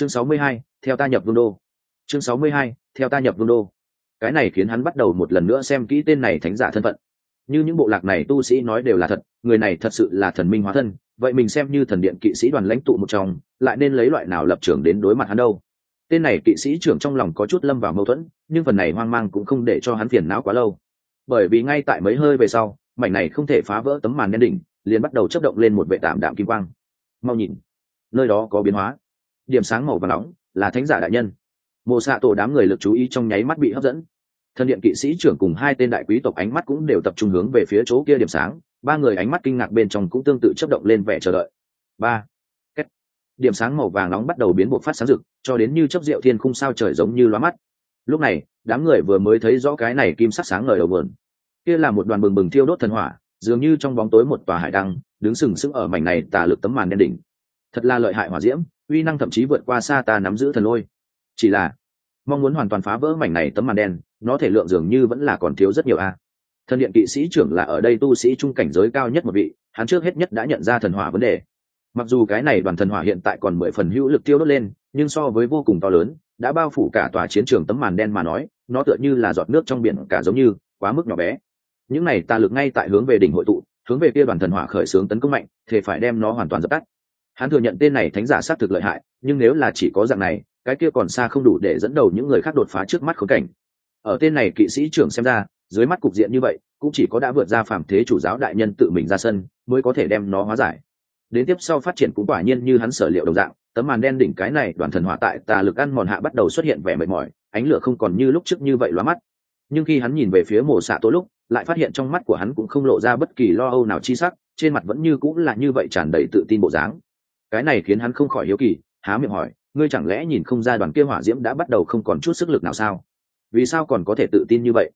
chương sáu mươi hai, theo ta nhập vương đô. Chương sáu mươi hai, theo ta nhập vương đô. Cái này khiến hắn bắt đầu một lần nữa xem kỹ tên này thánh giả thân phận. Như những bộ lạc này tu sĩ nói đều là thật, người này thật sự là thần minh hóa thân, vậy mình xem như thần điện kỵ sĩ đoàn lãnh tụ một trong, lại nên lấy loại nào lập trường đến đối mặt hắn đâu? Tên này kỵ sĩ trưởng trong lòng có chút lâm vào mâu thuẫn, nhưng phần này hoang mang cũng không để cho hắn phiền não quá lâu. Bởi vì ngay tại mấy hơi về sau, mảnh này không thể phá vỡ tấm màn đen đỉnh, liền bắt đầu chấp động lên một vệ tạm đạm kim quang. Mau nhìn, nơi đó có biến hóa điểm sáng màu và nóng, là thánh giả đại nhân. Mộ xạ tổ đám người lực chú ý trong nháy mắt bị hấp dẫn. Thân điện kỵ sĩ trưởng cùng hai tên đại quý tộc ánh mắt cũng đều tập trung hướng về phía chỗ kia điểm sáng, ba người ánh mắt kinh ngạc bên trong cũng tương tự chấp động lên vẻ chờ đợi. Ba. Kết. điểm sáng màu vàng nóng bắt đầu biến bộ phát sáng rực, cho đến như chấp rượu thiên khung sao trời giống như loa mắt. Lúc này, đám người vừa mới thấy rõ cái này kim sắc sáng ngời đầu vườn kia là một đoàn bừng bừng thiêu đốt thần hỏa, dường như trong bóng tối một tòa hải đăng, đứng sừng sững ở mảnh này tà lực tấm màn đen đỉnh. Thật là lợi hại hỏa diễm uy năng thậm chí vượt qua xa ta nắm giữ thần lôi. Chỉ là, mong muốn hoàn toàn phá vỡ mảnh này tấm màn đen, nó thể lượng dường như vẫn là còn thiếu rất nhiều a. Thần điện kỵ sĩ trưởng là ở đây tu sĩ trung cảnh giới cao nhất một vị, hắn trước hết nhất đã nhận ra thần hỏa vấn đề. Mặc dù cái này đoàn thần hỏa hiện tại còn mười phần hữu lực tiêu đốt lên, nhưng so với vô cùng to lớn, đã bao phủ cả tòa chiến trường tấm màn đen mà nói, nó tựa như là giọt nước trong biển cả giống như, quá mức nhỏ bé. Những này ta lực ngay tại hướng về đỉnh hội tụ, hướng về kia đoàn thần hỏa khởi xướng tấn công mạnh, thì phải đem nó hoàn toàn dập tắt hắn thừa nhận tên này thánh giả xác thực lợi hại, nhưng nếu là chỉ có dạng này, cái kia còn xa không đủ để dẫn đầu những người khác đột phá trước mắt khốn cảnh. Ở tên này kỵ sĩ trưởng xem ra, dưới mắt cục diện như vậy, cũng chỉ có đã vượt ra phàm thế chủ giáo đại nhân tự mình ra sân, mới có thể đem nó hóa giải. Đến tiếp sau phát triển cũng quả nhiên như hắn sở liệu đồng dạng, tấm màn đen đỉnh cái này đoàn thần hỏa tại tà lực ăn mòn hạ bắt đầu xuất hiện vẻ mệt mỏi, ánh lửa không còn như lúc trước như vậy lóa mắt. Nhưng khi hắn nhìn về phía mổ xạ tối lúc, lại phát hiện trong mắt của hắn cũng không lộ ra bất kỳ lo âu nào chi sắc, trên mặt vẫn như cũng là như vậy tràn đầy tự tin bộ dáng cái này khiến hắn không khỏi hiếu kỳ, há miệng hỏi, ngươi chẳng lẽ nhìn không ra đoàn kia hỏa diễm đã bắt đầu không còn chút sức lực nào sao? Vì sao còn có thể tự tin như vậy?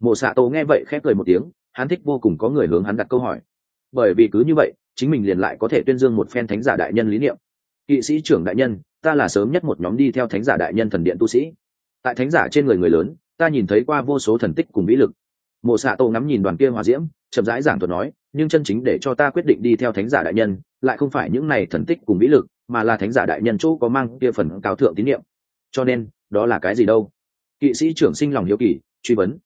Mộ xạ tổ nghe vậy khép cười một tiếng, hắn thích vô cùng có người hướng hắn đặt câu hỏi. Bởi vì cứ như vậy, chính mình liền lại có thể tuyên dương một phen thánh giả đại nhân lý niệm. Kỵ sĩ trưởng đại nhân, ta là sớm nhất một nhóm đi theo thánh giả đại nhân thần điện tu sĩ. Tại thánh giả trên người người lớn, ta nhìn thấy qua vô số thần tích cùng vĩ lực. Mộ xạ tổ ngắm nhìn đoàn kia hòa diễm, chậm rãi giảng thuật nói, nhưng chân chính để cho ta quyết định đi theo thánh giả đại nhân lại không phải những này thần tích cùng vĩ lực, mà là thánh giả đại nhân chỗ có mang kia phần cao thượng tín nhiệm cho nên, đó là cái gì đâu? Kỵ sĩ trưởng sinh lòng hiếu kỳ, truy vấn.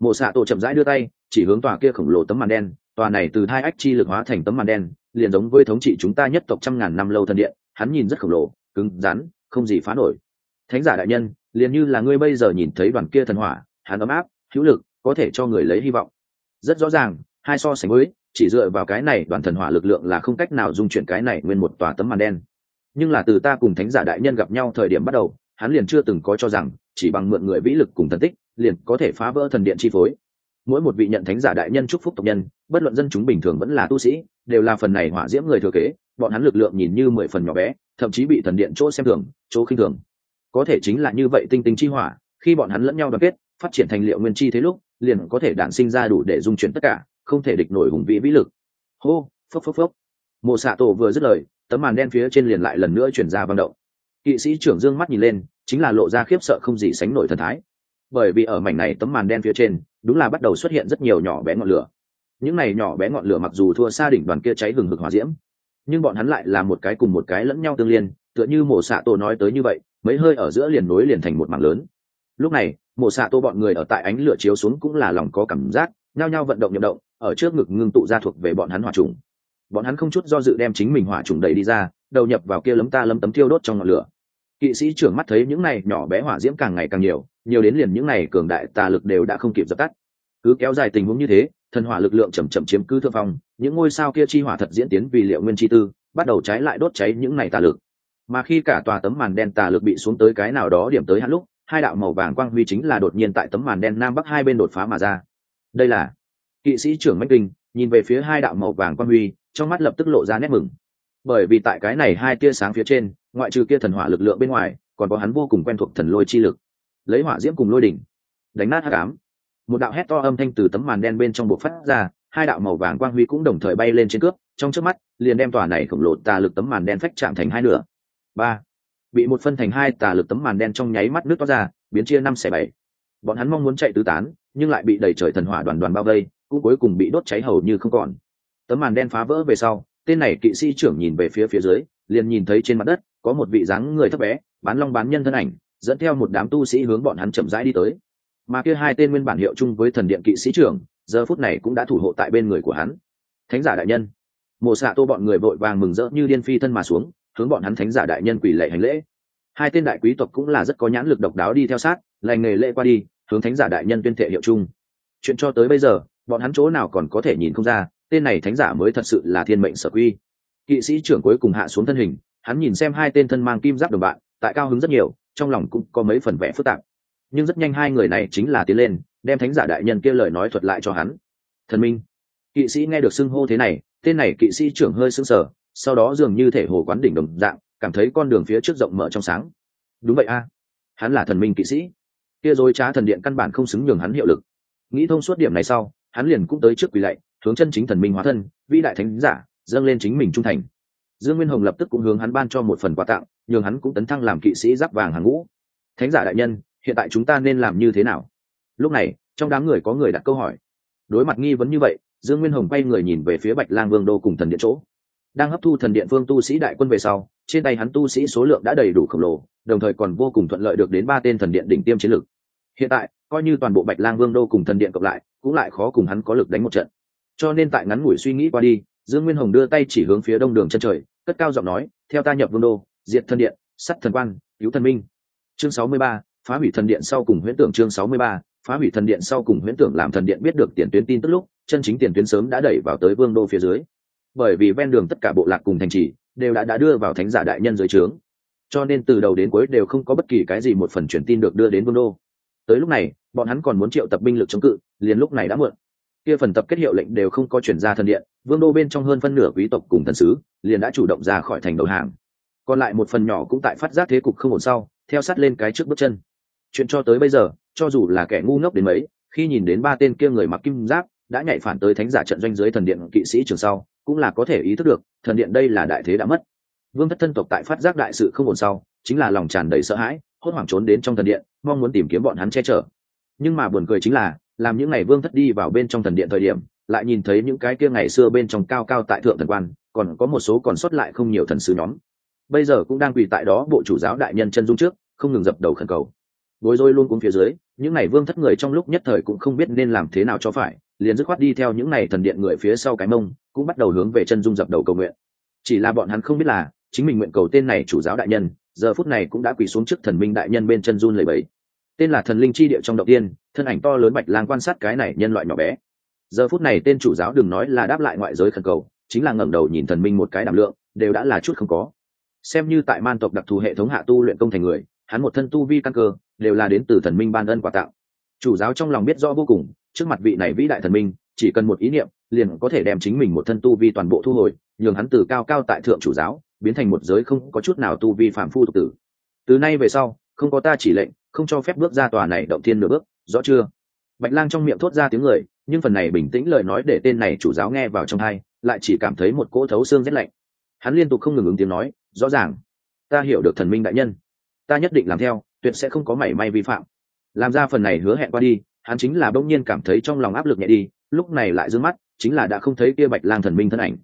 Mộ xạ tổ chậm rãi đưa tay, chỉ hướng tòa kia khổng lồ tấm màn đen, tòa này từ hai ách chi lực hóa thành tấm màn đen, liền giống với thống trị chúng ta nhất tộc trăm ngàn năm lâu thần điện, hắn nhìn rất khổng lồ, cứng, rắn, không gì phá nổi. Thánh giả đại nhân, liền như là ngươi bây giờ nhìn thấy đoàn kia thần hỏa, hắn ấm áp, hữu lực, có thể cho người lấy hy vọng. Rất rõ ràng, hai so sánh với chỉ dựa vào cái này, đoàn thần hỏa lực lượng là không cách nào dung chuyển cái này nguyên một tòa tấm màn đen. Nhưng là từ ta cùng thánh giả đại nhân gặp nhau thời điểm bắt đầu, hắn liền chưa từng có cho rằng, chỉ bằng mượn người vĩ lực cùng thần tích, liền có thể phá vỡ thần điện chi phối. Mỗi một vị nhận thánh giả đại nhân chúc phúc tộc nhân, bất luận dân chúng bình thường vẫn là tu sĩ, đều là phần này hỏa diễm người thừa kế, bọn hắn lực lượng nhìn như mười phần nhỏ bé, thậm chí bị thần điện chỗ xem thường, chỗ khinh thường. Có thể chính là như vậy tinh tinh chi hỏa, khi bọn hắn lẫn nhau đoàn kết, phát triển thành liệu nguyên chi thế lúc, liền có thể đản sinh ra đủ để dung chuyển tất cả không thể địch nổi hùng vĩ vĩ lực. Hô, phốc phốc phốc. Mộ xạ tổ vừa dứt lời, tấm màn đen phía trên liền lại lần nữa chuyển ra vận động. Kỵ sĩ trưởng dương mắt nhìn lên, chính là lộ ra khiếp sợ không gì sánh nổi thần thái. Bởi vì ở mảnh này tấm màn đen phía trên, đúng là bắt đầu xuất hiện rất nhiều nhỏ bé ngọn lửa. Những này nhỏ bé ngọn lửa mặc dù thua xa đỉnh đoàn kia cháy hừng hực hỏa diễm, nhưng bọn hắn lại là một cái cùng một cái lẫn nhau tương liên, tựa như mổ xạ tổ nói tới như vậy, mấy hơi ở giữa liền nối liền thành một mảng lớn. Lúc này mổ xạ tô bọn người ở tại ánh lửa chiếu xuống cũng là lòng có cảm giác, nhao nhao vận động nhậm động ở trước ngực ngưng tụ ra thuộc về bọn hắn hỏa trùng. Bọn hắn không chút do dự đem chính mình hỏa trùng đẩy đi ra, đầu nhập vào kia lấm ta lấm tấm thiêu đốt trong ngọn lửa. Kỵ sĩ trưởng mắt thấy những này nhỏ bé hỏa diễm càng ngày càng nhiều nhiều đến liền những này cường đại tà lực đều đã không kịp dập tắt. Cứ kéo dài tình huống như thế, thần hỏa lực lượng chầm chậm chiếm cứ thượng phong, những ngôi sao kia chi hỏa thật diễn tiến vì liệu nguyên chi tư, bắt đầu cháy lại đốt cháy những này tà lực. Mà khi cả tòa tấm màn đen tà lực bị xuống tới cái nào đó điểm tới hạn lúc, hai đạo màu vàng quang huy chính là đột nhiên tại tấm màn đen nam bắc hai bên đột phá mà ra. Đây là kỵ sĩ trưởng mách kinh, nhìn về phía hai đạo màu vàng quang huy, trong mắt lập tức lộ ra nét mừng. Bởi vì tại cái này hai tia sáng phía trên, ngoại trừ kia thần hỏa lực lượng bên ngoài, còn có hắn vô cùng quen thuộc thần lôi chi lực. Lấy hỏa diễm cùng lôi đỉnh, đánh nát hắc ám. Một đạo hét to âm thanh từ tấm màn đen bên trong bộ phát ra, hai đạo màu vàng quang huy cũng đồng thời bay lên trên cướp trong trước mắt, liền đem tòa này khổng lồ tà lực tấm màn đen phách chạm thành hai nửa. Ba, bị một phân thành hai tà lực tấm màn đen trong nháy mắt nước to ra, biến chia năm xẻ bảy. Bọn hắn mong muốn chạy tứ tán, nhưng lại bị đẩy trời thần hỏa đoàn đoàn bao vây cũng cuối cùng bị đốt cháy hầu như không còn. Tấm màn đen phá vỡ về sau, tên này kỵ sĩ trưởng nhìn về phía phía dưới, liền nhìn thấy trên mặt đất có một vị dáng người thấp bé, bán long bán nhân thân ảnh, dẫn theo một đám tu sĩ hướng bọn hắn chậm rãi đi tới. Mà kia hai tên nguyên bản hiệu chung với thần điện kỵ sĩ trưởng, giờ phút này cũng đã thủ hộ tại bên người của hắn. Thánh giả đại nhân. Mộ xạ tô bọn người vội vàng mừng rỡ như điên phi thân mà xuống, hướng bọn hắn thánh giả đại nhân quỷ lệ hành lễ. Hai tên đại quý tộc cũng là rất có nhãn lực độc đáo đi theo sát, lành nghề lễ qua đi, hướng thánh giả đại nhân tuyên thệ hiệu chung. Chuyện cho tới bây giờ bọn hắn chỗ nào còn có thể nhìn không ra, tên này thánh giả mới thật sự là thiên mệnh sở quy. Kỵ sĩ trưởng cuối cùng hạ xuống thân hình, hắn nhìn xem hai tên thân mang kim giáp đồng bạn, tại cao hứng rất nhiều, trong lòng cũng có mấy phần vẽ phức tạp. Nhưng rất nhanh hai người này chính là tiến lên, đem thánh giả đại nhân kia lời nói thuật lại cho hắn. Thần minh. Kỵ sĩ nghe được xưng hô thế này, tên này kỵ sĩ trưởng hơi sưng sờ, sau đó dường như thể hồ quán đỉnh đồng dạng, cảm thấy con đường phía trước rộng mở trong sáng. Đúng vậy a. Hắn là thần minh kỵ sĩ. Kia dối trá thần điện căn bản không xứng nhường hắn hiệu lực. Nghĩ thông suốt điểm này sau hắn liền cũng tới trước quỳ lạy, hướng chân chính thần minh hóa thân, vĩ đại thánh giả, dâng lên chính mình trung thành. Dương nguyên hồng lập tức cũng hướng hắn ban cho một phần quà tặng, nhường hắn cũng tấn thăng làm kỵ sĩ giáp vàng hàng ngũ. Thánh giả đại nhân, hiện tại chúng ta nên làm như thế nào? Lúc này, trong đám người có người đặt câu hỏi. Đối mặt nghi vấn như vậy, dương nguyên hồng quay người nhìn về phía bạch lang vương đô cùng thần điện chỗ. Đang hấp thu thần điện vương tu sĩ đại quân về sau, trên tay hắn tu sĩ số lượng đã đầy đủ khổng lồ, đồng thời còn vô cùng thuận lợi được đến ba tên thần điện đỉnh tiêm chiến lược hiện tại coi như toàn bộ bạch lang vương đô cùng thần điện cộng lại, cũng lại khó cùng hắn có lực đánh một trận. Cho nên tại ngắn ngủi suy nghĩ qua đi, dương nguyên hồng đưa tay chỉ hướng phía đông đường chân trời, cất cao giọng nói, theo ta nhập vương đô, diệt thần điện sắt thần quan, cứu thần minh. Chương sáu mươi ba, phá hủy thần điện sau cùng huyễn tưởng chương sáu mươi ba, phá hủy thần điện sau cùng huyễn tưởng làm thần điện biết được tiền tuyến tin tức lúc, chân chính tiền tuyến sớm đã đẩy vào tới vương đô phía dưới. Bởi vì ven đường tất cả bộ lạc cùng thành trì đều đã đã đưa vào thánh giả đại nhân dưới trướng. Cho nên từ đầu đến cuối đều không có bất kỳ cái gì một phần truyền tin được đưa đến vương đô tới lúc này, bọn hắn còn muốn triệu tập binh lực chống cự, liền lúc này đã muộn. Kia phần tập kết hiệu lệnh đều không có chuyển ra thần điện, vương đô bên trong hơn phân nửa quý tộc cùng thần sứ, liền đã chủ động ra khỏi thành đầu hàng. Còn lại một phần nhỏ cũng tại phát giác thế cục không ổn sau, theo sát lên cái trước bước chân. Chuyện cho tới bây giờ, cho dù là kẻ ngu ngốc đến mấy, khi nhìn đến ba tên kia người mặc kim giáp, đã nhảy phản tới thánh giả trận doanh dưới thần điện kỵ sĩ trường sau, cũng là có thể ý thức được, thần điện đây là đại thế đã mất. Vương thất thân tộc tại phát giác đại sự không ổn sau, chính là lòng tràn đầy sợ hãi, hốt hoảng trốn đến trong thần điện mong muốn tìm kiếm bọn hắn che chở. Nhưng mà buồn cười chính là, làm những ngày vương thất đi vào bên trong thần điện thời điểm, lại nhìn thấy những cái kia ngày xưa bên trong cao cao tại thượng thần quan, còn có một số còn sót lại không nhiều thần sứ nhóm. Bây giờ cũng đang quỳ tại đó bộ chủ giáo đại nhân chân dung trước, không ngừng dập đầu khẩn cầu. Bối rối luôn cuống phía dưới, những ngày vương thất người trong lúc nhất thời cũng không biết nên làm thế nào cho phải, liền dứt khoát đi theo những ngày thần điện người phía sau cái mông, cũng bắt đầu hướng về chân dung dập đầu cầu nguyện. Chỉ là bọn hắn không biết là, chính mình nguyện cầu tên này chủ giáo đại nhân, giờ phút này cũng đã quỳ xuống trước thần minh đại nhân bên chân run lầy bẫy tên là thần linh chi địa trong động tiên, thân ảnh to lớn bạch lang quan sát cái này nhân loại nhỏ bé. Giờ phút này tên chủ giáo đừng nói là đáp lại ngoại giới khẩn cầu, chính là ngẩng đầu nhìn thần minh một cái đảm lượng, đều đã là chút không có. Xem như tại man tộc đặc thù hệ thống hạ tu luyện công thành người, hắn một thân tu vi căn cơ, đều là đến từ thần minh ban ân quà tặng. Chủ giáo trong lòng biết rõ vô cùng, trước mặt vị này vĩ đại thần minh, chỉ cần một ý niệm, liền có thể đem chính mình một thân tu vi toàn bộ thu hồi, nhường hắn từ cao cao tại thượng chủ giáo, biến thành một giới không có chút nào tu vi phạm phu tục tử. Từ nay về sau không có ta chỉ lệnh, không cho phép bước ra tòa này động thiên nửa bước, rõ chưa? Bạch lang trong miệng thốt ra tiếng người, nhưng phần này bình tĩnh lời nói để tên này chủ giáo nghe vào trong hai lại chỉ cảm thấy một cỗ thấu xương rét lạnh. Hắn liên tục không ngừng ứng tiếng nói, rõ ràng, ta hiểu được thần minh đại nhân. Ta nhất định làm theo, tuyệt sẽ không có mảy may vi phạm. Làm ra phần này hứa hẹn qua đi, hắn chính là bỗng nhiên cảm thấy trong lòng áp lực nhẹ đi, lúc này lại d ư ơ n g mắt, chính là đã không thấy kia bạch lang thần minh thân ảnh.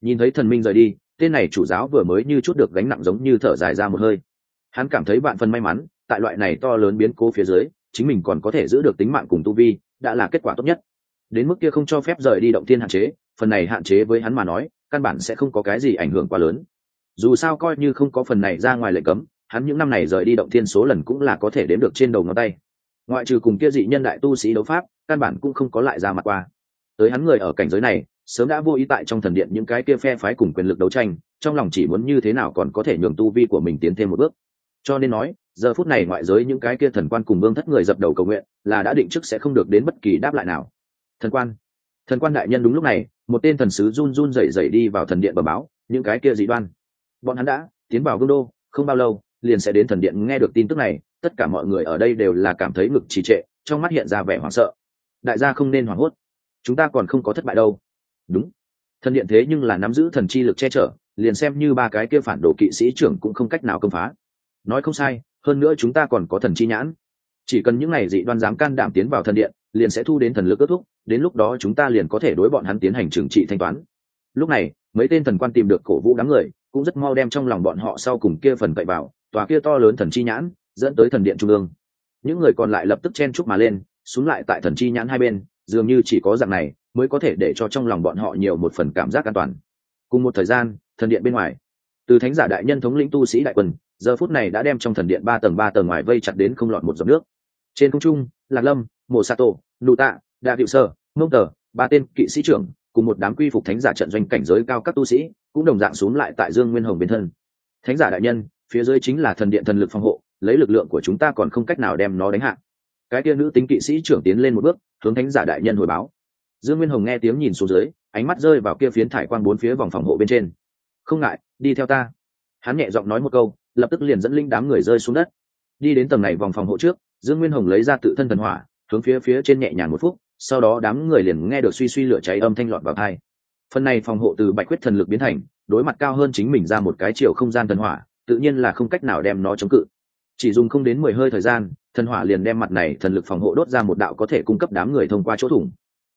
Nhìn thấy thần minh rời đi, tên này chủ giáo vừa mới như chút được gánh nặng giống như thở dài ra một hơi hắn cảm thấy vạn phần may mắn, tại loại này to lớn biến cố phía dưới, chính mình còn có thể giữ được tính mạng cùng tu vi, đã là kết quả tốt nhất. Đến mức kia không cho phép rời đi động tiên hạn chế, phần này hạn chế với hắn mà nói, căn bản sẽ không có cái gì ảnh hưởng quá lớn. Dù sao coi như không có phần này ra ngoài lệnh cấm, hắn những năm này rời đi động thiên số lần cũng là có thể đếm được trên đầu ngón tay. Ngoại trừ cùng kia dị nhân đại tu sĩ đấu pháp, căn bản cũng không có lại ra mặt qua. Tới hắn người ở cảnh giới này, sớm đã vô ý tại trong thần điện những cái kia phe phái cùng quyền lực đấu tranh, trong lòng chỉ muốn như thế nào còn có thể nhường tu vi của mình tiến thêm một bước cho nên nói, giờ phút này ngoại giới những cái kia thần quan cùng vương thất người dập đầu cầu nguyện, là đã định trước sẽ không được đến bất kỳ đáp lại nào. Thần quan thần quan đại nhân đúng lúc này, một tên thần sứ run run rẩy rẩy đi vào thần điện bờ báo, những cái kia dị đoan. Bọn hắn đã tiến vào vương đô, không bao lâu, liền sẽ đến thần điện nghe được tin tức này, tất cả mọi người ở đây đều là cảm thấy ngực trì trệ, trong mắt hiện ra vẻ hoảng sợ. Đại gia không nên hoảng hốt, chúng ta còn không có thất bại đâu. Đúng, thần điện thế nhưng là nắm giữ thần chi lực che chở, liền xem như ba cái kia phản đồ kỵ sĩ trưởng cũng không cách nào công phá nói không sai, hơn nữa chúng ta còn có thần chi nhãn. Chỉ cần những ngày dị đoan dám can đảm tiến vào thần điện, liền sẽ thu đến thần lực kết thúc, đến lúc đó chúng ta liền có thể đối bọn hắn tiến hành trừng trị thanh toán. Lúc này, mấy tên thần quan tìm được cổ vũ đám người, cũng rất mau đem trong lòng bọn họ sau cùng kia phần cậy vào, tòa kia to lớn thần chi nhãn, dẫn tới thần điện trung ương. Những người còn lại lập tức chen chúc mà lên, xuống lại tại thần chi nhãn hai bên, dường như chỉ có dạng này mới có thể để cho trong lòng bọn họ nhiều một phần cảm giác an toàn. Cùng một thời gian, thần điện bên ngoài, từ thánh giả đại nhân thống lĩnh tu sĩ đại quân giờ phút này đã đem trong thần điện ba tầng ba tầng ngoài vây chặt đến không lọt một giọt nước. Trên không trung, lạc lâm, mộ sato nụ tạ đạ hiệu sơ, mông tờ, ba tên kỵ sĩ trưởng cùng một đám quy phục thánh giả trận doanh cảnh giới cao các tu sĩ cũng đồng dạng xuống lại tại dương nguyên hồng bên thân. Thánh giả đại nhân, phía dưới chính là thần điện thần lực phòng hộ, lấy lực lượng của chúng ta còn không cách nào đem nó đánh hạ. Cái kia nữ tính kỵ sĩ trưởng tiến lên một bước, hướng thánh giả đại nhân hồi báo. Dương nguyên hồng nghe tiếng nhìn xuống dưới, ánh mắt rơi vào kia phiến thải quang bốn phía vòng phòng hộ bên trên. Không ngại, đi theo ta. Hắn nhẹ giọng nói một câu lập tức liền dẫn linh đám người rơi xuống đất. Đi đến tầng này vòng phòng hộ trước, dương nguyên hồng lấy ra tự thân thần hỏa, hướng phía phía trên nhẹ nhàng một phút, sau đó đám người liền nghe được suy suy lửa cháy âm thanh lọt vào thai phần này phòng hộ từ bạch quyết thần lực biến thành, đối mặt cao hơn chính mình ra một cái chiều không gian thần hỏa, tự nhiên là không cách nào đem nó chống cự. Chỉ dùng không đến mười hơi thời gian, thần hỏa liền đem mặt này thần lực phòng hộ đốt ra một đạo có thể cung cấp đám người thông qua chỗ thủng.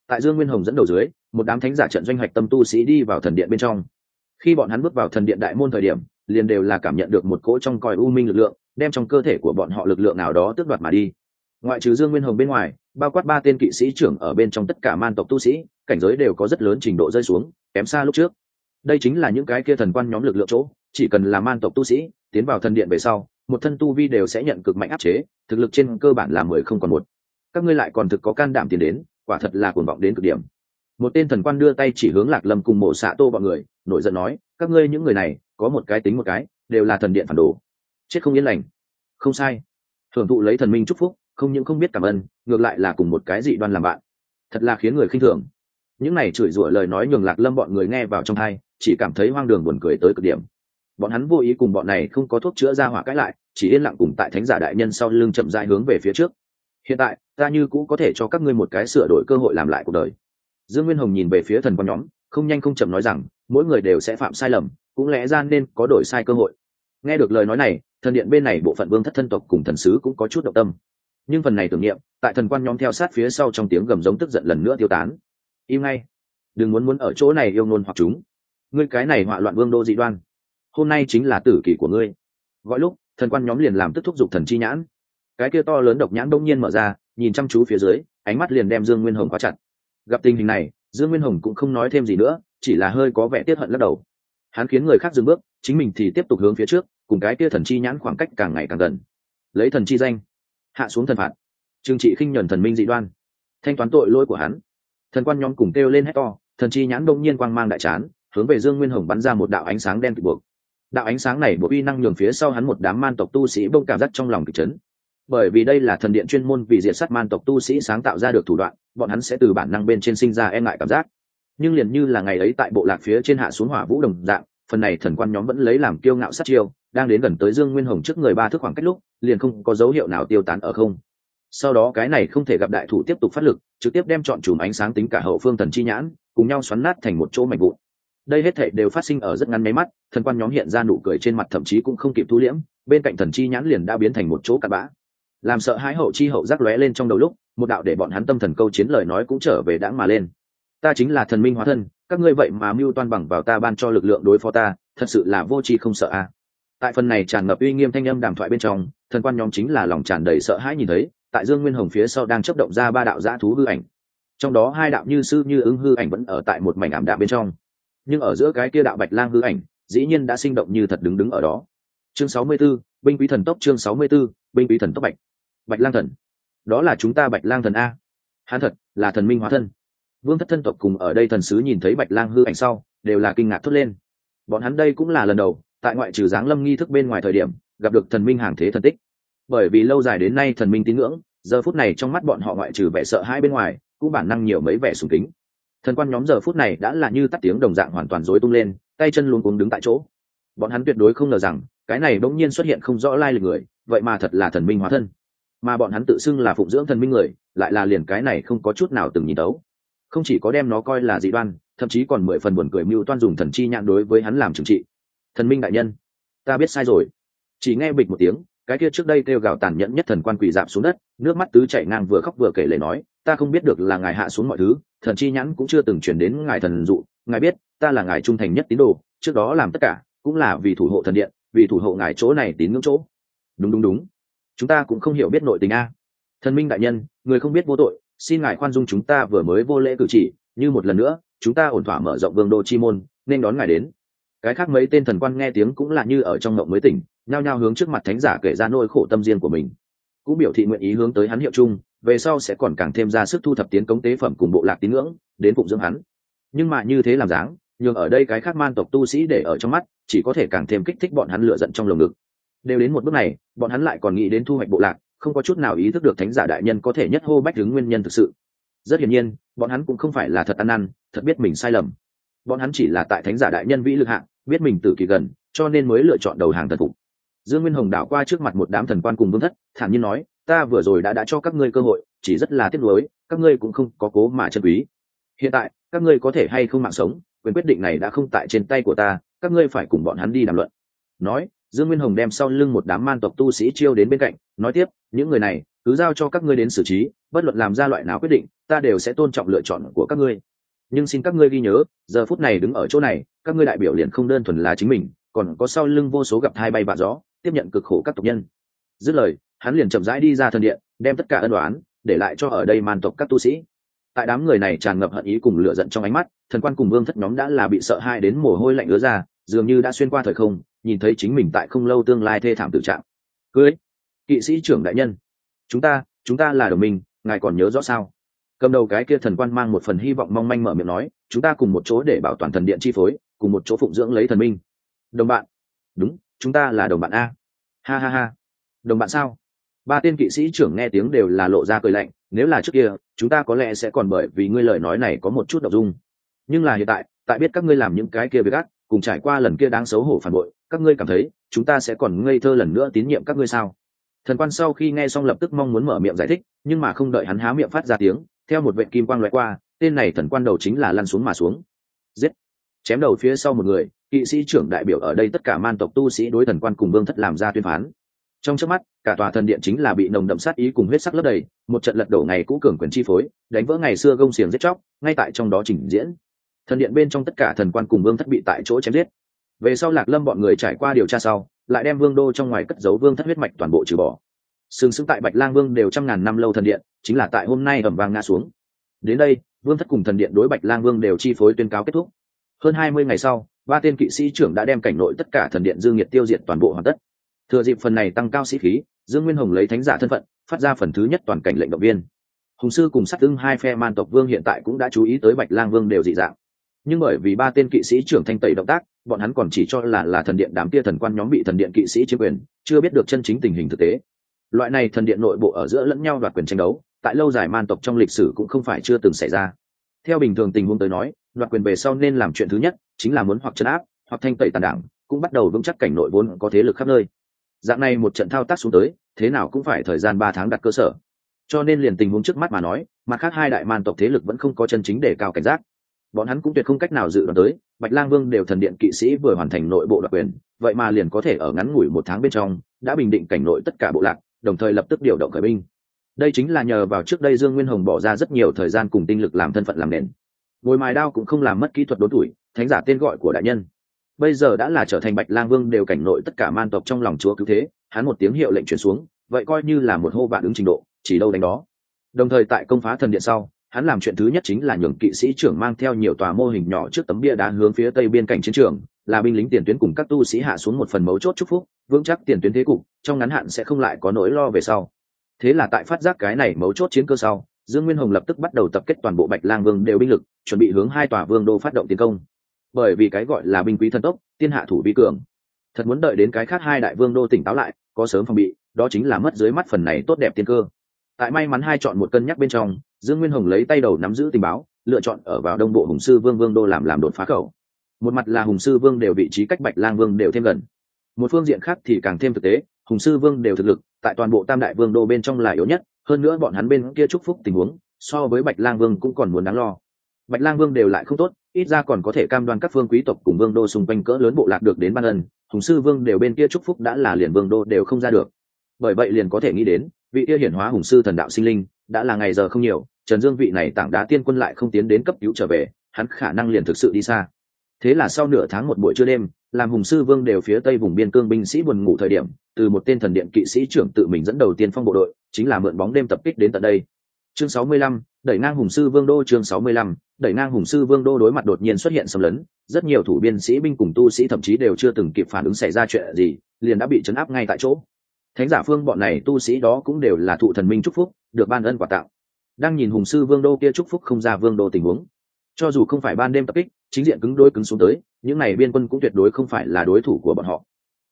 Tại dương nguyên hồng dẫn đầu dưới, một đám thánh giả trận doanh hoạch tâm tu sĩ đi vào thần điện bên trong. Khi bọn hắn bước vào thần điện đại môn thời điểm liền đều là cảm nhận được một cỗ trong còi u minh lực lượng, đem trong cơ thể của bọn họ lực lượng nào đó tước đoạt mà đi. Ngoại trừ dương nguyên hồng bên ngoài, bao quát ba tên kỵ sĩ trưởng ở bên trong tất cả man tộc tu sĩ, cảnh giới đều có rất lớn trình độ rơi xuống, kém xa lúc trước. Đây chính là những cái kia thần quan nhóm lực lượng chỗ, chỉ cần là man tộc tu sĩ, tiến vào thần điện về sau, một thân tu vi đều sẽ nhận cực mạnh áp chế, thực lực trên cơ bản là mười không còn một. Các ngươi lại còn thực có can đảm tiến đến, quả thật là cuồng vọng đến cực điểm. Một tên thần quan đưa tay chỉ hướng lạc lâm cùng mộ xạ tô bọn người, nổi giận nói, các ngươi những người này có một cái tính một cái, đều là thần điện phản đồ. Chết không yên lành. Không sai. Thưởng thụ lấy thần minh chúc phúc, không những không biết cảm ơn, ngược lại là cùng một cái dị đoan làm bạn. Thật là khiến người khinh thường. Những này chửi rủa lời nói nhường lạc lâm bọn người nghe vào trong hai chỉ cảm thấy hoang đường buồn cười tới cực điểm. Bọn hắn vô ý cùng bọn này không có thuốc chữa ra hỏa cãi lại, chỉ yên lặng cùng tại thánh giả đại nhân sau lưng chậm rãi hướng về phía trước. Hiện tại, ta như cũ có thể cho các ngươi một cái sửa đổi cơ hội làm lại cuộc đời. Dương nguyên hồng nhìn về phía thần quan nhóm, không nhanh không chậm nói rằng, mỗi người đều sẽ phạm sai lầm cũng lẽ ra nên có đổi sai cơ hội. Nghe được lời nói này, thần điện bên này bộ phận vương thất thân tộc cùng thần sứ cũng có chút động tâm. Nhưng phần này tưởng niệm, tại thần quan nhóm theo sát phía sau trong tiếng gầm giống tức giận lần nữa tiêu tán. Im ngay. Đừng muốn muốn ở chỗ này yêu ngôn hoặc chúng. Ngươi cái này họa loạn vương đô dị đoan. Hôm nay chính là tử kỷ của ngươi. Gọi lúc, thần quan nhóm liền làm tức thúc giục thần chi nhãn. Cái kia to lớn độc nhãn đông nhiên mở ra, nhìn chăm chú phía dưới, ánh mắt liền đem dương nguyên hồng quá chặt. Gặp tình hình này, dương nguyên hồng cũng không nói thêm gì nữa, chỉ là hơi có vẻ tiết hận lắc đầu hắn khiến người khác dừng bước, chính mình thì tiếp tục hướng phía trước, cùng cái kia thần chi nhãn khoảng cách càng ngày càng gần. Lấy thần chi danh, hạ xuống thần phạt. Trừng trị khinh nhuần thần minh dị đoan, thanh toán tội lỗi của hắn. Thần quan nhóm cùng kêu lên hét to, thần chi nhãn đông nhiên quang mang đại chán, hướng về dương nguyên hồng bắn ra một đạo ánh sáng đen kịch buộc. Đạo ánh sáng này buộc uy năng nhường phía sau hắn một đám man tộc tu sĩ bông cảm giác trong lòng kịch chấn. Bởi vì đây là thần điện chuyên môn vì diệt sát man tộc tu sĩ sáng tạo ra được thủ đoạn, bọn hắn sẽ từ bản năng bên trên sinh ra e ngại cảm giác nhưng liền như là ngày ấy tại bộ lạc phía trên hạ xuống hỏa vũ đồng dạng, phần này thần quan nhóm vẫn lấy làm kiêu ngạo sát chiêu, đang đến gần tới dương nguyên hồng trước người ba thước khoảng cách lúc, liền không có dấu hiệu nào tiêu tán ở không. Sau đó cái này không thể gặp đại thủ tiếp tục phát lực, trực tiếp đem chọn chùm ánh sáng tính cả hậu phương thần chi nhãn, cùng nhau xoắn nát thành một chỗ mảnh vụn. Đây hết thảy đều phát sinh ở rất ngắn máy mắt, thần quan nhóm hiện ra nụ cười trên mặt thậm chí cũng không kịp thu liễm, bên cạnh thần chi nhãn liền đã biến thành một chỗ cặn bã. Làm sợ hãi hậu chi hậu giác lóe lên trong đầu lúc, một đạo để bọn hắn tâm thần câu chiến lời nói cũng trở về đãng mà lên ta chính là thần minh hóa thân các ngươi vậy mà mưu toan bằng vào ta ban cho lực lượng đối phó ta thật sự là vô tri không sợ a. Tại phần này tràn ngập uy nghiêm thanh âm đàm thoại bên trong thần quan nhóm chính là lòng tràn đầy sợ hãi nhìn thấy tại dương nguyên hồng phía sau đang chấp động ra ba đạo giã thú hư ảnh. Trong đó hai đạo như sư như ứng hư ảnh vẫn ở tại một mảnh ảm đạm bên trong. Nhưng ở giữa cái kia đạo bạch lang hư ảnh dĩ nhiên đã sinh động như thật đứng đứng ở đó. Chương 64, binh quý thần tốc chương 64, binh quý thần tốc bạch. Bạch lang thần. Đó là chúng ta bạch lang thần a. Hắn thật là thần minh hóa thân vương thất thân tộc cùng ở đây thần sứ nhìn thấy bạch lang hư ảnh sau, đều là kinh ngạc thốt lên. Bọn hắn đây cũng là lần đầu, tại ngoại trừ giáng lâm nghi thức bên ngoài thời điểm, gặp được thần minh hàng thế thần tích. Bởi vì lâu dài đến nay thần minh tín ngưỡng, giờ phút này trong mắt bọn họ ngoại trừ vẻ sợ hai bên ngoài, cũng bản năng nhiều mấy vẻ sùng kính. Thần quan nhóm giờ phút này đã là như tắt tiếng đồng dạng hoàn toàn rối tung lên, tay chân luôn cuống đứng tại chỗ. Bọn hắn tuyệt đối không ngờ rằng, cái này bỗng nhiên xuất hiện không rõ lai lịch người, vậy mà thật là thần minh hóa thân. Mà bọn hắn tự xưng là phụng dưỡng thần minh người, lại là liền cái này không có chút nào từng nhìn đấu không chỉ có đem nó coi là dị đoan, thậm chí còn mười phần buồn cười mưu toan dùng thần chi nhãn đối với hắn làm trừng trị. Thần minh đại nhân, ta biết sai rồi. Chỉ nghe bịch một tiếng, cái kia trước đây kêu gào tàn nhẫn nhất thần quan quỳ dạp xuống đất, nước mắt tứ chảy ngang vừa khóc vừa kể lời nói, ta không biết được là ngài hạ xuống mọi thứ, thần chi nhãn cũng chưa từng chuyển đến ngài thần dụ, ngài biết, ta là ngài trung thành nhất tín đồ, trước đó làm tất cả, cũng là vì thủ hộ thần điện, vì thủ hộ ngài chỗ này tín ngưỡng chỗ. Đúng đúng đúng. Chúng ta cũng không hiểu biết nội tình a. Thần minh đại nhân, người không biết vô tội xin ngài khoan dung chúng ta vừa mới vô lễ cử chỉ, như một lần nữa, chúng ta ổn thỏa mở rộng vương đô chi môn, nên đón ngài đến. Cái khác mấy tên thần quan nghe tiếng cũng là như ở trong mộng mới tỉnh, nhao nhao hướng trước mặt thánh giả kể ra nỗi khổ tâm riêng của mình. Cũng biểu thị nguyện ý hướng tới hắn hiệu chung, về sau sẽ còn càng thêm ra sức thu thập tiến cống tế phẩm cùng bộ lạc tín ngưỡng, đến phụng dưỡng hắn. Nhưng mà như thế làm dáng, nhường ở đây cái khác man tộc tu sĩ để ở trong mắt, chỉ có thể càng thêm kích thích bọn hắn lựa giận trong lồng ngực. Đều đến một bước này, bọn hắn lại còn nghĩ đến thu hoạch bộ lạc không có chút nào ý thức được thánh giả đại nhân có thể nhất hô bách đứng nguyên nhân thực sự. Rất hiển nhiên, bọn hắn cũng không phải là thật ăn năn, thật biết mình sai lầm. Bọn hắn chỉ là tại thánh giả đại nhân vĩ lực hạng biết mình tử kỳ gần, cho nên mới lựa chọn đầu hàng thần phục. Dương nguyên hồng đảo qua trước mặt một đám thần quan cùng vương thất, thản nhiên nói, ta vừa rồi đã đã cho các ngươi cơ hội, chỉ rất là tiếc nuối, các ngươi cũng không có cố mà chân quý. Hiện tại, các ngươi có thể hay không mạng sống, quyền quyết định này đã không tại trên tay của ta, các ngươi phải cùng bọn hắn đi đàm luận. Nói dương nguyên hồng đem sau lưng một đám man tộc tu sĩ chiêu đến bên cạnh, nói tiếp, những người này, cứ giao cho các ngươi đến xử trí, bất luận làm ra loại nào quyết định, ta đều sẽ tôn trọng lựa chọn của các ngươi. Nhưng xin các ngươi ghi nhớ, giờ phút này đứng ở chỗ này, các ngươi đại biểu liền không đơn thuần là chính mình, còn có sau lưng vô số gặp hai bay bạ gió, tiếp nhận cực khổ các tộc nhân. Dứt lời, hắn liền chậm rãi đi ra thần điện, đem tất cả ân đoán để lại cho ở đây man tộc các tu sĩ. Tại đám người này tràn ngập hận ý cùng lửa giận trong ánh mắt, thần quan cùng vương thất nhóm đã là bị sợ hai đến mồ hôi lạnh ứa ra, dường như đã xuyên qua thời không nhìn thấy chính mình tại không lâu tương lai thê thảm tự trạng. Cưới, kỵ sĩ trưởng đại nhân. Chúng ta chúng ta là đồng minh, ngài còn nhớ rõ sao? Cầm đầu cái kia thần quan mang một phần hy vọng mong manh mở miệng nói, chúng ta cùng một chỗ để bảo toàn thần điện chi phối, cùng một chỗ phụng dưỡng lấy thần minh. Đồng bạn. Đúng, chúng ta là đồng bạn a. Ha ha ha. Đồng bạn sao? Ba tên kỵ sĩ trưởng nghe tiếng đều là lộ ra cười lạnh, nếu là trước kia, chúng ta có lẽ sẽ còn bởi vì ngươi lời nói này có một chút đ ộ n g dung. Nhưng là hiện tại tại biết các ngươi làm những cái kia với gắt cùng trải qua lần kia đáng xấu hổ phản bội, các ngươi cảm thấy, chúng ta sẽ còn ngây thơ lần nữa tín nhiệm các ngươi sao? Thần quan sau khi nghe xong lập tức mong muốn mở miệng giải thích, nhưng mà không đợi hắn há miệng phát ra tiếng, theo một vệ kim quang loại qua, tên này thần quan đầu chính là lăn xuống mà xuống. Giết! Chém đầu phía sau một người, kỵ sĩ trưởng đại biểu ở đây tất cả man tộc tu sĩ đối thần quan cùng vương thất làm ra tuyên phán. Trong trước mắt, cả tòa thần điện chính là bị nồng đậm sát ý cùng huyết sắc lấp đầy, một trận lật đổ ngày cũ cường quyền chi phối, đánh vỡ ngày xưa gông xiềng giết chóc, ngay tại trong đó trình diễn thần điện bên trong tất cả thần quan cùng vương thất bị tại chỗ chém giết. Về sau lạc lâm bọn người trải qua điều tra sau, lại đem vương đô trong ngoài cất giấu vương thất huyết mạch toàn bộ trừ bỏ. Sừng sững tại bạch lang vương đều trăm ngàn năm lâu thần điện, chính là tại hôm nay ẩm vàng ngã xuống. Đến đây, vương thất cùng thần điện đối bạch lang vương đều chi phối tuyên cáo kết thúc. Hơn hai mươi ngày sau, ba tên kỵ sĩ trưởng đã đem cảnh nội tất cả thần điện dương nhiệt tiêu diệt toàn bộ hoàn tất. Thừa dịp phần này tăng cao sĩ khí, dương nguyên hồng lấy thánh giả thân phận, phát ra phần thứ nhất toàn cảnh lệnh động viên. Hùng sư cùng sát tương hai phe man tộc vương hiện tại cũng đã chú ý tới bạch lang vương đều dị dạng nhưng bởi vì ba tên kỵ sĩ trưởng thanh tẩy động tác, bọn hắn còn chỉ cho là là thần điện đám kia thần quan nhóm bị thần điện kỵ sĩ chiếm quyền, chưa biết được chân chính tình hình thực tế. Loại này thần điện nội bộ ở giữa lẫn nhau đoạt quyền tranh đấu, tại lâu dài man tộc trong lịch sử cũng không phải chưa từng xảy ra. Theo bình thường tình huống tới nói, đoạt quyền về sau nên làm chuyện thứ nhất chính là muốn hoặc chấn áp, hoặc thanh tẩy tàn đảng, cũng bắt đầu vững chắc cảnh nội vốn có thế lực khắp nơi. Dạng này một trận thao tác xuống tới, thế nào cũng phải thời gian ba tháng đặt cơ sở. Cho nên liền tình huống trước mắt mà nói, mặt khác hai đại man tộc thế lực vẫn không có chân chính để cao cảnh giác bọn hắn cũng tuyệt không cách nào dự đoán tới, bạch lang vương đều thần điện kỵ sĩ vừa hoàn thành nội bộ đặc quyền, vậy mà liền có thể ở ngắn ngủi một tháng bên trong, đã bình định cảnh nội tất cả bộ lạc, đồng thời lập tức điều động khởi binh. Đây chính là nhờ vào trước đây dương nguyên hồng bỏ ra rất nhiều thời gian cùng tinh lực làm thân phận làm nền. Ngồi mài đao cũng không làm mất kỹ thuật đốn tuổi, thánh giả tên gọi của đại nhân. Bây giờ đã là trở thành bạch lang vương đều cảnh nội tất cả man tộc trong lòng chúa cứu thế, hắn một tiếng hiệu lệnh chuyển xuống, vậy coi như là một hô vạn ứng trình độ, chỉ đâu đánh đó. Đồng thời tại công phá thần điện sau hắn làm chuyện thứ nhất chính là nhường kỵ sĩ trưởng mang theo nhiều tòa mô hình nhỏ trước tấm bia đá hướng phía tây biên cảnh chiến trường, là binh lính tiền tuyến cùng các tu sĩ hạ xuống một phần mấu chốt chúc phúc, vững chắc tiền tuyến thế cục, trong ngắn hạn sẽ không lại có nỗi lo về sau. Thế là tại phát giác cái này mấu chốt chiến cơ sau, dương nguyên hồng lập tức bắt đầu tập kết toàn bộ bạch lang vương đều binh lực, chuẩn bị hướng hai tòa vương đô phát động tiến công. Bởi vì cái gọi là binh quý thần tốc tiên hạ thủ vi cường. Thật muốn đợi đến cái khác hai đại vương đô tỉnh táo lại, có sớm phòng bị, đó chính là mất dưới mắt phần này tốt đẹp tiên cơ tại may mắn hai chọn một cân nhắc bên trong, dương nguyên hồng lấy tay đầu nắm giữ tình báo, lựa chọn ở vào đông bộ hùng sư vương vương đô làm làm đột phá khẩu. Một mặt là hùng sư vương đều vị trí cách bạch lang vương đều thêm gần. Một phương diện khác thì càng thêm thực tế, hùng sư vương đều thực lực tại toàn bộ tam đại vương đô bên trong là yếu nhất, hơn nữa bọn hắn bên kia chúc phúc tình huống, so với bạch lang vương cũng còn muốn đáng lo. Bạch lang vương đều lại không tốt, ít ra còn có thể cam đoan các phương quý tộc cùng vương đô xung quanh cỡ lớn bộ lạc được đến ban ân, hùng sư vương đều bên kia chúc phúc đã là liền vương đô đều không ra được. Bởi vậy liền có thể nghĩ đến vị kia hiển hóa hùng sư thần đạo sinh linh đã là ngày giờ không nhiều trần dương vị này tảng đá tiên quân lại không tiến đến cấp cứu trở về hắn khả năng liền thực sự đi xa. Thế là sau nửa tháng một buổi trưa đêm làm hùng sư vương đều phía tây vùng biên cương binh sĩ buồn ngủ thời điểm từ một tên thần điện kỵ sĩ trưởng tự mình dẫn đầu tiên phong bộ đội chính là mượn bóng đêm tập kích đến tận đây. Chương 65, đẩy ngang hùng sư vương đô chương 65, đẩy ngang hùng sư vương đô đối mặt đột nhiên xuất hiện xâm lấn rất nhiều thủ biên sĩ binh cùng tu sĩ thậm chí đều chưa từng kịp phản ứng xảy ra chuyện gì liền đã bị chấn áp ngay tại chỗ thánh giả phương bọn này tu sĩ đó cũng đều là thụ thần minh chúc phúc, được ban ân quả tạo. Đang nhìn hùng sư vương đô kia chúc phúc không ra vương đô tình huống. Cho dù không phải ban đêm tập kích, chính diện cứng đôi cứng xuống tới, những này biên quân cũng tuyệt đối không phải là đối thủ của bọn họ.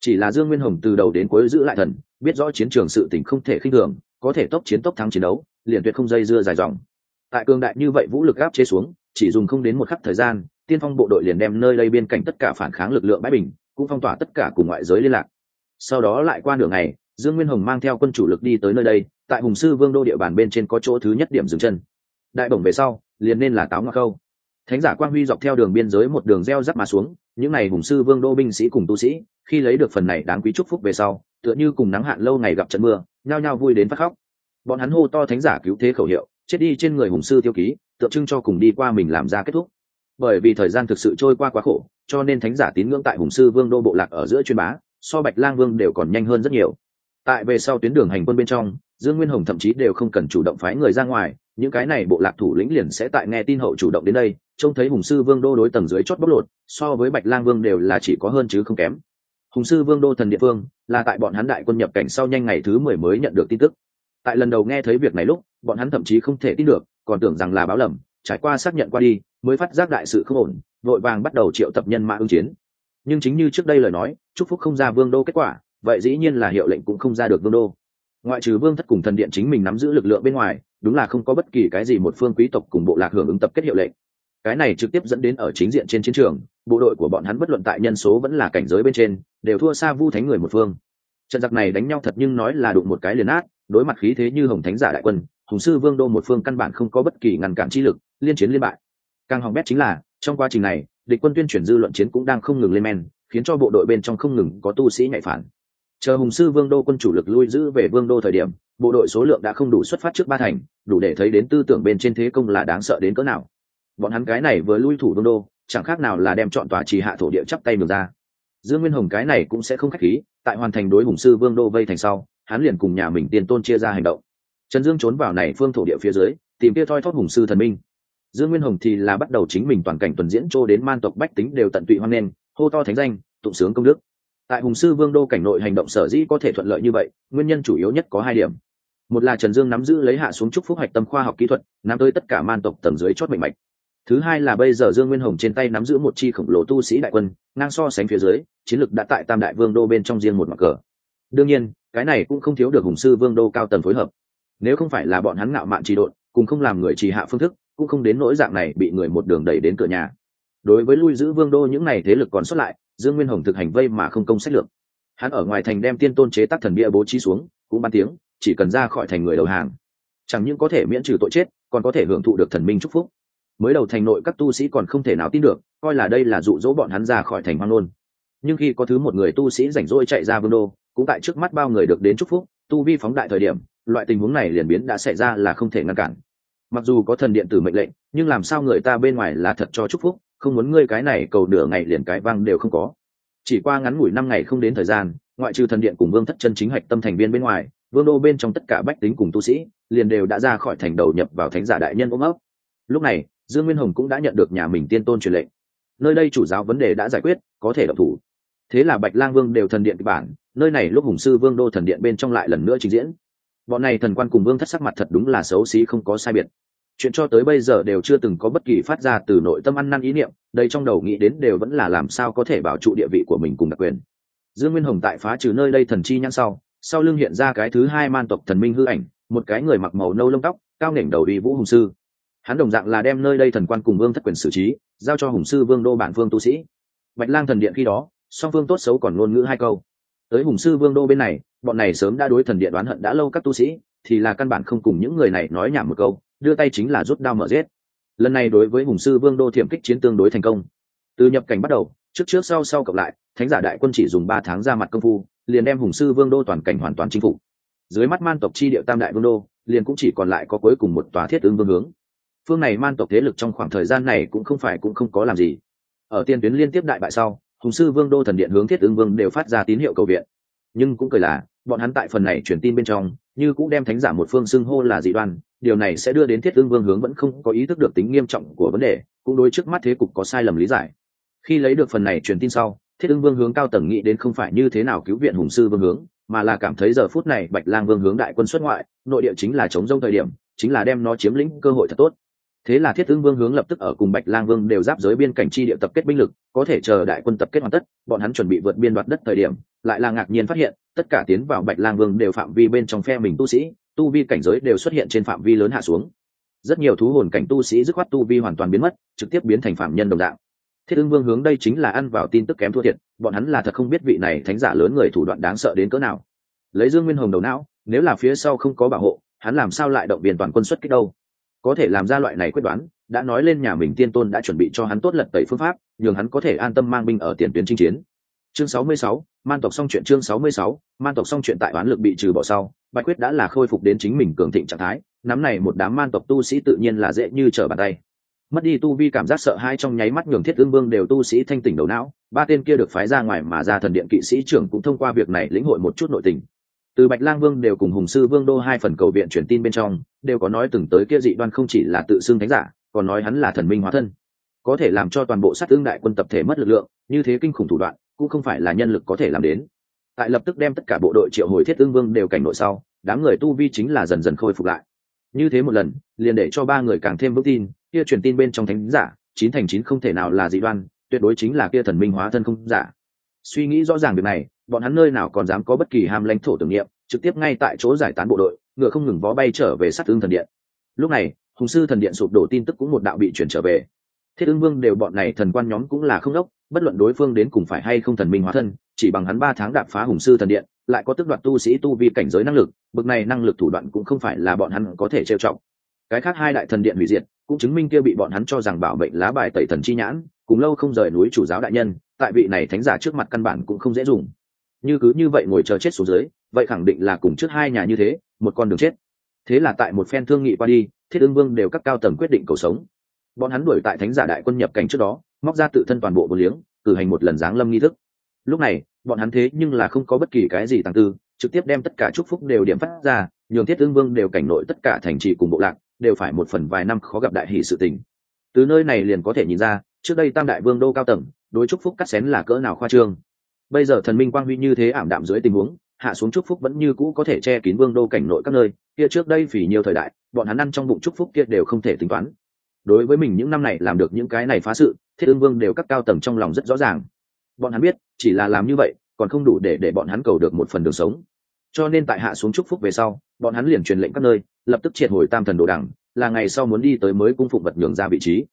Chỉ là dương nguyên hồng từ đầu đến cuối giữ lại thần, biết rõ chiến trường sự tình không thể khinh thường, có thể tốc chiến tốc thắng chiến đấu, liền tuyệt không dây dưa dài dòng. Tại cường đại như vậy vũ lực áp chế xuống, chỉ dùng không đến một khắc thời gian, tiên phong bộ đội liền đem nơi đây biên cảnh tất cả phản kháng lực lượng bãi bình, cũng phong tỏa tất cả cùng ngoại giới liên lạc. Sau đó lại qua nửa ngày dương nguyên hồng mang theo quân chủ lực đi tới nơi đây, tại hùng sư vương đô địa bàn bên trên có chỗ thứ nhất điểm dừng chân. Đại bổng về sau, liền nên là táo ngọc khâu. Thánh giả quang huy dọc theo đường biên giới một đường reo rắc mà xuống, những n à y hùng sư vương đô binh sĩ cùng tu sĩ, khi lấy được phần này đáng quý chúc phúc về sau, tựa như cùng nắng hạn lâu ngày gặp trận mưa, nhao nhao vui đến phát khóc. Bọn hắn hô to thánh giả cứu thế khẩu hiệu, chết đi trên người hùng sư tiêu ký, tượng trưng cho cùng đi qua mình làm ra kết thúc. Bởi vì thời gian thực sự trôi qua quá khổ, cho nên thánh giả tín ngưỡng tại hùng sư vương đô bộ lạc ở giữa chuyên bá, so bạch lang vương đều còn nhanh hơn rất nhiều tại về sau tuyến đường hành quân bên trong, dương nguyên hồng thậm chí đều không cần chủ động phái người ra ngoài, những cái này bộ lạc thủ lĩnh liền sẽ tại nghe tin hậu chủ động đến đây, trông thấy hùng sư vương đô đối tầng dưới chót bóc lột, so với bạch lang vương đều là chỉ có hơn chứ không kém. Hùng sư vương đô thần địa phương, là tại bọn hắn đại quân nhập cảnh sau nhanh ngày thứ mười mới nhận được tin tức. Tại lần đầu nghe thấy việc này lúc, bọn hắn thậm chí không thể tin được, còn tưởng rằng là báo lầm, trải qua xác nhận qua đi, mới phát giác đại sự không ổn, vội vàng bắt đầu triệu tập nhân mã ứng chiến. Nhưng chính như trước đây lời nói, chúc phúc không ra vương đô kết quả vậy dĩ nhiên là hiệu lệnh cũng không ra được vương đô. Ngoại trừ vương thất cùng thần điện chính mình nắm giữ lực lượng bên ngoài, đúng là không có bất kỳ cái gì một phương quý tộc cùng bộ lạc hưởng ứng tập kết hiệu lệnh. Cái này trực tiếp dẫn đến ở chính diện trên chiến trường, bộ đội của bọn hắn bất luận tại nhân số vẫn là cảnh giới bên trên, đều thua xa vu thánh người một phương. Trận giặc này đánh nhau thật nhưng nói là đụng một cái liền át đối mặt khí thế như hồng thánh giả đại quân, hùng sư vương đô một phương căn bản không có bất kỳ ngăn cản chi lực, liên chiến liên bại. Càng hỏng bét chính là, trong quá trình này, địch quân tuyên truyền dư luận chiến cũng đang không ngừng lên men, khiến cho bộ đội bên trong không ngừng có tu sĩ nhạy phản chờ hùng sư vương đô quân chủ lực lui giữ về vương đô thời điểm, bộ đội số lượng đã không đủ xuất phát trước ba thành, đủ để thấy đến tư tưởng bên trên thế công là đáng sợ đến cỡ nào. Bọn hắn cái này vừa lui thủ vương đô, chẳng khác nào là đem chọn tòa trì hạ thổ địa chắp tay ngược ra. Dương nguyên hồng cái này cũng sẽ không khách khí, tại hoàn thành đối hùng sư vương đô vây thành sau, hắn liền cùng nhà mình tiền tôn chia ra hành động. Trần dương trốn vào này phương thổ địa phía dưới, tìm kia thoi thóp hùng sư thần minh. Dương nguyên hồng thì là bắt đầu chính mình toàn cảnh tuần diễn trô đến man tộc bách tính đều tận tụy hoan nghênh, hô to thánh danh, tụng sướng công đức tại hùng sư vương đô cảnh nội hành động sở dĩ có thể thuận lợi như vậy, nguyên nhân chủ yếu nhất có hai điểm. Một là trần dương nắm giữ lấy hạ xuống trúc phúc hạch tâm khoa học kỹ thuật, nắm tới tất cả man tộc tầng dưới chót mạnh mạch. Thứ hai là bây giờ dương nguyên hồng trên tay nắm giữ một chi khổng lồ tu sĩ đại quân, ngang so sánh phía dưới, chiến lực đã tại tam đại vương đô bên trong riêng một mặt cờ. Đương nhiên, cái này cũng không thiếu được hùng sư vương đô cao tầng phối hợp. Nếu không phải là bọn hắn ngạo mạn trì độn, cùng không làm người trì hạ phương thức, cũng không đến nỗi dạng này bị người một đường đẩy đến cửa nhà. Đối với lui giữ vương đô những này thế lực còn xuất lại dương nguyên hồng thực hành vây mà không công sách lược. Hắn ở ngoài thành đem tiên tôn chế tác thần bia bố trí xuống, cũng ban tiếng, chỉ cần ra khỏi thành người đầu hàng. Chẳng những có thể miễn trừ tội chết, còn có thể hưởng thụ được thần minh chúc phúc. Mới đầu thành nội các tu sĩ còn không thể nào tin được, coi là đây là dụ dỗ bọn hắn ra khỏi thành hoang nôn nhưng khi có thứ một người tu sĩ rảnh rỗi chạy ra vương đô, cũng tại trước mắt bao người được đến chúc phúc, tu vi phóng đại thời điểm, loại tình huống này liền biến đã xảy ra là không thể ngăn cản. Mặc dù có thần điện tử mệnh lệnh, nhưng làm sao người ta bên ngoài là thật cho chúc phúc? Không muốn ngươi cái này cầu nửa ngày liền cái vang đều không có. Chỉ qua ngắn ngủi năm ngày không đến thời gian, ngoại trừ thần điện cùng vương thất chân chính hạch tâm thành viên bên ngoài, vương đô bên trong tất cả bách tính cùng tu sĩ liền đều đã ra khỏi thành đầu nhập vào thánh giả đại nhân ôm ấp. Lúc này, dương nguyên hồng cũng đã nhận được nhà mình tiên tôn truyền lệnh. Nơi đây chủ giáo vấn đề đã giải quyết, có thể độc thủ. Thế là bạch lang vương đều thần điện kịch bản, nơi này lúc hùng sư vương đô thần điện bên trong lại lần nữa trình diễn. Bọn này thần quan cùng vương thất sắc mặt thật đúng là xấu xí không có sai biệt chuyện cho tới bây giờ đều chưa từng có bất kỳ phát ra từ nội tâm ăn năn ý niệm đây trong đầu nghĩ đến đều vẫn là làm sao có thể bảo trụ địa vị của mình cùng đặc quyền. Dương nguyên hồng tại phá trừ nơi đây thần chi nhãn sau sau lưng hiện ra cái thứ hai man tộc thần minh hư ảnh, một cái người mặc màu nâu lông tóc, cao nghển đầu uy vũ hùng sư. Hắn đồng dạng là đem nơi đây thần quan cùng vương thất quyền xử trí, giao cho hùng sư vương đô bản vương tu sĩ. Bạch lang thần điện khi đó, song phương tốt xấu còn ngôn ngữ hai câu. Tới hùng sư vương đô bên này, bọn này sớm đã đối thần điện đoán hận đã lâu các tu sĩ, thì là căn bản không cùng những người này nói nhảm một câu đưa tay chính là rút đao mở giết. Lần này đối với hùng sư vương đô thiểm kích chiến tương đối thành công. Từ nhập cảnh bắt đầu, trước trước sau sau cộng lại, thánh giả đại quân chỉ dùng ba tháng ra mặt công phu, liền đem hùng sư vương đô toàn cảnh hoàn toàn chinh phục. Dưới mắt man tộc chi địa tam đại vương đô, liền cũng chỉ còn lại có cuối cùng một tòa thiết ứng vương hướng. Phương này man tộc thế lực trong khoảng thời gian này cũng không phải cũng không có làm gì. Ở tiên tuyến liên tiếp đại bại sau, hùng sư vương đô thần điện hướng thiết ứng vương đều phát ra tín hiệu cầu viện. Nhưng cũng cười là, bọn hắn tại phần này truyền tin bên trong, như cũng đem thánh giả một phương xưng hô là dị đoan điều này sẽ đưa đến thiết ương vương hướng vẫn không có ý thức được tính nghiêm trọng của vấn đề, cũng đối trước mắt thế cục có sai lầm lý giải. Khi lấy được phần này truyền tin sau, thiết ương vương hướng cao tầng nghĩ đến không phải như thế nào cứu viện hùng sư vương hướng, mà là cảm thấy giờ phút này bạch lang vương hướng đại quân xuất ngoại, nội địa chính là chống rông thời điểm, chính là đem nó chiếm lĩnh cơ hội thật tốt thế là thiết ương vương hướng lập tức ở cùng bạch lang vương đều giáp giới biên cảnh chi địa tập kết binh lực, có thể chờ đại quân tập kết hoàn tất, bọn hắn chuẩn bị vượt biên đoạt đất thời điểm, lại là ngạc nhiên phát hiện, tất cả tiến vào bạch lang vương đều phạm vi bên trong phe mình tu sĩ, tu vi cảnh giới đều xuất hiện trên phạm vi lớn hạ xuống. Rất nhiều thú hồn cảnh tu sĩ dứt khoát tu vi hoàn toàn biến mất, trực tiếp biến thành phạm nhân đồng dạng. Thiết tướng vương hướng đây chính là ăn vào tin tức kém thua thiệt, bọn hắn là thật không biết vị này thánh giả lớn người thủ đoạn đáng sợ đến cỡ nào. Lấy dương nguyên hồng đầu não, nếu là phía sau không có bảo hộ, hắn làm sao lại động viên toàn quân xuất kích đâu? Có thể làm ra loại này quyết đoán đã nói lên nhà mình tiên tôn đã chuẩn bị cho hắn tốt lật tẩy phương pháp nhường hắn có thể an tâm mang binh ở tiền tuyến chinh chiến. Chương 66, man tộc xong chuyện chương 66, man tộc xong chuyện tại oán lực bị trừ bỏ sau bạch quyết đã là khôi phục đến chính mình cường thịnh trạng thái nắm này một đám man tộc tu sĩ tự nhiên là dễ như trở bàn tay. Mất đi tu vi cảm giác sợ hãi trong nháy mắt nhường thiết ương vương đều tu sĩ thanh tỉnh đầu não ba tên kia được phái ra ngoài mà ra thần điện kỵ sĩ trưởng cũng thông qua việc này lĩnh hội một chút nội tình từ bạch lang vương đều cùng hùng sư vương đô hai phần cầu viện truyền tin bên trong, đều có nói từng tới kia dị đoan không chỉ là tự xưng thánh giả, còn nói hắn là thần minh hóa thân. Có thể làm cho toàn bộ sát tương đại quân tập thể mất lực lượng, như thế kinh khủng thủ đoạn, cũng không phải là nhân lực có thể làm đến. Tại lập tức đem tất cả bộ đội triệu hồi thiết tương vương đều cảnh nội sau, đám người tu vi chính là dần dần khôi phục lại. Như thế một lần, liền để cho ba người càng thêm vững tin, kia truyền tin bên trong thánh giả, chín thành chín không thể nào là dị đoan, tuyệt đối chính là kia thần minh hóa thân không giả suy nghĩ rõ ràng việc này, bọn hắn nơi nào còn dám có bất kỳ ham lãnh thổ tưởng niệm, trực tiếp ngay tại chỗ giải tán bộ đội, ngựa không ngừng vó bay trở về sát ương thần điện. Lúc này, hùng sư thần điện sụp đổ tin tức cũng một đạo bị chuyển trở về. Thiết ương vương đều bọn này thần quan nhóm cũng là không đốc, bất luận đối phương đến cùng phải hay không thần minh hóa thân, chỉ bằng hắn ba tháng đạp phá hùng sư thần điện, lại có tức đoạt tu sĩ tu vi cảnh giới năng lực, bực này năng lực thủ đoạn cũng không phải là bọn hắn có thể trêu trọng cái khác hai đại thần điện hủy diệt, cũng chứng minh kia bị bọn hắn cho rằng bảo mệnh lá bài tẩy thần chi nhãn cùng lâu không rời núi chủ giáo đại nhân, tại vị này thánh giả trước mặt căn bản cũng không dễ dùng. Như cứ như vậy ngồi chờ chết xuống dưới, vậy khẳng định là cùng trước hai nhà như thế, một con đường chết. Thế là tại một phen thương nghị qua đi, thiết ương vương đều các cao tầng quyết định cầu sống. Bọn hắn đuổi tại thánh giả đại quân nhập cảnh trước đó, móc ra tự thân toàn bộ một liếng, cử hành một lần giáng lâm nghi thức. Lúc này, bọn hắn thế nhưng là không có bất kỳ cái gì tăng tư, trực tiếp đem tất cả chúc phúc đều điểm phát ra, nhường thiết ương vương đều cảnh nội tất cả thành trì cùng bộ lạc, đều phải một phần vài năm khó gặp đại hỷ sự tình. Từ nơi này liền có thể nhìn ra trước đây tam đại vương đô cao tầng, đối chúc phúc cắt xén là cỡ nào khoa trương. Bây giờ thần minh quang huy như thế ảm đạm dưới tình huống, hạ xuống chúc phúc vẫn như cũ có thể che kín vương đô cảnh nội các nơi, kia trước đây vì nhiều thời đại, bọn hắn ăn trong bụng chúc phúc kia đều không thể tính toán. Đối với mình những năm này làm được những cái này phá sự, thiết ương vương đều các cao tầng trong lòng rất rõ ràng. Bọn hắn biết, chỉ là làm như vậy, còn không đủ để để bọn hắn cầu được một phần đường sống. Cho nên tại hạ xuống chúc phúc về sau, bọn hắn liền truyền lệnh các nơi, lập tức triệt hồi tam thần đồ đẳng là ngày sau muốn đi tới mới cung phụng vật nhường ra vị trí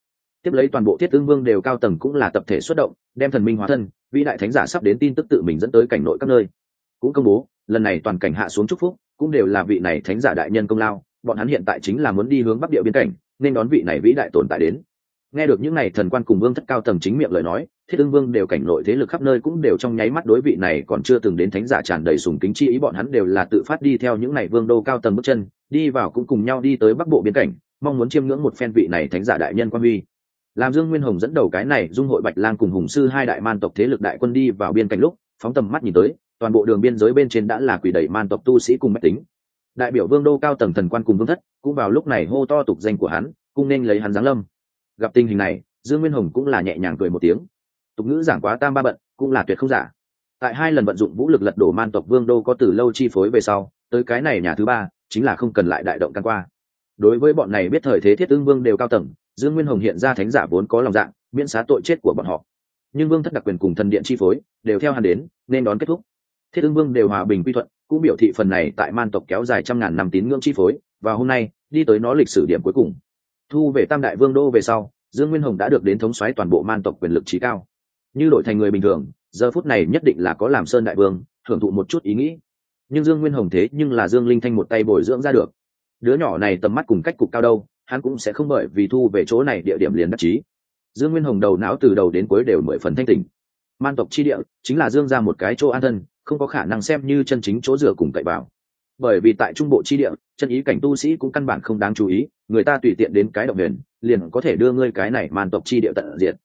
tiếp lấy toàn bộ thiết ương vương đều cao tầng cũng là tập thể xuất động, đem thần minh hóa thân, vĩ đại thánh giả sắp đến tin tức tự mình dẫn tới cảnh nội các nơi. Cũng công bố, lần này toàn cảnh hạ xuống chúc phúc, cũng đều là vị này thánh giả đại nhân công lao, bọn hắn hiện tại chính là muốn đi hướng bắc địa biên cảnh, nên đón vị này vĩ đại tồn tại đến. Nghe được những n à y thần quan cùng vương thất cao tầng chính miệng lời nói, thiết ương vương đều cảnh nội thế lực khắp nơi cũng đều trong nháy mắt đối vị này còn chưa từng đến thánh giả tràn đầy sùng kính chi ý bọn hắn đều là tự phát đi theo những n à y vương đô cao tầng bước chân, đi vào cũng cùng nhau đi tới bắc bộ biên cảnh, mong muốn chiêm ngưỡng một phen vị này thánh giả đại nhân quan huy làm dương nguyên hồng dẫn đầu cái này dung hội bạch lang cùng hùng sư hai đại man tộc thế lực đại quân đi vào biên cảnh lúc, phóng tầm mắt nhìn tới, toàn bộ đường biên giới bên trên đã là quỷ đẩy man tộc tu sĩ cùng mách tính. Đại biểu vương đô cao tầng thần quan cùng vương thất, cũng vào lúc này hô to tục danh của hắn, cũng nên lấy hắn giáng lâm. Gặp tình hình này, dương nguyên hồng cũng là nhẹ nhàng cười một tiếng. Tục ngữ giảng quá tam ba bận, cũng là tuyệt không giả. Tại hai lần vận dụng vũ lực lật đổ man tộc vương đô có từ lâu chi phối về sau, tới cái này nhà thứ ba, chính là không cần lại đại động căn qua. Đối với bọn này biết thời thế thiết ưng vương đều cao tầng dương nguyên hồng hiện ra thánh giả vốn có lòng dạng miễn xá tội chết của bọn họ. Nhưng vương thất đặc quyền cùng thần điện chi phối đều theo hắn đến, nên đón kết thúc. Thiết ương vương đều hòa bình quy thuận, cũng biểu thị phần này tại man tộc kéo dài trăm ngàn năm tín ngưỡng chi phối, và hôm nay, đi tới nó lịch sử điểm cuối cùng. Thu về tam đại vương đô về sau, dương nguyên hồng đã được đến thống xoáy toàn bộ man tộc quyền lực trí cao. Như đổi thành người bình thường, giờ phút này nhất định là có làm sơn đại vương hưởng thụ một chút ý nghĩ. Nhưng dương nguyên hồng thế nhưng là dương linh thanh một tay bồi dưỡng ra được. Đứa nhỏ này tầm mắt cùng cách cục cao đâu hắn cũng sẽ không bởi vì thu về chỗ này địa điểm liền đắc chí. Dương nguyên hồng đầu não từ đầu đến cuối đều mười phần thanh tình man tộc chi địa, chính là dương ra một cái chỗ an thân, không có khả năng xem như chân chính chỗ dựa cùng cậy vào. Bởi vì tại trung bộ chi địa, chân ý cảnh tu sĩ cũng căn bản không đáng chú ý, người ta tùy tiện đến cái động huyền liền có thể đưa ngươi cái này man tộc chi địa tận diện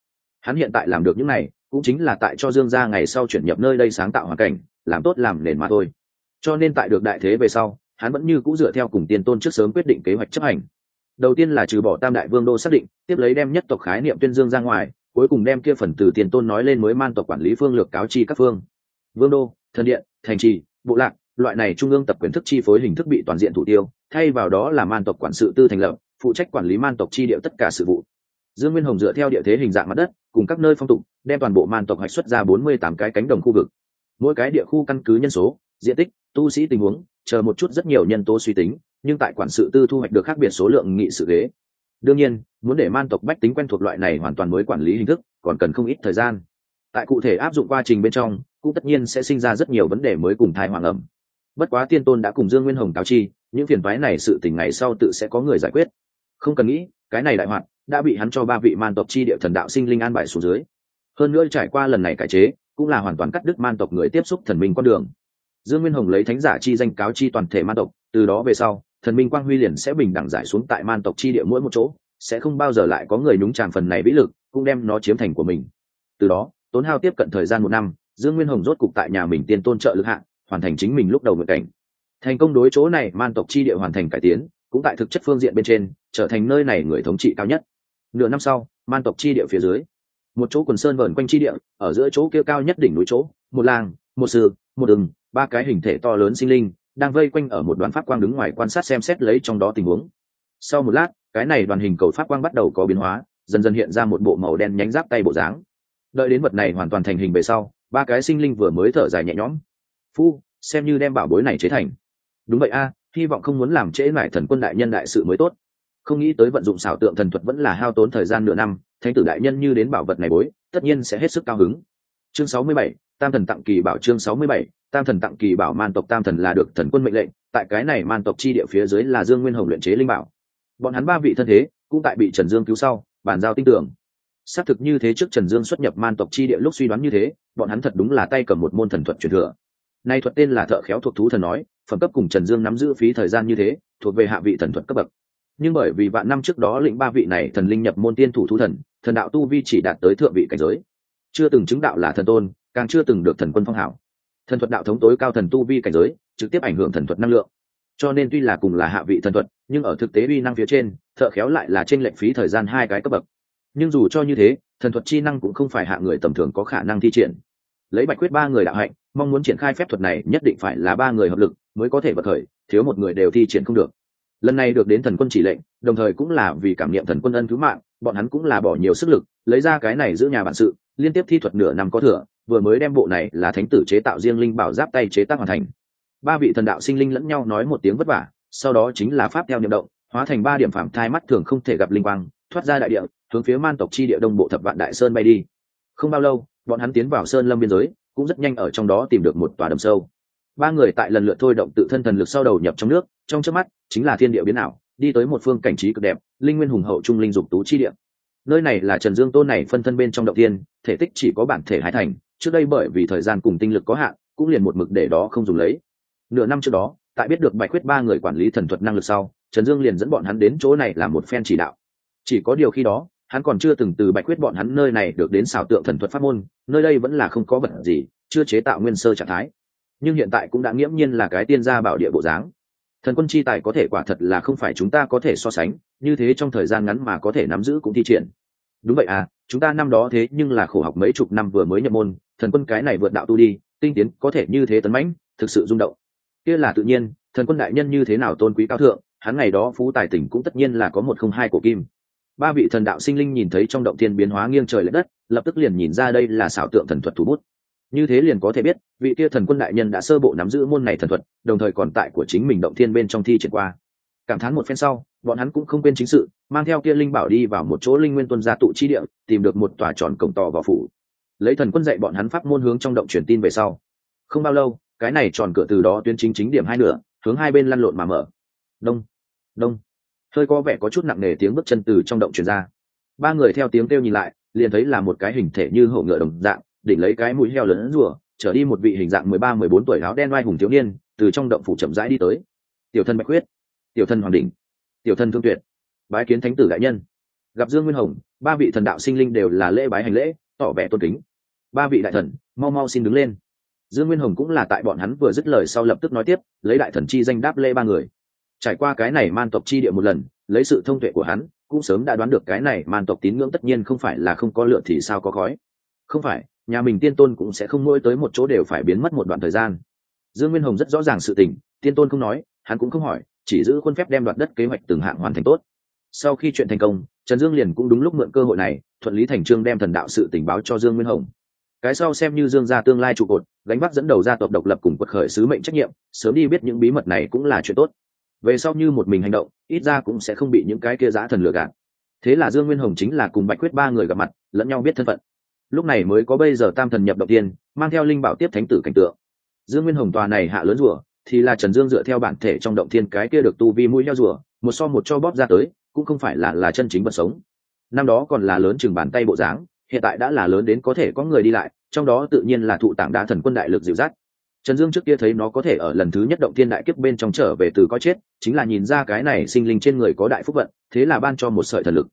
hắn hiện tại làm được những này, cũng chính là tại cho dương gia ngày sau chuyển nhập nơi đây sáng tạo hoàn cảnh, làm tốt làm nền mà thôi. Cho nên tại được đại thế về sau, hắn vẫn như cũ dựa theo cùng tiên tôn trước sớm quyết định kế hoạch chấp hành đầu tiên là trừ bỏ tam đại vương đô xác định, tiếp lấy đem nhất tộc khái niệm tuyên dương ra ngoài, cuối cùng đem kia phần từ tiền tôn nói lên mới man tộc quản lý phương lược cáo chi các phương. Vương đô, thần điện, thành trì, bộ lạc, loại này trung ương tập quyền thức chi phối hình thức bị toàn diện thủ tiêu, thay vào đó là man tộc quản sự tư thành lập, phụ trách quản lý man tộc chi điệu tất cả sự vụ. Dương nguyên hồng dựa theo địa thế hình dạng mặt đất, cùng các nơi phong tục, đem toàn bộ man tộc hoạch xuất ra bốn mươi tám cái cánh đồng khu vực. Mỗi cái địa khu căn cứ nhân số, diện tích, tu sĩ tình huống, chờ một chút rất nhiều nhân tố suy tính nhưng tại quản sự tư thu hoạch được khác biệt số lượng nghị sự ghế. Đương nhiên, muốn để man tộc bách tính quen thuộc loại này hoàn toàn mới quản lý hình thức, còn cần không ít thời gian. Tại cụ thể áp dụng quá trình bên trong, cũng tất nhiên sẽ sinh ra rất nhiều vấn đề mới cùng thai hoàng ẩm. Bất quá tiên tôn đã cùng dương nguyên hồng cáo chi, những phiền toái này sự tình ngày sau tự sẽ có người giải quyết. Không cần nghĩ, cái này đại hoạt đã bị hắn cho ba vị man tộc chi địa thần đạo sinh linh an bài xuống dưới. Hơn nữa trải qua lần này cải chế, cũng là hoàn toàn cắt đứt man tộc người tiếp xúc thần minh con đường. Dương nguyên hồng lấy thánh giả chi danh cáo chi toàn thể man tộc, từ đó về sau thần minh quang huy liền sẽ bình đẳng giải xuống tại man tộc chi địa mỗi một chỗ, sẽ không bao giờ lại có người nhúng tràn phần này vĩ lực, cũng đem nó chiếm thành của mình. Từ đó, tốn hao tiếp cận thời gian một năm, dương nguyên hồng rốt cục tại nhà mình tiên tôn trợ lực hạng hoàn thành chính mình lúc đầu nguyện cảnh. Thành công đối chỗ này, man tộc chi địa hoàn thành cải tiến, cũng tại thực chất phương diện bên trên, trở thành nơi này người thống trị cao nhất. Nửa năm sau, man tộc chi địa phía dưới, một chỗ quần sơn vờn quanh chi địa, ở giữa chỗ kia cao nhất đỉnh núi chỗ, một làng, một sư một đường, ba cái hình thể to lớn sinh linh đang vây quanh ở một đoàn pháp quang đứng ngoài quan sát xem xét lấy trong đó tình huống. Sau một lát, cái này đoàn hình cầu pháp quang bắt đầu có biến hóa, dần dần hiện ra một bộ màu đen nhánh giáp tay bộ dáng. Đợi đến vật này hoàn toàn thành hình về sau, ba cái sinh linh vừa mới thở dài nhẹ nhõm. Phu, xem như đem bảo bối này chế thành. Đúng vậy a, hy vọng không muốn làm trễ lại thần quân đại nhân đại sự mới tốt. Không nghĩ tới vận dụng xảo tượng thần thuật vẫn là hao tốn thời gian nửa năm, thánh tử đại nhân như đến bảo vật này bối, tất nhiên sẽ hết sức cao hứng. Chương sáu mươi bảy, tam thần tặng kỳ bảo chương sáu mươi bảy tam thần tặng kỳ bảo man tộc tam thần là được thần quân mệnh lệnh, tại cái này man tộc chi địa phía dưới là dương nguyên hồng luyện chế linh bảo. Bọn hắn ba vị thân thế cũng tại bị trần dương cứu sau, bàn giao tin tưởng. Xác thực như thế trước trần dương xuất nhập man tộc chi địa lúc suy đoán như thế, bọn hắn thật đúng là tay cầm một môn thần thuật truyền thừa. Nay thuật tên là thợ khéo thuộc thú thần nói, phẩm cấp cùng trần dương nắm giữ phí thời gian như thế, thuộc về hạ vị thần thuật cấp bậc. Nhưng bởi vì vạn năm trước đó lĩnh ba vị này thần linh nhập môn tiên thủ thú thần thần đạo tu vi chỉ đạt tới thượng vị cảnh giới. Chưa từng chứng đạo là thần tôn, càng chưa từng được thần quân phong hảo thần thuật đạo thống tối cao thần tu vi cảnh giới, trực tiếp ảnh hưởng thần thuật năng lượng. Cho nên tuy là cùng là hạ vị thần thuật, nhưng ở thực tế uy năng phía trên, thợ khéo lại là trên lệnh phí thời gian hai cái cấp bậc. Nhưng dù cho như thế, thần thuật chi năng cũng không phải hạ người tầm thường có khả năng thi triển. Lấy bạch quyết ba người đạo hạnh, mong muốn triển khai phép thuật này nhất định phải là ba người hợp lực mới có thể bật khởi, thiếu một người đều thi triển không được. Lần này được đến thần quân chỉ lệnh, đồng thời cũng là vì cảm niệm thần quân ân cứu mạng, bọn hắn cũng là bỏ nhiều sức lực, lấy ra cái này giữ nhà bản sự liên tiếp thi thuật nửa năm có thừa, vừa mới đem bộ này là thánh tử chế tạo riêng linh bảo giáp tay chế tác hoàn thành. Ba vị thần đạo sinh linh lẫn nhau nói một tiếng vất vả, sau đó chính là pháp theo niệm động, hóa thành ba điểm phạm thai mắt thường không thể gặp linh quang, thoát ra đại địa, hướng phía man tộc chi địa đông bộ thập vạn đại sơn bay đi. Không bao lâu, bọn hắn tiến vào sơn lâm biên giới, cũng rất nhanh ở trong đó tìm được một tòa đầm sâu. Ba người tại lần lượt thôi động tự thân thần lực sau đầu nhập trong nước, trong trước mắt, chính là thiên địa biến ảo, đi tới một phương cảnh trí cực đẹp, linh nguyên hùng hậu trung linh dục tú chi địa nơi này là trần dương tôn này phân thân bên trong động tiên thể tích chỉ có bản thể hải thành, trước đây bởi vì thời gian cùng tinh lực có hạn, cũng liền một mực để đó không dùng lấy. Nửa năm trước đó, tại biết được bạch quyết ba người quản lý thần thuật năng lực sau, trần dương liền dẫn bọn hắn đến chỗ này làm một phen chỉ đạo. Chỉ có điều khi đó, hắn còn chưa từng từ bạch quyết bọn hắn nơi này được đến xảo tượng thần thuật pháp môn, nơi đây vẫn là không có vật gì, chưa chế tạo nguyên sơ trạng thái. Nhưng hiện tại cũng đã nghiễm nhiên là cái tiên gia bảo địa bộ dáng thần quân chi tài có thể quả thật là không phải chúng ta có thể so sánh, như thế trong thời gian ngắn mà có thể nắm giữ cũng thi triển. Đúng vậy à chúng ta năm đó thế nhưng là khổ học mấy chục năm vừa mới nhập môn, thần quân cái này vượt đạo tu đi, tinh tiến có thể như thế tấn mãnh, thực sự rung động. Kia là tự nhiên, thần quân đại nhân như thế nào tôn quý cao thượng, hắn ngày đó phú tài tỉnh cũng tất nhiên là có một không hai của kim. Ba vị thần đạo sinh linh nhìn thấy trong động thiên biến hóa nghiêng trời l ệ đất, lập tức liền nhìn ra đây là xảo tượng thần thuật thủ bút như thế liền có thể biết, vị kia thần quân đại nhân đã sơ bộ nắm giữ môn này thần thuật, đồng thời còn tại của chính mình động thiên bên trong thi triển qua. Cảm thán một phen sau, bọn hắn cũng không quên chính sự, mang theo kia linh bảo đi vào một chỗ linh nguyên tuân gia tụ chi địa, tìm được một tòa tròn cổng tò vào phủ. Lấy thần quân dạy bọn hắn pháp môn hướng trong động truyền tin về sau. Không bao lâu, cái này tròn cửa từ đó tuyến chính chính điểm hai nửa, hướng hai bên lăn lộn mà mở. Đông đông. Hơi có vẻ có chút nặng nề tiếng bước chân từ trong động truyền ra. Ba người theo tiếng kêu nhìn lại, liền thấy là một cái hình thể như hổ ngựa đồng dạng đỉnh lấy cái mũi heo lớn rùa, trở đi một vị hình dạng mười ba, mười bốn tuổi áo đen oai hùng thiếu niên, từ trong động phủ chậm rãi đi tới. Tiểu thân bạch huyết, tiểu thân hoàng đỉnh, tiểu thân thương tuyệt, bái kiến thánh tử đại nhân. Gặp dương nguyên hồng, ba vị thần đạo sinh linh đều là lễ bái hành lễ, tỏ vẻ tôn kính. Ba vị đại thần, mau mau xin đứng lên. Dương nguyên hồng cũng là tại bọn hắn vừa dứt lời sau lập tức nói tiếp, lấy đại thần chi danh đáp lễ ba người. Trải qua cái này man tộc chi địa một lần, lấy sự thông tuệ của hắn, cũng sớm đã đoán được cái này man tộc tín ngưỡng tất nhiên không phải là không có lựa thì sao có khói. Không phải nhà mình tiên tôn cũng sẽ không mỗi tới một chỗ đều phải biến mất một đoạn thời gian. Dương nguyên hồng rất rõ ràng sự tình, tiên tôn không nói, hắn cũng không hỏi, chỉ giữ khuôn phép đem đoạt đất kế hoạch từng hạng hoàn thành tốt. Sau khi chuyện thành công, trần dương liền cũng đúng lúc mượn cơ hội này, thuận lý thành trương đem thần đạo sự tình báo cho dương nguyên hồng. Cái sau xem như dương gia tương lai trụ cột, gánh vác dẫn đầu gia tộc độc lập cùng quật khởi sứ mệnh trách nhiệm, sớm đi biết những bí mật này cũng là chuyện tốt. Về sau như một mình hành động, ít ra cũng sẽ không bị những cái kia giã thần lừa gạt. Thế là dương nguyên hồng chính là cùng bạch quyết ba người gặp mặt, lẫn nhau biết thân phận lúc này mới có bây giờ tam thần nhập động tiên, mang theo linh bảo tiếp thánh tử cảnh tượng. Dương nguyên hồng tòa này hạ lớn rùa, thì là trần dương dựa theo bản thể trong động thiên cái kia được tu vi mũi leo rùa, một so một cho bóp ra tới, cũng không phải là là chân chính vật sống. Năm đó còn là lớn chừng bàn tay bộ dáng, hiện tại đã là lớn đến có thể có người đi lại, trong đó tự nhiên là thụ tảng đá thần quân đại lực dịu dắt. Trần dương trước kia thấy nó có thể ở lần thứ nhất động thiên đại kiếp bên trong trở về từ có chết, chính là nhìn ra cái này sinh linh trên người có đại phúc vận, thế là ban cho một sợi thần lực.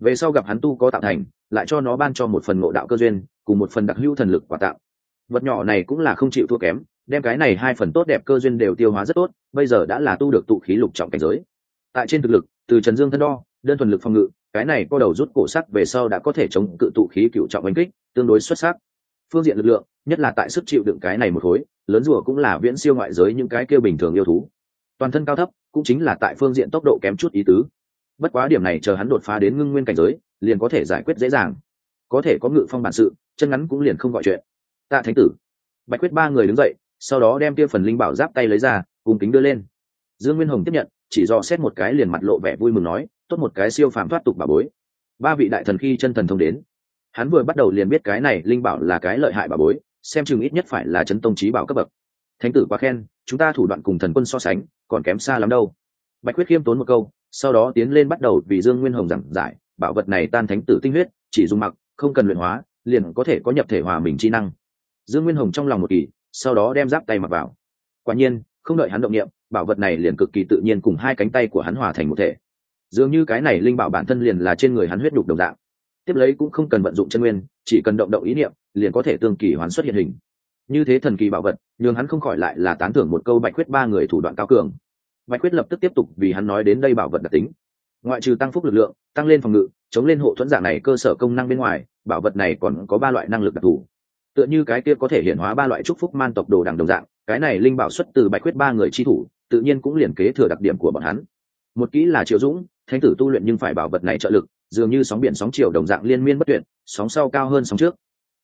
Về sau gặp hắn tu có tạo thành lại cho nó ban cho một phần ngộ đạo cơ duyên, cùng một phần đặc hữu thần lực quả tạo. Vật nhỏ này cũng là không chịu thua kém, đem cái này hai phần tốt đẹp cơ duyên đều tiêu hóa rất tốt, bây giờ đã là tu được tụ khí lục trọng cảnh giới. Tại trên thực lực, từ trần dương thân đo, đơn thuần lực phòng ngự, cái này có đầu rút cổ sắc về sau đã có thể chống cự tụ khí cựu trọng oanh kích, tương đối xuất sắc. Phương diện lực lượng, nhất là tại sức chịu đựng cái này một khối, lớn rùa cũng là viễn siêu ngoại giới những cái kêu bình thường yêu thú. Toàn thân cao thấp, cũng chính là tại phương diện tốc độ kém chút ý tứ. Bất quá điểm này chờ hắn đột phá đến ngưng nguyên cảnh giới liền có thể giải quyết dễ dàng. Có thể có ngự phong bản sự, chân ngắn cũng liền không gọi chuyện. Tạ thánh tử. Bạch quyết ba người đứng dậy, sau đó đem kia phần linh bảo giáp tay lấy ra cùng kính đưa lên. Dương nguyên hồng tiếp nhận, chỉ do xét một cái liền mặt lộ vẻ vui mừng nói, tốt một cái siêu phàm thoát tục bà bối. Ba vị đại thần khi chân thần thông đến, hắn vừa bắt đầu liền biết cái này linh bảo là cái lợi hại bà bối, xem chừng ít nhất phải là chấn tông trí bảo cấp bậc. Thánh tử quá khen, chúng ta thủ đoạn cùng thần quân so sánh, còn kém xa lắm đâu. Bạch quyết khiêm tốn một câu, sau đó tiến lên bắt đầu vì dương nguyên hồng giảng giải bảo vật này tan thánh tử tinh huyết, chỉ dùng mặc, không cần luyện hóa, liền có thể có nhập thể hòa mình chi năng. Dương nguyên hồng trong lòng một kỳ, sau đó đem giáp tay mặc vào. Quả nhiên, không đợi hắn động nghiệm bảo vật này liền cực kỳ tự nhiên cùng hai cánh tay của hắn hòa thành một thể. Dường như cái này linh bảo bản thân liền là trên người hắn huyết đục đồng dạng. Tiếp lấy cũng không cần vận dụng chân nguyên, chỉ cần động động ý niệm, liền có thể tương kỳ hoán xuất hiện hình. Như thế thần kỳ bảo vật, nhường hắn không khỏi lại là tán thưởng một câu bạch quyết ba người thủ đoạn cao cường. Bạch quyết lập tức tiếp tục vì hắn nói đến đây bảo vật đặc tính ngoại trừ tăng phúc lực lượng, tăng lên phòng ngự, chống lên hộ thuẫn dạng này cơ sở công năng bên ngoài, bảo vật này còn có ba loại năng lực đặc thù. Tựa như cái kia có thể hiện hóa ba loại trúc phúc man tộc đồ đằng đồng dạng, cái này linh bảo xuất từ bạch quyết ba người chi thủ, tự nhiên cũng liền kế thừa đặc điểm của bọn hắn. Một kỹ là triệu dũng, thánh tử tu luyện nhưng phải bảo vật này trợ lực, dường như sóng biển sóng chiều đồng dạng liên miên bất tuyệt, sóng sau cao hơn sóng trước.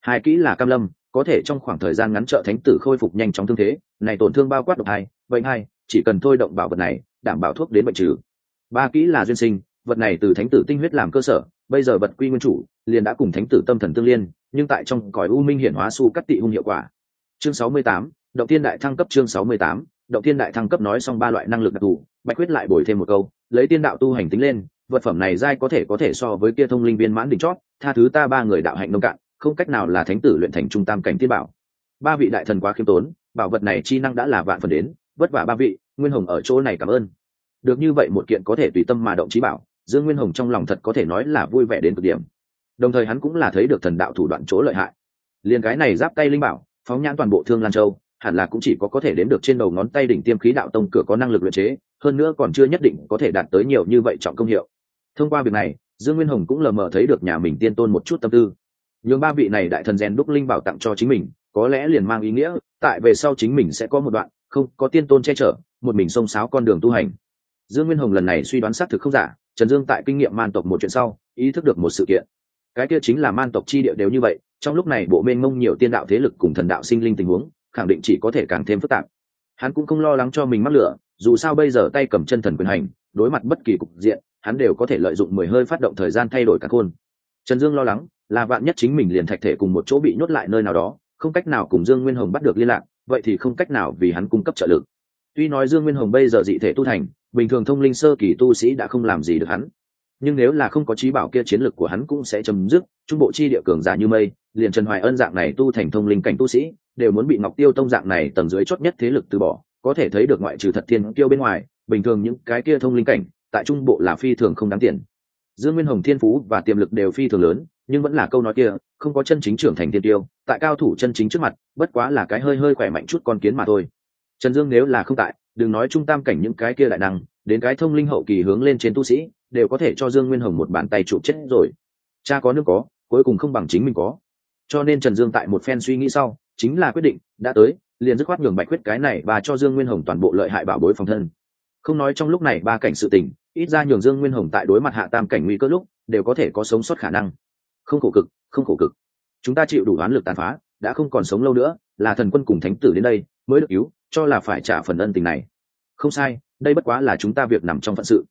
Hai kỹ là cam lâm, có thể trong khoảng thời gian ngắn trợ thánh tử khôi phục nhanh chóng thương thế, này tổn thương bao quát độc hai bệnh hai chỉ cần thôi động bảo vật này, đảm bảo thuốc đến bệnh trừ ba kỹ là duyên sinh vật này từ thánh tử tinh huyết làm cơ sở bây giờ vật quy nguyên chủ liền đã cùng thánh tử tâm thần tương liên nhưng tại trong cõi u minh hiển hóa su cắt tị hung hiệu quả. Chương 68, động thiên đại thăng cấp chương 68, động thiên đại thăng cấp nói xong ba loại năng lực đặc thù bạch quyết lại bồi thêm một câu lấy tiên đạo tu hành tính lên vật phẩm này dai có thể có thể so với kia thông linh viên mãn đỉnh chót tha thứ ta ba người đạo hạnh nông cạn không cách nào là thánh tử luyện thành trung tam cảnh tiên bảo. Ba vị đại thần quá khiêm tốn bảo vật này chi năng đã là vạn phần đến vất vả ba vị nguyên hồng ở chỗ này cảm ơn được như vậy một kiện có thể tùy tâm mà động trí bảo, dương nguyên hồng trong lòng thật có thể nói là vui vẻ đến cực điểm. Đồng thời hắn cũng là thấy được thần đạo thủ đoạn chỗ lợi hại. Liền cái này giáp tay linh bảo, phóng nhãn toàn bộ thương lan châu, hẳn là cũng chỉ có có thể đến được trên đầu ngón tay đỉnh tiêm khí đạo tông cửa có năng lực luyện chế, hơn nữa còn chưa nhất định có thể đạt tới nhiều như vậy trọng công hiệu. Thông qua việc này, dương nguyên hồng cũng lờ mờ thấy được nhà mình tiên tôn một chút tâm tư. Nhường ba vị này đại thần rèn đúc linh bảo tặng cho chính mình, có lẽ liền mang ý nghĩa, tại về sau chính mình sẽ có một đoạn, không, có tiên tôn che chở, một mình xông xáo con đường tu hành dương nguyên hồng lần này suy đoán xác thực không giả, trần dương tại kinh nghiệm man tộc một chuyện sau, ý thức được một sự kiện. Cái kia chính là man tộc chi địa đều như vậy, trong lúc này bộ mênh mông nhiều tiên đạo thế lực cùng thần đạo sinh linh tình huống, khẳng định chỉ có thể càng thêm phức tạp. Hắn cũng không lo lắng cho mình mắc lửa, dù sao bây giờ tay cầm chân thần quyền hành, đối mặt bất kỳ cục diện, hắn đều có thể lợi dụng mười hơi phát động thời gian thay đổi cả khôn. Trần dương lo lắng, là vạn nhất chính mình liền thạch thể cùng một chỗ bị nhốt lại nơi nào đó, không cách nào cùng dương nguyên hồng bắt được liên lạc, vậy thì không cách nào vì hắn cung cấp trợ lực. Tuy nói dương nguyên hồng bây giờ dị thể tu thành bình thường thông linh sơ kỳ tu sĩ đã không làm gì được hắn. Nhưng nếu là không có trí bảo kia chiến lược của hắn cũng sẽ chấm dứt, trung bộ chi địa cường giả như mây, liền trần hoài ân dạng này tu thành thông linh cảnh tu sĩ, đều muốn bị ngọc tiêu tông dạng này tầng dưới chót nhất thế lực từ bỏ, có thể thấy được ngoại trừ thật thiên tiêu bên ngoài, bình thường những cái kia thông linh cảnh, tại trung bộ là phi thường không đáng tiền. Dương nguyên hồng thiên phú và tiềm lực đều phi thường lớn, nhưng vẫn là câu nói kia, không có chân chính trưởng thành tiên tiêu, tại cao thủ chân chính trước mặt, bất quá là cái hơi hơi khỏe mạnh chút con kiến mà thôi. Trần dương nếu là không tại đừng nói trung tam cảnh những cái kia đại năng, đến cái thông linh hậu kỳ hướng lên trên tu sĩ, đều có thể cho dương nguyên hồng một bàn tay chụp chết rồi. Cha có nước có, cuối cùng không bằng chính mình có. Cho nên trần dương tại một phen suy nghĩ sau, chính là quyết định, đã tới, liền dứt khoát nhường bạch quyết cái này và cho dương nguyên hồng toàn bộ lợi hại bảo bối phòng thân. Không nói trong lúc này ba cảnh sự tình, ít ra nhường dương nguyên hồng tại đối mặt hạ tam cảnh nguy cơ lúc, đều có thể có sống sót khả năng. Không khổ cực, không khổ cực. Chúng ta chịu đủ oán lực tàn phá, đã không còn sống lâu nữa, là thần quân cùng thánh tử đến đây mới được cứu, cho là phải trả phần ân tình này. Không sai, đây bất quá là chúng ta việc nằm trong phận sự.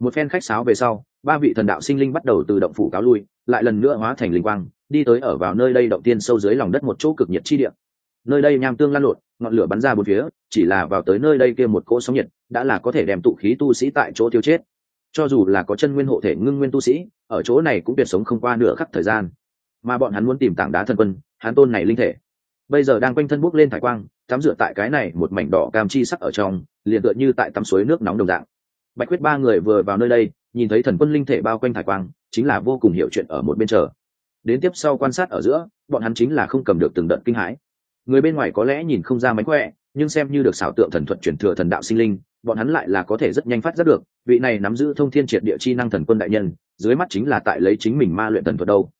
Một phen khách sáo về sau, ba vị thần đạo sinh linh bắt đầu từ động phủ cáo lui, lại lần nữa hóa thành linh quang, đi tới ở vào nơi đây động tiên sâu dưới lòng đất một chỗ cực nhiệt chi địa. Nơi đây nham tương lan lộn, ngọn lửa bắn ra bốn phía, chỉ là vào tới nơi đây kia một cỗ sóng nhiệt, đã là có thể đem tụ khí tu sĩ tại chỗ tiêu chết. Cho dù là có chân nguyên hộ thể ngưng nguyên tu sĩ, ở chỗ này cũng tuyệt sống không qua nửa khắc thời gian. Mà bọn hắn muốn tìm tảng đá thần quân, hắn tôn này linh thể bây giờ đang quanh thân bốc lên thải quang, tắm rửa tại cái này một mảnh đỏ cam chi sắc ở trong, liền tựa như tại tắm suối nước nóng đồng dạng. Bạch quyết ba người vừa vào nơi đây, nhìn thấy thần quân linh thể bao quanh thải quang, chính là vô cùng hiểu chuyện ở một bên chờ. Đến tiếp sau quan sát ở giữa, bọn hắn chính là không cầm được từng đợt kinh hãi. Người bên ngoài có lẽ nhìn không ra mánh khỏe, nhưng xem như được xảo tượng thần thuật chuyển thừa thần đạo sinh linh, bọn hắn lại là có thể rất nhanh phát giác được, vị này nắm giữ thông thiên triệt địa chi năng thần quân đại nhân, dưới mắt chính là tại lấy chính mình ma luyện thần thuật đâu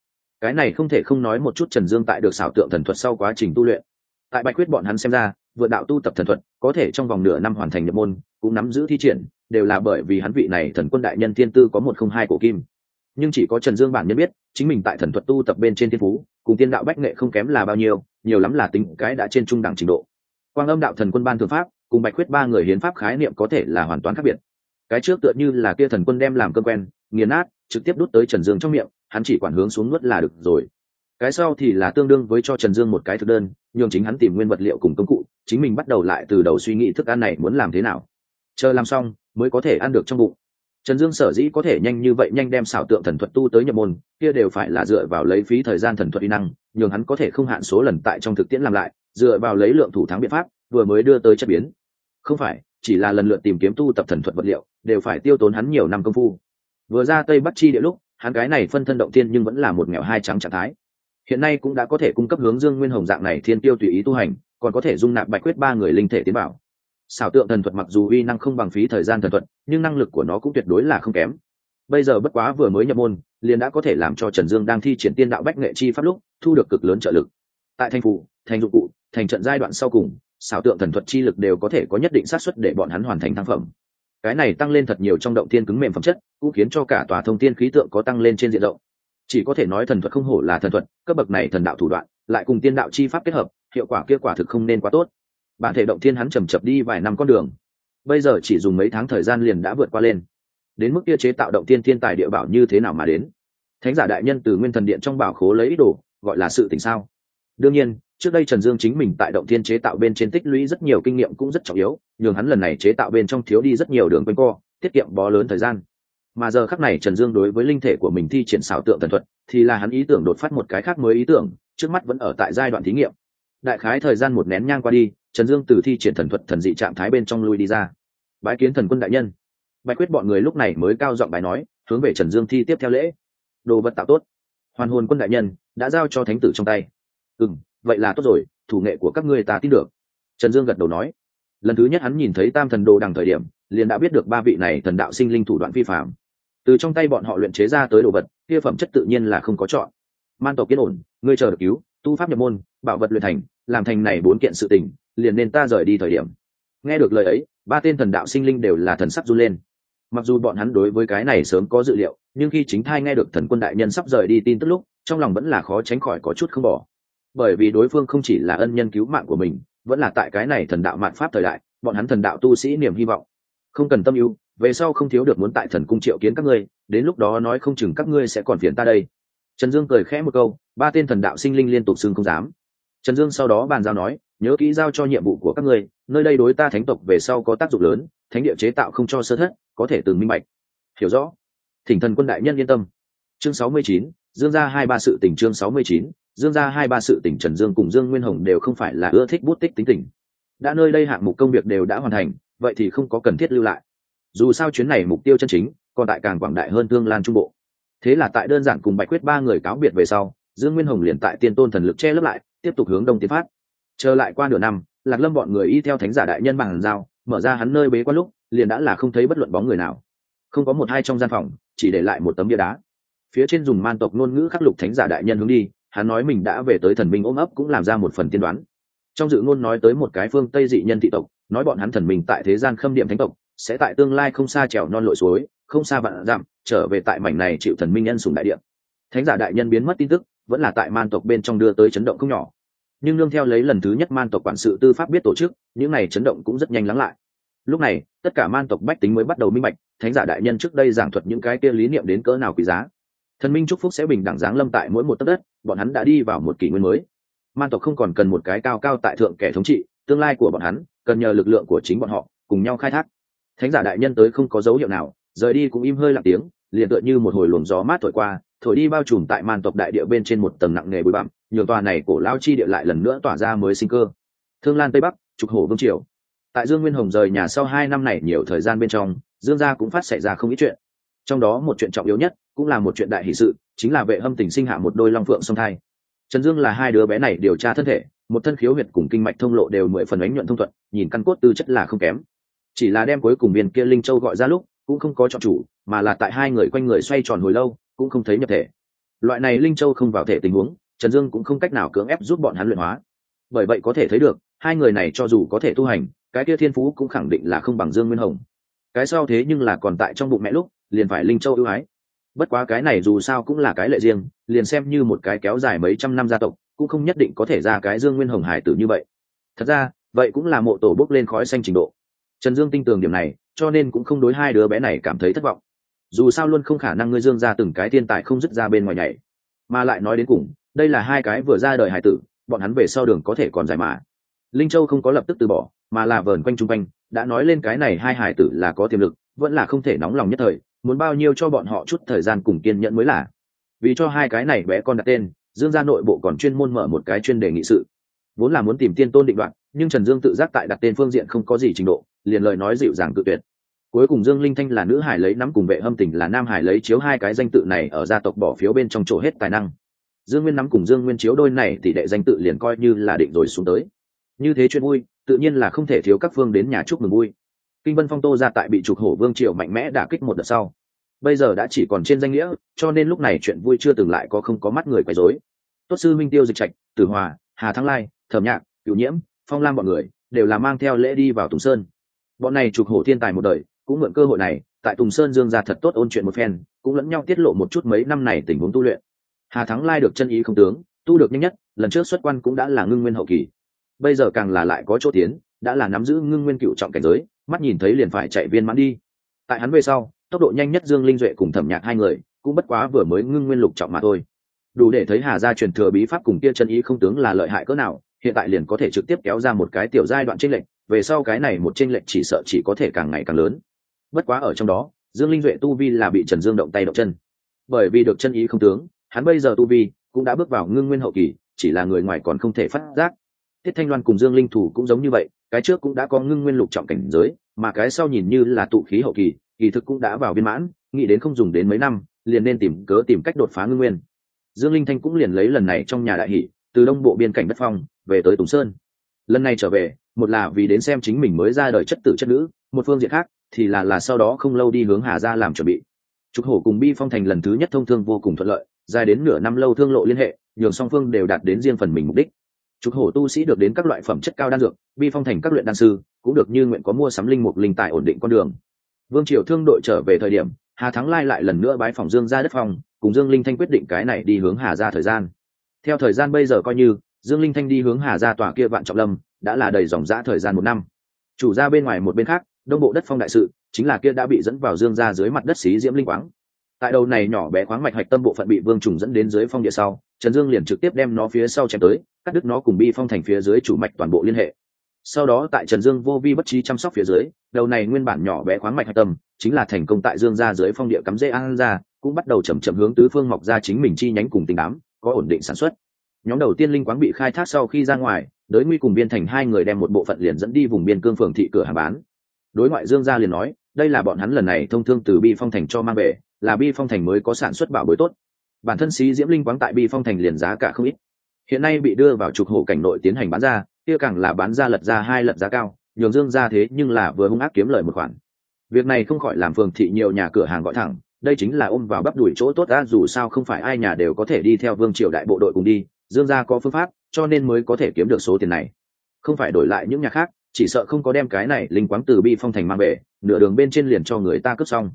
cái này không thể không nói một chút trần dương tại được xảo tượng thần thuật sau quá trình tu luyện. Tại bạch quyết bọn hắn xem ra, vượt đạo tu tập thần thuật, có thể trong vòng nửa năm hoàn thành nhập môn, cũng nắm giữ thi triển, đều là bởi vì hắn vị này thần quân đại nhân thiên tư có một không hai cổ kim. Nhưng chỉ có trần dương bản nhân biết, chính mình tại thần thuật tu tập bên trên thiên phú, cùng tiên đạo bách nghệ không kém là bao nhiêu, nhiều lắm là tính cái đã trên trung đẳng trình độ. Quang âm đạo thần quân ban thường pháp, cùng bạch quyết ba người hiến pháp khái niệm có thể là hoàn toàn khác biệt. Cái trước tựa như là kia thần quân đem làm cơ quen, nghiền nát, trực tiếp đút tới trần dương trong miệng hắn chỉ quản hướng xuống nuốt là được rồi. Cái sau thì là tương đương với cho trần dương một cái thực đơn, nhường chính hắn tìm nguyên vật liệu cùng công cụ, chính mình bắt đầu lại từ đầu suy nghĩ thức ăn này muốn làm thế nào. Chờ làm xong, mới có thể ăn được trong bụng. Trần dương sở dĩ có thể nhanh như vậy nhanh đem xảo tượng thần thuật tu tới nhập môn, kia đều phải là dựa vào lấy phí thời gian thần thuật uy năng, nhường hắn có thể không hạn số lần tại trong thực tiễn làm lại, dựa vào lấy lượng thủ thắng biện pháp, vừa mới đưa tới chất biến. Không phải, chỉ là lần lượt tìm kiếm tu tập thần thuật vật liệu, đều phải tiêu tốn hắn nhiều năm công phu. Vừa ra tây bắc chi địa lúc hắn cái này phân thân động tiên nhưng vẫn là một nghèo hai trắng trạng thái. Hiện nay cũng đã có thể cung cấp hướng dương nguyên hồng dạng này thiên tiêu tùy ý tu hành, còn có thể dung nạp bạch quyết ba người linh thể tiến bảo. Xảo tượng thần thuật mặc dù uy năng không bằng phí thời gian thần thuật, nhưng năng lực của nó cũng tuyệt đối là không kém. Bây giờ bất quá vừa mới nhập môn, liền đã có thể làm cho trần dương đang thi triển tiên đạo bách nghệ chi pháp lúc, thu được cực lớn trợ lực. Tại thành phụ, thành dụng cụ, thành trận giai đoạn sau cùng, xảo tượng thần thuật chi lực đều có thể có nhất định xác suất để bọn hắn hoàn thành thăng phẩm cái này tăng lên thật nhiều trong động tiên cứng mềm phẩm chất, cũng khiến cho cả tòa thông tiên khí tượng có tăng lên trên diện rộng. Chỉ có thể nói thần thuật không hổ là thần thuật, cấp bậc này thần đạo thủ đoạn, lại cùng tiên đạo chi pháp kết hợp, hiệu quả kết quả thực không nên quá tốt. Bản thể động thiên hắn chầm chập đi vài năm con đường. Bây giờ chỉ dùng mấy tháng thời gian liền đã vượt qua lên. Đến mức kia chế tạo động tiên thiên tài địa bảo như thế nào mà đến? Thánh giả đại nhân từ nguyên thần điện trong bảo khố lấy ý đồ, gọi là sự tình sao? Đương nhiên trước đây trần dương chính mình tại động thiên chế tạo bên trên tích lũy rất nhiều kinh nghiệm cũng rất trọng yếu, nhường hắn lần này chế tạo bên trong thiếu đi rất nhiều đường quanh co, tiết kiệm bó lớn thời gian. Mà giờ khắc này trần dương đối với linh thể của mình thi triển xảo tượng thần thuật, thì là hắn ý tưởng đột phát một cái khác mới ý tưởng, trước mắt vẫn ở tại giai đoạn thí nghiệm. Đại khái thời gian một nén nhang qua đi, trần dương từ thi triển thần thuật thần dị trạng thái bên trong lui đi ra. Bái kiến thần quân đại nhân. Bạch quyết bọn người lúc này mới cao giọng bài nói, hướng về trần dương thi tiếp theo lễ. Đồ vật tạo tốt. Hoàn hồn quân đại nhân, đã giao cho thánh tử trong tay. Ừ vậy là tốt rồi, thủ nghệ của các ngươi ta tin được. Trần dương gật đầu nói. Lần thứ nhất hắn nhìn thấy tam thần đồ đằng thời điểm, liền đã biết được ba vị này thần đạo sinh linh thủ đoạn vi phạm từ trong tay bọn họ luyện chế ra tới đồ vật, kia phẩm chất tự nhiên là không có chọn. Man tộc kiên ổn, ngươi chờ được cứu, tu pháp nhập môn, bảo vật luyện thành, làm thành này bốn kiện sự tình, liền nên ta rời đi thời điểm. Nghe được lời ấy, ba tên thần đạo sinh linh đều là thần sắc run lên. Mặc dù bọn hắn đối với cái này sớm có dự liệu, nhưng khi chính thai nghe được thần quân đại nhân sắp rời đi tin tức lúc, trong lòng vẫn là khó tránh khỏi có chút không bỏ bởi vì đối phương không chỉ là ân nhân cứu mạng của mình, vẫn là tại cái này thần đạo mạn pháp thời đại, bọn hắn thần đạo tu sĩ niềm hy vọng. Không cần tâm ưu, về sau không thiếu được muốn tại thần cung triệu kiến các ngươi, đến lúc đó nói không chừng các ngươi sẽ còn phiền ta đây. Trần dương cười khẽ một câu, ba tên thần đạo sinh linh liên tục xưng không dám. Trần dương sau đó bàn giao nói, nhớ kỹ giao cho nhiệm vụ của các ngươi, nơi đây đối ta thánh tộc về sau có tác dụng lớn, thánh địa chế tạo không cho sơ thất, có thể từng minh bạch. Hiểu rõ. Thỉnh thần quân đại nhân yên tâm. Chương sáu mươi chín, dương ra hai ba sự tình chương sáu mươi chín dương ra hai ba sự tỉnh trần dương cùng dương nguyên hồng đều không phải là ưa thích bút tích tính tình. Đã nơi đây hạng mục công việc đều đã hoàn thành, vậy thì không có cần thiết lưu lại. Dù sao chuyến này mục tiêu chân chính, còn tại càng quảng đại hơn thương lan trung bộ. Thế là tại đơn giản cùng bạch quyết ba người cáo biệt về sau, dương nguyên hồng liền tại tiên tôn thần lực che lấp lại, tiếp tục hướng đông tiến phát. Trở lại qua nửa năm, lạc lâm bọn người y theo thánh giả đại nhân bằng dao mở ra hắn nơi bế quan lúc, liền đã là không thấy bất luận bóng người nào. Không có một hai trong gian phòng, chỉ để lại một tấm bia đá. Phía trên dùng man tộc ngôn ngữ khắc lục thánh giả đại nhân hướng đi hắn nói mình đã về tới thần minh ôm ấp cũng làm ra một phần tiên đoán. Trong dự ngôn nói tới một cái phương tây dị nhân thị tộc, nói bọn hắn thần minh tại thế gian khâm điểm thánh tộc, sẽ tại tương lai không xa trèo non lội suối, không xa vạn dặm, trở về tại mảnh này chịu thần minh nhân sùng đại điện thánh giả đại nhân biến mất tin tức, vẫn là tại man tộc bên trong đưa tới chấn động không nhỏ. Nhưng nương theo lấy lần thứ nhất man tộc quản sự tư pháp biết tổ chức, những này chấn động cũng rất nhanh lắng lại. Lúc này, tất cả man tộc bách tính mới bắt đầu minh bạch, thánh giả đại nhân trước đây giảng thuật những cái kia lý niệm đến cỡ nào quý giá thần minh chúc phúc sẽ bình đẳng giáng lâm tại mỗi một tấc đất, bọn hắn đã đi vào một kỷ nguyên mới. Man tộc không còn cần một cái cao cao tại thượng kẻ thống trị, tương lai của bọn hắn cần nhờ lực lượng của chính bọn họ cùng nhau khai thác. Thánh giả đại nhân tới không có dấu hiệu nào, rời đi cũng im hơi lặng tiếng, liền tựa như một hồi luồng gió mát thổi qua, thổi đi bao trùm tại man tộc đại địa bên trên một tầng nặng nề bụi bặm, nhường tòa này cổ lao chi địa lại lần nữa tỏa ra mới sinh cơ. Thương lan tây bắc, trục hổ vương triều. Tại dương nguyên hồng rời nhà sau hai năm này nhiều thời gian bên trong, dương gia cũng phát xảy ra không ít chuyện. Trong đó một chuyện trọng yếu nhất cũng là một chuyện đại hỷ sự, chính là vệ hâm tình sinh hạ một đôi long phượng song thai. Trần dương là hai đứa bé này điều tra thân thể, một thân khiếu huyệt cùng kinh mạch thông lộ đều mười phần ánh nhuận thông thuận, nhìn căn cốt tư chất là không kém. Chỉ là đem cuối cùng viên kia linh châu gọi ra lúc, cũng không có chọn chủ, mà là tại hai người quanh người xoay tròn hồi lâu, cũng không thấy nhập thể. Loại này linh châu không vào thể tình huống, trần dương cũng không cách nào cưỡng ép giúp bọn hắn luyện hóa. Bởi vậy có thể thấy được, hai người này cho dù có thể tu hành, cái kia thiên phú cũng khẳng định là không bằng dương nguyên hồng. Cái sau thế nhưng là còn tại trong bụng mẹ lúc, liền phải linh châu ưu ái bất quá cái này dù sao cũng là cái lệ riêng, liền xem như một cái kéo dài mấy trăm năm gia tộc, cũng không nhất định có thể ra cái dương nguyên hồng hải tử như vậy. Thật ra, vậy cũng là mộ tổ bốc lên khói xanh trình độ. Trần dương tin tưởng điểm này, cho nên cũng không đối hai đứa bé này cảm thấy thất vọng. Dù sao luôn không khả năng ngươi dương ra từng cái thiên tài không dứt ra bên ngoài nhảy. Mà lại nói đến cùng, đây là hai cái vừa ra đời hải tử, bọn hắn về sau đường có thể còn dài mà. Linh châu không có lập tức từ bỏ, mà là vờn quanh chung quanh, đã nói lên cái này hai hải tử là có tiềm lực, vẫn là không thể nóng lòng nhất thời muốn bao nhiêu cho bọn họ chút thời gian cùng kiên nhẫn mới là. Vì cho hai cái này bé con đặt tên, dương gia nội bộ còn chuyên môn mở một cái chuyên đề nghị sự. Vốn là muốn tìm tiên tôn định đoạn nhưng trần dương tự giác tại đặt tên phương diện không có gì trình độ, liền lời nói dịu dàng tự tuyệt. Cuối cùng dương linh thanh là nữ hải lấy nắm cùng vệ hâm tình là nam hải lấy chiếu hai cái danh tự này ở gia tộc bỏ phiếu bên trong chỗ hết tài năng. Dương nguyên nắm cùng dương nguyên chiếu đôi này thì đệ danh tự liền coi như là định rồi xuống tới. Như thế chuyện vui, tự nhiên là không thể thiếu các phương đến nhà chúc mừng vui kinh vân phong tô ra tại bị trục hổ vương triều mạnh mẽ đả kích một đợt sau. Bây giờ đã chỉ còn trên danh nghĩa, cho nên lúc này chuyện vui chưa từng lại có không có mắt người quấy rối. Tốt sư minh tiêu dịch trạch, tử hòa, hà thắng lai, thẩm nhạc cựu nhiễm, phong lam bọn người, đều là mang theo lễ đi vào tùng sơn. Bọn này trục hổ thiên tài một đời, cũng mượn cơ hội này, tại tùng sơn dương ra thật tốt ôn chuyện một phen, cũng lẫn nhau tiết lộ một chút mấy năm này tình huống tu luyện. Hà thắng lai được chân ý không tướng, tu được nhanh nhất, lần trước xuất quan cũng đã là ngưng nguyên hậu kỳ. Bây giờ càng là lại có chỗ tiến, đã là nắm giữ ngưng nguyên cựu trọng cảnh giới mắt nhìn thấy liền phải chạy viên mãn đi. Tại hắn về sau, tốc độ nhanh nhất dương linh duệ cùng thẩm nhạc hai người cũng bất quá vừa mới ngưng nguyên lục trọng mà thôi. Đủ để thấy hà gia truyền thừa bí pháp cùng kia chân ý không tướng là lợi hại cỡ nào, hiện tại liền có thể trực tiếp kéo ra một cái tiểu giai đoạn tranh lệch, về sau cái này một tranh lệch chỉ sợ chỉ có thể càng ngày càng lớn. Bất quá ở trong đó, dương linh duệ tu vi là bị trần dương động tay động chân. Bởi vì được chân ý không tướng, hắn bây giờ tu vi cũng đã bước vào ngưng nguyên hậu kỳ, chỉ là người ngoài còn không thể phát giác. Tiết thanh loan cùng dương linh thủ cũng giống như vậy cái trước cũng đã có ngưng nguyên lục trọng cảnh giới, mà cái sau nhìn như là tụ khí hậu kỳ kỳ thực cũng đã vào viên mãn, nghĩ đến không dùng đến mấy năm, liền nên tìm cớ tìm cách đột phá ngưng nguyên. Dương linh thanh cũng liền lấy lần này trong nhà đại hỷ, từ đông bộ biên cảnh đất phong, về tới tùng sơn. Lần này trở về, một là vì đến xem chính mình mới ra đời chất tử chất nữ, một phương diện khác thì là là sau đó không lâu đi hướng hà ra làm chuẩn bị. Trục hổ cùng bi phong thành lần thứ nhất thông thương vô cùng thuận lợi, dài đến nửa năm lâu thương lộ liên hệ, nhường song phương đều đạt đến riêng phần mình mục đích trục hổ tu sĩ được đến các loại phẩm chất cao đan dược, bi phong thành các luyện đan sư, cũng được như nguyện có mua sắm linh mục linh tài ổn định con đường. Vương triều thương đội trở về thời điểm, hà thắng lai lại lần nữa bái phòng dương ra đất phòng cùng dương linh thanh quyết định cái này đi hướng hà ra thời gian. Theo thời gian bây giờ coi như, dương linh thanh đi hướng hà ra tòa kia vạn trọng lâm, đã là đầy dòng dã thời gian một năm. Chủ ra bên ngoài một bên khác, đông bộ đất phong đại sự, chính là kia đã bị dẫn vào dương ra dưới mặt đất xí diễm linh quáng tại đầu này nhỏ bé khoáng mạch hạch tâm bộ phận bị vương trùng dẫn đến dưới phong địa sau, trần dương liền trực tiếp đem nó phía sau chém tới, cắt đứt nó cùng bi phong thành phía dưới chủ mạch toàn bộ liên hệ. Sau đó tại trần dương vô vi bất trí chăm sóc phía dưới, đầu này nguyên bản nhỏ bé khoáng mạch hạch tâm, chính là thành công tại dương ra dưới phong địa cắm dễ an ra cũng bắt đầu chầm chậm hướng tứ phương mọc ra chính mình chi nhánh cùng tình đám, có ổn định sản xuất. Nhóm đầu tiên linh quáng bị khai thác sau khi ra ngoài, đới nguy cùng biên thành hai người đem một bộ phận liền dẫn đi vùng biên cương phường thị cửa hàng bán. Đối ngoại dương gia liền nói, đây là bọn hắn lần này thông thương từ bi phong thành cho mang về là bi phong thành mới có sản xuất bảo bối tốt. Bản thân xí diễm linh quáng tại bi phong thành liền giá cả không ít. Hiện nay bị đưa vào trục hổ cảnh nội tiến hành bán ra, kia càng là bán ra lật ra hai lật giá cao, nhường dương ra thế nhưng là vừa hung ác kiếm lời một khoản. Việc này không khỏi làm phường thị nhiều nhà cửa hàng gọi thẳng, đây chính là ôm vào bắp đuổi chỗ tốt đã dù sao không phải ai nhà đều có thể đi theo vương triều đại bộ đội cùng đi, dương gia có phương pháp, cho nên mới có thể kiếm được số tiền này. Không phải đổi lại những nhà khác, chỉ sợ không có đem cái này linh quáng từ bi phong thành mang về, nửa đường bên trên liền cho người ta cướp xong.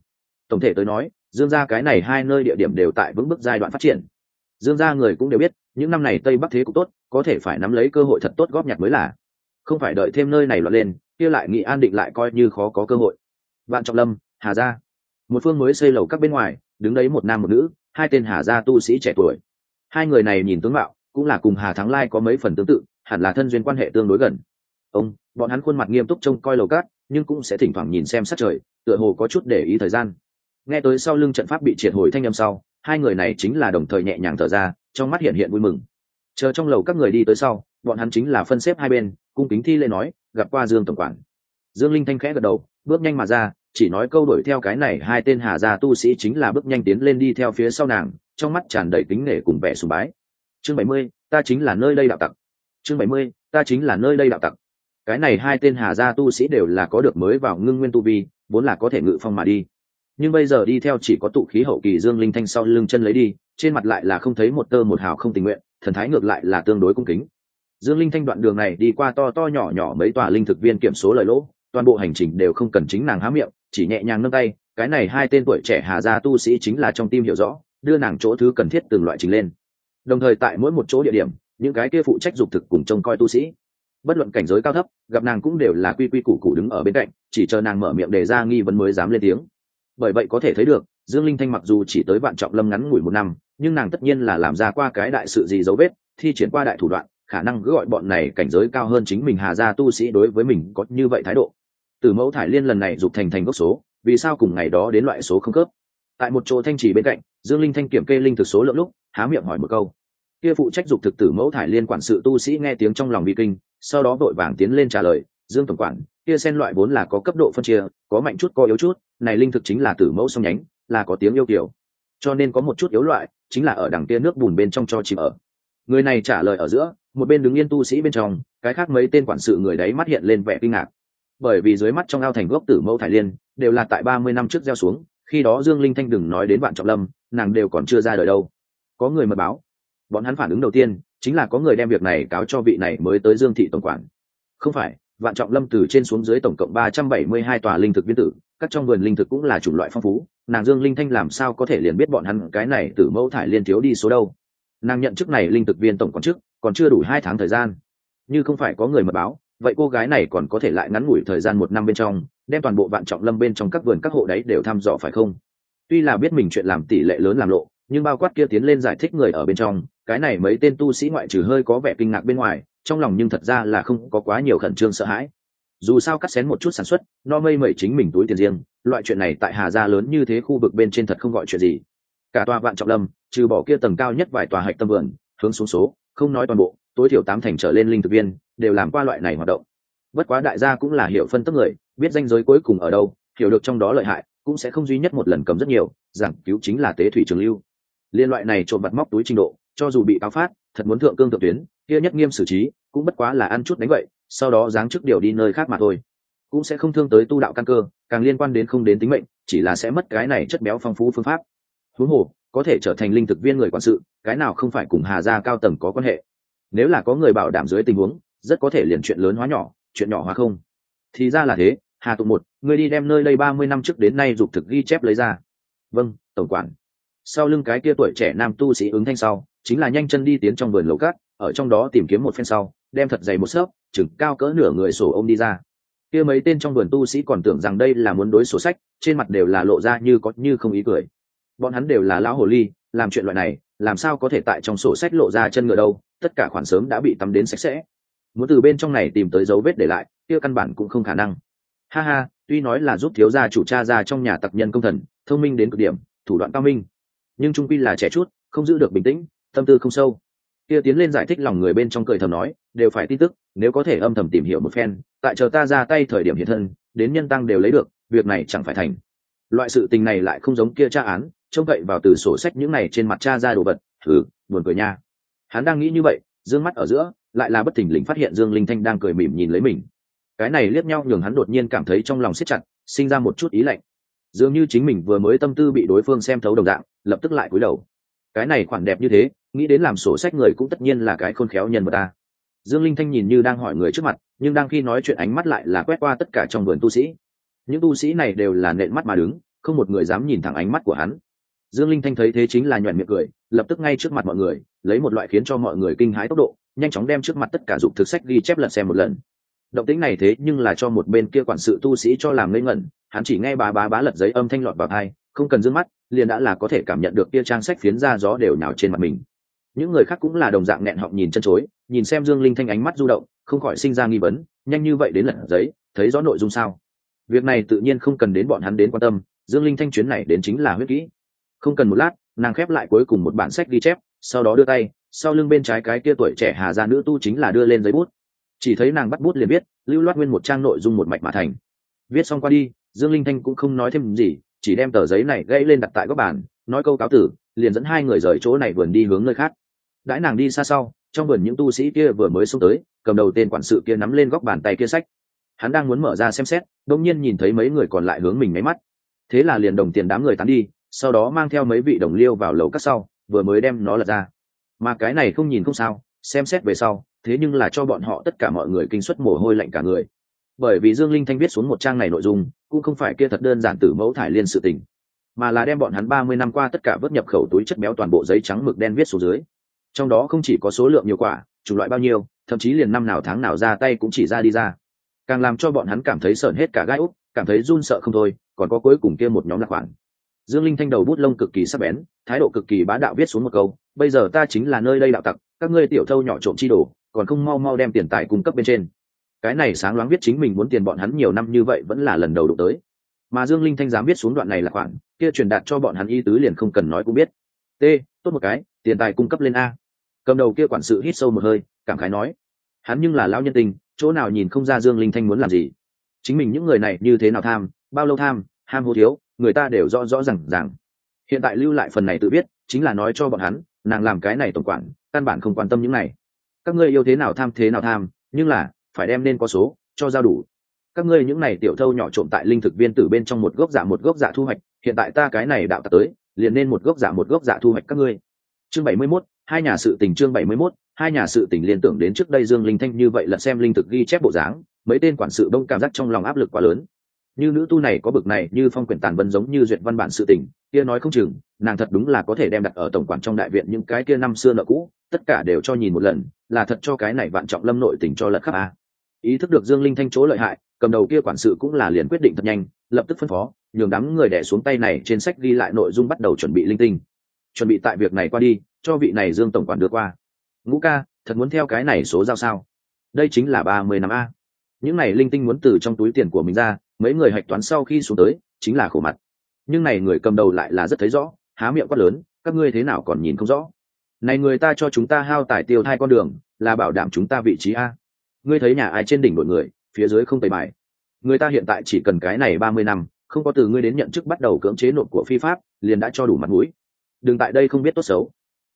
Tổng thể tới nói dương gia cái này hai nơi địa điểm đều tại vững bước giai đoạn phát triển. Dương gia người cũng đều biết, những năm này tây bắc thế cũng tốt, có thể phải nắm lấy cơ hội thật tốt góp nhặt mới là. Không phải đợi thêm nơi này loạn lên, kia lại nghị an định lại coi như khó có cơ hội. Vạn trọng lâm, hà gia. Một phương mới xây lầu các bên ngoài, đứng đấy một nam một nữ, hai tên hà gia tu sĩ trẻ tuổi. Hai người này nhìn tướng mạo, cũng là cùng hà thắng lai có mấy phần tương tự, hẳn là thân duyên quan hệ tương đối gần. Ông, bọn hắn khuôn mặt nghiêm túc trông coi lầu cát nhưng cũng sẽ thỉnh thoảng nhìn xem sát trời, tựa hồ có chút để ý thời gian nghe tới sau lưng trận pháp bị triệt hồi thanh âm sau, hai người này chính là đồng thời nhẹ nhàng thở ra, trong mắt hiện hiện vui mừng. Chờ trong lầu các người đi tới sau, bọn hắn chính là phân xếp hai bên, cung kính thi lễ nói, gặp qua dương tổng quản. Dương linh thanh khẽ gật đầu, bước nhanh mà ra, chỉ nói câu đuổi theo cái này hai tên hà gia tu sĩ chính là bước nhanh tiến lên đi theo phía sau nàng, trong mắt tràn đầy kính nể cùng vẻ sùng bái. Chương bảy mươi, ta chính là nơi đây đạo tặc. Chương bảy mươi, ta chính là nơi đây đạo tặc. Cái này hai tên hà gia tu sĩ đều là có được mới vào ngưng nguyên tu vi, vốn là có thể ngự phong mà đi nhưng bây giờ đi theo chỉ có tụ khí hậu kỳ dương linh thanh sau lưng chân lấy đi, trên mặt lại là không thấy một tơ một hào không tình nguyện, thần thái ngược lại là tương đối cung kính. Dương linh thanh đoạn đường này đi qua to to nhỏ nhỏ mấy tòa linh thực viên kiểm số lời lỗ, toàn bộ hành trình đều không cần chính nàng há miệng, chỉ nhẹ nhàng nâng tay, cái này hai tên tuổi trẻ hà gia tu sĩ chính là trong tim hiểu rõ, đưa nàng chỗ thứ cần thiết từng loại trình lên. Đồng thời tại mỗi một chỗ địa điểm, những cái kia phụ trách dục thực cùng trông coi tu sĩ. Bất luận cảnh giới cao thấp, gặp nàng cũng đều là quy quy củ củ đứng ở bên cạnh, chỉ chờ nàng mở miệng đề ra nghi vấn mới dám lên tiếng bởi vậy có thể thấy được, dương linh thanh mặc dù chỉ tới vạn trọng lâm ngắn ngủi một năm, nhưng nàng tất nhiên là làm ra qua cái đại sự gì dấu vết, thi triển qua đại thủ đoạn, khả năng cứ gọi bọn này cảnh giới cao hơn chính mình hà gia tu sĩ đối với mình có như vậy thái độ. Từ mẫu thải liên lần này giục thành thành gốc số, vì sao cùng ngày đó đến loại số không khớp? Tại một chỗ thanh trì bên cạnh, dương linh thanh kiểm kê linh thực số lượng lúc, há miệng hỏi một câu. Kia phụ trách dục thực tử mẫu thải liên quản sự tu sĩ nghe tiếng trong lòng bị kinh, sau đó vội vàng tiến lên trả lời, dương tổng quản, kia sen loại vốn là có cấp độ phân chia, có mạnh chút có yếu chút này linh thực chính là tử mẫu song nhánh, là có tiếng yêu kiểu. Cho nên có một chút yếu loại, chính là ở đằng kia nước bùn bên trong cho chìm ở. Người này trả lời ở giữa, một bên đứng yên tu sĩ bên trong, cái khác mấy tên quản sự người đấy mắt hiện lên vẻ kinh ngạc. Bởi vì dưới mắt trong ao thành gốc tử mẫu thải liên, đều là tại ba mươi năm trước gieo xuống, khi đó dương linh thanh đừng nói đến bạn trọng lâm, nàng đều còn chưa ra đời đâu. Có người mật báo. Bọn hắn phản ứng đầu tiên, chính là có người đem việc này cáo cho vị này mới tới dương thị tổng quản. Không phải, vạn trọng lâm từ trên xuống dưới tổng cộng ba trăm bảy mươi hai tòa linh thực viên tử các trong vườn linh thực cũng là chủng loại phong phú, nàng dương linh thanh làm sao có thể liền biết bọn hắn cái này từ mẫu thải liên thiếu đi số đâu? Nàng nhận chức này linh thực viên tổng quản chức, còn chưa đủ hai tháng thời gian. Như không phải có người mật báo, vậy cô gái này còn có thể lại ngắn ngủi thời gian một năm bên trong, đem toàn bộ vạn trọng lâm bên trong các vườn các hộ đấy đều thăm dò phải không? Tuy là biết mình chuyện làm tỷ lệ lớn làm lộ, nhưng bao quát kia tiến lên giải thích người ở bên trong, cái này mấy tên tu sĩ ngoại trừ hơi có vẻ kinh ngạc bên ngoài, trong lòng nhưng thật ra là không có quá nhiều khẩn trương sợ hãi dù sao cắt xén một chút sản xuất, no mây mẩy chính mình túi tiền riêng, loại chuyện này tại hà gia lớn như thế khu vực bên trên thật không gọi chuyện gì. Cả tòa vạn trọng lâm, trừ bỏ kia tầng cao nhất vài tòa hạch tâm vườn, hướng xuống số, không nói toàn bộ, tối thiểu tám thành trở lên linh thực viên, đều làm qua loại này hoạt động. Bất quá đại gia cũng là hiểu phân tức người, biết danh giới cuối cùng ở đâu, hiểu được trong đó lợi hại, cũng sẽ không duy nhất một lần cầm rất nhiều, giảng cứu chính là tế thủy trường lưu. Liên loại này trộm vặt móc túi trình độ, cho dù bị cáo phát, thật muốn thượng cương thượng tuyến, kia nhất nghiêm xử trí cũng bất quá là ăn chút đánh vậy, sau đó giáng chức điều đi nơi khác mà thôi. Cũng sẽ không thương tới tu đạo căn cơ, càng liên quan đến không đến tính mệnh, chỉ là sẽ mất cái này chất béo phong phú phương pháp. Huống hồ, có thể trở thành linh thực viên người quản sự, cái nào không phải cùng hà gia cao tầng có quan hệ? Nếu là có người bảo đảm dưới tình huống, rất có thể liền chuyện lớn hóa nhỏ, chuyện nhỏ hóa không. Thì ra là thế, hà tụ một người đi đem nơi đây ba mươi năm trước đến nay dục thực ghi chép lấy ra. Vâng tổng quản. Sau lưng cái kia tuổi trẻ nam tu sĩ ứng thanh sau, chính là nhanh chân đi tiến trong vườn lầu cát, ở trong đó tìm kiếm một phen sau đem thật dày một xớp, chừng cao cỡ nửa người sổ ôm đi ra. Kia mấy tên trong vườn tu sĩ còn tưởng rằng đây là muốn đối sổ sách, trên mặt đều là lộ ra như có như không ý cười. Bọn hắn đều là lão hồ ly, làm chuyện loại này, làm sao có thể tại trong sổ sách lộ ra chân ngựa đâu, tất cả khoản sớm đã bị tắm đến sạch sẽ. Muốn từ bên trong này tìm tới dấu vết để lại, kia căn bản cũng không khả năng. Ha ha, tuy nói là giúp thiếu gia chủ cha ra trong nhà tặc nhân công thần, thông minh đến cực điểm, thủ đoạn cao minh, nhưng trung quy là trẻ chút, không giữ được bình tĩnh, tâm tư không sâu kia tiến lên giải thích lòng người bên trong cười thầm nói, đều phải tin tức, nếu có thể âm thầm tìm hiểu một phen, tại chờ ta ra tay thời điểm hiện thân, đến nhân tăng đều lấy được, việc này chẳng phải thành. Loại sự tình này lại không giống kia tra án, trông cậy vào từ sổ sách những này trên mặt cha ra đồ vật, thử, buồn cười nha. Hắn đang nghĩ như vậy, Dương mắt ở giữa, lại là bất thình lình phát hiện dương linh thanh đang cười mỉm nhìn lấy mình. Cái này liếc nhau nhường hắn đột nhiên cảm thấy trong lòng siết chặt, sinh ra một chút ý lạnh. Dường như chính mình vừa mới tâm tư bị đối phương xem thấu đồng dạng, lập tức lại cúi đầu. Cái này khoản đẹp như thế nghĩ đến làm sổ sách người cũng tất nhiên là cái khôn khéo nhân vật ta. Dương linh thanh nhìn như đang hỏi người trước mặt, nhưng đang khi nói chuyện ánh mắt lại là quét qua tất cả trong vườn tu sĩ. Những tu sĩ này đều là nện mắt mà đứng, không một người dám nhìn thẳng ánh mắt của hắn. Dương linh thanh thấy thế chính là nhoẹn miệng cười, lập tức ngay trước mặt mọi người, lấy một loại khiến cho mọi người kinh hãi tốc độ, nhanh chóng đem trước mặt tất cả dụng thực sách ghi chép lật xem một lần. Động tĩnh này thế nhưng là cho một bên kia quản sự tu sĩ cho làm ngây ngẩn, hắn chỉ nghe bà bá bá lật giấy âm thanh lọt vào thai không cần d mắt, liền đã là có thể cảm nhận được kia trang sách phiến ra gió đều nào trên mặt mình những người khác cũng là đồng dạng nghẹn họng nhìn chân chối, nhìn xem dương linh thanh ánh mắt du động, không khỏi sinh ra nghi vấn, nhanh như vậy đến lật giấy, thấy rõ nội dung sao? Việc này tự nhiên không cần đến bọn hắn đến quan tâm, dương linh thanh chuyến này đến chính là huyết kỹ. Không cần một lát, nàng khép lại cuối cùng một bản sách ghi chép, sau đó đưa tay, sau lưng bên trái cái kia tuổi trẻ hà gia nữ tu chính là đưa lên giấy bút. Chỉ thấy nàng bắt bút liền viết, lưu loát nguyên một trang nội dung một mạch mà thành. Viết xong qua đi, dương linh thanh cũng không nói thêm gì, chỉ đem tờ giấy này gãy lên đặt tại góc bàn, nói câu cáo tử, liền dẫn hai người rời chỗ này vườn đi hướng nơi khác đãi nàng đi xa sau, trong vườn những tu sĩ kia vừa mới xuống tới, cầm đầu tên quản sự kia nắm lên góc bàn tay kia sách. Hắn đang muốn mở ra xem xét đông nhiên nhìn thấy mấy người còn lại hướng mình máy mắt. Thế là liền đồng tiền đám người tán đi, sau đó mang theo mấy vị đồng liêu vào lầu cắt sau, vừa mới đem nó lật ra. Mà cái này không nhìn không sao, xem xét về sau, thế nhưng là cho bọn họ tất cả mọi người kinh xuất mồ hôi lạnh cả người. Bởi vì dương linh thanh viết xuống một trang này nội dung, cũng không phải kia thật đơn giản từ mẫu thải liên sự tình, mà là đem bọn hắn ba mươi năm qua tất cả vớt nhập khẩu túi chất béo toàn bộ giấy trắng mực đen viết xuống dưới trong đó không chỉ có số lượng nhiều quả, chủng loại bao nhiêu, thậm chí liền năm nào tháng nào ra tay cũng chỉ ra đi ra. Càng làm cho bọn hắn cảm thấy sợn hết cả gai úc, cảm thấy run sợ không thôi, còn có cuối cùng kia một nhóm lạc khoản dương linh thanh đầu bút lông cực kỳ sắc bén, thái độ cực kỳ bá đạo viết xuống một câu, bây giờ ta chính là nơi đây đạo tặc, các ngươi tiểu thâu nhỏ trộm chi đồ, còn không mau mau đem tiền tài cung cấp bên trên. Cái này sáng loáng viết chính mình muốn tiền bọn hắn nhiều năm như vậy vẫn là lần đầu đụng tới. Mà dương linh thanh dám viết xuống đoạn này là khoản, kia truyền đạt cho bọn hắn y tứ liền không cần nói cũng biết. T tốt một cái, tiền tài cung cấp lên a. Cầm đầu kia quản sự hít sâu một hơi, cảm khái nói. Hắn nhưng là lão nhân tình, chỗ nào nhìn không ra dương linh thanh muốn làm gì. Chính mình những người này như thế nào tham, bao lâu tham, ham hô thiếu, người ta đều rõ rõ r à n g rằng hiện tại lưu lại phần này tự biết, chính là nói cho bọn hắn, nàng làm cái này tổng quản, căn bản không quan tâm những này. Các ngươi yêu thế nào tham thế nào tham, nhưng là, phải đem nên có số, cho giao đủ. Các ngươi những này tiểu thâu nhỏ trộm tại linh thực viên tử bên trong một gốc giả một gốc giả thu hoạch, hiện tại ta cái này đạo tạc tới liền nên một gốc giả một gốc giả thu hoạch các ngươi. Chương bảy mươi 71, hai nhà sự tình chương bảy mươi 71, hai nhà sự tình liên tưởng đến trước đây dương linh thanh như vậy là xem linh thực ghi chép bộ dáng mấy tên quản sự đông cảm giác trong lòng áp lực quá lớn. Như nữ tu này có bực này như phong quyển tàn vân giống như duyệt văn bản sự tình kia nói không chừng nàng thật đúng là có thể đem đặt ở tổng quản trong đại viện những cái kia năm xưa nợ cũ tất cả đều cho nhìn một lần là thật cho cái này vạn trọng lâm nội tình cho lật khắp a. Ý thức được dương linh thanh chỗ lợi hại cầm đầu kia quản sự cũng là liền quyết định thật nhanh lập tức phân phó nhường đám người đẻ xuống tay này trên sách ghi lại nội dung bắt đầu chuẩn bị linh tinh. Chuẩn bị tại việc này qua đi, cho vị này dương tổng quản đưa qua. Ngũ ca, thật muốn theo cái này số giao sao? Đây chính là ba mươi năm a. Những này linh tinh muốn từ trong túi tiền của mình ra, mấy người hạch toán sau khi xuống tới, chính là khổ mặt. Nhưng này người cầm đầu lại là rất thấy rõ, há miệng quát lớn, các ngươi thế nào còn nhìn không rõ? Này người ta cho chúng ta hao tải tiêu hai con đường, là bảo đảm chúng ta vị trí a. Ngươi thấy nhà ai trên đỉnh đội người, phía dưới không tẩy bài. Người ta hiện tại chỉ cần cái này ba mươi năm không có từ ngươi đến nhận chức bắt đầu cưỡng chế nộp của phi pháp, liền đã cho đủ mặt mũi. Đừng tại đây không biết tốt xấu.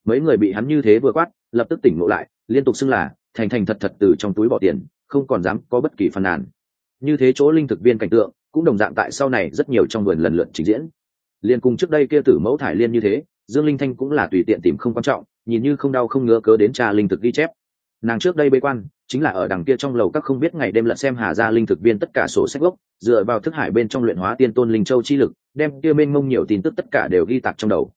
Mấy người bị hắn như thế vừa quát, lập tức tỉnh ngộ lại, liên tục xưng là, thành thành thật thật từ trong túi bỏ tiền, không còn dám có bất kỳ phàn nàn. Như thế chỗ linh thực viên cảnh tượng, cũng đồng dạng tại sau này rất nhiều trong vườn lần lượt trình diễn. Liên cùng trước đây kia tử mẫu thải liên như thế, dương linh thanh cũng là tùy tiện tìm không quan trọng, nhìn như không đau không ngứa cớ đến trà linh thực ghi chép. Nàng trước đây bế quan chính là ở đằng kia trong lầu các không biết ngày đêm lận xem hà Gia linh thực viên tất cả sổ sách gốc, dựa vào thức hải bên trong luyện hóa tiên tôn linh châu chi lực, đem kia mênh mông nhiều tin tức tất cả đều ghi tạc trong đầu.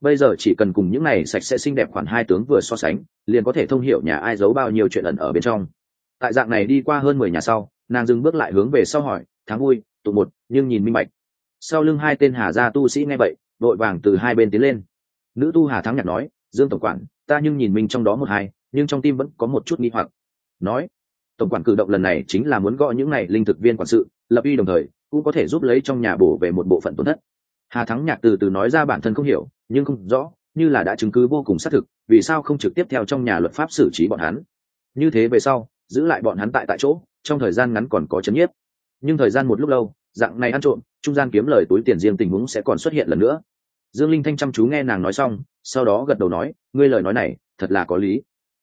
Bây giờ chỉ cần cùng những này sạch sẽ xinh đẹp khoản hai tướng vừa so sánh, liền có thể thông hiểu nhà ai giấu bao nhiêu chuyện ẩn ở bên trong. Tại dạng này đi qua hơn mười nhà sau, nàng dừng bước lại hướng về sau hỏi tháng vui, tụ một, nhưng nhìn minh bạch. Sau lưng hai tên hà gia tu sĩ nghe vậy vội vàng từ hai bên tiến lên. Nữ tu hà thắng nhạc nói, dương tổng quản, ta nhưng nhìn mình trong đó một hai, nhưng trong tim vẫn có một chút nghi hoặc nói, tổng quản cử động lần này chính là muốn gọi những này linh thực viên quản sự, lập uy đồng thời, cũng có thể giúp lấy trong nhà bổ về một bộ phận tổn thất. Hà thắng nhạc từ từ nói ra bản thân không hiểu, nhưng không rõ, như là đã chứng cứ vô cùng xác thực, vì sao không trực tiếp theo trong nhà luật pháp xử trí bọn hắn. Như thế về sau, giữ lại bọn hắn tại tại chỗ, trong thời gian ngắn còn có chấn nhiếp. Nhưng thời gian một lúc lâu, dạng này ăn trộm, trung gian kiếm lời túi tiền riêng tình huống sẽ còn xuất hiện lần nữa. Dương linh thanh chăm chú nghe nàng nói xong, sau đó gật đầu nói, ngươi lời nói này, thật là có lý.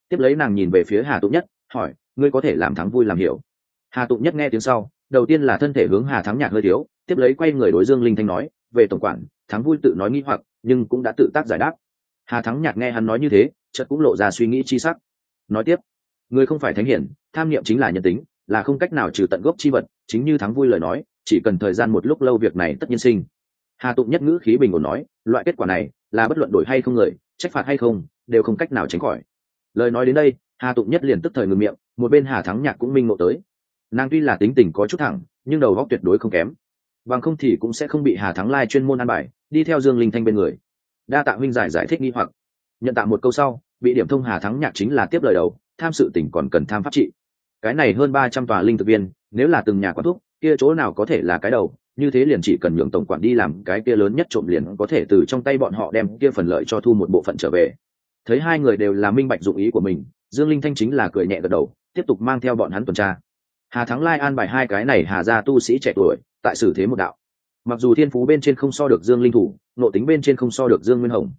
Tiếp lấy nàng nhìn về phía hà tụ nhất hỏi, ngươi có thể làm thắng vui làm hiểu? Hà tụng nhất nghe tiếng sau, đầu tiên là thân thể hướng hà thắng nhạc hơi thiếu, tiếp lấy quay người đối dương linh thanh nói, về tổng quản, thắng vui tự nói nghĩ hoặc, nhưng cũng đã tự tác giải đáp. Hà thắng nhạc nghe hắn nói như thế, chợt cũng lộ ra suy nghĩ chi sắc. Nói tiếp người không phải thánh hiển, tham niệm chính là nhân tính, là không cách nào trừ tận gốc chi vật, chính như thắng vui lời nói, chỉ cần thời gian một lúc lâu việc này tất nhiên sinh. Hà tụng nhất ngữ khí bình ổn nói, loại kết quả này, là bất luận đổi hay không người, trách phạt hay không, đều không cách nào tránh khỏi. Lời nói đến đây hà tụng nhất liền tức thời ngừng miệng, một bên hà thắng nhạc cũng minh ngộ tới. Nàng tuy là tính tình có chút thẳng, nhưng đầu góc tuyệt đối không kém. Bằng không thì cũng sẽ không bị hà thắng lai chuyên môn ăn bài, đi theo dương linh thanh bên người. Đa tạ huynh giải giải thích nghi hoặc. Nhận tạ một câu sau, bị điểm thông hà thắng nhạc chính là tiếp lời đầu, tham sự tỉnh còn cần tham pháp trị. Cái này hơn ba trăm tòa linh thực viên, nếu là từng nhà quán thuốc kia chỗ nào có thể là cái đầu, như thế liền chỉ cần nhường tổng quản đi làm cái kia lớn nhất trộm liền có thể từ trong tay bọn họ đem kia phần lợi cho thu một bộ phận trở về. Thấy hai người đều là minh bạch dụng ý của mình dương linh thanh chính là cười nhẹ gật đầu, tiếp tục mang theo bọn hắn tuần tra. Hà thắng lai an bài hai cái này hà ra tu sĩ trẻ tuổi, tại xử thế một đạo. Mặc dù thiên phú bên trên không so được dương linh thủ nộ tính bên trên không so được dương nguyên hồng,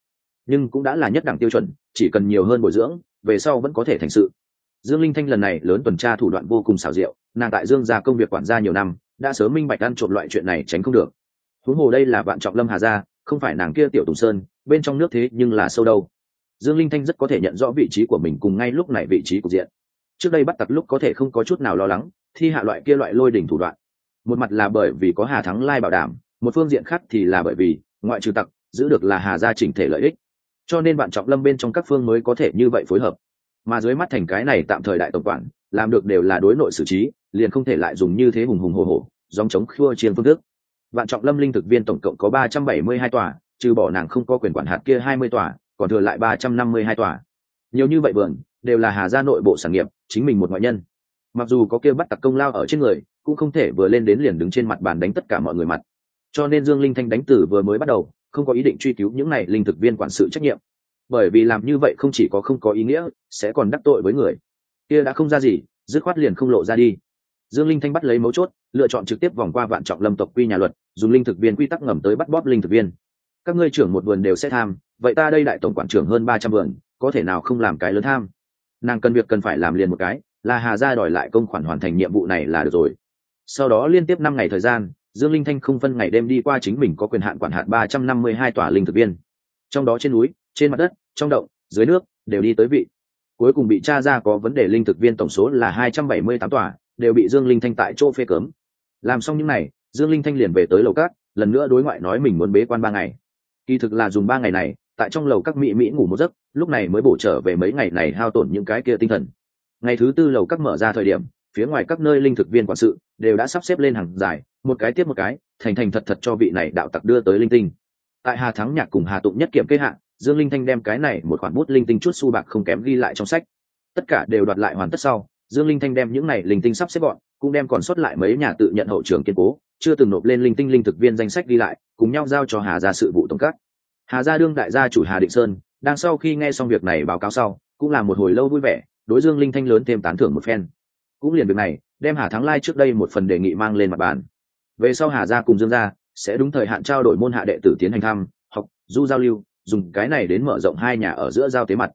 nhưng cũng đã là nhất đẳng tiêu chuẩn, chỉ cần nhiều hơn bồi dưỡng, về sau vẫn có thể thành sự. Dương linh thanh lần này lớn tuần tra thủ đoạn vô cùng xảo diệu, nàng tại dương gia công việc quản gia nhiều năm, đã sớm minh bạch ăn trộm loại chuyện này tránh không được. Huống hồ đây là vạn trọng lâm hà gia, không phải nàng kia tiểu tùng sơn, bên trong nước thế nhưng là sâu đâu dương linh thanh rất có thể nhận rõ vị trí của mình cùng ngay lúc này vị trí của diện. Trước đây bắt tặc lúc có thể không có chút nào lo lắng, thi hạ loại kia loại lôi đỉnh thủ đoạn. Một mặt là bởi vì có hà thắng lai bảo đảm, một phương diện khác thì là bởi vì, ngoại trừ tặc, giữ được là hà gia chỉnh thể lợi ích. Cho nên bạn trọng lâm bên trong các phương mới có thể như vậy phối hợp. Mà dưới mắt thành cái này tạm thời đại tổng quản, làm được đều là đối nội xử trí, liền không thể lại dùng như thế hùng hùng hồ hồ dòng chống khua chiên phương thức. Vạn trọng lâm linh thực viên tổng cộng có ba trăm bảy mươi hai tòa, trừ bỏ nàng không có quyền quản hạt kia hai mươi tòa còn thừa lại ba trăm năm mươi hai tòa. Nhiều như vậy vườn, đều là hà gia nội bộ sản nghiệp, chính mình một ngoại nhân. Mặc dù có kia bắt tặc công lao ở trên người, cũng không thể vừa lên đến liền đứng trên mặt bàn đánh tất cả mọi người mặt. Cho nên dương linh thanh đánh tử vừa mới bắt đầu, không có ý định truy cứu những này linh thực viên quản sự trách nhiệm. Bởi vì làm như vậy không chỉ có không có ý nghĩa, sẽ còn đắc tội với người. Kia đã không ra gì, dứt khoát liền không lộ ra đi. Dương linh thanh bắt lấy mấu chốt, lựa chọn trực tiếp vòng qua vạn trọng lâm tộc quy nhà luật, dùng linh thực viên quy tắc ngầm tới bắt bóp linh thực viên các ngươi trưởng một vườn đều sẽ tham, vậy ta đây đại tổng quản trưởng hơn ba trăm vườn, có thể nào không làm cái lớn tham? Nàng cần việc cần phải làm liền một cái, là hà gia đòi lại công khoản hoàn thành nhiệm vụ này là được rồi. Sau đó liên tiếp năm ngày thời gian, dương linh thanh không phân ngày đêm đi qua chính mình có quyền hạn quản hạt ba trăm năm mươi hai tòa linh thực viên. Trong đó trên núi, trên mặt đất, trong động, dưới nước, đều đi tới vị. Cuối cùng bị t r a ra có vấn đề linh thực viên tổng số là hai trăm bảy mươi tám tòa, đều bị dương linh thanh tại chỗ phê cấm. Làm xong những n à y dương linh thanh liền về tới lầu cát lần nữa đối ngoại nói mình muốn bế quan ba ngày kỳ thực là dùng ba ngày này, tại trong lầu các mỹ mỹ ngủ một giấc, lúc này mới bổ trở về mấy ngày này hao tổn những cái kia tinh thần. Ngày thứ tư lầu các mở ra thời điểm, phía ngoài các nơi linh thực viên quản sự đều đã sắp xếp lên hàng dài, một cái tiếp một cái, thành thành thật thật cho vị này đạo tặc đưa tới linh tinh. Tại hà thắng nhạc cùng hà tụng nhất kiểm kế hạn dương linh thanh đem cái này một khoản bút linh tinh chút su bạc không kém ghi lại trong sách. Tất cả đều đoạt lại hoàn tất sau, dương linh thanh đem những này linh tinh sắp xếp gọn, cũng đem còn sót lại mấy nhà tự nhận hậu trường kiên cố chưa từng nộp lên linh tinh linh thực viên danh sách đi lại cùng nhau giao cho hà gia sự vụ tổng cát hà gia đương đại gia chủ hà định sơn đang sau khi nghe xong việc này báo cáo sau cũng là một hồi lâu vui vẻ đối dương linh thanh lớn thêm tán thưởng một phen. Cũng liền việc này đem hà thắng lai trước đây một phần đề nghị mang lên mặt bàn. Về sau hà gia cùng dương gia sẽ đúng thời hạn trao đổi môn hạ đệ tử tiến hành thăm học du giao lưu dùng cái này đến mở rộng hai nhà ở giữa giao tế mặt.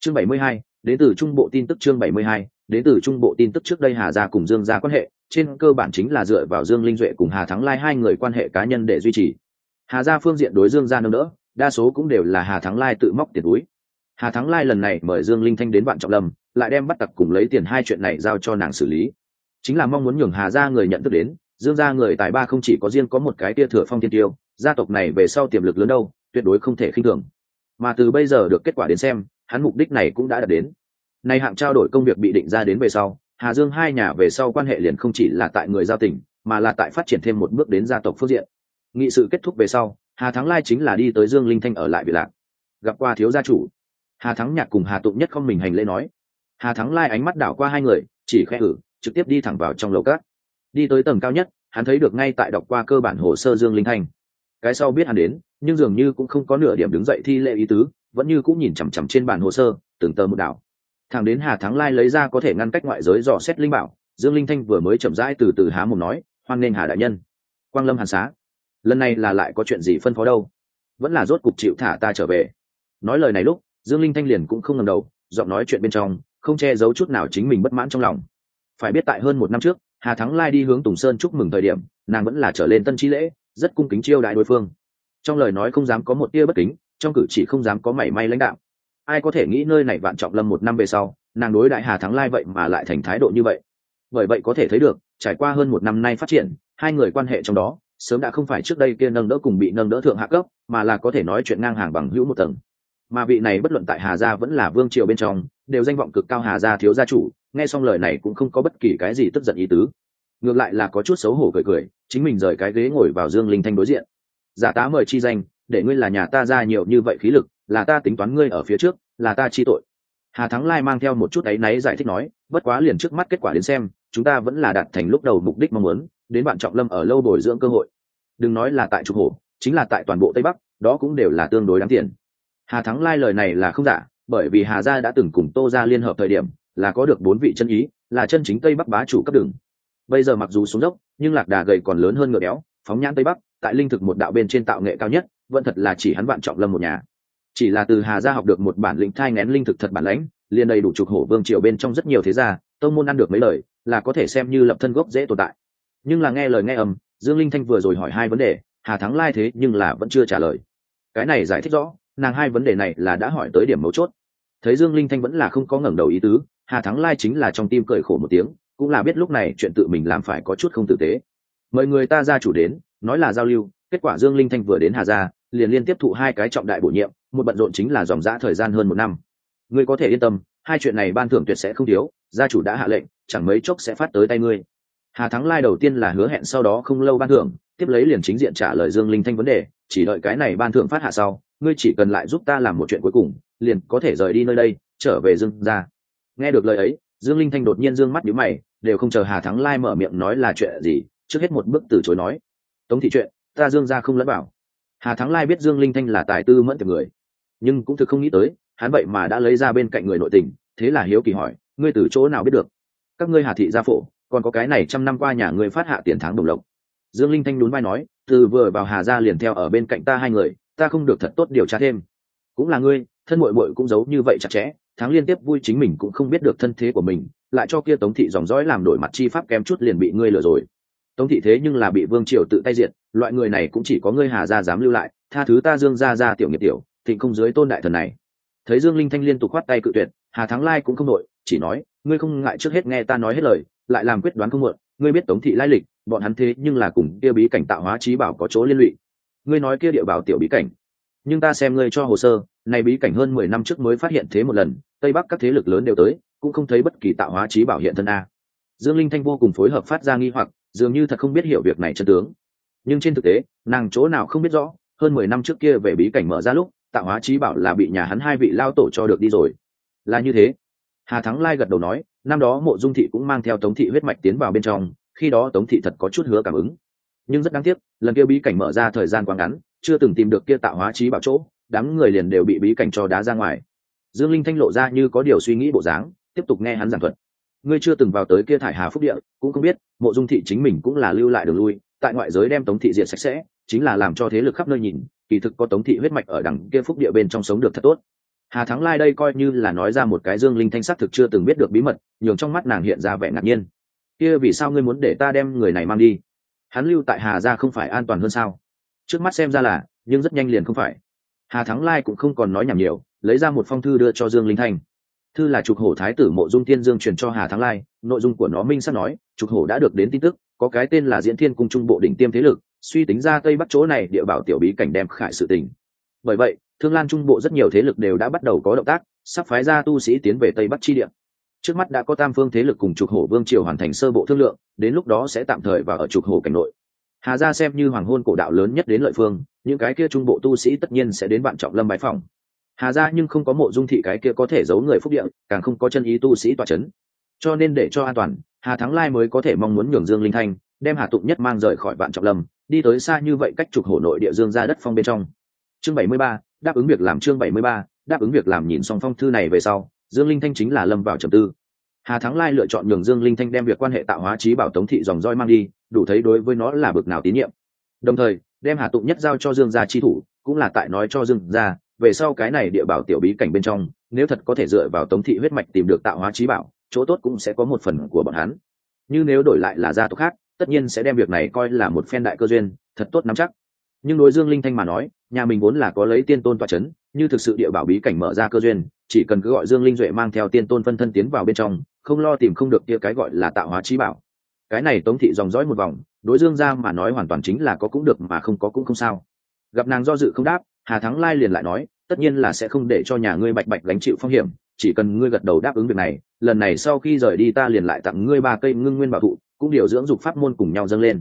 Chương 72, đến từ trung bộ tin tức chương 72, đến từ trung bộ tin tức trước đây hà gia cùng dương gia quan hệ, trên cơ bản chính là dựa vào dương linh duệ cùng hà thắng lai hai người quan hệ cá nhân để duy trì. Hà gia phương diện đối dương gia nâng đỡ, đa số cũng đều là hà thắng lai tự móc tiền túi. Hà thắng lai lần này mời dương linh thanh đến bạn trọng lâm, lại đem bắt tặc cùng lấy tiền hai chuyện này giao cho nàng xử lý. Chính là mong muốn nhường hà gia người nhận thức đến, dương gia người tài ba không chỉ có riêng có một cái tia thừa phong thiên tiêu, gia tộc này về sau tiềm lực lớn đâu, tuyệt đối không thể khinh thường. Mà từ bây giờ được kết quả đến xem, hắn mục đích này cũng đã đạt đến nay hạng trao đổi công việc bị định ra đến về sau, hà dương hai nhà về sau quan hệ liền không chỉ là tại người giao tỉnh, mà là tại phát triển thêm một bước đến gia tộc phương diện. Nghị sự kết thúc về sau, hà thắng lai chính là đi tới dương linh thanh ở lại việt lạc. Gặp qua thiếu gia chủ. Hà thắng nhạc cùng hà tụng nhất không mình hành lễ nói. Hà thắng lai ánh mắt đảo qua hai người, chỉ khẽ ử trực tiếp đi thẳng vào trong lầu cát đi tới tầng cao nhất, hắn thấy được ngay tại đọc qua cơ bản hồ sơ dương linh thanh. Cái sau biết hắn đến, nhưng dường như cũng không có nửa điểm đứng dậy thi lệ ý tứ, vẫn như cũng nhìn chằm chằm trên bản hồ sơ, từng tờ một đảo thằng đến hà thắng lai lấy ra có thể ngăn cách ngoại giới dò xét linh bảo, dương linh thanh vừa mới chậm rãi từ từ há mồm nói, hoan nghênh hà đại nhân. Quang lâm hàn xá, lần này là lại có chuyện gì phân phó đâu? Vẫn là rốt cục chịu thả ta trở về. Nói lời này lúc, dương linh thanh liền cũng không ngầm đầu, giọng nói chuyện bên trong, không che giấu chút nào chính mình bất mãn trong lòng. Phải biết tại hơn một năm trước, hà thắng lai đi hướng tùng sơn chúc mừng thời điểm, nàng vẫn là trở lên tân chi lễ, rất cung kính chiêu đại đối phương. Trong lời nói không dám có một tia bất kính, trong cử chỉ không dám có mảy may lãnh đạo ai có thể nghĩ nơi này vạn trọng lâm một năm về sau, nàng đối đại hà thắng lai vậy mà lại thành thái độ như vậy? Bởi vậy có thể thấy được, trải qua hơn một năm nay phát triển, hai người quan hệ trong đó, sớm đã không phải trước đây kia nâng đỡ cùng bị nâng đỡ thượng hạ cấp, mà là có thể nói chuyện ngang hàng bằng hữu một tầng. Mà vị này bất luận tại hà gia vẫn là vương triều bên trong, đều danh vọng cực cao hà gia thiếu gia chủ, nghe xong lời này cũng không có bất kỳ cái gì tức giận ý tứ. Ngược lại là có chút xấu hổ cười cười, chính mình rời cái ghế ngồi vào dương linh thanh đối diện. Giả tá mời chi danh, để ngươi là nhà ta ra nhiều như vậy khí lực là ta tính toán ngươi ở phía trước, là ta chi tội. Hà thắng lai mang theo một chút áy náy giải thích nói, bất quá liền trước mắt kết quả đến xem, chúng ta vẫn là đạt thành lúc đầu mục đích mong muốn, đến bạn trọng lâm ở lâu bồi dưỡng cơ hội. Đừng nói là tại trục hổ chính là tại toàn bộ tây bắc, đó cũng đều là tương đối đáng tiền. Hà thắng lai lời này là không giả, bởi vì hà gia đã từng cùng tô gia liên hợp thời điểm, là có được bốn vị chân ý, là chân chính tây bắc bá chủ cấp đường. Bây giờ mặc dù xuống dốc, nhưng lạc đà gầy còn lớn hơn ngựa béo, phóng nhãn tây bắc, tại linh thực một đạo bên trên tạo nghệ cao nhất, vẫn thật là chỉ hắn bạn trọng lâm một nhà chỉ là từ hà gia học được một bản lĩnh thai ngén linh thực thật bản lãnh, liền đầy đủ trục hổ vương triều bên trong rất nhiều thế gia, tông môn ăn được mấy lời, là có thể xem như lập thân gốc dễ tồn tại. Nhưng là nghe lời nghe ầm dương linh thanh vừa rồi hỏi hai vấn đề, hà thắng lai thế nhưng là vẫn chưa trả lời. Cái này giải thích rõ, nàng hai vấn đề này là đã hỏi tới điểm mấu chốt. Thấy dương linh thanh vẫn là không có ngẩng đầu ý tứ, hà thắng lai chính là trong tim cười khổ một tiếng, cũng là biết lúc này chuyện tự mình làm phải có chút không tử tế. Mời người ta ra chủ đến, nói là giao lưu, kết quả dương linh thanh vừa đến hà gia liền liên tiếp thụ hai cái trọng đại bổ nhiệm, một bận rộn chính là dòng dã thời gian hơn một năm. Ngươi có thể yên tâm, hai chuyện này ban thưởng tuyệt sẽ không thiếu, gia chủ đã hạ lệnh, chẳng mấy chốc sẽ phát tới tay ngươi. Hà thắng lai đầu tiên là hứa hẹn sau đó không lâu ban thưởng, tiếp lấy liền chính diện trả lời dương linh thanh vấn đề, chỉ đợi cái này ban thưởng phát hạ sau, ngươi chỉ cần lại giúp ta làm một chuyện cuối cùng, liền có thể rời đi nơi đây, trở về dương ra nghe được lời ấy, dương linh thanh đột nhiên dương mắt nhíu mày, đều không chờ hà thắng lai mở miệng nói là chuyện gì, trước hết một bước từ chối nói. Tống thị chuyện, ta dương ra không lẫn bảo hà thắng lai biết dương linh thanh là tài tư mẫn tiệp người, nhưng cũng thực không nghĩ tới, hắn vậy mà đã lấy ra bên cạnh người nội tình, thế là hiếu kỳ hỏi, ngươi từ chỗ nào biết được? Các ngươi hà thị gia phổ, còn có cái này trăm năm qua nhà ngươi phát hạ tiền tháng đồng lộc. Dương linh thanh nhún vai nói, từ vừa vào hà gia liền theo ở bên cạnh ta hai người, ta không được thật tốt điều tra thêm. Cũng là ngươi, thân muội muội cũng giấu như vậy chặt chẽ, tháng liên tiếp vui chính mình cũng không biết được thân thế của mình, lại cho kia tống thị dòng dõi làm đổi mặt chi pháp kém chút liền bị ngươi lừa rồi tống thị thế nhưng là bị vương triều tự tay diệt, loại người này cũng chỉ có ngươi hà gia dám lưu lại, tha thứ ta dương gia gia tiểu nghiệp tiểu, thịnh không dưới tôn đại thần này. Thấy dương linh thanh liên tục khoát tay cự tuyệt, hà thắng lai cũng không nội chỉ nói, ngươi không ngại trước hết nghe ta nói hết lời, lại làm quyết đoán không muộn, ngươi biết tống thị lai lịch, bọn hắn thế nhưng là cùng kia bí cảnh tạo hóa trí bảo có chỗ liên lụy. Ngươi nói kia địa bảo tiểu bí cảnh, nhưng ta xem ngươi cho hồ sơ này bí cảnh hơn mười năm trước mới phát hiện thế một lần, tây bắc các thế lực lớn đều tới, cũng không thấy bất kỳ tạo hóa trí bảo hiện thân a. Dương linh thanh vô cùng phối hợp phát ra nghi hoặc dường như thật không biết hiểu việc này chân tướng. Nhưng trên thực tế, nàng chỗ nào không biết rõ, hơn mười năm trước kia về bí cảnh mở ra lúc tạo hóa trí bảo là bị nhà hắn hai vị lao tổ cho được đi rồi. Là như thế. Hà thắng lai gật đầu nói, năm đó mộ dung thị cũng mang theo tống thị huyết mạch tiến vào bên trong, khi đó tống thị thật có chút hứa cảm ứng. Nhưng rất đáng tiếc, lần kia bí cảnh mở ra thời gian quá ngắn, chưa từng tìm được kia tạo hóa trí bảo chỗ, đám người liền đều bị bí cảnh cho đá ra ngoài. Dương linh thanh lộ ra như có điều suy nghĩ bộ dáng, tiếp tục nghe hắn giảng thuật ngươi chưa từng vào tới kia thải hà phúc địa, cũng không biết, mộ dung thị chính mình cũng là lưu lại đường lui, tại ngoại giới đem tống thị diệt sạch sẽ, chính là làm cho thế lực khắp nơi nhìn, kỳ thực có tống thị huyết mạch ở đằng kia phúc địa bên trong sống được thật tốt. Hà thắng lai đây coi như là nói ra một cái dương linh thanh sắc thực chưa từng biết được bí mật, nhường trong mắt nàng hiện ra vẻ ngạc nhiên. Kia vì sao ngươi muốn để ta đem người này mang đi? Hắn lưu tại hà ra không phải an toàn hơn sao? Trước mắt xem ra là, nhưng rất nhanh liền không phải. Hà thắng lai cũng không còn nói nhảm nhiều, lấy ra một phong thư đưa cho dương linh thanh thư là trục hổ thái tử mộ dung thiên dương truyền cho hà thắng lai, nội dung của nó minh sắp nói, trục hổ đã được đến tin tức, có cái tên là diễn thiên cung trung bộ đỉnh tiêm thế lực, suy tính ra tây bắc chỗ này địa bảo tiểu bí cảnh đem khải sự tình. Bởi vậy, thương lan trung bộ rất nhiều thế lực đều đã bắt đầu có động tác, sắp phái ra tu sĩ tiến về tây bắc chi địa. Trước mắt đã có tam phương thế lực cùng trục hổ vương triều hoàn thành sơ bộ thương lượng, đến lúc đó sẽ tạm thời vào ở trục hổ cảnh nội. Hà gia xem như hoàng hôn cổ đạo lớn nhất đến lợi phương, những cái kia trung bộ tu sĩ tất nhiên sẽ đến bạn trọng lâm bái phòng hà gia nhưng không có mộ dung thị cái kia có thể giấu người phúc địa, càng không có chân ý tu sĩ tòa c h ấ n cho nên để cho an toàn, hà thắng lai mới có thể mong muốn nhường dương linh thanh, đem hà tụng nhất mang rời khỏi vạn trọng lâm, đi tới xa như vậy cách trục hổ nội địa dương ra đất phong bên trong. Chương bảy mươi ba, đáp ứng việc làm chương bảy mươi ba, đáp ứng việc làm nhìn xong phong thư này về sau, dương linh thanh chính là lâm vào trầm tư. Hà thắng lai lựa chọn nhường dương linh thanh đem việc quan hệ tạo hóa trí bảo tống thị dòng roi mang đi, đủ thấy đối với nó là bực nào tín nhiệm. Đồng thời, đem hà tụng nhất giao cho dương gia chi thủ, cũng là tại nói cho dương gia về sau cái này địa bảo tiểu bí cảnh bên trong, nếu thật có thể dựa vào tống thị huyết mạch tìm được tạo hóa trí bảo, chỗ tốt cũng sẽ có một phần của bọn hắn. Như nếu đổi lại là gia tộc khác, tất nhiên sẽ đem việc này coi là một phen đại cơ duyên, thật tốt nắm chắc. Nhưng đối dương linh thanh mà nói, nhà mình vốn là có lấy tiên tôn tọa c h ấ n như thực sự địa bảo bí cảnh mở ra cơ duyên, chỉ cần cứ gọi dương linh duệ mang theo tiên tôn phân thân tiến vào bên trong, không lo tìm không được kia cái gọi là tạo hóa trí bảo. Cái này tống thị dòng dõi một vòng, đối dương ra mà nói hoàn toàn chính là có cũng được mà không có cũng không sao. Gặp nàng do dự không đáp hà thắng lai liền lại nói, tất nhiên là sẽ không để cho nhà ngươi bạch bạch gánh chịu phong hiểm, chỉ cần ngươi gật đầu đáp ứng việc này, lần này sau khi rời đi ta liền lại tặng ngươi ba cây ngưng nguyên bảo thụ, cũng điều dưỡng dục pháp môn cùng nhau dâng lên.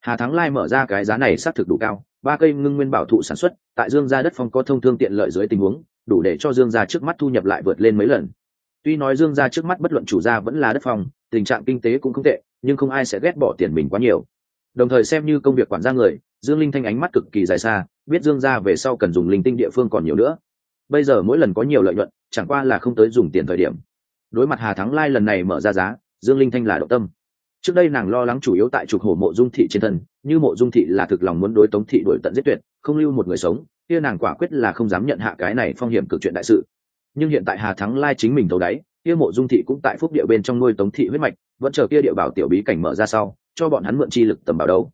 Hà thắng lai mở ra cái giá này xác thực đủ cao, ba cây ngưng nguyên bảo thụ sản xuất, tại dương gia đất phong có thông thương tiện lợi dưới tình huống, đủ để cho dương gia trước mắt thu nhập lại vượt lên mấy lần. Tuy nói dương gia trước mắt bất luận chủ gia vẫn là đất phong, tình trạng kinh tế cũng không tệ, nhưng không ai sẽ ghét bỏ tiền mình quá nhiều. Đồng thời xem như công việc quản gia người dương linh thanh ánh mắt cực kỳ dài xa, biết dương gia về sau cần dùng linh tinh địa phương còn nhiều nữa. Bây giờ mỗi lần có nhiều lợi nhuận, chẳng qua là không tới dùng tiền thời điểm. Đối mặt hà thắng lai lần này mở ra giá, dương linh thanh là động tâm. Trước đây nàng lo lắng chủ yếu tại trục hổ mộ dung thị trên thân, như mộ dung thị là thực lòng muốn đối tống thị đổi tận giết tuyệt, không lưu một người sống, kia nàng quả quyết là không dám nhận hạ cái này phong hiểm cực chuyện đại sự. Nhưng hiện tại hà thắng lai chính mình thấu đáy, kia mộ dung thị cũng tại phúc địa bên trong nuôi tống thị huyết mạch, vẫn chờ kia địa bảo tiểu bí cảnh mở ra sau, cho bọn hắn mượn chi lực tầm bảo đấu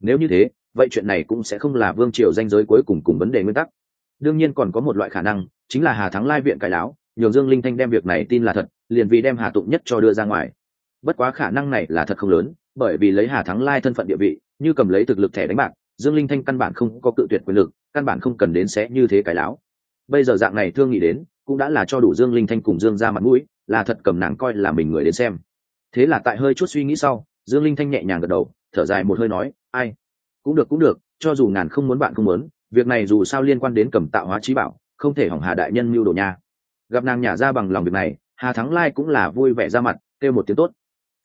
nếu như thế vậy chuyện này cũng sẽ không là vương triều danh giới cuối cùng cùng vấn đề nguyên tắc. Đương nhiên còn có một loại khả năng, chính là hà thắng lai viện cải láo, nhường dương linh thanh đem việc này tin là thật, liền vì đem hà tụng nhất cho đưa ra ngoài. Bất quá khả năng này là thật không lớn, bởi vì lấy hà thắng lai thân phận địa vị, như cầm lấy thực lực thẻ đánh bạc, dương linh thanh căn bản không có cự tuyệt quyền lực, căn bản không cần đến sẽ như thế cải láo. Bây giờ dạng này thương nghĩ đến, cũng đã là cho đủ dương linh thanh cùng dương ra mặt mũi, là thật cầm nàng coi là mình người đến xem. Thế là tại hơi chút suy nghĩ sau, dương linh thanh nhẹ nhàng gật đầu, thở dài một hơi nói, ai cũng được cũng được, cho dù ngàn không muốn bạn không muốn, việc này dù sao liên quan đến cầm tạo hóa trí bảo, không thể hỏng hà đại nhân mưu đồ nha. Gặp nàng nhả ra bằng lòng việc này, hà thắng lai cũng là vui vẻ ra mặt, kêu một tiếng tốt.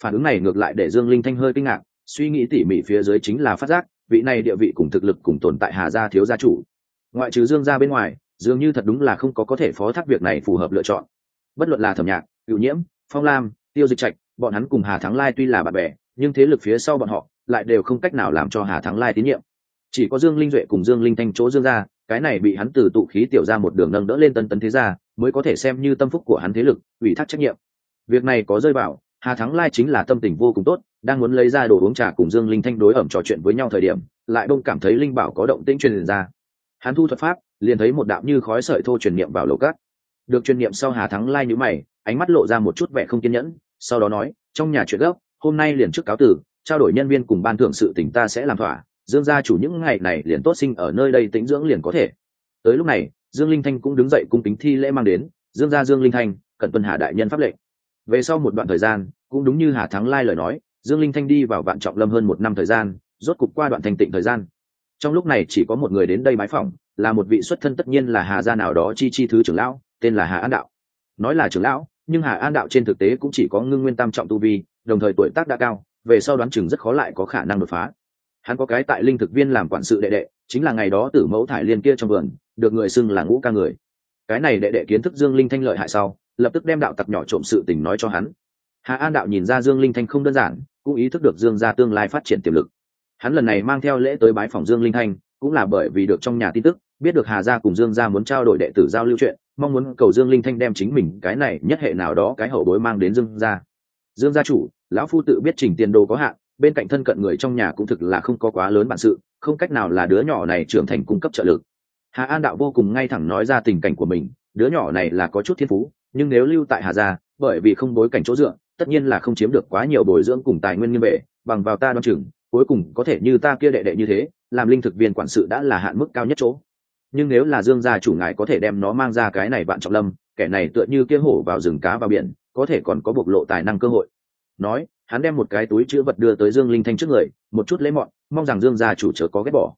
Phản ứng này ngược lại để dương linh thanh hơi kinh ngạc, suy nghĩ tỉ mỉ phía dưới chính là phát giác, vị này địa vị cùng thực lực cùng tồn tại hà gia thiếu gia chủ. Ngoại trừ dương gia bên ngoài, dường như thật đúng là không có có thể phó thác việc này phù hợp lựa chọn. Bất luận là thẩm nhạc, cựu nhiễm, phong lam, tiêu dịch trạch, bọn hắn cùng hà thắng lai tuy là bạn bè, nhưng thế lực phía sau bọn họ lại đều không cách nào làm cho hà thắng lai tín nhiệm. Chỉ có dương linh duệ cùng dương linh thanh chỗ dương gia, cái này bị hắn từ tụ khí tiểu ra một đường nâng đỡ lên tân tấn thế gia, mới có thể xem như tâm phúc của hắn thế lực, ủy thác trách nhiệm. Việc này có rơi vào, hà thắng lai chính là tâm tình vô cùng tốt, đang muốn lấy ra đồ uống trà cùng dương linh thanh đối ẩm trò chuyện với nhau thời điểm, lại đông cảm thấy linh bảo có động tĩnh truyền ra. Hắn thu thuật pháp, liền thấy một đạo như khói sợi thô truyền niệm vào lầu cát. Được truyền niệm sau hà thắng lai nhữ mày, ánh mắt lộ ra một chút vẻ không kiên nhẫn, sau đó nói, trong nhà chuyện gấp hôm nay liền trước cáo tử trao đổi nhân viên cùng ban thưởng sự tỉnh ta sẽ làm thỏa, dương gia chủ những ngày này liền tốt sinh ở nơi đây tĩnh dưỡng liền có thể. Tới lúc này, dương linh thanh cũng đứng dậy cung kính thi lễ mang đến, dương gia dương linh thanh cận tuân hà đại nhân pháp lệnh. Về sau một đoạn thời gian, cũng đúng như hà thắng lai lời nói, dương linh thanh đi vào vạn trọng lâm hơn một năm thời gian, rốt cục qua đoạn thành tịnh thời gian. Trong lúc này chỉ có một người đến đây bái phỏng, là một vị xuất thân tất nhiên là hà gia nào đó chi chi thứ trưởng lão, tên là hà an đạo. Nói là trưởng lão, nhưng hà an đạo trên thực tế cũng chỉ có ngưng nguyên tam trọng tu vi, đồng thời tuổi tác đã cao về sau đoán chừng rất khó lại có khả năng đột phá. Hắn có cái tại linh thực viên làm quản sự đệ đệ, chính là ngày đó tử mẫu thải liên kia trong vườn, được người xưng là ngũ ca người. Cái này đệ đệ kiến thức dương linh thanh lợi hại sau, lập tức đem đạo tặc nhỏ trộm sự tình nói cho hắn. Hà an đạo nhìn ra dương linh thanh không đơn giản, cũng ý thức được dương gia tương lai phát triển tiềm lực. Hắn lần này mang theo lễ tới bái phòng dương linh thanh, cũng là bởi vì được trong nhà tin tức, biết được hà gia cùng dương gia muốn trao đổi đệ tử giao lưu chuyện, mong muốn cầu dương linh thanh đem chính mình cái này nhất hệ nào đó cái hậu bối mang đến dương gia. Dương gia chủ lão phu tự biết trình tiền đồ có hạn, bên cạnh thân cận người trong nhà cũng thực là không có quá lớn bản sự, không cách nào là đứa nhỏ này trưởng thành cung cấp trợ lực. Hà an đạo vô cùng ngay thẳng nói ra tình cảnh của mình, đứa nhỏ này là có chút thiên phú, nhưng nếu lưu tại hà gia, bởi vì không bối cảnh chỗ dựa, tất nhiên là không chiếm được quá nhiều bồi dưỡng cùng tài nguyên nghiêm vệ bằng vào ta đoan chừng, cuối cùng có thể như ta kia đệ đệ như thế, làm linh thực viên quản sự đã là hạn mức cao nhất chỗ. Nhưng nếu là dương gia chủ ngài có thể đem nó mang ra cái này bạn trọng lâm, kẻ này tựa như kia hổ vào rừng cá vào biển, có thể còn có bộc lộ tài năng cơ hội nói, hắn đem một cái túi chữ vật đưa tới dương linh thanh trước người, một chút lấy mọn, mong rằng dương gia chủ chớ có ghét bỏ.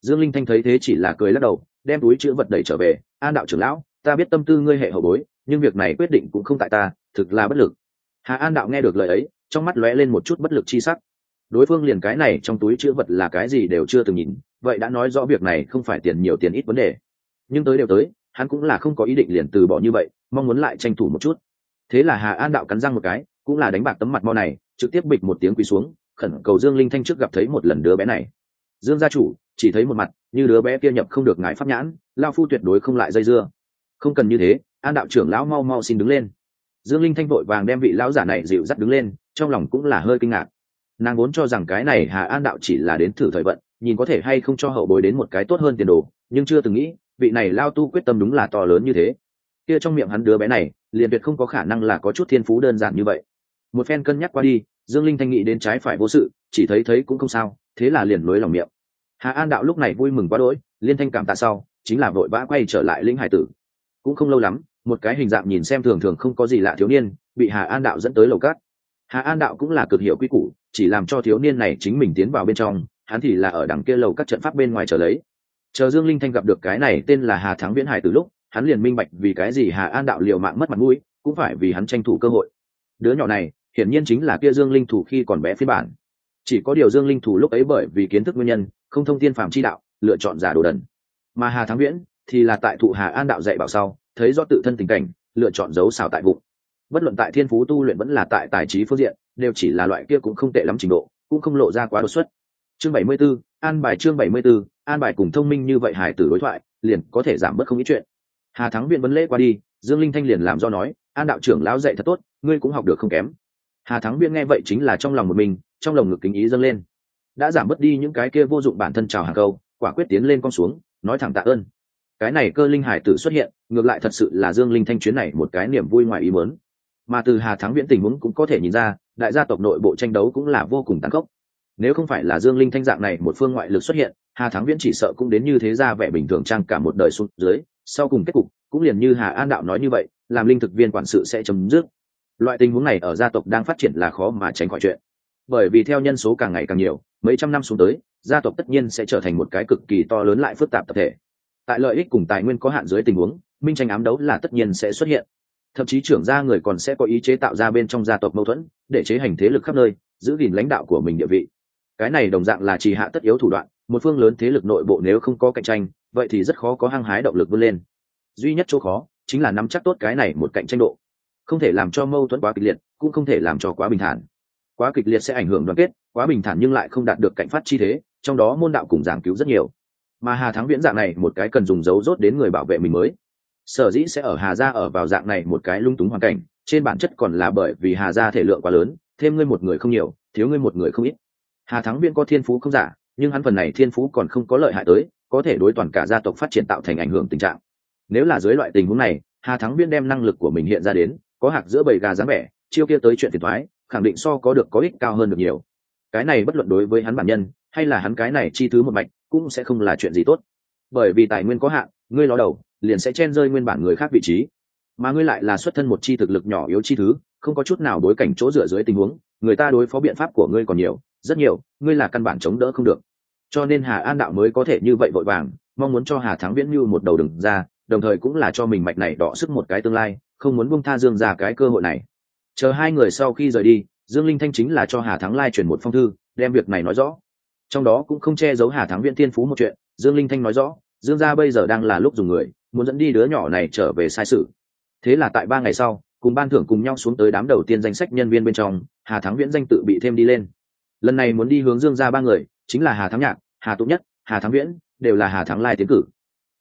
Dương linh thanh thấy thế chỉ là cười lắc đầu, đem túi chữ vật đẩy trở về, an đạo trưởng lão, ta biết tâm tư ngươi hệ hậu bối, nhưng việc này quyết định cũng không tại ta, thực là bất lực. Hà an đạo nghe được lời ấy, trong mắt lóe lên một chút bất lực chi sắc. Đối phương liền cái này trong túi chữ vật là cái gì đều chưa từng nhìn, vậy đã nói rõ việc này không phải tiền nhiều tiền ít vấn đề. Nhưng tới đều tới, hắn cũng là không có ý định liền từ bỏ như vậy, mong muốn lại tranh thủ một chút. Thế là hà an đạo cắn răng một cái cũng là đánh bạc tấm mặt mo này, trực tiếp bịch một tiếng quỳ xuống, khẩn cầu dương linh thanh trước gặp thấy một lần đứa bé này. Dương gia chủ, chỉ thấy một mặt, như đứa bé kia nhập không được ngài pháp nhãn lao phu tuyệt đối không lại dây dưa. Không cần như thế, an đạo trưởng lão mau mau xin đứng lên. Dương linh thanh vội vàng đem vị lão giả này dịu dắt đứng lên, trong lòng cũng là hơi kinh ngạc. Nàng vốn cho rằng cái này hà an đạo chỉ là đến thử thời vận, nhìn có thể hay không cho hậu bối đến một cái tốt hơn tiền đồ, nhưng chưa từng nghĩ, vị này lao tu quyết tâm đúng là to lớn như thế. Kia trong miệng hắn đứa bé này, liền tuyệt không có khả năng là có chút thiên phú đơn giản như vậy một phen cân nhắc qua đi, dương linh thanh nghĩ đến trái phải vô sự, chỉ thấy thấy cũng không sao, thế là liền lối lòng miệng. Hà an đạo lúc này vui mừng quá đỗi, liên thanh cảm tạ sau, chính là vội vã quay trở lại linh hải tử. Cũng không lâu lắm, một cái hình dạng nhìn xem thường thường không có gì lạ thiếu niên, bị hà an đạo dẫn tới lầu cát. Hà an đạo cũng là cực hiểu quy củ, chỉ làm cho thiếu niên này chính mình tiến vào bên trong, hắn thì là ở đằng kia lầu các trận pháp bên ngoài chờ lấy. Chờ dương linh thanh gặp được cái này tên là hà thắng viễn hải từ lúc, hắn liền minh bạch vì cái gì hà an đạo liều mạng mất mặt mũi, cũng phải vì hắn tranh thủ cơ hội đứa nhỏ này hiển nhiên chính là kia dương linh thủ khi còn bé phiên bản. Chỉ có điều dương linh thủ lúc ấy bởi vì kiến thức nguyên nhân không thông tiên phạm chi đạo lựa chọn giả đồ đần. Mà hà thắng viễn thì là tại thụ hà an đạo dạy bảo sau thấy do tự thân tình cảnh lựa chọn giấu xào tại bụng. Bất luận tại thiên phú tu luyện vẫn là tại tài trí phương diện đều chỉ là loại kia cũng không tệ lắm trình độ cũng không lộ ra quá đột xuất. Chương bảy mươi 74, an bài chương bảy mươi 74, an bài cùng thông minh như vậy hải tử đối thoại liền có thể giảm bớt không ít chuyện. Hà thắng viễn vấn lễ qua đi dương linh thanh liền làm do nói an đạo trưởng lão dạy thật tốt ngươi cũng học được không kém. Hà thắng Viễn nghe vậy chính là trong lòng một mình, trong lòng ngực kính ý dâng lên. Đã giảm bớt đi những cái kia vô dụng bản thân chào hàng câu, quả quyết tiến lên con xuống, nói thẳng tạ ơn. Cái này cơ linh hải tử xuất hiện, ngược lại thật sự là dương linh thanh chuyến này một cái niềm vui ngoài ý muốn. Mà từ hà thắng viễn tình huống cũng có thể nhìn ra, đại gia tộc nội bộ tranh đấu cũng là vô cùng tăng cốc. nếu không phải là dương linh thanh dạng này một phương ngoại lực xuất hiện, hà thắng viễn chỉ sợ cũng đến như thế ra vẻ bình thường trang cả một đời xuống dưới. Sau cùng kết cục, cũng liền như hà an đạo nói như vậy, làm linh thực viên quản sự sẽ chấm dứt loại tình huống này ở gia tộc đang phát triển là khó mà tránh khỏi chuyện. Bởi vì theo nhân số càng ngày càng nhiều, mấy trăm năm xuống tới, gia tộc tất nhiên sẽ trở thành một cái cực kỳ to lớn lại phức tạp tập thể. Tại lợi ích cùng tài nguyên có hạn dưới tình huống, minh tranh ám đấu là tất nhiên sẽ xuất hiện. Thậm chí trưởng gia người còn sẽ có ý chế tạo ra bên trong gia tộc mâu thuẫn, để chế hành thế lực khắp nơi, giữ gìn lãnh đạo của mình địa vị. Cái này đồng dạng là trì hạ tất yếu thủ đoạn, một phương lớn thế lực nội bộ nếu không có cạnh tranh, vậy thì rất khó có hăng hái động lực vươn lên. Duy nhất chỗ khó chính là nắm chắc tốt cái này một cạnh tranh độ không thể làm cho mâu thuẫn quá kịch liệt, cũng không thể làm cho quá bình thản. Quá kịch liệt sẽ ảnh hưởng đoàn kết, quá bình thản nhưng lại không đạt được cạnh phát chi thế, trong đó môn đạo cùng giảng cứu rất nhiều. Mà hà thắng viễn dạng này, một cái cần dùng dấu rốt đến người bảo vệ mình mới. Sở dĩ sẽ ở hà gia ở vào dạng này một cái lung túng hoàn cảnh, trên bản chất còn là bởi vì hà gia thể lượng quá lớn, thêm ngươi một người không nhiều, thiếu ngươi một người không ít. Hà thắng viễn có thiên phú không giả, nhưng hắn phần này thiên phú còn không có lợi hại tới, có thể đối toàn cả gia tộc phát triển tạo thành ảnh hưởng tình trạng. Nếu là dưới loại tình huống này, hà thắng viễn đem năng lực của mình hiện ra đến có hạc giữa bầy gà dáng vẻ, chiêu kia tới chuyện tiền thoái khẳng định so có được có ích cao hơn được nhiều. Cái này bất luận đối với hắn bản nhân, hay là hắn cái này chi thứ một mạch, cũng sẽ không là chuyện gì tốt. Bởi vì tài nguyên có hạn, ngươi ló đầu, liền sẽ chen rơi nguyên bản người khác vị trí. Mà ngươi lại là xuất thân một chi thực lực nhỏ yếu chi thứ, không có chút nào đối cảnh chỗ dựa dưới tình huống, người ta đối phó biện pháp của ngươi còn nhiều, rất nhiều, ngươi là căn bản chống đỡ không được. Cho nên hà an đạo mới có thể như vậy vội vàng, mong muốn cho hà thắng viễn như một đầu đừng ra đồng thời cũng là cho mình mạch này đọ sức một cái tương lai, không muốn buông tha dương ra cái cơ hội này. Chờ hai người sau khi rời đi, dương linh thanh chính là cho hà thắng lai chuyển một phong thư, đem việc này nói rõ. Trong đó cũng không che giấu hà thắng viễn Thiên phú một chuyện, dương linh thanh nói rõ, dương gia bây giờ đang là lúc dùng người, muốn dẫn đi đứa nhỏ này trở về sai sự. Thế là tại ba ngày sau, cùng ban thưởng cùng nhau xuống tới đám đầu tiên danh sách nhân viên bên trong, hà thắng viễn danh tự bị thêm đi lên. Lần này muốn đi hướng dương ra ba người, chính là hà thắng nhạc, hà Tụ nhất, hà thắng viễn, đều là hà thắng lai tiến cử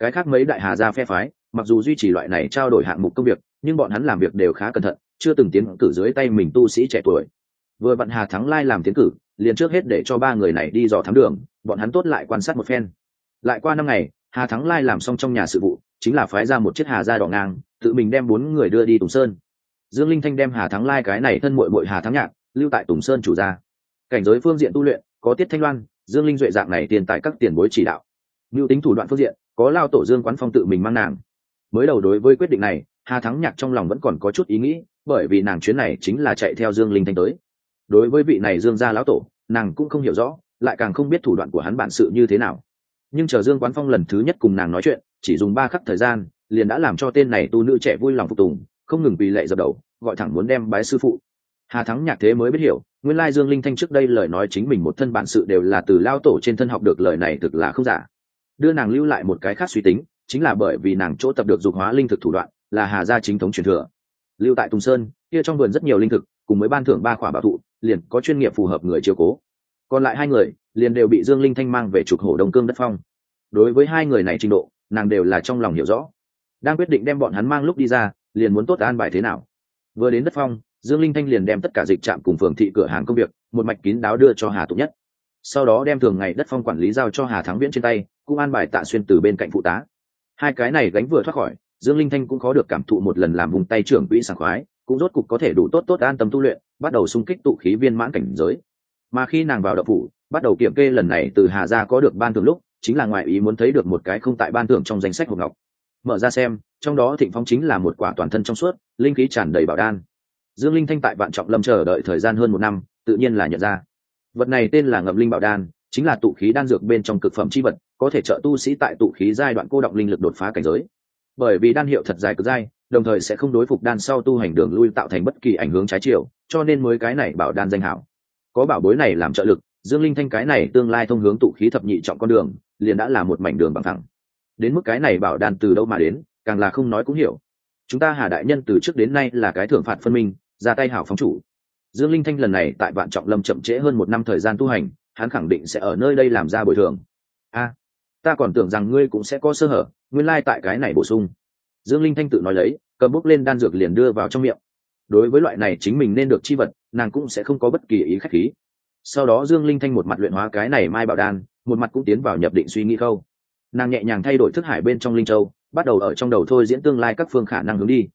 cái khác mấy đại hà gia phe phái, mặc dù duy trì loại này trao đổi hạng mục công việc, nhưng bọn hắn làm việc đều khá cẩn thận, chưa từng tiến cử dưới tay mình tu sĩ trẻ tuổi. Vừa vặn hà thắng lai làm tiến cử, liền trước hết để cho ba người này đi dò thám đường, bọn hắn tốt lại quan sát một phen. Lại qua năm ngày, hà thắng lai làm xong trong nhà sự vụ, chính là phái ra một chiếc hà ra đỏ ngang, tự mình đem bốn người đưa đi tùng sơn. Dương linh thanh đem hà thắng lai cái này thân mội mội hà thắng nhạc, lưu tại tùng sơn chủ gia. Cảnh giới phương diện tu luyện, có tiết thanh loan, dương linh duệ dạng này tiền tại các tiền bối chỉ đạo. Mưu tính thủ đoạn phương diện có lao tổ dương quán phong tự mình mang nàng. Mới đầu đối với quyết định này, hà thắng nhạc trong lòng vẫn còn có chút ý nghĩ, bởi vì nàng chuyến này chính là chạy theo dương linh thanh tới. Đối với vị này dương gia lão tổ, nàng cũng không hiểu rõ, lại càng không biết thủ đoạn của hắn bản sự như thế nào. Nhưng chờ dương quán phong lần thứ nhất cùng nàng nói chuyện, chỉ dùng ba khắc thời gian, liền đã làm cho tên này tu nữ trẻ vui lòng phục tùng, không ngừng vì lệ dập đầu, gọi thẳng muốn đem bái sư phụ. Hà thắng nhạc thế mới biết hiểu, nguyên lai dương linh thanh trước đây lời nói chính mình một thân bản sự đều là từ lao tổ trên thân học được lời này thực là không giả đưa nàng lưu lại một cái khác suy tính, chính là bởi vì nàng chỗ tập được dục hóa linh thực thủ đoạn, là hà gia chính thống truyền thừa. Lưu tại tùng sơn, kia trong vườn rất nhiều linh thực, cùng mới ban thưởng ba khỏa bảo thụ, liền có chuyên nghiệp phù hợp người chiều cố. Còn lại hai người, liền đều bị dương linh thanh mang về trục hổ đông cương đất phong. Đối với hai người này trình độ, nàng đều là trong lòng hiểu rõ. Đang quyết định đem bọn hắn mang lúc đi ra, liền muốn tốt an bài thế nào. Vừa đến đất phong, dương linh thanh liền đem tất cả dịch trạm cùng phường thị cửa hàng công việc, một mạch kín đáo đưa cho hà tụng nhất. Sau đó đem thường ngày đất phong quản lý giao cho hà thắng viễn trên tay cũng an bài tạ xuyên từ bên cạnh phụ tá. Hai cái này gánh vừa thoát khỏi, dương linh thanh cũng khó được cảm thụ một lần làm vùng tay trưởng quỹ sảng khoái, cũng rốt cục có thể đủ tốt tốt an tâm tu luyện, bắt đầu xung kích tụ khí viên mãn cảnh giới. Mà khi nàng vào đậu phủ, bắt đầu kiểm kê lần này từ hà gia có được ban thưởng lúc, chính là ngoại ý muốn thấy được một cái không tại ban thưởng trong danh sách hộp ngọc. Mở ra xem, trong đó thịnh phong chính là một quả toàn thân trong suốt, linh khí tràn đầy bảo đan. Dương linh thanh tại vạn trọng lâm chờ đợi thời gian hơn một năm, tự nhiên là nhận ra. Vật này tên là ngậm linh bảo đan, chính là tụ khí đan dược bên trong cực phẩm chi vật có thể trợ tu sĩ tại tụ khí giai đoạn cô động linh lực đột phá cảnh giới. Bởi vì đan hiệu thật dài cực dai đồng thời sẽ không đối phục đan sau tu hành đường lui tạo thành bất kỳ ảnh hướng trái chiều, cho nên mới cái này bảo đan danh hảo. Có bảo bối này làm trợ lực, dương linh thanh cái này tương lai thông hướng tụ khí thập nhị trọng con đường, liền đã là một mảnh đường bằng thẳng. Đến mức cái này bảo đan từ đâu mà đến, càng là không nói cũng hiểu. Chúng ta hà đại nhân từ trước đến nay là cái thưởng phạt phân minh, ra tay hảo phóng chủ. Dương linh thanh lần này tại vạn trọng lâm chậm trễ hơn một năm thời gian tu hành, hắn khẳng định sẽ ở nơi đây làm ra bồi thường. A ta còn tưởng rằng ngươi cũng sẽ có sơ hở, nguyên lai tại cái này bổ sung. Dương linh thanh tự nói lấy, cầm bốc lên đan dược liền đưa vào trong miệng. Đối với loại này chính mình nên được chi vật, nàng cũng sẽ không có bất kỳ ý khách khí. Sau đó dương linh thanh một mặt luyện hóa cái này mai bảo đan, một mặt cũng tiến vào nhập định suy nghĩ khâu. Nàng nhẹ nhàng thay đổi thức hải bên trong linh châu, bắt đầu ở trong đầu thôi diễn tương lai các phương khả năng hướng đi.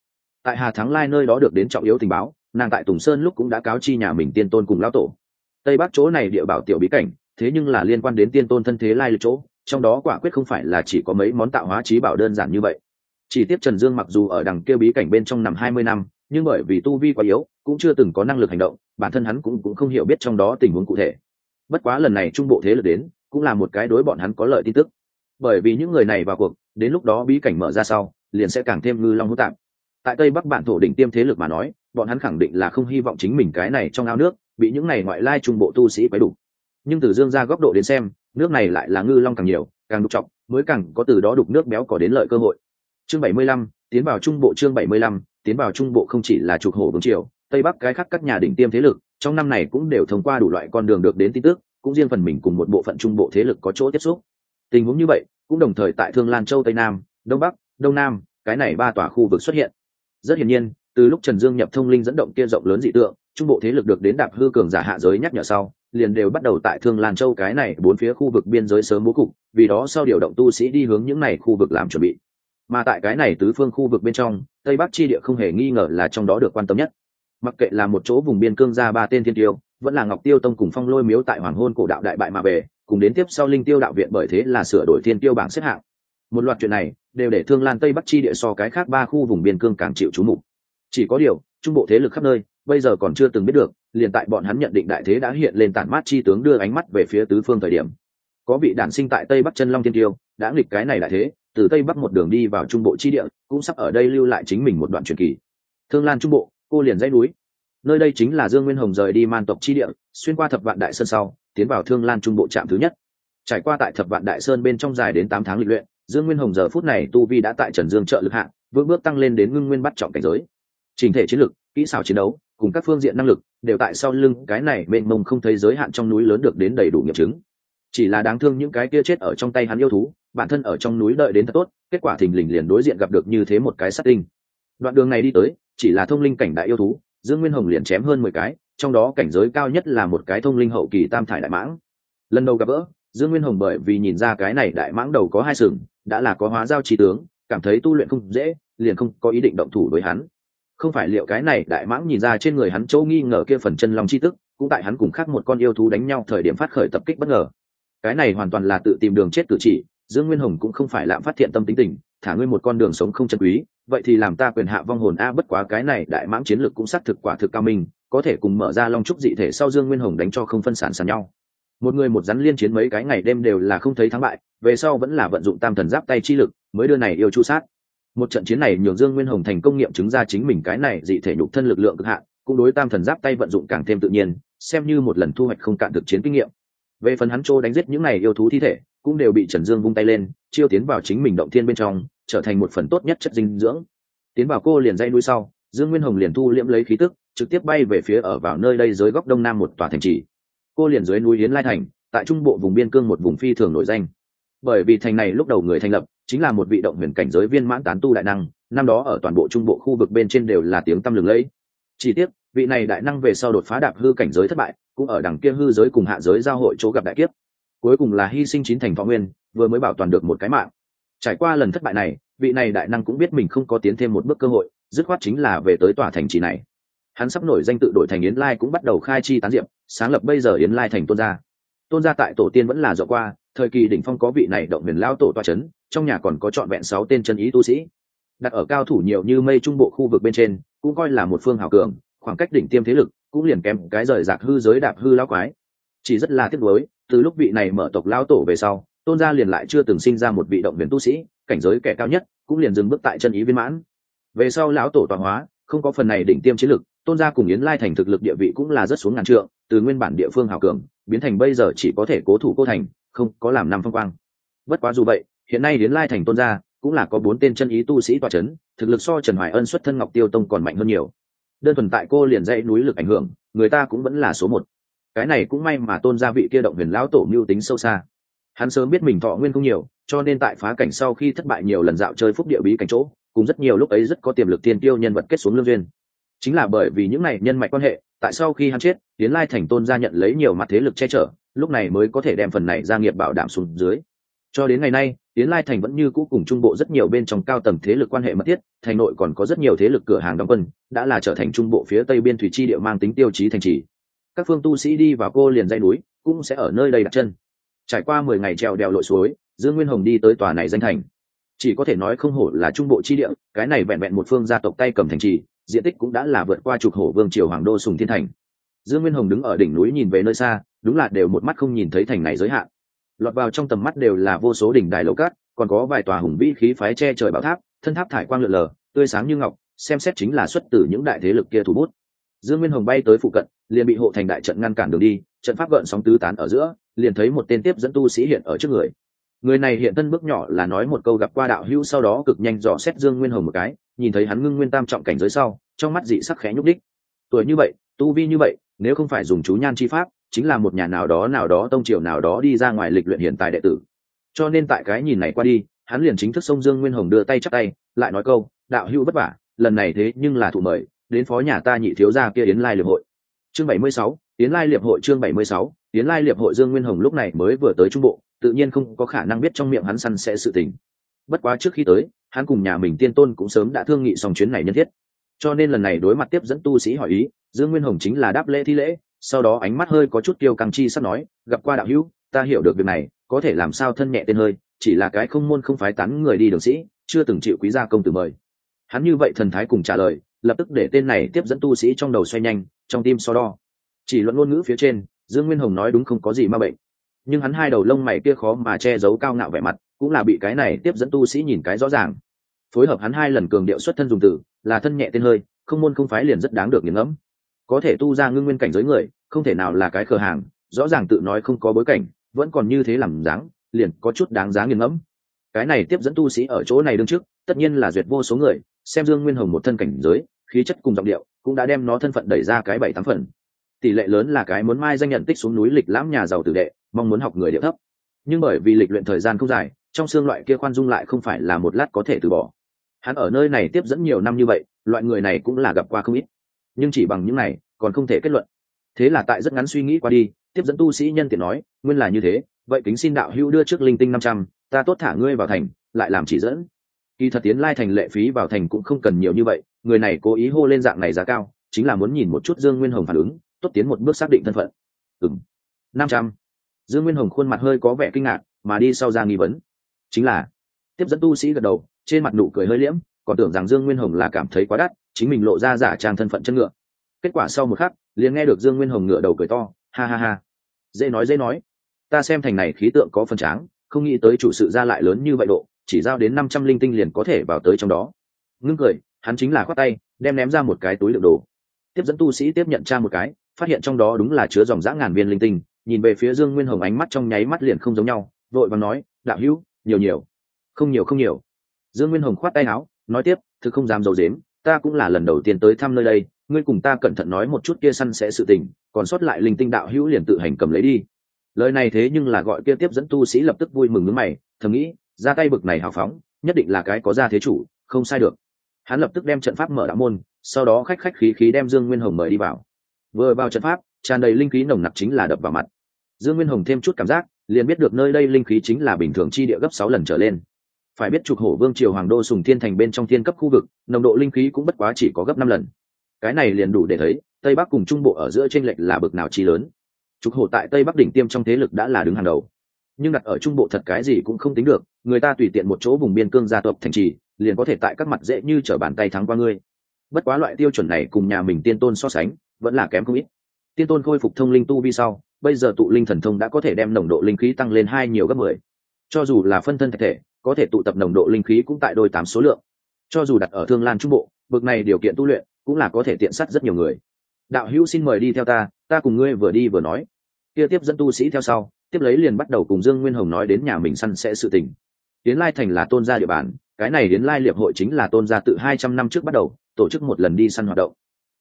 Tại hà thắng lai nơi đó được đến trọng yếu tình báo, nàng tại tùng sơn lúc cũng đã cáo chi nhà mình tiên tôn cùng lão tổ. Tây bắc chỗ này địa bảo tiểu bí cảnh, thế nhưng là liên quan đến tiên tôn thân thế lai lịch chỗ trong đó quả quyết không phải là chỉ có mấy món tạo hóa trí bảo đơn giản như vậy. Chỉ tiếp trần dương mặc dù ở đằng kia bí cảnh bên trong nằm hai mươi năm, nhưng bởi vì tu vi quá yếu, cũng chưa từng có năng lực hành động, bản thân hắn cũng cũng không hiểu biết trong đó tình huống cụ thể. Bất quá lần này trung bộ thế lực đến, cũng là một cái đối bọn hắn có lợi tin tức. Bởi vì những người này vào cuộc, đến lúc đó bí cảnh mở ra sau, liền sẽ càng thêm ngư long hữu tạm tại tây bắc bản thổ đỉnh tiêm thế lực mà nói, bọn hắn khẳng định là không hy vọng chính mình cái này trong ao nước, bị những này ngoại lai trung bộ tu sĩ quấy đủ nhưng từ dương ra góc độ đến xem, nước này lại là ngư long càng nhiều, càng đục trọng, mới càng có từ đó đục nước béo có đến lợi cơ hội. Chương bảy mươi lăm, tiến vào trung bộ chương bảy mươi lăm, tiến vào trung bộ không chỉ là trục hổ vương triều, tây bắc cái khác các nhà đỉnh tiêm thế lực, trong năm này cũng đều thông qua đủ loại con đường được đến tin tức, cũng riêng phần mình cùng một bộ phận trung bộ thế lực có chỗ tiếp xúc. Tình huống như vậy, cũng đồng thời tại thương lan châu tây nam, đông bắc, đông nam, cái này ba tòa khu vực xuất hiện. Rất hiển nhiên, từ lúc trần dương nhập thông linh dẫn động kia rộng lớn dị tượng, trung bộ thế lực được đến đạp hư cường giả hạ giới nhắc nhở sau liền đều bắt đầu tại thương lan châu cái này bốn phía khu vực biên giới sớm bố cục, vì đó sau điều động tu sĩ đi hướng những này khu vực làm chuẩn bị. Mà tại cái này tứ phương khu vực bên trong, tây bắc chi địa không hề nghi ngờ là trong đó được quan tâm nhất. Mặc kệ là một chỗ vùng biên cương ra ba tên thiên tiêu, vẫn là ngọc tiêu tông cùng phong lôi miếu tại hoàng hôn cổ đạo đại bại mà về, cùng đến tiếp sau linh tiêu đạo viện bởi thế là sửa đổi thiên tiêu bảng xếp hạng. Một loạt chuyện này, đều để thương lan tây bắc chi địa so cái khác ba khu vùng biên cương càng chịu chú mục. Chỉ có điều, trung bộ thế lực khắp nơi, bây giờ còn chưa từng biết được liền tại bọn hắn nhận định đại thế đã hiện lên tản mát chi tướng đưa ánh mắt về phía tứ phương thời điểm. Có vị đản sinh tại tây bắc chân long thiên tiêu đã nghịch cái này đại thế, từ tây bắc một đường đi vào trung bộ chi địa, cũng sắp ở đây lưu lại chính mình một đoạn truyền kỳ. Thương lan trung bộ, cô liền dãy núi. Nơi đây chính là dương nguyên hồng rời đi man tộc chi địa, xuyên qua thập vạn đại sơn sau, tiến vào thương lan trung bộ trạm thứ nhất. Trải qua tại thập vạn đại sơn bên trong dài đến tám tháng lịch luyện, dương nguyên hồng giờ phút này tu vi đã tại trần dương trợ lực hạng, vững bước tăng lên đến ngưng nguyên bắt trọng cảnh giới. Trình thể chiến lực, kỹ xảo chiến đấu cùng các phương diện năng lực, đều tại sau lưng cái này mênh mông không thấy giới hạn trong núi lớn được đến đầy đủ nghiệm chứng. Chỉ là đáng thương những cái kia chết ở trong tay hắn yêu thú, bản thân ở trong núi đợi đến thật tốt, kết quả thình lình liền đối diện gặp được như thế một cái sát tinh. Đoạn đường này đi tới, chỉ là thông linh cảnh đại yêu thú, dương nguyên hồng liền chém hơn mười cái, trong đó cảnh giới cao nhất là một cái thông linh hậu kỳ tam thải đại mãng. Lần đầu gặp gỡ, dương nguyên hồng bởi vì nhìn ra cái này đại mãng đầu có hai sừng, đã là có hóa giao trí tướng, cảm thấy tu luyện không dễ, liền không có ý định động thủ với hắn không phải liệu cái này đại mãng nhìn ra trên người hắn chỗ nghi ngờ kia phần chân lòng chi tức, cũng tại hắn cùng khác một con yêu thú đánh nhau thời điểm phát khởi tập kích bất ngờ. Cái này hoàn toàn là tự tìm đường chết cử chỉ, dương nguyên hồng cũng không phải lạm phát thiện tâm tính tình, thả ngươi một con đường sống không chân quý, vậy thì làm ta quyền hạ vong hồn a, bất quá cái này đại mãng chiến lược cũng xác thực quả thực cao minh, có thể cùng mở ra long trúc dị thể sau dương nguyên hồng đánh cho không phân sản sàn nhau. Một người một rắn liên chiến mấy cái ngày đêm đều là không thấy thắng bại, về sau vẫn là vận dụng tam thần giáp tay chi lực, mới đưa này yêu chu sát một trận chiến này nhường dương nguyên hồng thành công nghiệm chứng ra chính mình cái này dị thể nhục thân lực lượng cực hạn, cũng đối tam thần giáp tay vận dụng càng thêm tự nhiên, xem như một lần thu hoạch không cạn thực chiến kinh nghiệm. Về phần hắn trô đánh giết những này yêu thú thi thể, cũng đều bị trần dương vung tay lên, chiêu tiến vào chính mình động thiên bên trong, trở thành một phần tốt nhất chất dinh dưỡng. Tiến vào cô liền dây núi sau, dương nguyên hồng liền thu liễm lấy khí tức, trực tiếp bay về phía ở vào nơi đây dưới góc đông nam một tòa thành trì. Cô liền dưới núi yến lai thành, tại trung bộ vùng biên cương một vùng phi thường nổi danh bởi vì thành này lúc đầu người thành lập chính là một vị động huyền cảnh giới viên mãn tán tu đại năng, năm đó ở toàn bộ trung bộ khu vực bên trên đều là tiếng tăm lừng lẫy. Chỉ tiếc, vị này đại năng về sau đột phá đạp hư cảnh giới thất bại, cũng ở đằng kia hư giới cùng hạ giới giao hội chỗ gặp đại kiếp. Cuối cùng là hy sinh chín thành võ nguyên, vừa mới bảo toàn được một cái mạng. Trải qua lần thất bại này, vị này đại năng cũng biết mình không có tiến thêm một bước cơ hội, dứt khoát chính là về tới tòa thành trì này. Hắn sắp nổi danh tự đổi thành yến lai cũng bắt đầu khai chi tán diệp, sáng lập bây giờ yến lai thành tôn gia. Tôn gia tại tổ tiên vẫn là dọ qua thời kỳ đỉnh phong có vị này động huyền lao tổ toa c h ấ n trong nhà còn có trọn vẹn sáu tên chân ý tu sĩ. Đặt ở cao thủ nhiều như mây trung bộ khu vực bên trên, cũng coi là một phương hào cường, khoảng cách đỉnh tiêm thế lực cũng liền kém cái rời rạc hư giới đạp hư lao quái. Chỉ rất là tiếc nuối, từ lúc vị này mở tộc lao tổ về sau, tôn gia liền lại chưa từng sinh ra một vị động huyền tu sĩ, cảnh giới kẻ cao nhất cũng liền dừng bước tại chân ý viên mãn. Về sau lão tổ toa hóa, không có phần này đỉnh tiêm chiến lực, tôn gia cùng yến lai thành thực lực địa vị cũng là rất xuống ngàn trượng, từ nguyên bản địa phương hào cường, biến thành bây giờ chỉ có thể cố thủ cô thành không có làm năm phong quang. Bất quá dù vậy, hiện nay đến lai thành tôn gia cũng là có bốn tên chân ý tu sĩ tòa c h ấ n thực lực so trần hoài ân xuất thân ngọc tiêu tông còn mạnh hơn nhiều. Đơn thuần tại cô liền dãy núi lực ảnh hưởng, người ta cũng vẫn là số một. Cái này cũng may mà tôn gia vị kia động huyền lão tổ mưu tính sâu xa. Hắn sớm biết mình thọ nguyên không nhiều, cho nên tại phá cảnh sau khi thất bại nhiều lần dạo chơi phúc địa bí cảnh chỗ, cùng rất nhiều lúc ấy rất có tiềm lực tiên tiêu nhân vật kết xuống lương duyên. Chính là bởi vì những này nhân mạch quan hệ, tại sau khi hắn chết tiến lai thành tôn gia nhận lấy nhiều mặt thế lực che chở lúc này mới có thể đem phần này gia nghiệp bảo đảm xuống dưới. Cho đến ngày nay tiến lai thành vẫn như cũ cùng trung bộ rất nhiều bên trong cao tầng thế lực quan hệ mật thiết, thành nội còn có rất nhiều thế lực cửa hàng đóng quân, đã là trở thành trung bộ phía tây biên thủy chi địa mang tính tiêu chí thành trì. Các phương tu sĩ đi vào cô liền dây núi, cũng sẽ ở nơi đây đặt chân. Trải qua mười ngày trèo đèo lội suối, dương nguyên hồng đi tới tòa này danh thành. Chỉ có thể nói không hổ là trung bộ chi địa, cái này vẹn vẹn một phương gia tộc tay cầm thành trì, diện tích cũng đã là vượt qua trục hổ vương triều hoàng đô sùng thiên thành dương nguyên hồng đứng ở đỉnh núi nhìn về nơi xa, đúng là đều một mắt không nhìn thấy thành này giới hạn. Lọt vào trong tầm mắt đều là vô số đỉnh đài lầu cát, còn có vài tòa hùng vĩ khí phái che trời bảo tháp, thân tháp thải quang lượn lờ, tươi sáng như ngọc, xem xét chính là xuất từ những đại thế lực kia thủ bút. Dương nguyên hồng bay tới phụ cận, liền bị hộ thành đại trận ngăn cản đường đi, trận pháp gợn sóng tứ tán ở giữa, liền thấy một tên tiếp dẫn tu sĩ hiện ở trước người. Người này hiện thân bước nhỏ là nói một câu gặp qua đạo hữu sau đó cực nhanh dò xét dương nguyên hồng một cái, nhìn thấy hắn ngưng nguyên tam trọng cảnh giới sau, trong mắt dị sắc khẽ nhúc đích. Tuổi như vậy, tu vi như vậy nếu không phải dùng chú nhan chi pháp, chính là một nhà nào đó nào đó tông triều nào đó đi ra ngoài lịch luyện hiện tại đệ tử. Cho nên tại cái nhìn này qua đi, hắn liền chính thức sông dương nguyên hồng đưa tay chắc tay, lại nói câu, đạo hữu vất vả, lần này thế nhưng là thụ mời, đến phó nhà ta nhị thiếu gia kia yến lai liệp hội. Chương bảy mươi sáu, yến lai liệp hội chương bảy mươi sáu, yến lai liệp hội dương nguyên hồng lúc này mới vừa tới trung bộ, tự nhiên không có khả năng biết trong miệng hắn săn sẽ sự tình. Bất quá trước khi tới, hắn cùng nhà mình tiên tôn cũng sớm đã thương nghị xong chuyến này nhân thiết cho nên lần này đối mặt tiếp dẫn tu sĩ hỏi ý, dương nguyên hồng chính là đáp lễ thi lễ, sau đó ánh mắt hơi có chút kiêu căng chi sắp nói, gặp qua đạo hữu, ta hiểu được việc này, có thể làm sao thân nhẹ tên hơi, chỉ là cái không môn không phái tán người đi đường sĩ, chưa từng chịu quý gia công tử mời. Hắn như vậy thần thái cùng trả lời, lập tức để tên này tiếp dẫn tu sĩ trong đầu xoay nhanh, trong tim so đo. Chỉ luận ngôn ngữ phía trên, dương nguyên hồng nói đúng không có gì ma bệnh. Nhưng hắn hai đầu lông mày kia khó mà che giấu cao ngạo vẻ mặt, cũng là bị cái này tiếp dẫn tu sĩ nhìn cái rõ ràng. Phối hợp hắn hai lần cường điệu xuất thân dùng từ là thân nhẹ tên hơi, không môn không phái liền rất đáng được nghiền ngẫm. Có thể tu ra ngưng nguyên cảnh giới người, không thể nào là cái khờ hàng, rõ ràng tự nói không có bối cảnh, vẫn còn như thế làm dáng, liền có chút đáng giá nghiền ngẫm. Cái này tiếp dẫn tu sĩ ở chỗ này đương trước, tất nhiên là duyệt vô số người, xem dương nguyên hồng một thân cảnh giới, khí chất cùng giọng điệu cũng đã đem nó thân phận đẩy ra cái bảy tám phần. Tỷ lệ lớn là cái muốn mai danh nhận tích xuống núi lịch lãm nhà giàu tử đệ, mong muốn học người điệu thấp. Nhưng bởi vì lịch luyện thời gian không dài, trong xương loại kia khoan dung lại không phải là một lát có thể từ bỏ hắn ở nơi này tiếp dẫn nhiều năm như vậy, loại người này cũng là gặp qua không ít. Nhưng chỉ bằng những này, còn không thể kết luận. Thế là tại rất ngắn suy nghĩ qua đi, tiếp dẫn tu sĩ nhân tiện nói, nguyên là như thế, vậy kính xin đạo hữu đưa trước linh tinh năm trăm, ta tốt thả ngươi vào thành, lại làm chỉ dẫn. Kỳ thật tiến lai thành lệ phí vào thành cũng không cần nhiều như vậy, người này cố ý hô lên dạng này giá cao, chính là muốn nhìn một chút dương nguyên hồng phản ứng, tốt tiến một bước xác định thân phận. Ừng năm trăm. Dương nguyên hồng khuôn mặt hơi có vẻ kinh ngạc, mà đi sau ra nghi vấn. Chính là, tiếp dẫn tu sĩ gật đầu trên mặt nụ cười hơi liễm, còn tưởng rằng dương nguyên hồng là cảm thấy quá đắt, chính mình lộ ra giả trang thân phận chân ngựa. Kết quả sau một khắc, liền nghe được dương nguyên hồng ngựa đầu cười to, ha ha ha. Dễ nói dễ nói. Ta xem thành này khí tượng có phần tráng, không nghĩ tới chủ sự ra lại lớn như vậy độ, chỉ giao đến năm trăm linh tinh liền có thể vào tới trong đó. Ngưng cười, hắn chính là khoác tay, đem ném ra một cái túi đựng đồ. Tiếp dẫn tu sĩ tiếp nhận tra một cái, phát hiện trong đó đúng là chứa dòng dã ngàn viên linh tinh, nhìn về phía dương nguyên hồng ánh mắt trong nháy mắt liền không giống nhau, vội và nói, đạo hữu, nhiều nhiều. Không nhiều không nhiều dương nguyên hồng khoát tay áo, nói tiếp, thứ không dám dầu dếm ta cũng là lần đầu tiên tới thăm nơi đây, ngươi cùng ta cẩn thận nói một chút kia săn sẽ sự tình, còn sót lại linh tinh đạo hữu liền tự hành cầm lấy đi. Lời này thế nhưng là gọi kia tiếp dẫn tu sĩ lập tức vui mừng nước mày, thầm nghĩ, ra tay bực này hào phóng, nhất định là cái có ra thế chủ, không sai được. Hắn lập tức đem trận pháp mở đạo môn, sau đó khách khách khí khí đem dương nguyên hồng mời đi vào. Vừa vào trận pháp, tràn đầy linh khí nồng nặc chính là đập vào mặt. Dương nguyên hồng thêm chút cảm giác, liền biết được nơi đây linh khí chính là bình thường chi địa gấp sáu lần trở lên phải biết trục hổ vương triều hoàng đô sùng thiên thành bên trong thiên cấp khu vực, nồng độ linh khí cũng bất quá chỉ có gấp năm lần. Cái này liền đủ để thấy, tây bắc cùng trung bộ ở giữa tranh lệch là bực nào chi lớn. Trục hổ tại tây bắc đỉnh tiêm trong thế lực đã là đứng hàng đầu. Nhưng đặt ở trung bộ thật cái gì cũng không tính được, người ta tùy tiện một chỗ vùng biên cương gia tộc thành trì, liền có thể tại các mặt dễ như trở bàn tay thắng qua ngươi. Bất quá loại tiêu chuẩn này cùng nhà mình tiên tôn so sánh, vẫn là kém không ít. Tiên tôn khôi phục thông linh tu vi sau, bây giờ tụ linh thần thông đã có thể đem nồng độ linh khí tăng lên hai nhiều gấp mười cho dù là phân thân thể thể, có thể tụ tập nồng độ linh khí cũng tại đôi tám số lượng. Cho dù đặt ở thương lan trung bộ vực này điều kiện tu luyện cũng là có thể tiện sát rất nhiều người. Đạo hữu xin mời đi theo ta ta cùng ngươi vừa đi vừa nói. Kia tiếp dẫn tu sĩ theo sau, tiếp lấy liền bắt đầu cùng dương nguyên hồng nói đến nhà mình săn sẽ sự tình. Tiến lai thành là tôn gia địa bàn, cái này đến lai liệp hội chính là tôn gia tự hai trăm năm trước bắt đầu, tổ chức một lần đi săn hoạt động.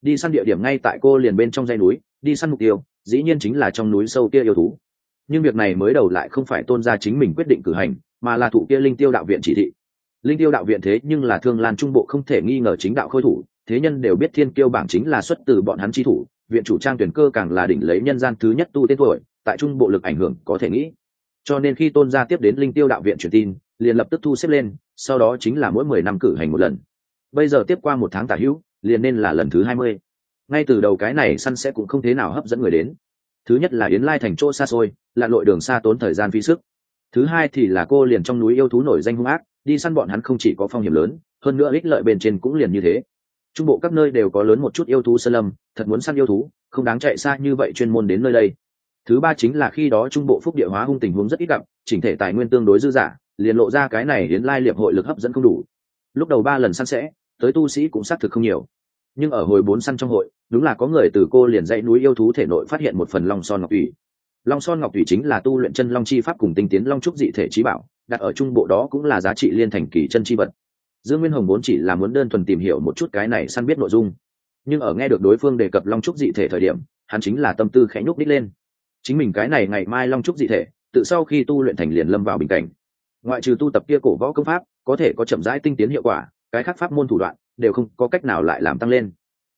Đi săn địa điểm ngay tại cô liền bên trong dây núi, đi săn mục tiêu, dĩ nhiên chính là trong núi sâu kia yêu thú nhưng việc này mới đầu lại không phải tôn gia chính mình quyết định cử hành, mà là thụ kia linh tiêu đạo viện chỉ thị. Linh tiêu đạo viện thế nhưng là thương lan trung bộ không thể nghi ngờ chính đạo khôi thủ, thế nhân đều biết thiên kiêu bảng chính là xuất từ bọn hắn chi thủ, viện chủ trang tuyển cơ càng là đỉnh lấy nhân gian thứ nhất tu tên tuổi, tại trung bộ lực ảnh hưởng có thể nghĩ. Cho nên khi tôn gia tiếp đến linh tiêu đạo viện truyền tin, liền lập tức thu xếp lên, sau đó chính là mỗi mười năm cử hành một lần. Bây giờ tiếp qua một tháng tả hữu, liền nên là lần thứ hai mươi. Ngay từ đầu cái này săn sẽ cũng không thế nào hấp dẫn người đến thứ nhất là yến lai thành chỗ xa xôi là lội đường xa tốn thời gian phí sức. Thứ hai thì là cô liền trong núi yêu thú nổi danh hung ác đi săn bọn hắn không chỉ có phong hiểm lớn hơn nữa ích lợi bên trên cũng liền như thế. Trung bộ các nơi đều có lớn một chút yêu thú sơn lâm thật muốn săn yêu thú không đáng chạy xa như vậy chuyên môn đến nơi đây. Thứ ba chính là khi đó trung bộ phúc địa hóa hung tình huống rất ít gặp chỉnh thể tài nguyên tương đối dư giả, liền lộ ra cái này đến lai liệp hội lực hấp dẫn không đủ. Lúc đầu ba lần săn sẽ tới tu sĩ cũng xác thực không nhiều nhưng ở hồi bốn săn trong hội, đúng là có người từ cô liền dãy núi yêu thú thể nội phát hiện một phần long son ngọc thủy. Long son ngọc thủy chính là tu luyện chân long chi pháp cùng tinh tiến long trúc dị thể trí bảo, đặt ở trung bộ đó cũng là giá trị liên thành kỳ chân chi vật. Dương nguyên hồng vốn chỉ là muốn đơn thuần tìm hiểu một chút cái này săn biết nội dung. Nhưng ở nghe được đối phương đề cập long trúc dị thể thời điểm, hắn chính là tâm tư khẽ nhúc đích lên. Chính mình cái này ngày mai long trúc dị thể, tự sau khi tu luyện thành liền lâm vào bình cảnh. Ngoại trừ tu tập kia cổ võ công pháp, có thể có chậm rãi tinh tiến hiệu quả, cái khác pháp môn thủ đoạn đều không có cách nào lại làm tăng lên.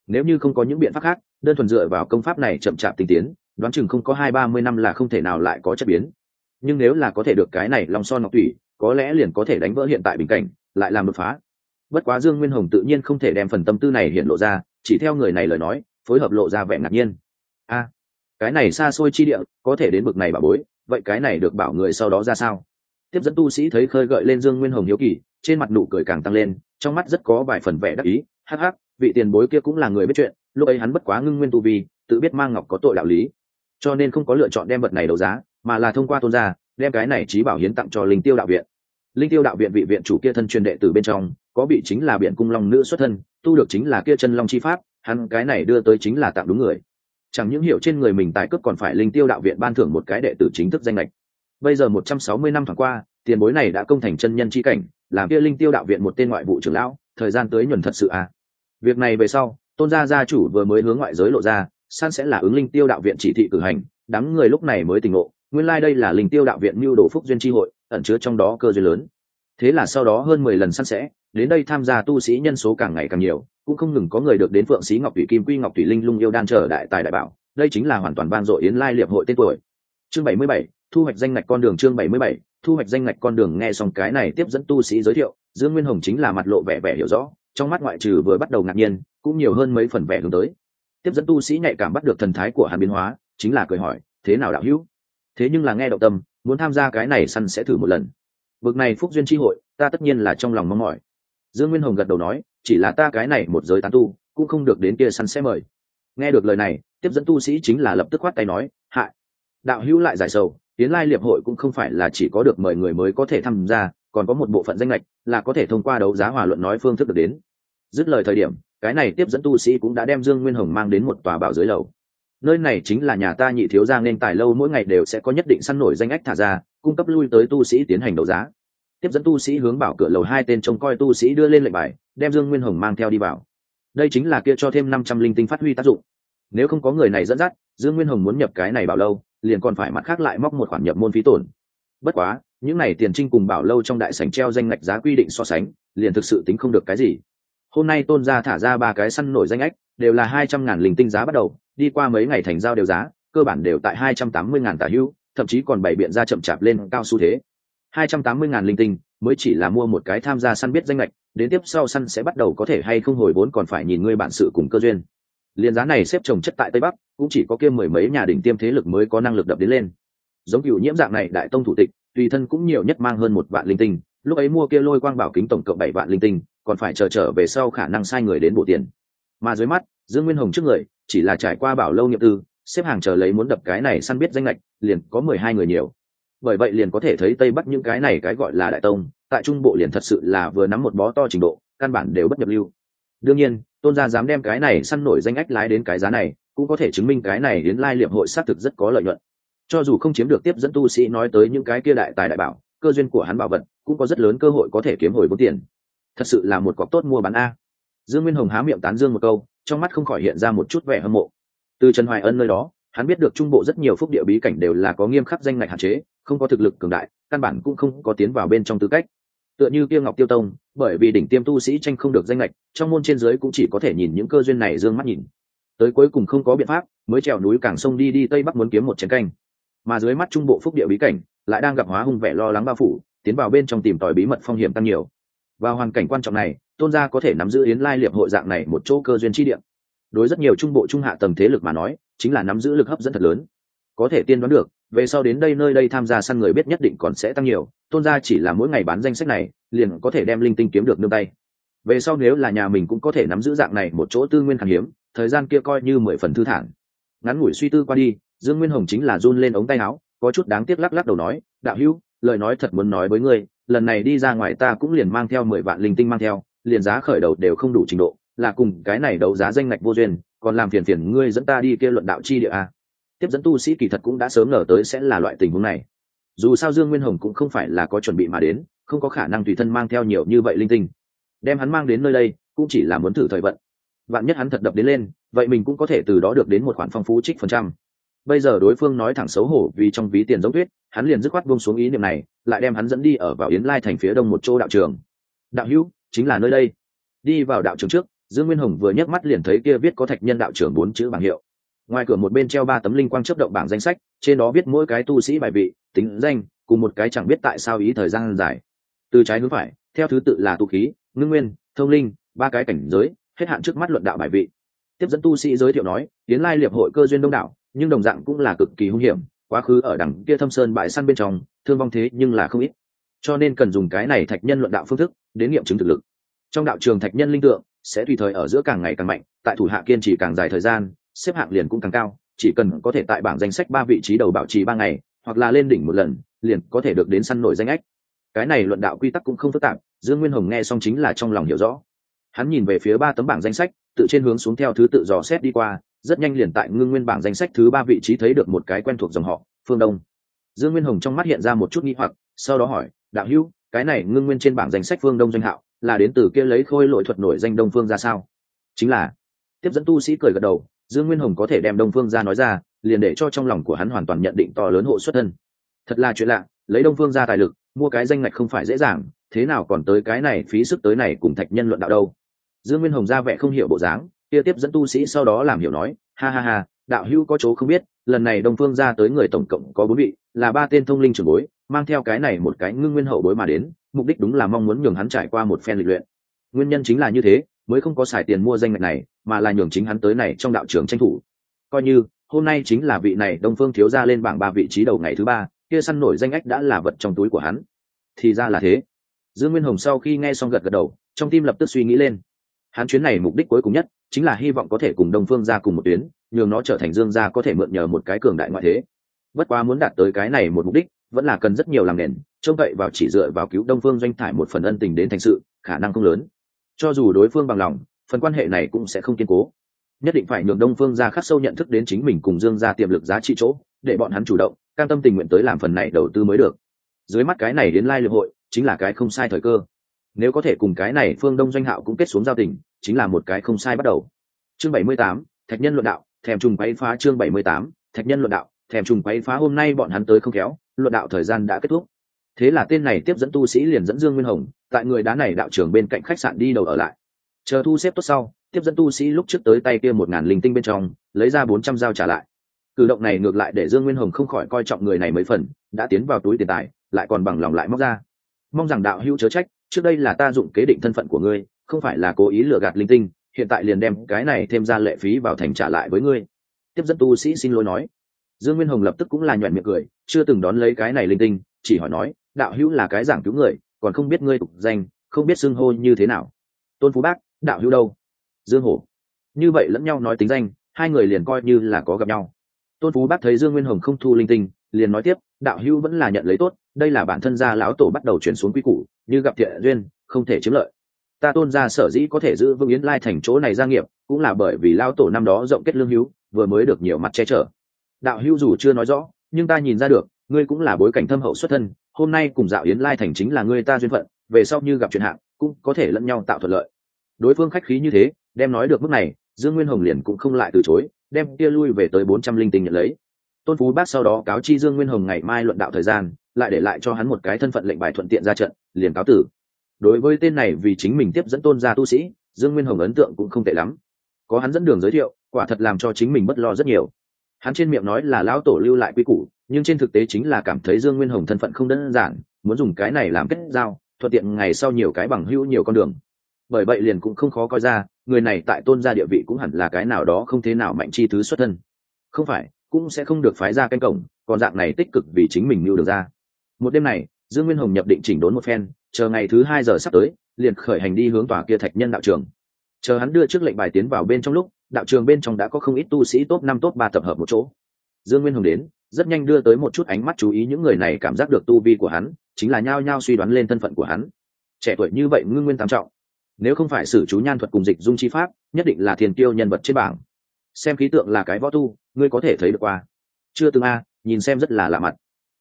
Nếu như không có những biện pháp khác, đơn thuần dựa vào công pháp này chậm chạp tinh tiến, đoán chừng không có hai ba mươi năm là không thể nào lại có chất biến. Nhưng nếu là có thể được cái này long son ngọc thủy, có lẽ liền có thể đánh vỡ hiện tại bình cảnh, lại làm đột phá. Bất quá dương nguyên hồng tự nhiên không thể đem phần tâm tư này hiện lộ ra, chỉ theo người này lời nói, phối hợp lộ ra vẻ ngạc nhiên. A, cái này xa xôi chi địa, có thể đến bực này bảo bối, vậy cái này được bảo người sau đó ra sao? Tiếp dẫn tu sĩ thấy khơi gợi lên dương nguyên hồng hiếu kỳ, trên mặt nụ cười càng tăng lên trong mắt rất có vài phần vẻ đắc ý, hắc hắc, vị tiền bối kia cũng là người biết chuyện, lúc ấy hắn bất quá ngưng nguyên tu vi, tự biết mang ngọc có tội đạo lý. Cho nên không có lựa chọn đem vật này đấu giá, mà là thông qua tôn gia, đem cái này trí bảo hiến tặng cho linh tiêu đạo viện. Linh tiêu đạo viện vị viện chủ kia thân truyền đệ từ bên trong, có bị chính là biện cung long nữ xuất thân, tu được chính là kia chân long chi pháp, hắn cái này đưa tới chính là tặng đúng người. Chẳng những hiểu trên người mình tài cướp còn phải linh tiêu đạo viện ban thưởng một cái đệ tử chính thức danh lệch bây giờ một trăm sáu mươi năm thoảng qua, tiền bối này đã công thành chân nhân chi cảnh làm kia linh tiêu đạo viện một tên ngoại vụ trưởng lão, thời gian tới nhuần thật sự à. Việc này về sau, tôn gia gia chủ vừa mới hướng ngoại giới lộ ra san sẽ là ứng linh tiêu đạo viện chỉ thị cử hành, đám người lúc này mới tỉnh ngộ, nguyên lai、like、đây là linh tiêu đạo viện mưu đồ phúc duyên tri hội, ẩn chứa trong đó cơ duyên lớn. Thế là sau đó hơn mười lần săn sẽ, đến đây tham gia tu sĩ nhân số càng ngày càng nhiều, cũng không ngừng có người được đến phượng sĩ ngọc thủy kim quy ngọc thủy linh lung yêu đan trở đại tài đại bảo, đây chính là hoàn toàn vang dội yến lai liệp hội tên tuổi. Chương bảy mươi bảy thu hoạch danh ngạch con đường chương bảy mươi bảy, thu hoạch danh ngạch con đường nghe xong cái này tiếp dẫn tu sĩ giới thiệu, dương nguyên hồng chính là mặt lộ vẻ vẻ hiểu rõ, trong mắt ngoại trừ vừa bắt đầu ngạc nhiên, cũng nhiều hơn mấy phần vẻ hướng tới. Tiếp dẫn tu sĩ nhạy cảm bắt được thần thái của hàn biến hóa, chính là cười hỏi, thế nào đạo hữu? Thế nhưng là nghe động tâm, muốn tham gia cái này săn sẽ thử một lần. Bực này phúc duyên tri hội, ta tất nhiên là trong lòng mong mỏi. Dương nguyên hồng gật đầu nói, chỉ là ta cái này một giới tán tu, cũng không được đến kia săn sẽ mời. Nghe được lời này, tiếp dẫn tu sĩ chính là lập tức khoát tay nói hại đạo hữu lại giải sầu tiến lai liệp hội cũng không phải là chỉ có được mời người mới có thể tham gia, còn có một bộ phận danh lệch là có thể thông qua đấu giá hòa luận nói phương thức được đến. Dứt lời thời điểm, cái này tiếp dẫn tu sĩ cũng đã đem dương nguyên hồng mang đến một tòa bảo dưới lầu. Nơi này chính là nhà ta nhị thiếu gia nên tài lâu, mỗi ngày đều sẽ có nhất định săn nổi danh ách thả ra, cung cấp lui tới tu sĩ tiến hành đấu giá. Tiếp dẫn tu sĩ hướng bảo cửa lầu hai tên trông coi tu sĩ đưa lên lệnh bài, đem dương nguyên hồng mang theo đi vào. Đây chính là kia cho thêm năm trăm linh tinh phát huy tác dụng. Nếu không có người này dẫn dắt, dương nguyên hồng muốn nhập cái này bảo lâu liền còn phải mặt khác lại móc một khoản nhập môn phí tổn. Bất quá, những này tiền trinh cùng bảo lâu trong đại sảnh treo danh ngạch giá quy định so sánh, liền thực sự tính không được cái gì. Hôm nay tôn gia thả ra ba cái săn nổi danh ách, đều là hai trăm ngàn linh tinh giá bắt đầu, đi qua mấy ngày thành giao đều giá, cơ bản đều tại hai trăm tám mươi ngàn tả hữu thậm chí còn bảy biện ra chậm chạp lên cao xu thế. Hai trăm tám mươi ngàn linh tinh, mới chỉ là mua một cái tham gia săn biết danh lệch đến tiếp sau săn sẽ bắt đầu có thể hay không hồi vốn còn phải nhìn ngươi bản sự cùng cơ duyên liên giá này xếp trồng chất tại tây bắc, cũng chỉ có kia mười mấy nhà đỉnh tiêm thế lực mới có năng lực đập đến lên. Giống cựu nhiễm dạng này, đại tông thủ tịch, tùy thân cũng nhiều nhất mang hơn một vạn linh tinh. Lúc ấy mua kia lôi quang bảo kính tổng cộng bảy vạn linh tinh, còn phải chờ trở về sau khả năng sai người đến bổ tiền. Mà dưới mắt, dương nguyên hồng trước người, chỉ là trải qua bảo lâu nghiệp tư, xếp hàng chờ lấy muốn đập cái này săn biết danh lệch liền có mười hai người nhiều. Bởi vậy liền có thể thấy tây bắc những cái này cái gọi là đại tông, tại trung bộ liền thật sự là vừa nắm một bó to trình độ, căn bản đều bất nhập lưu đương nhiên, tôn gia dám đem cái này săn nổi danh ách lái đến cái giá này, cũng có thể chứng minh cái này đến lai liệp hội xác thực rất có lợi nhuận. Cho dù không chiếm được tiếp dẫn tu sĩ nói tới những cái kia đại tài đại bảo, cơ duyên của hắn bảo vật, cũng có rất lớn cơ hội có thể kiếm hồi vốn tiền. Thật sự là một cọc tốt mua bán a. Dương nguyên hồng há miệng tán dương một câu, trong mắt không khỏi hiện ra một chút vẻ hâm mộ. Từ trần hoài ân nơi đó, hắn biết được trung bộ rất nhiều phúc địa bí cảnh đều là có nghiêm khắc danh ngạch hạn chế, không có thực lực cường đại, căn bản cũng không có tiến vào bên trong tư cách. Tựa như kia ngọc tiêu tông bởi vì đỉnh tiêm tu sĩ tranh không được danh lệch, trong môn trên dưới cũng chỉ có thể nhìn những cơ duyên này d ư ơ n g mắt nhìn. Tới cuối cùng không có biện pháp, mới trèo núi cảng sông đi đi tây bắc muốn kiếm một chén canh. Mà dưới mắt trung bộ phúc địa bí cảnh, lại đang gặp hóa hung vẻ lo lắng bao phủ, tiến vào bên trong tìm tòi bí mật phong hiểm tăng nhiều. Và hoàn cảnh quan trọng này, tôn gia có thể nắm giữ yến lai liệp hội dạng này một chỗ cơ duyên chi điểm đối rất nhiều trung bộ trung hạ tầng thế lực mà nói, chính là nắm giữ lực hấp dẫn thật lớn. Có thể tiên đoán được, về sau đến đây nơi đây tham gia săn người biết nhất định còn sẽ tăng nhiều, tôn gia chỉ là mỗi ngày bán danh sách này liền có thể đem linh tinh kiếm được nương tay. Về sau nếu là nhà mình cũng có thể nắm giữ dạng này một chỗ tư nguyên khan hiếm, thời gian kia coi như mười phần thư thản. Ngắn ngủi suy tư qua đi, dương nguyên hồng chính là run lên ống tay áo, có chút đáng tiếc lắc lắc đầu nói, đạo hữu, lời nói thật muốn nói với ngươi, lần này đi ra ngoài ta cũng liền mang theo mười vạn linh tinh mang theo, liền giá khởi đầu đều không đủ trình độ, là cùng cái này đấu giá danh ngạch vô duyên, còn làm phiền phiền ngươi dẫn ta đi kia luận đạo chi địa a. Tiếp dẫn tu sĩ kỳ thật cũng đã sớm ngờ tới sẽ là loại tình huống này. Dù sao dương nguyên hồng cũng không phải là có chuẩn bị mà đến không có khả năng tùy thân mang theo nhiều như vậy linh tinh. Đem hắn mang đến nơi đây, cũng chỉ là muốn thử thời vận. Vạn nhất hắn thật đập đến lên, vậy mình cũng có thể từ đó được đến một khoản phong phú trích phần trăm. Bây giờ đối phương nói thẳng xấu hổ vì trong ví tiền giống tuyết, hắn liền dứt khoát buông xuống ý niệm này, lại đem hắn dẫn đi ở vào yến lai thành phía đông một chỗ đạo trường. Đạo hữu, chính là nơi đây. Đi vào đạo trường trước, dương nguyên hồng vừa nhấc mắt liền thấy kia viết có thạch nhân đạo trưởng bốn chữ bảng hiệu. Ngoài cửa một bên treo ba tấm linh quang chấp động bảng danh sách, trên đó viết mỗi cái tu sĩ bài vị, tính danh, cùng một cái chẳng biết tại sao ý thời gian dài từ trái hướng phải, theo thứ tự là tu khí, ngưng nguyên, thông linh, ba cái cảnh giới, hết hạn trước mắt luận đạo bài vị. Tiếp dẫn tu sĩ giới thiệu nói tiến lai liệp hội cơ duyên đông đảo, nhưng đồng dạng cũng là cực kỳ hung hiểm, quá khứ ở đằng kia thâm sơn bãi săn bên trong, thương vong thế nhưng là không ít. Cho nên cần dùng cái này thạch nhân luận đạo phương thức, đến nghiệm chứng thực lực. Trong đạo trường thạch nhân linh tượng, sẽ tùy thời ở giữa càng ngày càng mạnh, tại thủ hạ kiên trì càng dài thời gian, xếp hạng liền cũng càng cao, chỉ cần có thể tại bảng danh sách ba vị trí đầu bảo trì ba ngày, hoặc là lên đỉnh một lần, liền có thể được đến săn nổi danh ách cái này luận đạo quy tắc cũng không phức tạp, dương nguyên hồng nghe xong chính là trong lòng hiểu rõ. Hắn nhìn về phía ba tấm bảng danh sách, tự trên hướng xuống theo thứ tự dò xét đi qua, rất nhanh liền tại ngưng nguyên bảng danh sách thứ ba vị trí thấy được một cái quen thuộc dòng họ, phương đông. Dương nguyên hồng trong mắt hiện ra một chút nghi hoặc, sau đó hỏi, đạo hữu, cái này ngưng nguyên trên bảng danh sách phương đông danh hạo, là đến từ kia lấy khôi lội thuật nổi danh đông phương ra sao? Chính là. Tiếp dẫn tu sĩ cười gật đầu, dương nguyên hồng có thể đem đông phương ra nói ra, liền để cho trong lòng của hắn hoàn toàn nhận định to lớn hộ xuất thân. Thật là chuyện lạ lấy đông phương ra tài lực, mua cái danh ngạch không phải dễ dàng, thế nào còn tới cái này phí sức tới này cùng thạch nhân luận đạo đâu. Dương nguyên hồng ra vẻ không hiểu bộ dáng, kia tiếp dẫn tu sĩ sau đó làm hiểu nói, ha ha ha, đạo hữu có chỗ không biết, lần này đông phương ra tới người tổng cộng có bốn vị, là ba tên thông linh trưởng bối, mang theo cái này một cái ngưng nguyên hậu bối mà đến, mục đích đúng là mong muốn nhường hắn trải qua một phen lịch luyện. Nguyên nhân chính là như thế, mới không có xài tiền mua danh ngạch này, mà là nhường chính hắn tới này trong đạo trường tranh thủ. Coi như, hôm nay chính là vị này đông phương thiếu ra lên bảng ba vị trí đầu ngày thứ ba kia săn nổi danh ách đã là vật trong túi của hắn. Thì ra là thế. Dương nguyên hồng sau khi nghe xong gật gật đầu, trong tim lập tức suy nghĩ lên. Hắn chuyến này mục đích cuối cùng nhất chính là hy vọng có thể cùng đông phương ra cùng một tuyến, nhường nó trở thành dương gia có thể mượn nhờ một cái cường đại ngoại thế. Bất quá muốn đạt tới cái này một mục đích, vẫn là cần rất nhiều làm nền, trông cậy vào chỉ dựa vào cứu đông phương doanh thải một phần ân tình đến thành sự, khả năng không lớn. Cho dù đối phương bằng lòng, phần quan hệ này cũng sẽ không kiên cố. Nhất định phải nhường đông phương ra khắc sâu nhận thức đến chính mình cùng dương ra tiềm lực giá trị chỗ, để bọn hắn chủ động cam tâm tình nguyện tới làm phần này đầu tư mới được. Dưới mắt cái này đến lai like hội, chính là cái không sai thời cơ. Nếu có thể cùng cái này phương đông doanh hạo cũng kết xuống giao tình, chính là một cái không sai bắt đầu. Chương bảy mươi tám, thạch nhân luận đạo, thèm trùng quấy phá chương bảy mươi tám, thạch nhân luận đạo, thèm trùng quấy phá hôm nay bọn hắn tới không khéo, luận đạo thời gian đã kết thúc. Thế là tên này tiếp dẫn tu sĩ liền dẫn dương nguyên hồng, tại người đá này đạo trưởng bên cạnh khách sạn đi đầu ở lại. Chờ thu xếp tốt sau, tiếp dẫn tu sĩ lúc trước tới tay kia một ngàn linh tinh bên trong, lấy ra bốn trăm dao trả lại cử động này ngược lại để dương nguyên hồng không khỏi coi trọng người này mấy phần, đã tiến vào túi tiền tài, lại còn bằng lòng lại móc ra. Mong rằng đạo hữu chớ trách, trước đây là ta dụng kế định thân phận của ngươi, không phải là cố ý lừa gạt linh tinh, hiện tại liền đem cái này thêm ra lệ phí vào thành trả lại với ngươi. Tiếp dẫn tu sĩ xin lỗi nói. Dương nguyên hồng lập tức cũng là nhoẹn miệng cười, chưa từng đón lấy cái này linh tinh, chỉ hỏi nói, đạo hữu là cái giảng cứu người, còn không biết ngươi tục danh, không biết xưng hô như thế nào. Tôn phú bác, đạo hữu đâu? Dương hổ. Như vậy lẫn nhau nói tính danh, hai người liền coi như là có gặp nhau tôn phú bác thấy dương nguyên hồng không thu linh tinh, liền nói tiếp, đạo hữu vẫn là nhận lấy tốt, đây là bản thân gia lão tổ bắt đầu chuyển xuống quy củ, như gặp thiện duyên, không thể chiếm lợi. Ta tôn gia sở dĩ có thể giữ vương yến lai thành chỗ này gia nghiệp, cũng là bởi vì lão tổ năm đó rộng kết lương hữu, vừa mới được nhiều mặt che chở. Đạo hữu dù chưa nói rõ, nhưng ta nhìn ra được, ngươi cũng là bối cảnh thâm hậu xuất thân, hôm nay cùng dạo yến lai thành chính là ngươi ta duyên phận, về sau như gặp chuyện hạng, cũng có thể lẫn nhau tạo thuận lợi. Đối phương khách khí như thế, đem nói được mức này, dương nguyên hồng liền cũng không lại từ chối đem kia lui về tới bốn trăm linh tinh nhận lấy. Tôn phú bác sau đó cáo chi dương nguyên hồng ngày mai luận đạo thời gian, lại để lại cho hắn một cái thân phận lệnh bài thuận tiện ra trận, liền cáo tử. Đối với tên này vì chính mình tiếp dẫn tôn gia tu sĩ, dương nguyên hồng ấn tượng cũng không tệ lắm. Có hắn dẫn đường giới thiệu, quả thật làm cho chính mình bất lo rất nhiều. Hắn trên miệng nói là lão tổ lưu lại quy củ, nhưng trên thực tế chính là cảm thấy dương nguyên hồng thân phận không đơn giản, muốn dùng cái này làm kết giao, thuận tiện ngày sau nhiều cái bằng hữu nhiều con đường. Bởi vậy liền cũng không khó coi ra người này tại tôn gia địa vị cũng hẳn là cái nào đó không thế nào mạnh chi thứ xuất thân. Không phải, cũng sẽ không được phái ra canh cổng, còn dạng này tích cực vì chính mình mưu được ra. Một đêm này, dương nguyên hồng nhập định chỉnh đốn một phen, chờ ngày thứ hai giờ sắp tới, liền khởi hành đi hướng tòa kia thạch nhân đạo trường. Chờ hắn đưa trước lệnh bài tiến vào bên trong lúc, đạo trường bên trong đã có không ít tu sĩ top năm top ba tập hợp một chỗ. Dương nguyên hồng đến, rất nhanh đưa tới một chút ánh mắt chú ý những người này cảm giác được tu vi của hắn, chính là nhao nhao suy đoán lên thân phận của hắn. Trẻ tuổi như vậy ngưng nguyên tam trọng nếu không phải sử chú nhan thuật cùng dịch dung chi pháp, nhất định là thiền tiêu nhân vật trên bảng. Xem khí tượng là cái võ tu, ngươi có thể thấy được qua. Chưa từng a, nhìn xem rất là lạ mặt.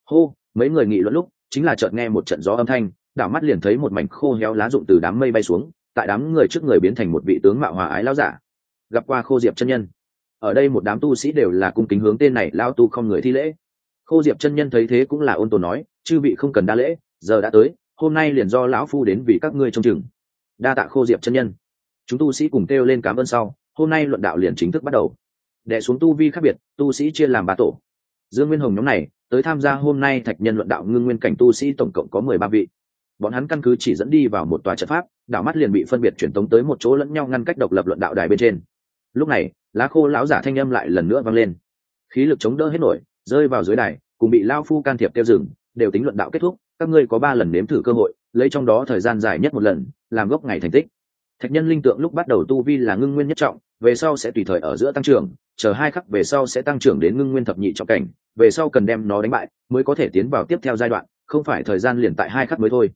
Hô, mấy người nghị luận lúc, chính là chợt nghe một trận gió âm thanh, đảo mắt liền thấy một mảnh khô héo lá rụng từ đám mây bay xuống, tại đám người trước người biến thành một vị tướng mạo hòa ái lao giả. Gặp qua khô diệp chân nhân. Ở đây một đám tu sĩ đều là cung kính hướng tên này lao tu không người thi lễ. Khô diệp chân nhân thấy thế cũng là ôn tồn nói, chư vị không cần đa lễ, giờ đã tới, hôm nay liền do lão phu đến vì các ngươi trông chừng đa tạ khô diệp chân nhân. Chúng tu sĩ cùng kêu lên cảm ơn sau, hôm nay luận đạo liền chính thức bắt đầu. Đệ xuống tu vi khác biệt, tu sĩ chia làm ba tổ. Dương nguyên hồng nhóm này, tới tham gia hôm nay thạch nhân luận đạo ngưng nguyên cảnh tu sĩ tổng cộng có mười ba vị. Bọn hắn căn cứ chỉ dẫn đi vào một tòa trận pháp, đạo mắt liền bị phân biệt truyền tống tới một chỗ lẫn nhau ngăn cách độc lập luận đạo đài bên trên. Lúc này, lá khô lão giả thanh âm lại lần nữa vang lên. Khí lực chống đỡ hết nổi, rơi vào dưới đài, cùng bị lao phu can thiệp tiêu rừng đều tính luận đạo kết thúc, các ngươi có ba lần nếm thử cơ hội lấy trong đó thời gian dài nhất một lần, làm gốc ngày thành tích. Thạch nhân linh tượng lúc bắt đầu tu vi là ngưng nguyên nhất trọng, về sau sẽ tùy thời ở giữa tăng trưởng, chờ hai khắc về sau sẽ tăng trưởng đến ngưng nguyên thập nhị trọng cảnh, về sau cần đem nó đánh bại, mới có thể tiến vào tiếp theo giai đoạn, không phải thời gian liền tại hai khắc mới thôi.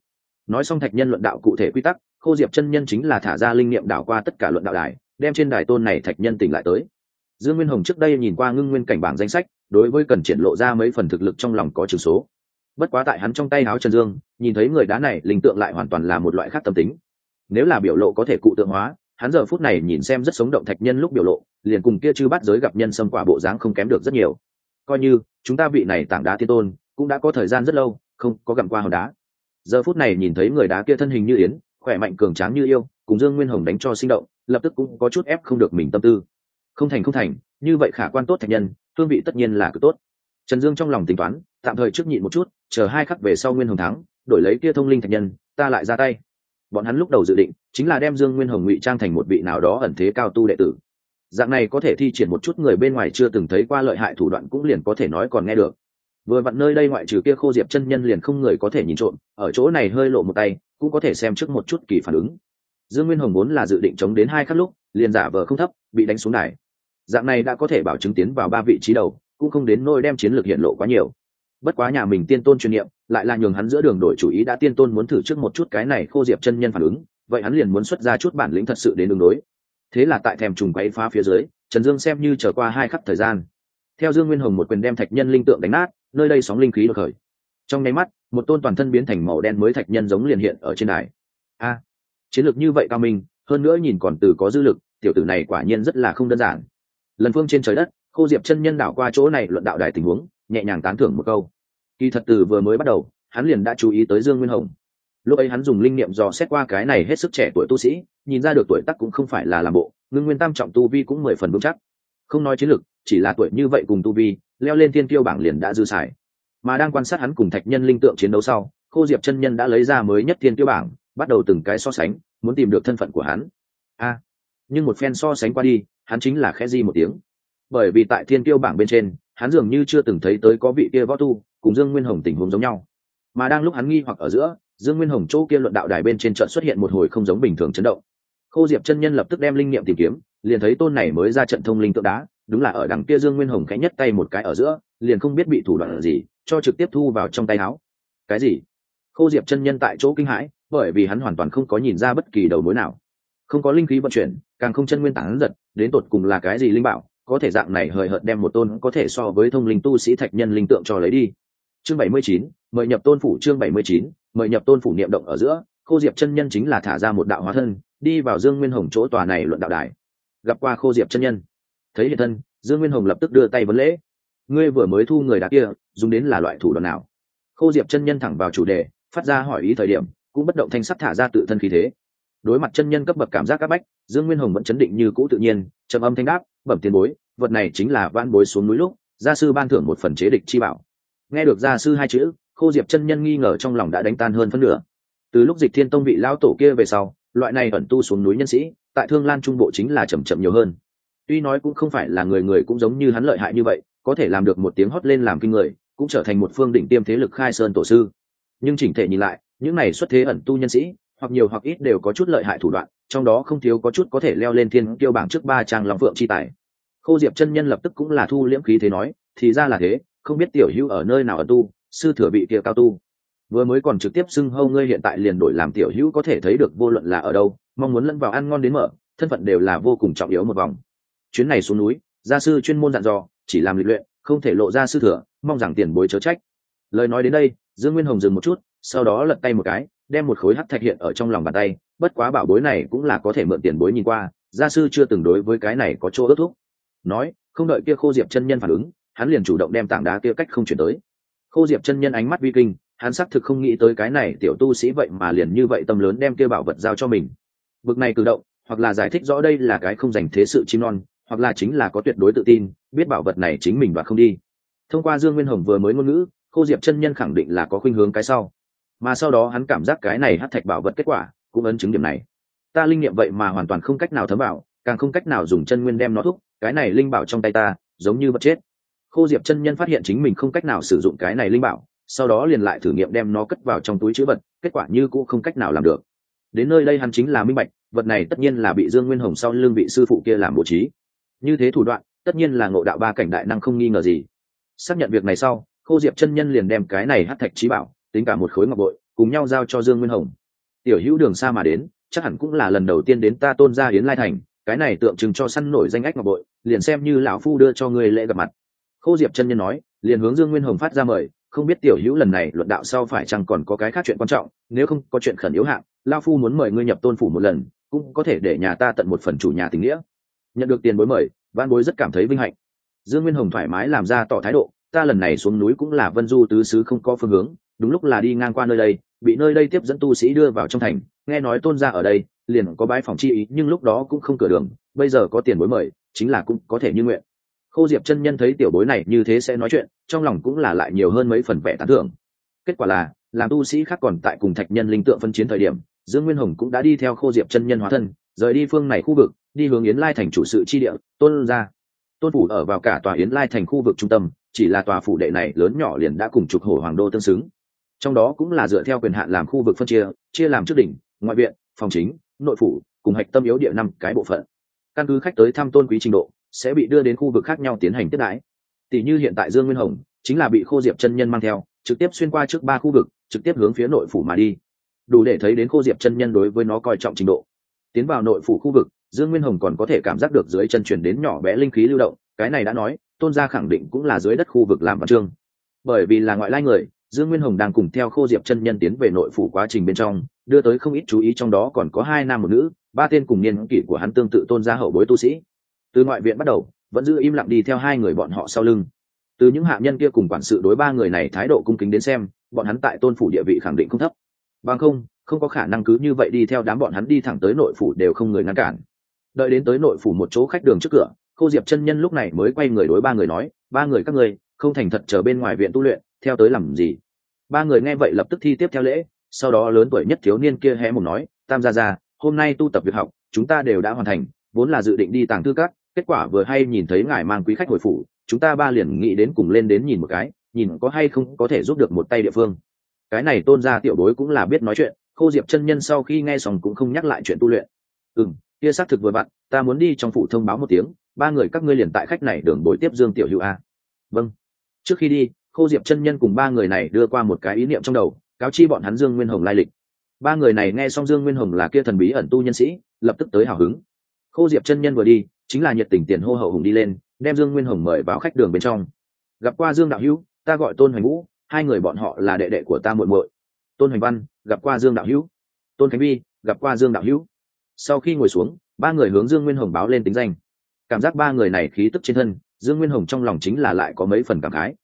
Nói xong thạch nhân luận đạo cụ thể quy tắc, khô diệp chân nhân chính là thả ra linh niệm đảo qua tất cả luận đạo đài, đem trên đài tôn này thạch nhân tỉnh lại tới. Dương nguyên hồng trước đây nhìn qua ngưng nguyên cảnh bảng danh sách, đối với cần triển lộ ra mấy phần thực lực trong lòng có chữ số bất quá tại hắn trong tay áo trần dương, nhìn thấy người đá này, linh tượng lại hoàn toàn là một loại khác tâm tính. Nếu là biểu lộ có thể cụ tượng hóa, hắn giờ phút này nhìn xem rất sống động thạch nhân lúc biểu lộ, liền cùng kia chư bắt giới gặp nhân xâm quả bộ dáng không kém được rất nhiều. Coi như, chúng ta vị này tảng đá thiên tôn, cũng đã có thời gian rất lâu, không có gặm qua hòn đá. Giờ phút này nhìn thấy người đá kia thân hình như yến, khỏe mạnh cường tráng như yêu, cùng dương nguyên hồng đánh cho sinh động, lập tức cũng có chút ép không được mình tâm tư. Không thành không thành, như vậy khả quan tốt thạch nhân hương vị tất nhiên là cực tốt. Trần dương trong lòng tính toán tạm thời trước nhịn một chút, chờ hai khắc về sau nguyên hồng thắng, đổi lấy kia thông linh thạch nhân, ta lại ra tay. Bọn hắn lúc đầu dự định, chính là đem dương nguyên hồng ngụy trang thành một vị nào đó ẩn thế cao tu đệ tử. Dạng này có thể thi triển một chút người bên ngoài chưa từng thấy qua lợi hại thủ đoạn cũng liền có thể nói còn nghe được. Vừa vặn nơi đây ngoại trừ kia khô diệp chân nhân liền không người có thể nhìn trộm, ở chỗ này hơi lộ một tay, cũng có thể xem trước một chút kỳ phản ứng. Dương nguyên hồng vốn là dự định chống đến hai khắc lúc, liền giả vờ không thấp, bị đánh xuống đài. Dạng này đã có thể bảo chứng tiến vào ba vị trí đầu, cũng không đến nôi đem chiến lược hiện lộ quá nhiều bất quá nhà mình tiên tôn chuyên niệm, lại là nhường hắn giữa đường đổi chủ ý đã tiên tôn muốn thử trước một chút cái này khô diệp chân nhân phản ứng, vậy hắn liền muốn xuất ra chút bản lĩnh thật sự đến đường đối. Thế là tại thèm trùng quấy phá phía dưới, trần dương xem như trở qua hai khắc thời gian. Theo dương nguyên hồng một quyền đem thạch nhân linh tượng đánh nát, nơi đây sóng linh khí được khởi. Trong nháy mắt, một tôn toàn thân biến thành màu đen mới thạch nhân giống liền hiện ở trên đài. A, chiến lược như vậy cao minh, hơn nữa nhìn còn từ có dư lực, tiểu tử này quả nhiên rất là không đơn giản. Lần phương trên trời đất, khô diệp chân nhân đảo qua chỗ này luận đạo đài tình huống, nhẹ nhàng tán thưởng một câu kỳ thật từ vừa mới bắt đầu, hắn liền đã chú ý tới dương nguyên hồng. Lúc ấy hắn dùng linh niệm dò xét qua cái này hết sức trẻ tuổi tu sĩ, nhìn ra được tuổi tác cũng không phải là làm bộ, ngưng nguyên tam trọng tu vi cũng mười phần vững chắc. Không nói chiến lực chỉ là tuổi như vậy cùng tu vi, leo lên thiên tiêu bảng liền đã dư xài. Mà đang quan sát hắn cùng thạch nhân linh tượng chiến đấu sau, khô diệp chân nhân đã lấy ra mới nhất thiên tiêu bảng, bắt đầu từng cái so sánh, muốn tìm được thân phận của hắn. A, nhưng một phen so sánh qua đi, hắn chính là khẽ di một tiếng. Bởi vì tại thiên tiêu bảng bên trên, hắn dường như chưa từng thấy tới có vị kia võ tu cùng dương nguyên hồng tình huống giống nhau. Mà đang lúc hắn nghi hoặc ở giữa, dương nguyên hồng chỗ kia luận đạo đài bên trên trận xuất hiện một hồi không giống bình thường chấn động. Khô diệp chân nhân lập tức đem linh nghiệm tìm kiếm, liền thấy tôn này mới ra trận thông linh tượng đá, đúng là ở đằng kia dương nguyên hồng khẽ nhất tay một cái ở giữa, liền không biết bị thủ đoạn gì, cho trực tiếp thu vào trong tay áo. Cái gì? Khô diệp chân nhân tại chỗ kinh hãi, bởi vì hắn hoàn toàn không có nhìn ra bất kỳ đầu mối nào. Không có linh khí vận chuyển, càng không chân nguyên tán giật, đến tột cùng là cái gì linh bảo, có thể dạng này hời hợt đem một tôn có thể so với thông linh tu sĩ thạch nhân linh tượng cho lấy đi chương bảy mươi chín, mời nhập tôn phủ chương bảy mươi chín, mời nhập tôn phủ niệm động ở giữa, khô diệp chân nhân chính là thả ra một đạo hóa thân, đi vào dương nguyên hồng chỗ tòa này luận đạo đài. Gặp qua khô diệp chân nhân. Thấy hiện thân, dương nguyên hồng lập tức đưa tay vấn lễ. Ngươi vừa mới thu người đá kia, dùng đến là loại thủ đoạn nào? Khô diệp chân nhân thẳng vào chủ đề, phát ra hỏi ý thời điểm, cũng bất động thanh sắc thả ra tự thân khí thế. Đối mặt chân nhân cấp bậc cảm giác các bách, dương nguyên hồng vẫn chấn định như cũ tự nhiên, trầm âm thanh đáp, bẩm tiền bối, vật này chính là van bối xuống núi lúc, gia sư ban thưởng một phần chế địch chi bảo nghe được gia sư hai chữ, khô diệp chân nhân nghi ngờ trong lòng đã đánh tan hơn phân nửa. Từ lúc dịch thiên tông bị lao tổ kia về sau, loại này ẩn tu xuống núi nhân sĩ, tại thương lan trung bộ chính là chầm chậm nhiều hơn. Tuy nói cũng không phải là người người cũng giống như hắn lợi hại như vậy, có thể làm được một tiếng hót lên làm kinh người, cũng trở thành một phương đỉnh tiêm thế lực khai sơn tổ sư. Nhưng chỉnh thể nhìn lại, những này xuất thế ẩn tu nhân sĩ, hoặc nhiều hoặc ít đều có chút lợi hại thủ đoạn, trong đó không thiếu có chút có thể leo lên thiên tiêu bảng trước ba trang lòng phượng chi tài. Khô diệp chân nhân lập tức cũng là thu liễm khí thế nói, thì ra là thế không biết tiểu hữu ở nơi nào ở tu, sư thừa bị kia cao tu. Vừa mới còn trực tiếp xưng hâu ngươi hiện tại liền đổi làm tiểu hữu có thể thấy được vô luận là ở đâu, mong muốn lẫn vào ăn ngon đến mở, thân phận đều là vô cùng trọng yếu một vòng. Chuyến này xuống núi, gia sư chuyên môn dặn dò, chỉ làm lịch luyện, không thể lộ ra sư thừa, mong rằng tiền bối chớ trách. Lời nói đến đây, dương nguyên hồng dừng một chút, sau đó lật tay một cái, đem một khối hắc thạch hiện ở trong lòng bàn tay, bất quá bảo bối này cũng là có thể mượn tiền bối nhìn qua, gia sư chưa từng đối với cái này có chỗ ước thúc. Nói, không đợi kia khô diệp chân nhân phản ứng hắn liền chủ động đem tảng đá kia cách không chuyển tới. Khô diệp chân nhân ánh mắt vi kinh, hắn xác thực không nghĩ tới cái này tiểu tu sĩ vậy mà liền như vậy tâm lớn đem kia bảo vật giao cho mình. Bực này cử động, hoặc là giải thích rõ đây là cái không dành thế sự chim non, hoặc là chính là có tuyệt đối tự tin, biết bảo vật này chính mình và không đi. Thông qua dương nguyên hồng vừa mới ngôn ngữ, khô diệp chân nhân khẳng định là có khuynh hướng cái sau. Mà sau đó hắn cảm giác cái này hát thạch bảo vật kết quả cũng ấn chứng điểm này. Ta linh nghiệm vậy mà hoàn toàn không cách nào thấm bảo càng không cách nào dùng chân nguyên đem nó thúc, cái này linh bảo trong tay ta, giống như vật chết khô diệp chân nhân phát hiện chính mình không cách nào sử dụng cái này linh bảo, sau đó liền lại thử nghiệm đem nó cất vào trong túi chữ vật, kết quả như cũng không cách nào làm được. Đến nơi đây hắn chính là minh bạch, vật này tất nhiên là bị dương nguyên hồng sau lưng vị sư phụ kia làm bố trí. Như thế thủ đoạn, tất nhiên là ngộ đạo ba cảnh đại năng không nghi ngờ gì. Xác nhận việc này sau, khô diệp chân nhân liền đem cái này hát thạch trí bảo, tính cả một khối ngọc bội, cùng nhau giao cho dương nguyên hồng. Tiểu hữu đường xa mà đến, chắc hẳn cũng là lần đầu tiên đến ta tôn gia hiến lai thành, cái này tượng trưng cho săn nổi danh ách ngọc bội, liền xem như lão phu đưa cho người lễ gặp mặt khô diệp chân nhân nói, liền hướng dương nguyên hồng phát ra mời, không biết tiểu hữu lần này luận đạo sau phải chăng còn có cái khác chuyện quan trọng, nếu không có chuyện khẩn yếu hạng, lao phu muốn mời ngươi nhập tôn phủ một lần, cũng có thể để nhà ta tận một phần chủ nhà tình nghĩa. Nhận được tiền bối mời văn bối rất cảm thấy vinh hạnh. Dương nguyên hồng thoải mái làm ra tỏ thái độ, ta lần này xuống núi cũng là vân du tứ xứ không có phương hướng, đúng lúc là đi ngang qua nơi đây, bị nơi đây tiếp dẫn tu sĩ đưa vào trong thành, nghe nói tôn ra ở đây, liền có bãi phòng chi ý, nhưng lúc đó cũng không cửa đường, bây giờ có tiền bối mời, chính là cũng có thể như nguyện khô diệp chân nhân thấy tiểu bối này như thế sẽ nói chuyện, trong lòng cũng là lại nhiều hơn mấy phần vẻ tán thưởng. Kết quả là, làm tu sĩ khác còn tại cùng thạch nhân linh tượng phân chiến thời điểm, dương nguyên hồng cũng đã đi theo khô diệp chân nhân hóa thân, rời đi phương này khu vực, đi hướng yến lai thành chủ sự chi địa, tôn ra tôn phủ ở vào cả tòa yến lai thành khu vực trung tâm, chỉ là tòa phủ đệ này lớn nhỏ liền đã cùng trục hổ hoàng đô tương xứng. Trong đó cũng là dựa theo quyền hạn làm khu vực phân chia chia làm trước đỉnh, ngoại viện, phòng chính, nội phủ, cùng hạch tâm yếu địa năm cái bộ phận. Căn cứ khách tới thăm tôn quý trình độ sẽ bị đưa đến khu vực khác nhau tiến hành tiếp đãi. Tỷ như hiện tại dương nguyên hồng chính là bị khô diệp chân nhân mang theo, trực tiếp xuyên qua trước ba khu vực, trực tiếp hướng phía nội phủ mà đi. Đủ để thấy đến khô diệp chân nhân đối với nó coi trọng trình độ. Tiến vào nội phủ khu vực, dương nguyên hồng còn có thể cảm giác được dưới chân chuyển đến nhỏ bé linh khí lưu động, cái này đã nói, tôn gia khẳng định cũng là dưới đất khu vực làm văn chương. Bởi vì là ngoại lai người, dương nguyên hồng đang cùng theo khô diệp chân nhân tiến về nội phủ quá trình bên trong, đưa tới không ít chú ý trong đó còn có hai nam một nữ, ba tên cùng niên kỷ của hắn tương tự tôn gia hậu bối tu sĩ từ ngoại viện bắt đầu, vẫn giữ im lặng đi theo hai người bọn họ sau lưng. Từ những hạ nhân kia cùng quản sự đối ba người này thái độ cung kính đến xem, bọn hắn tại tôn phủ địa vị khẳng định không thấp. Bằng không không có khả năng cứ như vậy đi theo đám bọn hắn đi thẳng tới nội phủ đều không người ngăn cản. Đợi đến tới nội phủ một chỗ khách đường trước cửa khô diệp chân nhân lúc này mới quay người đối ba người nói, ba người các ngươi, không thành thật chờ bên ngoài viện tu luyện, theo tới làm gì? Ba người nghe vậy lập tức thi tiếp theo lễ, sau đó lớn tuổi nhất thiếu niên kia hé mùng nói, tam gia gia, hôm nay tu tập việc học, chúng ta đều đã hoàn thành, vốn là dự định đi tàng thư các kết quả vừa hay nhìn thấy ngài mang quý khách hồi phủ, chúng ta ba liền nghĩ đến cùng lên đến nhìn một cái, nhìn có hay không có thể giúp được một tay địa phương. Cái này tôn gia tiểu đối cũng là biết nói chuyện, khô diệp chân nhân sau khi nghe xong cũng không nhắc lại chuyện tu luyện. Ừ m kia xác thực vừa vặn, ta muốn đi trong phủ thông báo một tiếng, ba người các ngươi liền tại khách này đường bồi tiếp dương tiểu hữu a. Vâng. Trước khi đi, khô diệp chân nhân cùng ba người này đưa qua một cái ý niệm trong đầu, cáo chi bọn hắn dương nguyên hồng lai lịch. Ba người này nghe xong dương nguyên hồng là kia thần bí ẩn tu nhân sĩ, lập tức tới hào hứng. Khô diệp chân nhân vừa đi chính là nhiệt tình tiền hô hậu hùng đi lên, đem dương nguyên hồng mời vào khách đường bên trong. Gặp qua dương đạo hữu, ta gọi tôn hoành vũ, hai người bọn họ là đệ đệ của ta muội muội. Tôn hoành văn, gặp qua dương đạo hữu. Tôn khánh vi gặp qua dương đạo hữu. Sau khi ngồi xuống, ba người hướng dương nguyên hồng báo lên tính danh. Cảm giác ba người này khí tức trên thân, dương nguyên hồng trong lòng chính là lại có mấy phần cảm khái.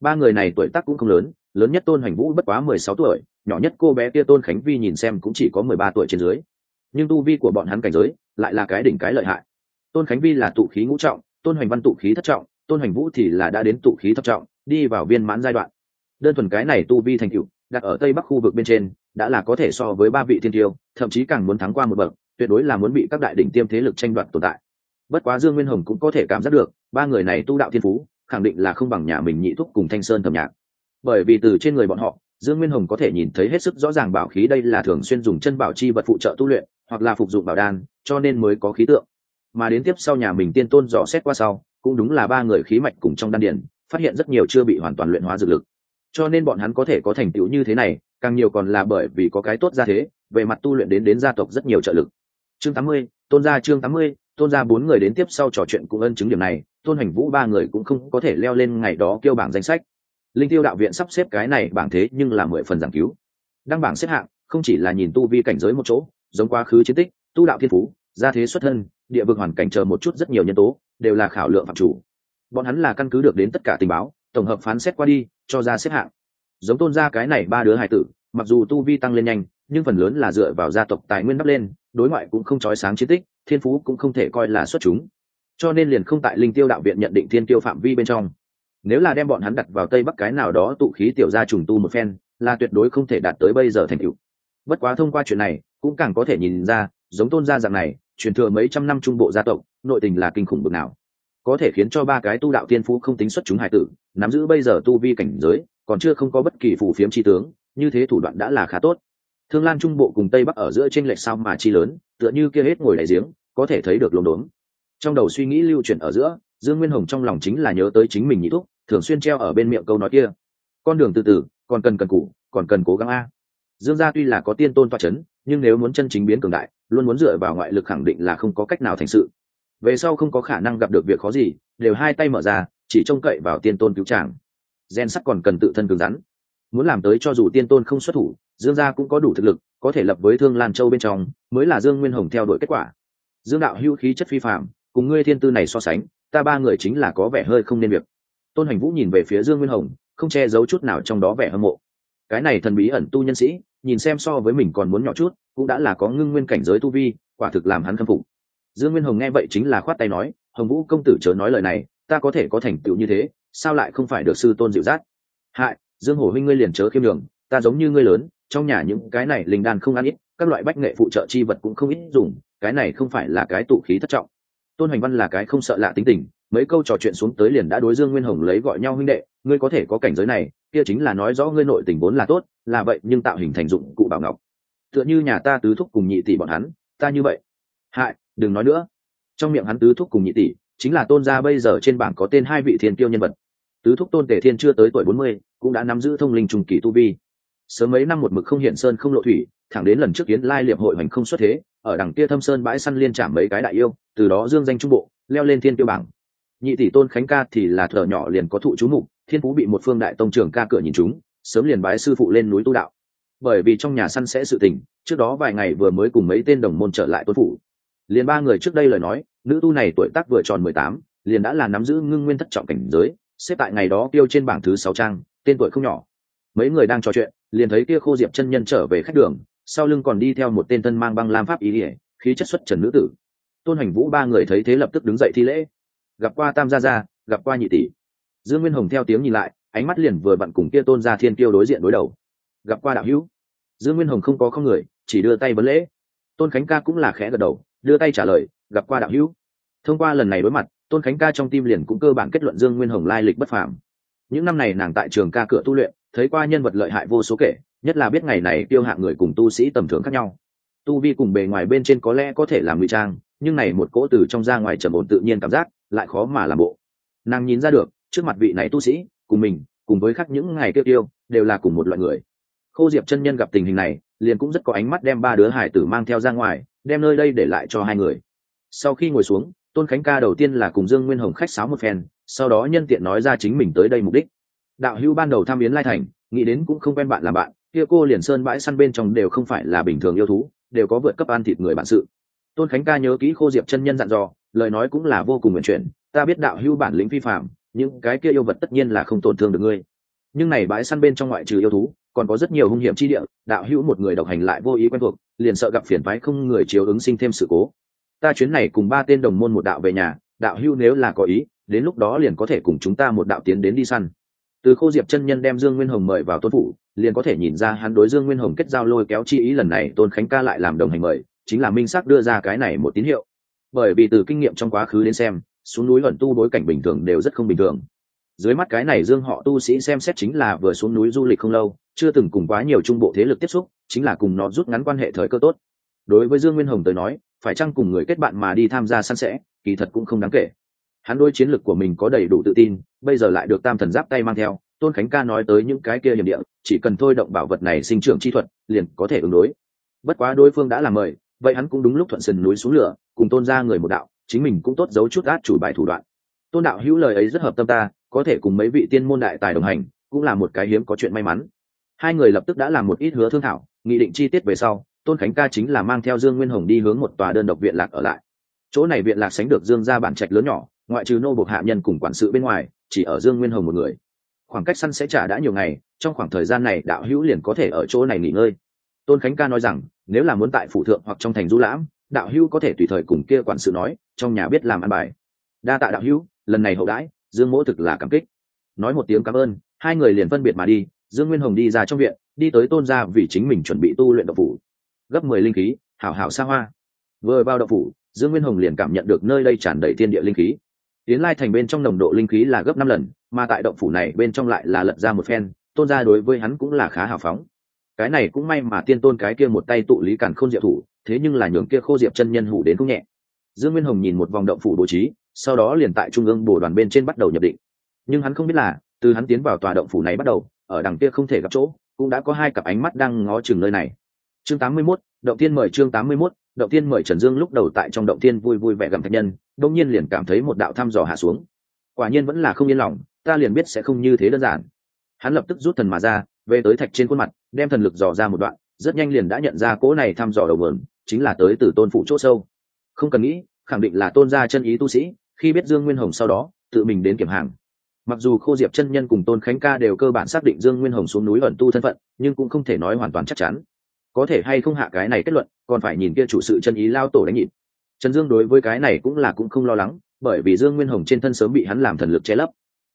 Ba người này tuổi tác cũng không lớn lớn nhất tôn hoành vũ bất quá mười sáu tuổi, nhỏ nhất cô bé kia tôn khánh vi nhìn xem cũng chỉ có mười ba tuổi trên dưới. Nhưng tu vi của bọn hắn cảnh giới, lại là cái đỉnh cái lợi hại tôn khánh vi là tụ khí ngũ trọng, tôn hoành văn tụ khí thất trọng, tôn hoành vũ thì là đã đến tụ khí thất trọng, đi vào viên mãn giai đoạn. Đơn thuần cái này tu vi thành cựu đặt ở tây bắc khu vực bên trên, đã là có thể so với ba vị thiên tiêu, thậm chí càng muốn thắng qua một bậc, tuyệt đối là muốn bị các đại đỉnh tiêm thế lực tranh đoạt tồn tại. Bất quá dương nguyên hồng cũng có thể cảm giác được, ba người này tu đạo thiên phú, khẳng định là không bằng nhà mình nhị thúc cùng thanh sơn thầm nhạc. Bởi vì từ trên người bọn họ, dương nguyên hồng có thể nhìn thấy hết sức rõ ràng bảo khí đây là thường xuyên dùng chân bảo chi vật phụ trợ tu luyện, hoặc là phục dụng bảo đan, cho nên mới có khí tượng mà đến tiếp sau nhà mình tiên tôn dò xét qua sau, cũng đúng là ba người khí mạch cùng trong đan điền, phát hiện rất nhiều chưa bị hoàn toàn luyện hóa dược lực. Cho nên bọn hắn có thể có thành tựu như thế này, càng nhiều còn là bởi vì có cái tốt ra thế, về mặt tu luyện đến đến gia tộc rất nhiều trợ lực. Chương tám mươi, tôn gia chương tám mươi, tôn gia bốn người đến tiếp sau trò chuyện cũng ân chứng điểm này, tôn hành vũ ba người cũng không có thể leo lên ngày đó kêu bảng danh sách. Linh tiêu đạo viện sắp xếp cái này bảng thế nhưng là mười phần giảng cứu. Đăng bảng xếp hạng, không chỉ là nhìn tu vi cảnh giới một chỗ, giống quá khứ chiến tích, tu đạo thiên phú, gia thế xuất thân địa vực hoàn cảnh chờ một chút rất nhiều nhân tố, đều là khảo lượng phạm chủ. Bọn hắn là căn cứ được đến tất cả tình báo, tổng hợp phán xét qua đi, cho ra xếp hạng. Giống tôn gia cái này ba đứa hải tử, mặc dù tu vi tăng lên nhanh, nhưng phần lớn là dựa vào gia tộc tài nguyên đắp lên, đối ngoại cũng không trói sáng chiến tích, thiên phú cũng không thể coi là xuất chúng. Cho nên liền không tại linh tiêu đạo viện nhận định thiên tiêu phạm vi bên trong. Nếu là đem bọn hắn đặt vào tây bắc cái nào đó tụ khí tiểu gia trùng tu một phen, là tuyệt đối không thể đạt tới bây giờ thành tựu. Bất quá thông qua chuyện này, cũng càng có thể nhìn ra giống tôn gia dạng này, truyền thừa mấy trăm năm trung bộ gia tộc, nội tình là kinh khủng bực nào. Có thể khiến cho ba cái tu đạo tiên phú không tính xuất chúng hải tử, nắm giữ bây giờ tu vi cảnh giới, còn chưa không có bất kỳ phù phiếm chi tướng, như thế thủ đoạn đã là khá tốt. Thương lan trung bộ cùng tây bắc ở giữa t r ê n lệch sao mà chi lớn, tựa như kia hết ngồi đại giếng, có thể thấy được lồn đốn trong đầu suy nghĩ lưu chuyển ở giữa, dương nguyên hồng trong lòng chính là nhớ tới chính mình nhị thúc, thường xuyên treo ở bên miệng câu nói kia. Con đường từ từ, còn cần cần cũ còn cần cố gắng a. Dương gia tuy là có tiên tôn toa c h ấ n nhưng nếu muốn chân chính biến cường đại luôn muốn dựa vào ngoại lực khẳng định là không có cách nào thành sự. Về sau không có khả năng gặp được việc khó gì, đều hai tay mở ra, chỉ trông cậy vào tiên tôn cứu tràng gen sắc còn cần tự thân cứng rắn. Muốn làm tới cho dù tiên tôn không xuất thủ, dương gia cũng có đủ thực lực, có thể lập với thương lan châu bên trong, mới là dương nguyên hồng theo đuổi kết quả. Dương đạo hữu khí chất phi phạm cùng ngươi thiên tư này so sánh, ta ba người chính là có vẻ hơi không nên việc. Tôn hành vũ nhìn về phía dương nguyên hồng, không che giấu chút nào trong đó vẻ hâm mộ. Cái này thần bí ẩn tu nhân sĩ, nhìn xem so với mình còn muốn nhỏ chút cũng đã là có ngưng nguyên cảnh giới tu vi, quả thực làm hắn khâm phục. Dương nguyên hồng nghe vậy chính là khoát tay nói, hồng vũ công tử chớ nói lời này, ta có thể có thành tựu như thế, sao lại không phải được sư tôn dịu dắt? Hại, dương hổ huynh ngươi liền chớ khiêm đường ta giống như ngươi lớn, trong nhà những cái này linh đan không ăn ít, các loại bách nghệ phụ trợ chi vật cũng không ít dùng, cái này không phải là cái tụ khí thất trọng. Tôn hoành văn là cái không sợ lạ tính tình, mấy câu trò chuyện xuống tới liền đã đối dương nguyên hồng lấy gọi nhau huynh đệ, ngươi có thể có cảnh giới này, kia chính là nói rõ ngươi nội tình vốn là tốt, là vậy nhưng tạo hình thành dụng cụ bảo ngọc tựa như nhà ta tứ thúc cùng nhị tỷ bọn hắn, ta như vậy. Hại, đừng nói nữa. Trong miệng hắn tứ thúc cùng nhị tỷ, chính là tôn gia bây giờ trên bảng có tên hai vị thiên tiêu nhân vật. Tứ thúc tôn tề thiên chưa tới tuổi bốn mươi, cũng đã nắm giữ thông linh trùng kỳ tu vi. Sớm mấy năm một mực không hiện sơn không lộ thủy, thẳng đến lần trước kiến lai liệp hội hoành không xuất thế, ở đằng kia thâm sơn bãi săn liên trảm mấy cái đại yêu, từ đó dương danh trung bộ, leo lên thiên tiêu bảng. Nhị tỷ tôn khánh ca thì là thở nhỏ liền có thụ chú mục, thiên phú bị một phương đại tông trưởng ca cửa nhìn chúng, sớm liền bái sư phụ lên núi tu đạo bởi vì trong nhà săn sẽ sự tình, trước đó vài ngày vừa mới cùng mấy tên đồng môn trở lại tuân phủ. Liền ba người trước đây lời nói, nữ tu này tuổi tác vừa tròn mười tám, liền đã là nắm giữ ngưng nguyên thất trọng cảnh giới, xếp tại ngày đó tiêu trên bảng thứ sáu trang, tên tuổi không nhỏ. Mấy người đang trò chuyện, liền thấy kia khô diệp chân nhân trở về khách đường, sau lưng còn đi theo một tên thân mang băng lam pháp ý ỉa khí chất xuất trần nữ tử. Tôn hành vũ ba người thấy thế lập tức đứng dậy thi lễ. Gặp qua tam gia gia, gặp qua nhị tỷ. Dương nguyên hồng theo tiếng nhìn lại, ánh mắt liền vừa vặn cùng kia tôn gia thiên kiêu đối diện đối đầu gặp qua đạo hữu. Dương nguyên hồng không có không người, chỉ đưa tay vấn lễ. Tôn khánh ca cũng là khẽ gật đầu, đưa tay trả lời, gặp qua đạo hữu. Thông qua lần này đối mặt, tôn khánh ca trong tim liền cũng cơ bản kết luận dương nguyên hồng lai lịch bất phàm. Những năm này nàng tại trường ca cửa tu luyện, thấy qua nhân vật lợi hại vô số kể, nhất là biết ngày này tiêu hạng người cùng tu sĩ tầm thường khác nhau. Tu vi cùng bề ngoài bên trên có lẽ có thể làm ngụy trang, nhưng này một cỗ từ trong ra ngoài trầm ổn tự nhiên cảm giác, lại khó mà làm bộ. Nàng nhìn ra được, trước mặt vị này tu sĩ, cùng mình, cùng với khác những ngày tiêu tiêu đều là cùng một loại người khô diệp chân nhân gặp tình hình này, liền cũng rất có ánh mắt đem ba đứa hải tử mang theo ra ngoài, đem nơi đây để lại cho hai người. Sau khi ngồi xuống, tôn khánh ca đầu tiên là cùng dương nguyên hồng khách sáo một phen, sau đó nhân tiện nói ra chính mình tới đây mục đích. Đạo hữu ban đầu tham biến lai thành, nghĩ đến cũng không quen bạn làm bạn, kia cô liền sơn bãi săn bên trong đều không phải là bình thường yêu thú, đều có vượt cấp ăn thịt người bạn sự. Tôn khánh ca nhớ kỹ khô diệp chân nhân dặn dò, lời nói cũng là vô cùng nguyện chuyển, ta biết đạo hữu bản lĩnh vi phạm những cái kia yêu vật tất nhiên là không tổn thương được ngươi. Nhưng này bãi săn bên trong ngoại trừ yêu thú còn có rất nhiều hung hiểm chi địa, đạo hữu một người độc hành lại vô ý quen thuộc, liền sợ gặp phiền phái không người chiếu ứng sinh thêm sự cố. Ta chuyến này cùng ba tên đồng môn một đạo về nhà, đạo hữu nếu là có ý, đến lúc đó liền có thể cùng chúng ta một đạo tiến đến đi săn. Từ khô diệp chân nhân đem dương nguyên hồng mời vào tôn phủ, liền có thể nhìn ra hắn đối dương nguyên hồng kết giao lôi kéo chi ý lần này tôn khánh ca lại làm đồng hành mời, chính là minh sắc đưa ra cái này một tín hiệu. Bởi vì từ kinh nghiệm trong quá khứ đến xem, xuống núi luận tu bối cảnh bình thường đều rất không bình thường dưới mắt cái này dương họ tu sĩ xem xét chính là vừa xuống núi du lịch không lâu, chưa từng cùng quá nhiều trung bộ thế lực tiếp xúc, chính là cùng nó rút ngắn quan hệ thời cơ tốt. Đối với dương nguyên hồng tới nói, phải chăng cùng người kết bạn mà đi tham gia săn sẽ, kỳ thật cũng không đáng kể. Hắn đôi chiến lược của mình có đầy đủ tự tin, bây giờ lại được tam thần giáp tay mang theo, tôn khánh ca nói tới những cái kia hiểm địa, chỉ cần thôi động bảo vật này sinh trưởng chi thuật, liền có thể ứng đối. Bất quá đối phương đã làm mời, vậy hắn cũng đúng lúc thuận sườn núi xuống lửa, cùng tôn ra người một đạo, chính mình cũng tốt giấu chút át chủ bài thủ đoạn. Tôn đạo hữu lời ấy rất hợp tâm ta có thể cùng mấy vị tiên môn đại tài đồng hành, cũng là một cái hiếm có chuyện may mắn. Hai người lập tức đã làm một ít hứa thương thảo, nghị định chi tiết về sau, tôn khánh ca chính là mang theo dương nguyên hồng đi hướng một tòa đơn độc viện lạc ở lại. Chỗ này viện lạc sánh được dương ra bản trạch lớn nhỏ, ngoại trừ nô bộc hạ nhân cùng quản sự bên ngoài, chỉ ở dương nguyên hồng một người. Khoảng cách săn sẽ trả đã nhiều ngày, trong khoảng thời gian này đạo hữu liền có thể ở chỗ này nghỉ ngơi. Tôn khánh ca nói rằng, nếu là muốn tại phủ thượng hoặc trong thành du lãm, đạo hữu có thể tùy thời cùng kia quản sự nói, trong nhà biết làm ăn bài. Đa tạ đạo hữu, lần này hậu đãi dương mỗ thực là cảm kích. Nói một tiếng cảm ơn, hai người liền phân biệt mà đi, dương nguyên hồng đi ra trong viện, đi tới tôn gia vì chính mình chuẩn bị tu luyện độc phủ. Gấp mười linh khí, hảo hảo xa hoa. Vừa vào độc phủ, dương nguyên hồng liền cảm nhận được nơi đây tràn đầy thiên địa linh khí. Tiến lai thành bên trong nồng độ linh khí là gấp năm lần, mà tại động phủ này bên trong lại là lật ra một phen, tôn gia đối với hắn cũng là khá hào phóng. Cái này cũng may mà tiên tôn cái kia một tay tụ lý cản khôn diệp thủ, thế nhưng là nhường kia khô diệp chân nhân hủ đến không nhẹ. Dương nguyên hồng nhìn một vòng động phủ bố trí sau đó liền tại trung ương bổ đoàn bên trên bắt đầu nhập định. Nhưng hắn không biết là từ hắn tiến vào tòa động phủ này bắt đầu ở đằng kia không thể gặp chỗ cũng đã có hai cặp ánh mắt đang ngó chừng nơi này. Chương 81, động tiên mời chương 81, động tiên mời trần dương lúc đầu tại trong động tiên vui vui vẻ gặm thạch nhân đông nhiên liền cảm thấy một đạo thăm dò hạ xuống. Quả nhiên vẫn là không yên lòng ta liền biết sẽ không như thế đơn giản. Hắn lập tức rút thần mà ra về tới thạch trên khuôn mặt đem thần lực dò ra một đoạn rất nhanh liền đã nhận ra cỗ này thăm dò đầu mượn chính là tới từ tôn phụ chỗ sâu. Không cần nghĩ khẳng định là tôn gia chân ý tu sĩ khi biết dương nguyên hồng sau đó, tự mình đến kiểm hàng. Mặc dù khô diệp chân nhân cùng tôn khánh ca đều cơ bản xác định dương nguyên hồng xuống núi ẩn tu thân phận, nhưng cũng không thể nói hoàn toàn chắc chắn. Có thể hay không hạ cái này kết luận, còn phải nhìn kia chủ sự chân ý lao tổ đánh nhịp. Trần dương đối với cái này cũng là cũng không lo lắng, bởi vì dương nguyên hồng trên thân sớm bị hắn làm thần lực che lấp.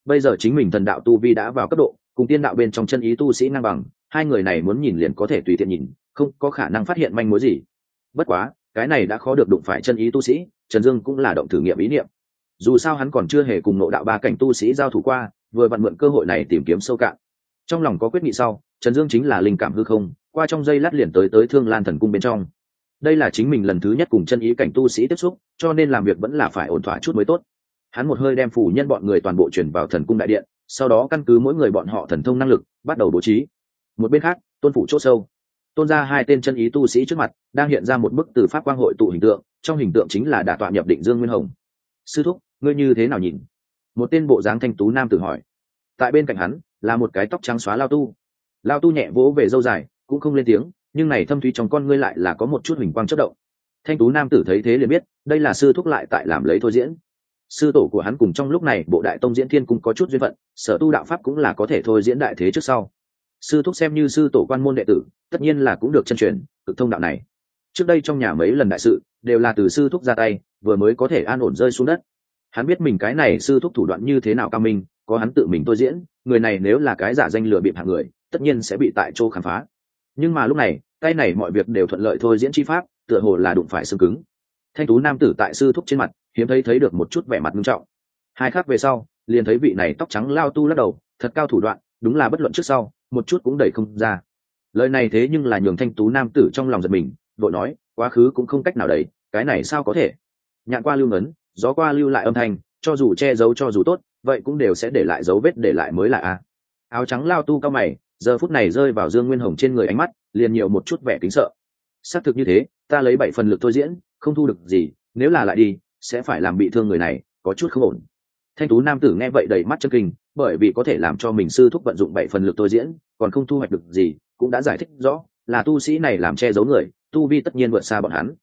Bây giờ chính mình thần đạo tu vi đã vào cấp độ, cùng tiên đạo bên trong chân ý tu sĩ ngang bằng, hai người này muốn nhìn liền có thể tùy tiện nhìn, không có khả năng phát hiện manh mối gì. Bất quá, cái này đã khó được đụng phải chân ý tu sĩ, trần dương cũng là động thử nghiệm ý niệm dù sao hắn còn chưa hề cùng nộ đạo ba cảnh tu sĩ giao thủ qua, vừa vặn mượn cơ hội này tìm kiếm sâu cạn. Trong lòng có quyết nghị sau, trần dương chính là linh cảm hư không, qua trong dây lát liền tới tới thương lan thần cung bên trong. Đây là chính mình lần thứ nhất cùng chân ý cảnh tu sĩ tiếp xúc, cho nên làm việc vẫn là phải ổn thỏa chút mới tốt. Hắn một hơi đem phủ nhân bọn người toàn bộ chuyển vào thần cung đại điện, sau đó căn cứ mỗi người bọn họ thần thông năng lực, bắt đầu bố trí. Một bên khác, tôn phủ c h ỗ sâu. Tôn ra hai tên chân ý tu sĩ trước mặt, đang hiện ra một bức từ pháp quang hội tụ hình tượng, trong hình tượng chính là đà tọa nhập định dương nguyên hồng. Sư thúc ngươi như thế nào nhìn? Một tên bộ dáng thanh tú nam tử hỏi. Tại bên cạnh hắn, là một cái tóc trắng xóa lao tu. Lao tu nhẹ vỗ về dâu dài, cũng không lên tiếng, nhưng này thâm thúy trong con ngươi lại là có một chút hình quang chất động. Thanh tú nam tử thấy thế liền biết, đây là sư thúc lại tại làm lấy thôi diễn. Sư tổ của hắn cùng trong lúc này bộ đại tông diễn thiên cũng có chút duyên phận, sở tu đạo pháp cũng là có thể thôi diễn đại thế trước sau. Sư thúc xem như sư tổ quan môn đệ tử, tất nhiên là cũng được chân truyền, cực thông đạo này. Trước đây trong nhà mấy lần đại sự, đều là từ sư thúc ra tay, vừa mới có thể an ổn rơi xuống đất hắn biết mình cái này sư thúc thủ đoạn như thế nào cao minh, có hắn tự mình tôi diễn, người này nếu là cái giả danh lừa bịp hạng người, tất nhiên sẽ bị tại chỗ khám phá. Nhưng mà lúc này, tay này mọi việc đều thuận lợi thôi diễn chi pháp, tựa hồ là đụng phải xương cứng. Thanh tú nam tử tại sư thúc trên mặt, hiếm thấy thấy được một chút vẻ mặt nghiêm trọng. Hai khác về sau, liền thấy vị này tóc trắng lao tu lắc đầu, thật cao thủ đoạn, đúng là bất luận trước sau, một chút cũng đẩy không ra. Lời này thế nhưng là nhường thanh tú nam tử trong lòng giật mình, vội nói, quá khứ cũng không cách nào đấy cái này sao có thể? Nhạn qua lưu ngấn gió qua lưu lại âm thanh, cho dù che giấu cho dù tốt, vậy cũng đều sẽ để lại dấu vết để lại mới là a. Áo trắng lao tu cao mày, giờ phút này rơi vào dương nguyên hồng trên người ánh mắt, liền nhiều một chút vẻ kính sợ. Xác thực như thế, ta lấy bảy phần lực thôi diễn, không thu được gì, nếu là lại đi, sẽ phải làm bị thương người này, có chút không ổn. Thanh tú nam tử nghe vậy đầy mắt chân kinh, bởi vì có thể làm cho mình sư thúc vận dụng bảy phần lực tôi diễn, còn không thu hoạch được gì, cũng đã giải thích rõ, là tu sĩ này làm che giấu người, tu vi tất nhiên vượt xa bọn hắn.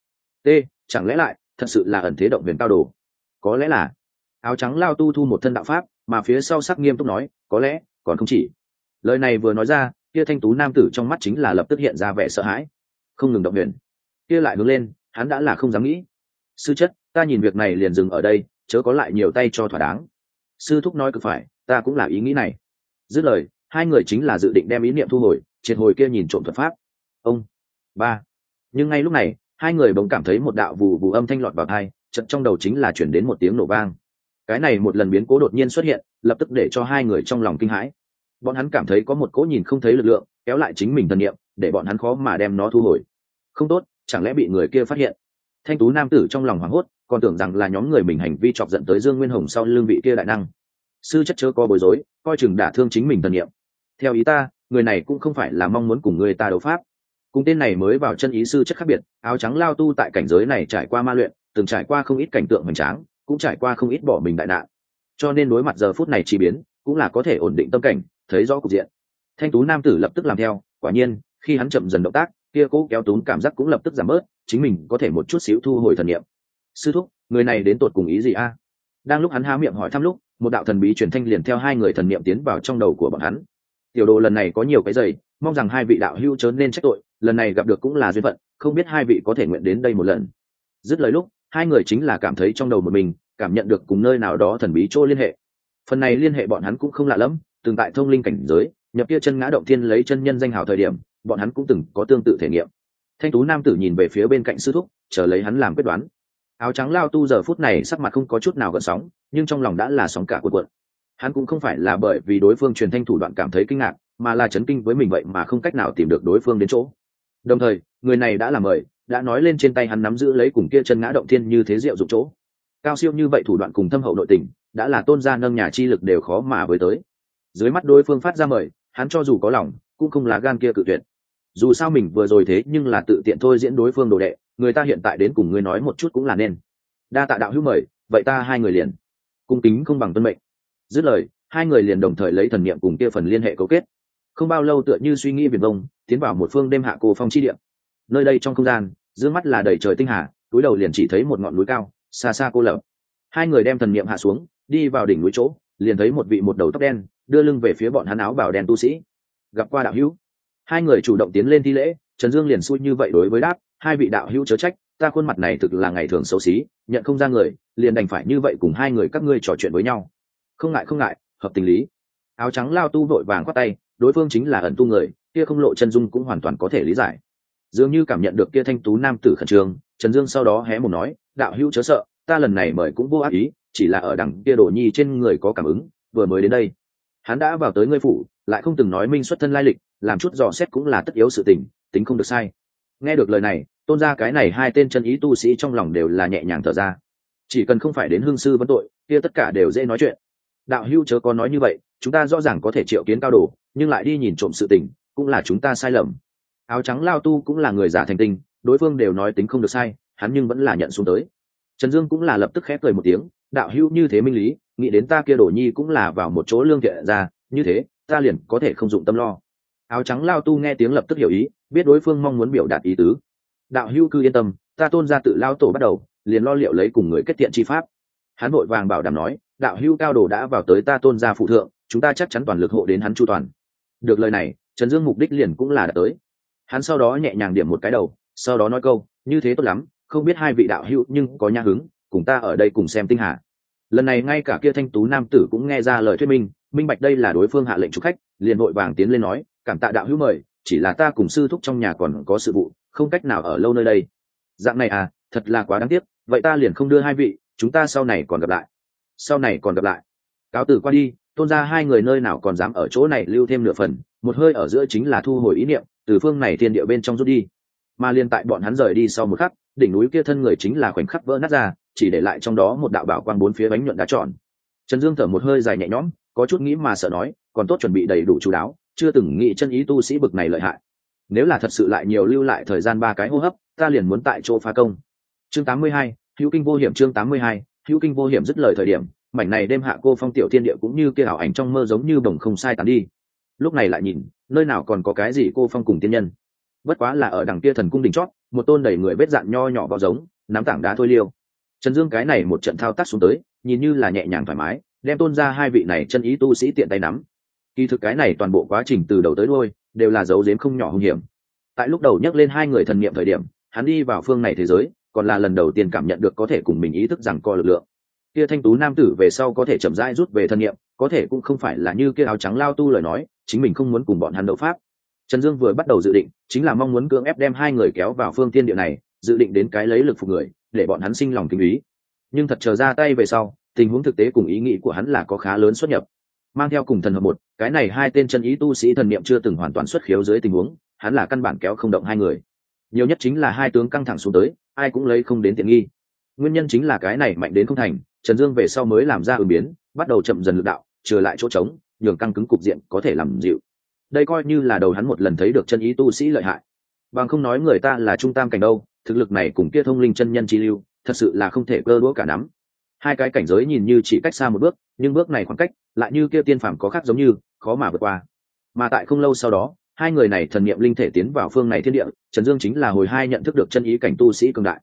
T, chẳng lẽ lại, thật sự là ẩn thế động huyền cao đồ? Có lẽ là. Áo trắng lao tu thu một thân đạo pháp, mà phía sau sắc nghiêm túc nói, có lẽ, còn không chỉ. Lời này vừa nói ra, kia thanh tú nam tử trong mắt chính là lập tức hiện ra vẻ sợ hãi. Không ngừng động huyền. Kia lại hướng lên, hắn đã là không dám nghĩ. Sư chất, ta nhìn việc này liền dừng ở đây, chớ có lại nhiều tay cho thỏa đáng. Sư thúc nói cực phải, ta cũng là ý nghĩ này. Dứt lời, hai người chính là dự định đem ý niệm thu hồi, triệt hồi kia nhìn trộm thuật pháp. Ông. Ba. Nhưng ngay lúc này, hai người bỗng cảm thấy một đạo vù vù âm thanh lọt vào thai chật trong đầu chính là chuyển đến một tiếng nổ vang. Cái này một lần biến cố đột nhiên xuất hiện, lập tức để cho hai người trong lòng kinh hãi. Bọn hắn cảm thấy có một cỗ nhìn không thấy lực lượng, kéo lại chính mình thần niệm, để bọn hắn khó mà đem nó thu hồi. Không tốt, chẳng lẽ bị người kia phát hiện? Thanh tú nam tử trong lòng hoảng hốt, còn tưởng rằng là nhóm người mình hành vi chọc giận tới dương nguyên hồng sau lương vị kia đại năng. Sư chất chớ có bối rối, coi chừng đả thương chính mình thần niệm. Theo ý ta, người này cũng không phải là mong muốn cùng người ta đấu pháp. Cùng tên này mới vào chân ý sư chất khác biệt, áo trắng lao tu tại cảnh giới này trải qua ma luyện từng trải qua không ít cảnh tượng hoành tráng, cũng trải qua không ít bỏ mình đại nạn. Cho nên đối mặt giờ phút này chi biến, cũng là có thể ổn định tâm cảnh, thấy rõ cục diện. Thanh tú nam tử lập tức làm theo, quả nhiên, khi hắn chậm dần động tác, kia cố kéo tún cảm giác cũng lập tức giảm bớt, chính mình có thể một chút xíu thu hồi thần niệm. Sư thúc, người này đến tột cùng ý gì a? Đang lúc hắn há miệng hỏi thăm lúc, một đạo thần bí truyền thanh liền theo hai người thần niệm tiến vào trong đầu của bọn hắn. Tiểu đồ, lần này có nhiều cái giày, mong rằng hai vị đạo hữu chớ nên trách tội, lần này gặp được cũng là duyên phận, không biết hai vị có thể nguyện đến đây một lần. Dứt lời lúc hai người chính là cảm thấy trong đầu một mình, cảm nhận được cùng nơi nào đó thần bí chỗ liên hệ. Phần này liên hệ bọn hắn cũng không lạ lẫm, từng tại thông linh cảnh giới, nhập kia chân ngã động thiên lấy chân nhân danh hào thời điểm, bọn hắn cũng từng có tương tự thể nghiệm. Thanh tú nam tử nhìn về phía bên cạnh sư thúc, chờ lấy hắn làm quyết đoán. Áo trắng lao tu giờ phút này sắc mặt không có chút nào gợn sóng, nhưng trong lòng đã là sóng cả cuộn cuộn. Hắn cũng không phải là bởi vì đối phương truyền thanh thủ đoạn cảm thấy kinh ngạc, mà là chấn kinh với mình vậy mà không cách nào tìm được đối phương đến chỗ. Đồng thời, người này đã làm mời đã nói lên trên tay hắn nắm giữ lấy cùng kia chân ngã động thiên như thế diệu dụng chỗ. Cao siêu như vậy thủ đoạn cùng thâm hậu nội tình, đã là tôn gia nâng nhà chi lực đều khó mà với tới. Dưới mắt đối phương phát ra mời, hắn cho dù có lòng, cũng không là gan kia cự tuyệt. Dù sao mình vừa rồi thế nhưng là tự tiện thôi diễn đối phương đồ đệ, người ta hiện tại đến cùng ngươi nói một chút cũng là nên. Đa tạ đạo hữu mời, vậy ta hai người liền. Cung kính không bằng tuân mệnh. Dứt lời, hai người liền đồng thời lấy thần niệm cùng kia phần liên hệ cấu kết. Không bao lâu tựa như suy nghĩ biển vông tiến vào một phương đêm hạ cô phong chi điện nơi đây trong không gian, giữa mắt là đầy trời tinh hà, túi đầu liền chỉ thấy một ngọn núi cao, xa xa cô lập. Hai người đem thần niệm hạ xuống, đi vào đỉnh núi chỗ, liền thấy một vị một đầu tóc đen, đưa lưng về phía bọn hắn áo bảo đen tu sĩ. Gặp qua đạo hữu. Hai người chủ động tiến lên thi lễ, trần dương liền xui như vậy đối với đáp, hai vị đạo hữu chớ trách, ta khuôn mặt này thực là ngày thường xấu xí, nhận không ra người, liền đành phải như vậy cùng hai người các ngươi trò chuyện với nhau. Không ngại không ngại, hợp tình lý. Áo trắng lao tu vội vàng khoát tay, đối phương chính là ẩn tu người, kia không lộ chân dung cũng hoàn toàn có thể lý giải dường như cảm nhận được kia thanh tú nam tử khẩn trương, trần dương sau đó hé một nói, đạo hữu chớ sợ, ta lần này mời cũng vô ác ý, chỉ là ở đằng kia đồ nhi trên người có cảm ứng, vừa mới đến đây, hắn đã vào tới ngươi phủ, lại không từng nói minh xuất thân lai lịch, làm chút dò xét cũng là tất yếu sự tình, tính không được sai. Nghe được lời này, tôn ra cái này hai tên chân ý tu sĩ trong lòng đều là nhẹ nhàng thở ra. Chỉ cần không phải đến hương sư vấn tội, kia tất cả đều dễ nói chuyện. Đạo hưu chớ có nói như vậy, chúng ta rõ ràng có thể triệu kiến cao đồ, nhưng lại đi nhìn trộm sự tình, cũng là chúng ta sai lầm áo trắng lao tu cũng là người giả thành tinh, đối phương đều nói tính không được sai, hắn nhưng vẫn là nhận xuống tới. Trần dương cũng là lập tức khép cười một tiếng, đạo hữu như thế minh lý, nghĩ đến ta kia đổ nhi cũng là vào một chỗ lương thiện ra, như thế, ta liền có thể không dụng tâm lo. Áo trắng lao tu nghe tiếng lập tức hiểu ý, biết đối phương mong muốn biểu đạt ý tứ. Đạo hữu cư yên tâm, ta tôn ra tự lao tổ bắt đầu, liền lo liệu lấy cùng người kết thiện chi pháp. Hắn vội vàng bảo đảm nói, đạo hữu cao đồ đã vào tới ta tôn gia phụ thượng, chúng ta chắc chắn toàn lực hộ đến hắn chu toàn. Được lời này, trần dương mục đích liền cũng là đã tới hắn sau đó nhẹ nhàng điểm một cái đầu, sau đó nói câu, như thế tốt lắm, không biết hai vị đạo hữu nhưng có nha hứng, cùng ta ở đây cùng xem tinh hà. Lần này ngay cả kia thanh tú nam tử cũng nghe ra lời thuyết minh minh bạch đây là đối phương hạ lệnh chúc khách, liền vội vàng tiến lên nói, cảm tạ đạo hữu mời, chỉ là ta cùng sư thúc trong nhà còn có sự vụ, không cách nào ở lâu nơi đây. Dạng này à thật là quá đáng tiếc, vậy ta liền không đưa hai vị, chúng ta sau này còn gặp lại. Sau này còn gặp lại. Cáo tử qua đi, tôn ra hai người nơi nào còn dám ở chỗ này lưu thêm nửa phần, một hơi ở giữa chính là thu hồi ý niệm từ phương này thiên địa bên trong rút đi. Mà liên tại bọn hắn rời đi sau một khắc đỉnh núi kia thân người chính là khoảnh khắc vỡ nát ra chỉ để lại trong đó một đạo bảo quang bốn phía bánh nhuận đá tròn. Trần dương thở một hơi dài nhẹ nhõm có chút nghĩ mà sợ nói còn tốt chuẩn bị đầy đủ chú đáo chưa từng nghĩ chân ý tu sĩ bực này lợi hại. Nếu là thật sự lại nhiều lưu lại thời gian ba cái hô hấp ta liền muốn tại chỗ phá công. Chương 82, hữu kinh vô hiểm chương 82, hữu kinh vô hiểm dứt lời thời điểm mảnh này đêm hạ cô phong tiểu thiên địa cũng như kia ảo ảnh trong mơ giống như bồng không sai tán đi lúc này lại nhìn, nơi nào còn có cái gì cô phong cùng tiên nhân. Bất quá là ở đằng kia thần cung đỉnh chót, một tôn đẩy người vết dạn nho nhỏ vào giống, nắm tảng đá thôi liêu. Trần dương cái này một trận thao tác xuống tới, nhìn như là nhẹ nhàng thoải mái, đem tôn ra hai vị này chân ý tu sĩ tiện tay nắm. Kỳ thực cái này toàn bộ quá trình từ đầu tới đôi đều là dấu dếm không nhỏ hung hiểm. Tại lúc đầu nhắc lên hai người thần niệm thời điểm, hắn đi vào phương này thế giới, còn là lần đầu tiên cảm nhận được có thể cùng mình ý thức rằng co lực lượng. Kia thanh tú nam tử về sau có thể chậm rãi rút về thân niệm, có thể cũng không phải là như kia áo trắng lao tu lời nói chính mình không muốn cùng bọn hắn đấu pháp. Trần dương vừa bắt đầu dự định, chính là mong muốn cưỡng ép đem hai người kéo vào phương tiên địa này, dự định đến cái lấy lực phục người, để bọn hắn sinh lòng kinh ý. Nhưng thật chờ ra tay về sau, tình huống thực tế cùng ý nghĩ của hắn là có khá lớn xuất nhập. Mang theo cùng thần hợp một, cái này hai tên chân ý tu sĩ thần niệm chưa từng hoàn toàn xuất khiếu dưới tình huống, hắn là căn bản kéo không động hai người. Nhiều nhất chính là hai tướng căng thẳng xuống tới, ai cũng lấy không đến tiện nghi. Nguyên nhân chính là cái này mạnh đến không thành, trần dương về sau mới làm ra ứng biến, bắt đầu chậm dần lực đạo, trở lại chỗ trống nhường căng cứng cục diện có thể làm dịu. Đây coi như là đầu hắn một lần thấy được chân ý tu sĩ lợi hại. Bằng không nói người ta là trung tam cảnh đâu, thực lực này cùng kia thông linh chân nhân chi lưu, thật sự là không thể cơ đũa cả nắm. Hai cái cảnh giới nhìn như chỉ cách xa một bước, nhưng bước này khoảng cách, lại như kia tiên phàm có khác giống như, khó mà vượt qua. Mà tại không lâu sau đó, hai người này thần niệm linh thể tiến vào phương này thiên địa, trần dương chính là hồi hai nhận thức được chân ý cảnh tu sĩ cường đại.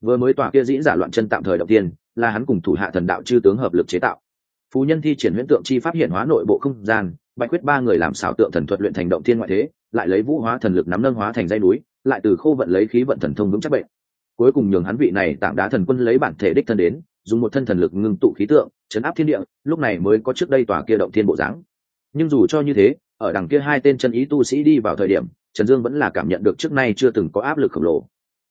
Vừa mới tỏa kia dĩ giả loạn chân tạm thời động tiên, là hắn cùng thủ hạ thần đạo chư tướng hợp lực chế tạo phú nhân thi triển huyễn tượng chi pháp hiện hóa nội bộ không gian, bạch quyết ba người làm xảo tượng thần thuật luyện thành động thiên ngoại thế, lại lấy vũ hóa thần lực nắm nâng hóa thành dây núi, lại từ khô vận lấy khí vận thần thông vững chắc bệnh. Cuối cùng nhường hắn vị này tảng đá thần quân lấy bản thể đích thân đến, dùng một thân thần lực ngưng tụ khí tượng, chấn áp thiên địa, lúc này mới có trước đây tòa kia động thiên bộ dáng. Nhưng dù cho như thế, ở đằng kia hai tên chân ý tu sĩ đi vào thời điểm, trần dương vẫn là cảm nhận được trước nay chưa từng có áp lực khổng lồ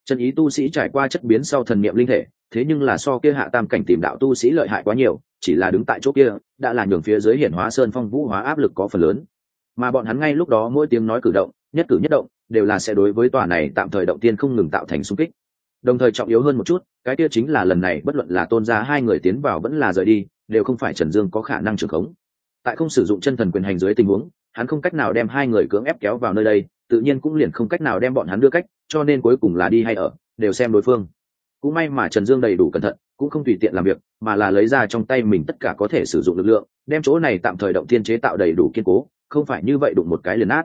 chân ý tu sĩ trải qua chất biến sau thần niệm linh thể, thế nhưng là so kia hạ tam cảnh tìm đạo tu sĩ lợi hại quá nhiều, chỉ là đứng tại chỗ kia, đã là nhường phía dưới hiển hóa sơn phong vũ hóa áp lực có phần lớn. Mà bọn hắn ngay lúc đó mỗi tiếng nói cử động, nhất cử nhất động, đều là sẽ đối với tòa này tạm thời động tiên không ngừng tạo thành xung kích. Đồng thời trọng yếu hơn một chút, cái kia chính là lần này bất luận là tôn gia hai người tiến vào vẫn là rời đi, đều không phải trần dương có khả năng trưởng khống. Tại không sử dụng chân thần quyền hành dưới tình huống hắn không cách nào đem hai người cưỡng ép kéo vào nơi đây, tự nhiên cũng liền không cách nào đem bọn hắn đưa cách, cho nên cuối cùng là đi hay ở, đều xem đối phương. Cũng may mà trần dương đầy đủ cẩn thận, cũng không tùy tiện làm việc, mà là lấy ra trong tay mình tất cả có thể sử dụng lực lượng, đem chỗ này tạm thời động thiên chế tạo đầy đủ kiên cố, không phải như vậy đụng một cái liền nát.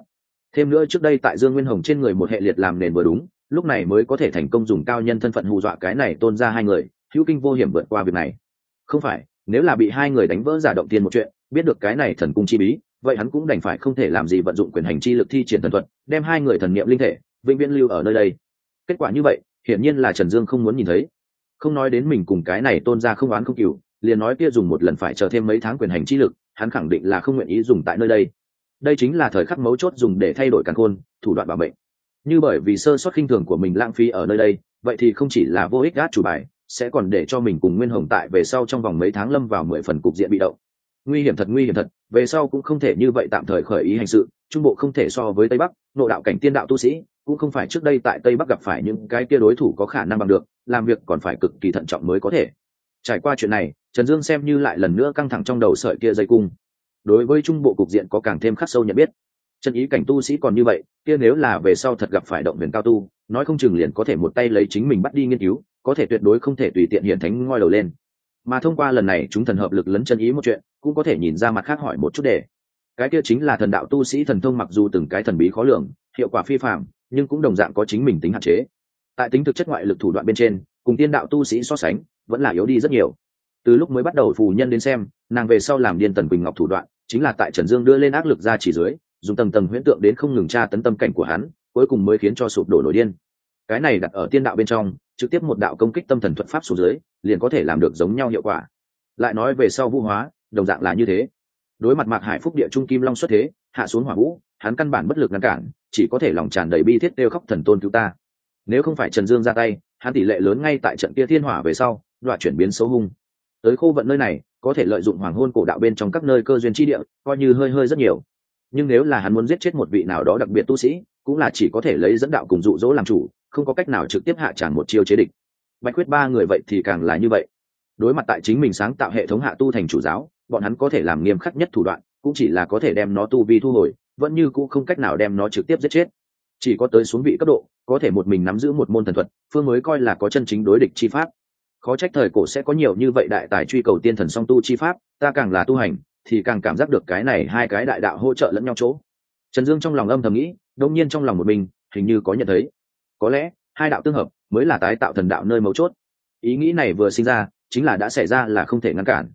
Thêm nữa trước đây tại dương nguyên hồng trên người một hệ liệt làm nền vừa đúng, lúc này mới có thể thành công dùng cao nhân thân phận hù dọa cái này tôn ra hai người, hữu kinh vô hiểm vượt qua việc này. Không phải, nếu là bị hai người đánh vỡ giả động tiên một chuyện, biết được cái này thần cung chi bí vậy hắn cũng đành phải không thể làm gì vận dụng quyền hành chi lực thi triển thần thuật, đem hai người thần niệm linh thể vĩnh viễn lưu ở nơi đây. Kết quả như vậy, hiển nhiên là trần dương không muốn nhìn thấy. Không nói đến mình cùng cái này tôn ra không oán không cừu, liền nói kia dùng một lần phải chờ thêm mấy tháng quyền hành chi lực, hắn khẳng định là không nguyện ý dùng tại nơi đây. Đây chính là thời khắc mấu chốt dùng để thay đổi càn khôn, thủ đoạn bảo mệnh. Như bởi vì sơ suất khinh thường của mình lãng phí ở nơi đây, vậy thì không chỉ là vô ích gác chủ bài, sẽ còn để cho mình cùng nguyên hồng tại về sau trong vòng mấy tháng lâm vào mười phần cục diện bị động nguy hiểm thật, nguy hiểm thật. Về sau cũng không thể như vậy tạm thời khởi ý hành sự. Trung bộ không thể so với tây bắc. Nộ đạo cảnh tiên đạo tu sĩ cũng không phải trước đây tại tây bắc gặp phải những cái kia đối thủ có khả năng bằng được, làm việc còn phải cực kỳ thận trọng mới có thể. Trải qua chuyện này, trần dương xem như lại lần nữa căng thẳng trong đầu sợi kia dây cung. Đối với trung bộ cục diện có càng thêm khắc sâu nhận biết. Chân ý cảnh tu sĩ còn như vậy, kia nếu là về sau thật gặp phải động viên cao tu, nói không chừng liền có thể một tay lấy chính mình bắt đi nghiên cứu, có thể tuyệt đối không thể tùy tiện hiện thánh ngoi đầu lên mà thông qua lần này chúng thần hợp lực lấn chân ý một chuyện, cũng có thể nhìn ra mặt khác hỏi một chút đề. Cái kia chính là thần đạo tu sĩ thần thông mặc dù từng cái thần bí khó lường, hiệu quả phi phạm nhưng cũng đồng dạng có chính mình tính hạn chế. Tại tính thực chất ngoại lực thủ đoạn bên trên, cùng tiên đạo tu sĩ so sánh, vẫn là yếu đi rất nhiều. Từ lúc mới bắt đầu phù nhân đến xem, nàng về sau làm điên tần quỳnh ngọc thủ đoạn, chính là tại trần dương đưa lên ác lực ra chỉ dưới, dùng tầng tầng huyễn tượng đến không ngừng tra tấn tâm cảnh của hắn, cuối cùng mới khiến cho sụp đổ nổi điên. Cái này đặt ở tiên đạo bên trong, trực tiếp một đạo công kích tâm thần thuật pháp xuống dưới liền có thể làm được giống nhau hiệu quả. Lại nói về sau vũ hóa, đồng dạng là như thế. Đối mặt mạc hải phúc địa trung kim long xuất thế, hạ xuống hỏa vũ, hắn căn bản bất lực ngăn cản, chỉ có thể lòng tràn đầy bi thiết đeo khóc thần tôn cứu ta. Nếu không phải trần dương ra tay, hắn tỷ lệ lớn ngay tại trận kia thiên hỏa về sau đoạn chuyển biến xấu hung. Tới khô vận nơi này, có thể lợi dụng hoàng hôn cổ đạo bên trong các nơi cơ duyên chi địa, coi như hơi hơi rất nhiều. Nhưng nếu là hắn muốn giết chết một vị nào đó đặc biệt tu sĩ, cũng là chỉ có thể lấy dẫn đạo cùng dụ dỗ làm chủ, không có cách nào trực tiếp hạ tràn một chiêu chế địch bạch quyết ba người vậy thì càng là như vậy. Đối mặt tại chính mình sáng tạo hệ thống hạ tu thành chủ giáo, bọn hắn có thể làm nghiêm khắc nhất thủ đoạn, cũng chỉ là có thể đem nó tu vi thu hồi, vẫn như cũ không cách nào đem nó trực tiếp giết chết. Chỉ có tới xuống vị cấp độ, có thể một mình nắm giữ một môn thần thuật, phương mới coi là có chân chính đối địch chi pháp. Khó trách thời cổ sẽ có nhiều như vậy đại tài truy cầu tiên thần song tu chi pháp, ta càng là tu hành, thì càng cảm giác được cái này hai cái đại đạo hỗ trợ lẫn nhau chỗ. Trần dương trong lòng âm thầm nghĩ đông nhiên trong lòng một mình, hình như có nhận thấy. Có lẽ, hai đạo tương hợp mới là tái tạo thần đạo nơi mấu chốt. Ý nghĩ này vừa sinh ra, chính là đã xảy ra là không thể ngăn cản.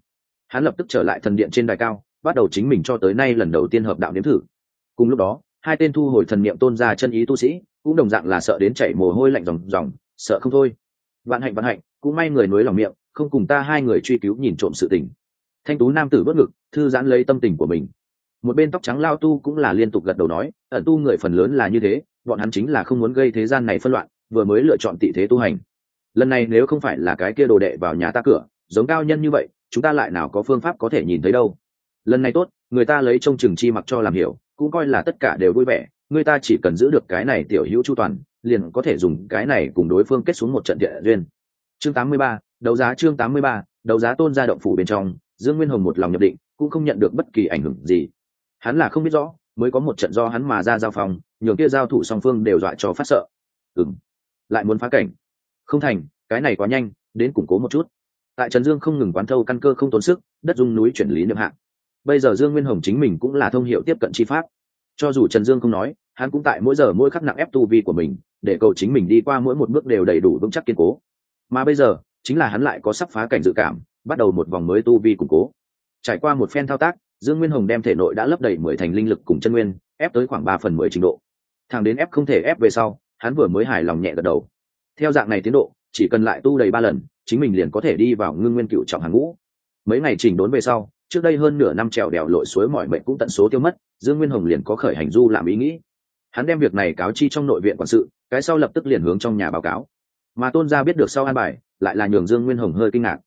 Hắn lập tức trở lại thần điện trên đài cao, bắt đầu chính mình cho tới nay lần đầu tiên hợp đạo nếm thử. Cùng lúc đó, hai tên thu hồi thần niệm tôn ra chân ý tu sĩ, cũng đồng dạng là sợ đến chảy mồ hôi lạnh ròng ròng, sợ không thôi. Vạn hạnh vạn hạnh, cũng may người nối lòng miệng, không cùng ta hai người truy cứu nhìn trộm sự tình. Thanh tú nam tử bất ngực, thư giãn lấy tâm tình của mình. Một bên tóc trắng lao tu cũng là liên tục gật đầu nói, ẩn tu người phần lớn là như thế, bọn hắn chính là không muốn gây thế gian này phân loạn vừa mới lựa chọn tị thế tu hành. Lần này nếu không phải là cái kia đồ đệ vào nhà ta cửa giống cao nhân như vậy chúng ta lại nào có phương pháp có thể nhìn thấy đâu. Lần này tốt người ta lấy trông chừng chi mặc cho làm hiểu cũng coi là tất cả đều vui vẻ người ta chỉ cần giữ được cái này tiểu hữu chu toàn liền có thể dùng cái này cùng đối phương kết xuống một trận địa duyên. Chương 83, đấu giá chương 83, đấu giá tôn gia động phủ bên trong dương nguyên hồng một lòng nhập định cũng không nhận được bất kỳ ảnh hưởng gì. Hắn là không biết rõ mới có một trận do hắn mà ra giao phòng nhường kia giao thủ song phương đều dọa cho phát sợ. Ừng lại muốn phá cảnh. Không thành, cái này quá nhanh, đến củng cố một chút. Tại trần dương không ngừng quán thâu căn cơ không tốn sức, đất dung núi chuyển lý niệm hạng. Bây giờ dương nguyên hồng chính mình cũng là thông hiệu tiếp cận chi pháp. Cho dù trần dương không nói, hắn cũng tại mỗi giờ mỗi khắc nặng ép tu vi của mình, để cầu chính mình đi qua mỗi một bước đều đầy đủ vững chắc kiên cố. Mà bây giờ, chính là hắn lại có sắp phá cảnh dự cảm, bắt đầu một vòng mới tu vi củng cố. Trải qua một phen thao tác, dương nguyên hồng đem thể nội đã lấp đầy mười thành linh lực cùng chân nguyên, ép tới khoảng ba phần mười trình độ. Thằng đến ép không thể ép về sau hắn vừa mới hài lòng nhẹ gật đầu. Theo dạng này tiến độ, chỉ cần lại tu đầy ba lần, chính mình liền có thể đi vào ngưng nguyên cựu trọng hàng ngũ. Mấy ngày chỉnh đốn về sau, trước đây hơn nửa năm trèo đèo lội suối mọi mệnh cũng tận số tiêu mất, dương nguyên hồng liền có khởi hành du làm ý nghĩ. Hắn đem việc này cáo chi trong nội viện quản sự, cái sau lập tức liền hướng trong nhà báo cáo. Mà tôn gia biết được sau an bài, lại là nhường dương nguyên hồng hơi kinh ngạc.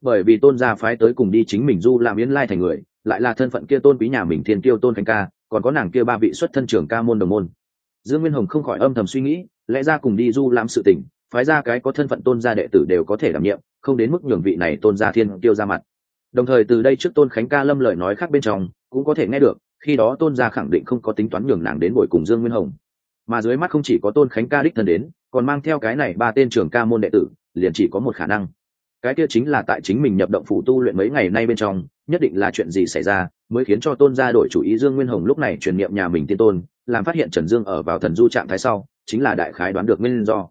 Bởi vì tôn gia phái tới cùng đi chính mình du làm yến lai thành người, lại là thân phận kia tôn quý nhà mình thiên tiêu tôn khánh ca, còn có nàng kia ba vị xuất thân trưởng ca môn đồng môn dương nguyên hồng không khỏi âm thầm suy nghĩ, lẽ ra cùng đi du làm sự tình, phái ra cái có thân phận tôn gia đệ tử đều có thể đảm nhiệm, không đến mức nhường vị này tôn gia thiên tiêu ra mặt. Đồng thời từ đây trước tôn khánh ca lâm lời nói khác bên trong, cũng có thể nghe được, khi đó tôn gia khẳng định không có tính toán nhường nàng đến buổi cùng dương nguyên hồng. Mà dưới mắt không chỉ có tôn khánh ca đích thân đến, còn mang theo cái này ba tên trưởng ca môn đệ tử, liền chỉ có một khả năng. Cái kia chính là tại chính mình nhập động phủ tu luyện mấy ngày nay bên trong, nhất định là chuyện gì xảy ra, mới khiến cho tôn gia đổi chủ ý dương nguyên hồng lúc này truyền niệm nhà mình tiên tôn làm phát hiện trần dương ở vào thần du trạng thái sau, chính là đại khái đoán được nguyên do.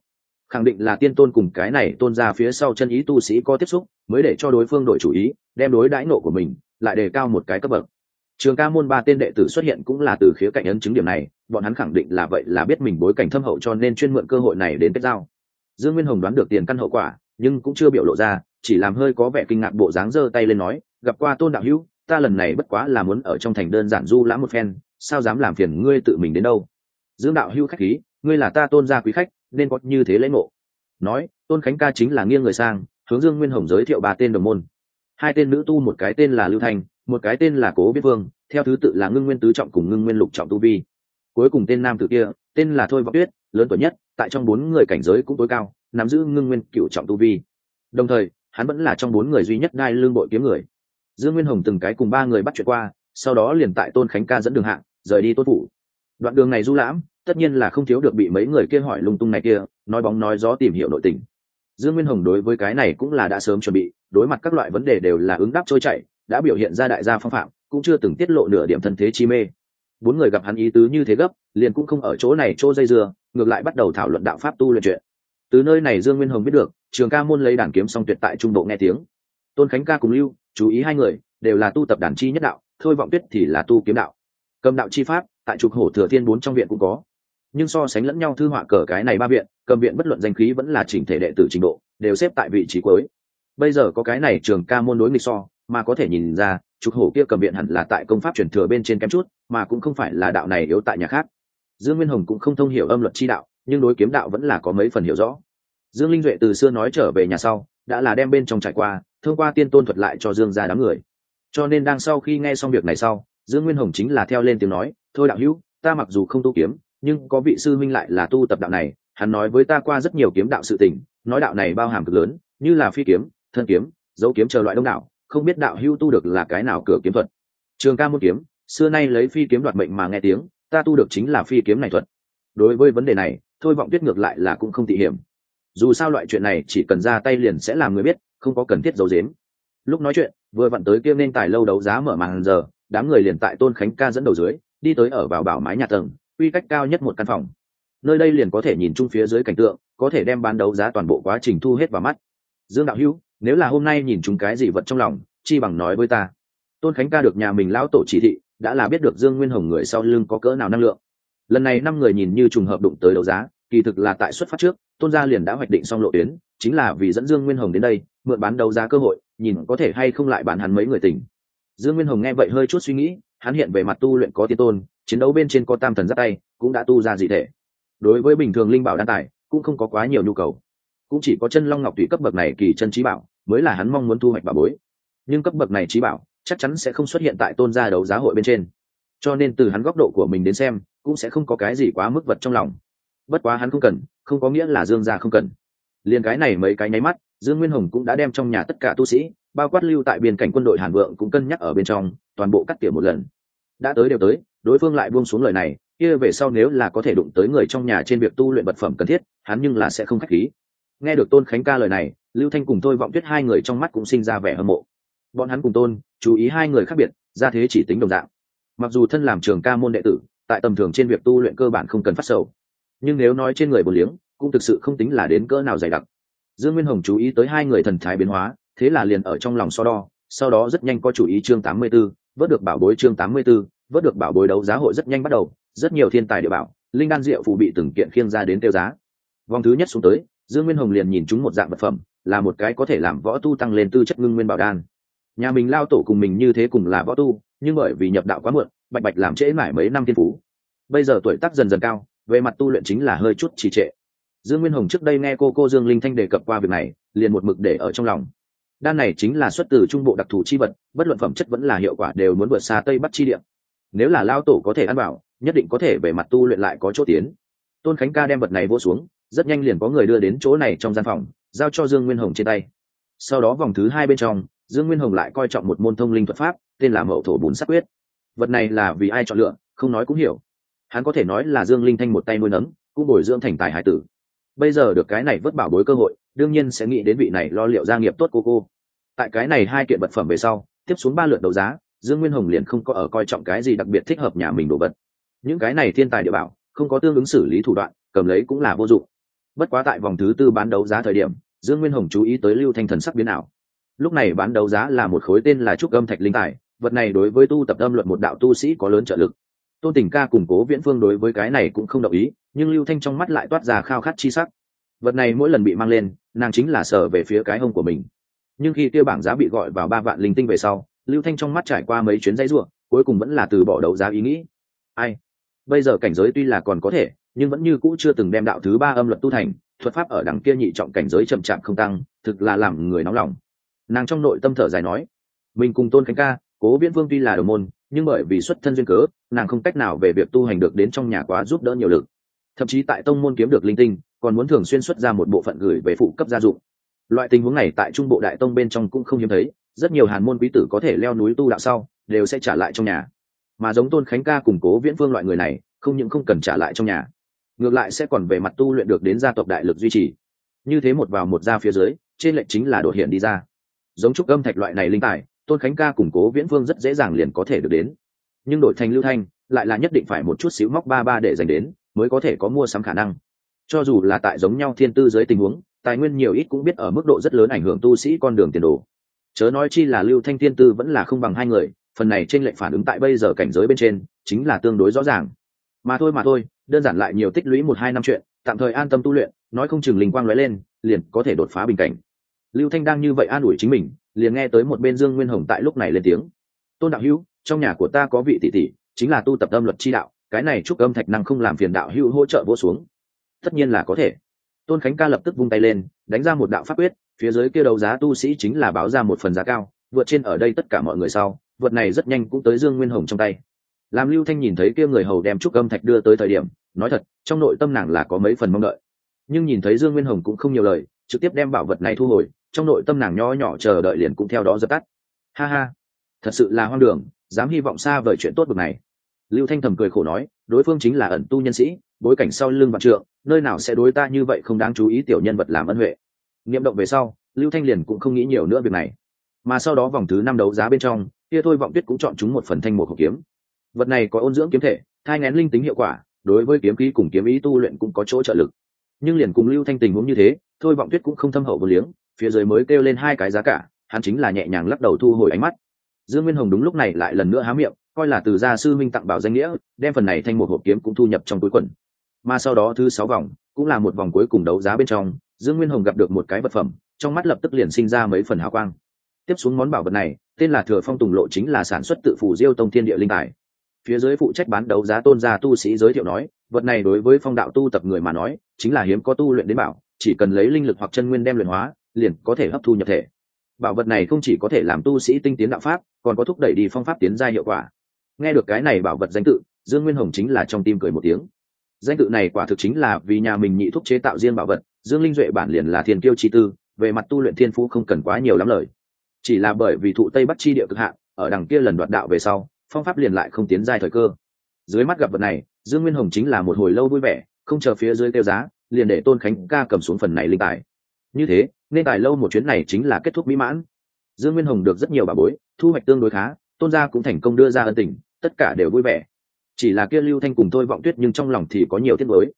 Khẳng định là tiên tôn cùng cái này tôn ra phía sau chân ý tu sĩ có tiếp xúc, mới để cho đối phương đổi chủ ý, đem đối đãi nộ của mình, lại đề cao một cái cấp bậc. Trường ca môn ba tên đệ tử xuất hiện cũng là từ khía cạnh ấn chứng điểm này, bọn hắn khẳng định là vậy là biết mình bối cảnh thâm hậu cho nên chuyên mượn cơ hội này đến kết giao. Dương nguyên hồng đoán được tiền căn hậu quả, nhưng cũng chưa biểu lộ ra, chỉ làm hơi có vẻ kinh ngạc bộ dáng giơ tay lên nói, gặp qua tôn đạo hữu, ta lần này bất quá là muốn ở trong thành đơn giản du lãm một phen sao dám làm phiền ngươi tự mình đến đâu? Dương đạo hữu khách khí ngươi là ta tôn gia quý khách nên có như thế lễ ngộ. Nói tôn khánh ca chính là nghiêng người sang hướng dương nguyên hồng giới thiệu ba tên đồng môn. Hai tên nữ tu một cái tên là lưu thành, một cái tên là cố biết vương theo thứ tự là ngưng nguyên tứ trọng cùng ngưng nguyên lục trọng tu vi. Cuối cùng tên nam tử kia tên là thôi vọng tuyết lớn tuổi nhất tại trong bốn người cảnh giới cũng tối cao nắm giữ ngưng nguyên cựu trọng tu vi. Đồng thời hắn vẫn là trong bốn người duy nhất đai lương bội kiếm người. Dương nguyên hồng từng cái cùng ba người bắt chuyện qua sau đó liền tại tôn khánh ca dẫn đường hạng rời đi tốt phủ. Đoạn đường này du lãm, tất nhiên là không thiếu được bị mấy người kia hỏi lung tung này kia, nói bóng nói gió tìm hiểu nội tình. Dương nguyên hồng đối với cái này cũng là đã sớm chuẩn bị, đối mặt các loại vấn đề đều là ứng đáp trôi chảy, đã biểu hiện ra đại gia phong phạm, cũng chưa từng tiết lộ nửa điểm thân thế chi mê. Bốn người gặp hắn ý tứ như thế gấp, liền cũng không ở chỗ này chỗ dây dưa, ngược lại bắt đầu thảo luận đạo pháp tu luyện chuyện. Từ nơi này dương nguyên hồng biết được, trường ca môn lấy đàn kiếm song tuyệt tại trung bộ nghe tiếng. Tôn khánh ca cùng lưu, chú ý hai người, đều là tu tập đàn chi nhất đạo, thôi vọng tuyết thì là tu kiếm đạo cầm đạo chi pháp, tại trục hổ thừa thiên bốn trong viện cũng có. Nhưng so sánh lẫn nhau thư họa cờ cái này ba viện cầm viện bất luận danh khí vẫn là chỉnh thể đệ tử trình độ, đều xếp tại vị trí cuối. Bây giờ có cái này trường ca môn đối nghịch so, mà có thể nhìn ra, trục hổ kia cầm viện hẳn là tại công pháp truyền thừa bên trên kém chút, mà cũng không phải là đạo này yếu tại nhà khác. Dương nguyên hồng cũng không thông hiểu âm luật chi đạo, nhưng đối kiếm đạo vẫn là có mấy phần hiểu rõ. Dương linh duệ từ xưa nói trở về nhà sau, đã là đem bên trong trải qua thông qua tiên tôn thuật lại cho dương ra đám người. Cho nên đang sau khi nghe xong việc này sau dương nguyên hồng chính là theo lên tiếng nói, thôi đạo hữu, ta mặc dù không tu kiếm, nhưng có vị sư minh lại là tu tập đạo này, hắn nói với ta qua rất nhiều kiếm đạo sự tình, nói đạo này bao hàm cực lớn, như là phi kiếm, thân kiếm, dấu kiếm chờ loại đông đạo không biết đạo hữu tu được là cái nào cửa kiếm thuật. Trường ca môn kiếm, xưa nay lấy phi kiếm đoạt mệnh mà nghe tiếng, ta tu được chính là phi kiếm này thuật. Đối với vấn đề này, thôi vọng tuyết ngược lại là cũng không tị hiểm. Dù sao loại chuyện này chỉ cần ra tay liền sẽ làm người biết, không có cần thiết giấu giếm. Lúc nói chuyện, vừa vặn tới kia nên tài lâu đấu giá mở màn giờ đám người liền tại tôn khánh ca dẫn đầu dưới, đi tới ở vào bảo mái nhà tầng, quy cách cao nhất một căn phòng. Nơi đây liền có thể nhìn chung phía dưới cảnh tượng, có thể đem bán đấu giá toàn bộ quá trình thu hết vào mắt. Dương đạo hữu, nếu là hôm nay nhìn chúng cái gì vật trong lòng, chi bằng nói với ta. Tôn khánh ca được nhà mình lão tổ chỉ thị, đã là biết được dương nguyên hồng người sau lưng có cỡ nào năng lượng. Lần này năm người nhìn như trùng hợp đụng tới đấu giá, kỳ thực là tại xuất phát trước, tôn gia liền đã hoạch định xong lộ tuyến, chính là vì dẫn dương nguyên hồng đến đây, mượn bán đấu giá cơ hội, nhìn có thể hay không lại bán hắn mấy người tình dương nguyên hồng nghe vậy hơi chút suy nghĩ, hắn hiện về mặt tu luyện có tiên tôn, chiến đấu bên trên có tam thần giáp tay, cũng đã tu ra dị thể. Đối với bình thường linh bảo đan tài, cũng không có quá nhiều nhu cầu. Cũng chỉ có chân long ngọc thủy cấp bậc này kỳ chân trí bảo, mới là hắn mong muốn thu hoạch bảo bối. Nhưng cấp bậc này trí bảo, chắc chắn sẽ không xuất hiện tại tôn gia đấu giá hội bên trên. Cho nên từ hắn góc độ của mình đến xem, cũng sẽ không có cái gì quá mức vật trong lòng. Bất quá hắn không cần, không có nghĩa là dương gia không cần. Liền cái này mấy cái nháy mắt, dương nguyên hồng cũng đã đem trong nhà tất cả tu sĩ bao quát lưu tại biên cảnh quân đội hàn vượng cũng cân nhắc ở bên trong, toàn bộ cắt tỉa một lần. Đã tới đều tới, đối phương lại buông xuống lời này, kia về sau nếu là có thể đụng tới người trong nhà trên việc tu luyện vật phẩm cần thiết, hắn nhưng là sẽ không khách khí. Nghe được tôn khánh ca lời này, lưu thanh cùng tôi vọng tuyết hai người trong mắt cũng sinh ra vẻ hâm mộ. Bọn hắn cùng tôn, chú ý hai người khác biệt, ra thế chỉ tính đồng dạng. Mặc dù thân làm trường ca môn đệ tử, tại tầm thường trên việc tu luyện cơ bản không cần phát sầu. Nhưng nếu nói trên người bồ liếng, cũng thực sự không tính là đến cỡ nào dày đặc. Dương nguyên hồng chú ý tới hai người thần thái biến hóa thế là liền ở trong lòng so đo sau đó rất nhanh có chủ ý chương tám mươi 84, vớt được bảo bối chương tám mươi 84, vớt được bảo bối đấu giá hội rất nhanh bắt đầu rất nhiều thiên tài địa bảo linh đan diệu phụ bị từng kiện khiêng ra đến tiêu giá. Vòng thứ nhất xuống tới dương nguyên hồng liền nhìn chúng một dạng vật phẩm là một cái có thể làm võ tu tăng lên tư chất ngưng nguyên bảo đan. Nhà mình lao tổ cùng mình như thế cùng là võ tu nhưng bởi vì nhập đạo quá muộn bạch bạch làm trễ mãi mấy năm thiên phú. Bây giờ tuổi tác dần dần cao về mặt tu luyện chính là hơi chút trì trệ. Dương nguyên hồng trước đây nghe cô cô dương linh thanh đề cập qua việc này liền một mực để ở trong lòng đan này chính là xuất từ trung bộ đặc thù chi vật, bất luận phẩm chất vẫn là hiệu quả đều muốn vượt xa tây bắc chi địa. Nếu là lao tổ có thể ăn bảo, nhất định có thể về mặt tu luyện lại có chỗ tiến. Tôn khánh ca đem vật này vô xuống, rất nhanh liền có người đưa đến chỗ này trong gian phòng, giao cho dương nguyên hồng trên tay. Sau đó vòng thứ hai bên trong, dương nguyên hồng lại coi trọng một môn thông linh thuật pháp, tên là mậu thổ bùn sắc quyết. Vật này là vì ai chọn lựa, không nói cũng hiểu. Hắn có thể nói là dương linh thanh một tay nuôi nấng, cũng bồi dưỡng thành tài hải tử. Bây giờ được cái này vất bảo bối cơ hội đương nhiên sẽ nghĩ đến vị này lo liệu gia nghiệp tốt cô cô. Tại cái này hai kiện vật phẩm về sau, tiếp xuống ba lượt đấu giá, dương nguyên hồng liền không có ở coi trọng cái gì đặc biệt thích hợp nhà mình đồ vật. Những cái này thiên tài địa bảo, không có tương ứng xử lý thủ đoạn, cầm lấy cũng là vô dụng. Bất quá tại vòng thứ tư bán đấu giá thời điểm, dương nguyên hồng chú ý tới lưu thanh thần sắc biến ảo. Lúc này bán đấu giá là một khối tên là trúc âm thạch linh tài, vật này đối với tu tập âm luận một đạo tu sĩ có lớn trợ lực. Tôn tình ca củng cố viễn phương đối với cái này cũng không đồng ý, nhưng lưu thanh trong mắt lại toát ra khao khát chi sắc vật này mỗi lần bị mang lên, nàng chính là sở về phía cái hông của mình. Nhưng khi tiêu bảng giá bị gọi vào ba vạn linh tinh về sau, lưu thanh trong mắt trải qua mấy chuyến dãy ruộng cuối cùng vẫn là từ bỏ đấu giá ý nghĩ. Ai? Bây giờ cảnh giới tuy là còn có thể, nhưng vẫn như cũ chưa từng đem đạo thứ ba âm luật tu thành, thuật pháp ở đằng kia nhị trọng cảnh giới chậm chạp không tăng, thực là làm người nóng lòng. Nàng trong nội tâm thở dài nói, mình cùng tôn khánh ca, cố viễn vương tuy là đồng môn, nhưng bởi vì xuất thân duyên cớ, nàng không cách nào về việc tu hành được đến trong nhà quá giúp đỡ nhiều lực. Thậm chí tại tông môn kiếm được linh tinh còn muốn thường xuyên xuất ra một bộ phận gửi về phụ cấp gia dụng. Loại tình huống này tại trung bộ đại tông bên trong cũng không hiếm thấy, rất nhiều hàn môn quý tử có thể leo núi tu đạo sau, đều sẽ trả lại trong nhà. Mà giống tôn khánh ca củng cố viễn phương loại người này, không những không cần trả lại trong nhà, ngược lại sẽ còn về mặt tu luyện được đến gia tộc đại lực duy trì. Như thế một vào một ra phía dưới, trên lệnh chính là đột hiện đi ra. Giống trúc âm thạch loại này linh tài, tôn khánh ca củng cố viễn phương rất dễ dàng liền có thể được đến. Nhưng đổi thành lưu thanh, lại là nhất định phải một chút xíu móc ba ba để dành đến, mới có thể có mua sắm khả năng cho dù là tại giống nhau thiên tư dưới tình huống, tài nguyên nhiều ít cũng biết ở mức độ rất lớn ảnh hưởng tu sĩ con đường tiền đồ. Chớ nói chi là lưu thanh Thiên tư vẫn là không bằng hai người, phần này trên lệnh phản ứng tại bây giờ cảnh giới bên trên, chính là tương đối rõ ràng. Mà thôi mà thôi, đơn giản lại nhiều tích lũy một hai năm chuyện, tạm thời an tâm tu luyện, nói không chừng linh quang lóe lên, liền có thể đột phá bình cảnh. Lưu thanh đang như vậy an ủi chính mình, liền nghe tới một bên dương nguyên hồng tại lúc này lên tiếng. Tôn đạo hữu, trong nhà của ta có vị tỷ tỷ, chính là tu tập âm luật chi đạo, cái này chúc âm thạch năng không làm phiền đạo hữu hỗ trợ vô xuống tất nhiên là có thể. Tôn khánh ca lập tức vung tay lên, đánh ra một đạo pháp quyết, phía dưới kia đấu giá tu sĩ chính là báo ra một phần giá cao, vượt trên ở đây tất cả mọi người sau, vật này rất nhanh cũng tới dương nguyên hồng trong tay. Làm lưu thanh nhìn thấy kia người hầu đem trúc âm thạch đưa tới thời điểm, nói thật, trong nội tâm nàng là có mấy phần mong đợi. Nhưng nhìn thấy dương nguyên hồng cũng không nhiều lời, trực tiếp đem bảo vật này thu hồi, trong nội tâm nàng nho nhỏ chờ đợi liền cũng theo đó dập tắt. Ha ha, thật sự là hoang đường, dám hy vọng xa vời chuyện tốt bực này lưu thanh thầm cười khổ nói, đối phương chính là ẩn tu nhân sĩ, bối cảnh sau lưng vạn trượng, nơi nào sẽ đối ta như vậy không đáng chú ý tiểu nhân vật làm ân huệ. Niệm động về sau, lưu thanh liền cũng không nghĩ nhiều nữa việc này. Mà sau đó vòng thứ năm đấu giá bên trong, kia thôi vọng tuyết cũng chọn chúng một phần thanh một hộp kiếm. Vật này có ôn dưỡng kiếm thể, thai ngén linh tính hiệu quả, đối với kiếm khí cùng kiếm ý tu luyện cũng có chỗ trợ lực. Nhưng liền cùng lưu thanh tình huống như thế, thôi vọng tuyết cũng không thâm hậu vô liếng, phía dưới mới kêu lên hai cái giá cả, hắn chính là nhẹ nhàng lắc đầu thu hồi ánh mắt. Dương nguyên hồng đúng lúc này lại lần nữa há miệng coi là từ gia sư minh tặng bảo danh nghĩa, đem phần này thành một hộp kiếm cũng thu nhập trong túi quần. Mà sau đó thứ sáu vòng, cũng là một vòng cuối cùng đấu giá bên trong, dương nguyên hồng gặp được một cái vật phẩm, trong mắt lập tức liền sinh ra mấy phần hào quang. Tiếp xuống món bảo vật này, tên là thừa phong tùng lộ chính là sản xuất tự phủ diêu tông thiên địa linh tài. Phía dưới phụ trách bán đấu giá tôn gia tu sĩ giới thiệu nói, vật này đối với phong đạo tu tập người mà nói, chính là hiếm có tu luyện đến bảo, chỉ cần lấy linh lực hoặc chân nguyên đem luyện hóa, liền có thể hấp thu nhập thể. Bảo vật này không chỉ có thể làm tu sĩ tinh tiến đạo pháp, còn có thúc đẩy đi phong pháp tiến gia hiệu quả nghe được cái này bảo vật danh tự, dương nguyên hồng chính là trong tim cười một tiếng. Danh tự này quả thực chính là vì nhà mình nhị thúc chế tạo riêng bảo vật, dương linh duệ bản liền là thiên kiêu chi tư, về mặt tu luyện thiên phú không cần quá nhiều lắm lời. Chỉ là bởi vì thụ tây bắc chi địa cực hạn ở đằng kia lần đoạt đạo về sau, phong pháp liền lại không tiến giai thời cơ. Dưới mắt gặp vật này, dương nguyên hồng chính là một hồi lâu vui vẻ, không chờ phía dưới tiêu giá, liền để tôn khánh ca cầm xuống phần này linh tài. Như thế, nên tài lâu một chuyến này chính là kết thúc mỹ mãn. Dương nguyên hồng được rất nhiều bà bối, thu hoạch tương đối khá, tôn gia cũng thành công đưa ra ân tình tất cả đều vui vẻ. Chỉ là kia lưu thanh cùng tôi vọng tuyết nhưng trong lòng thì có nhiều tiết mới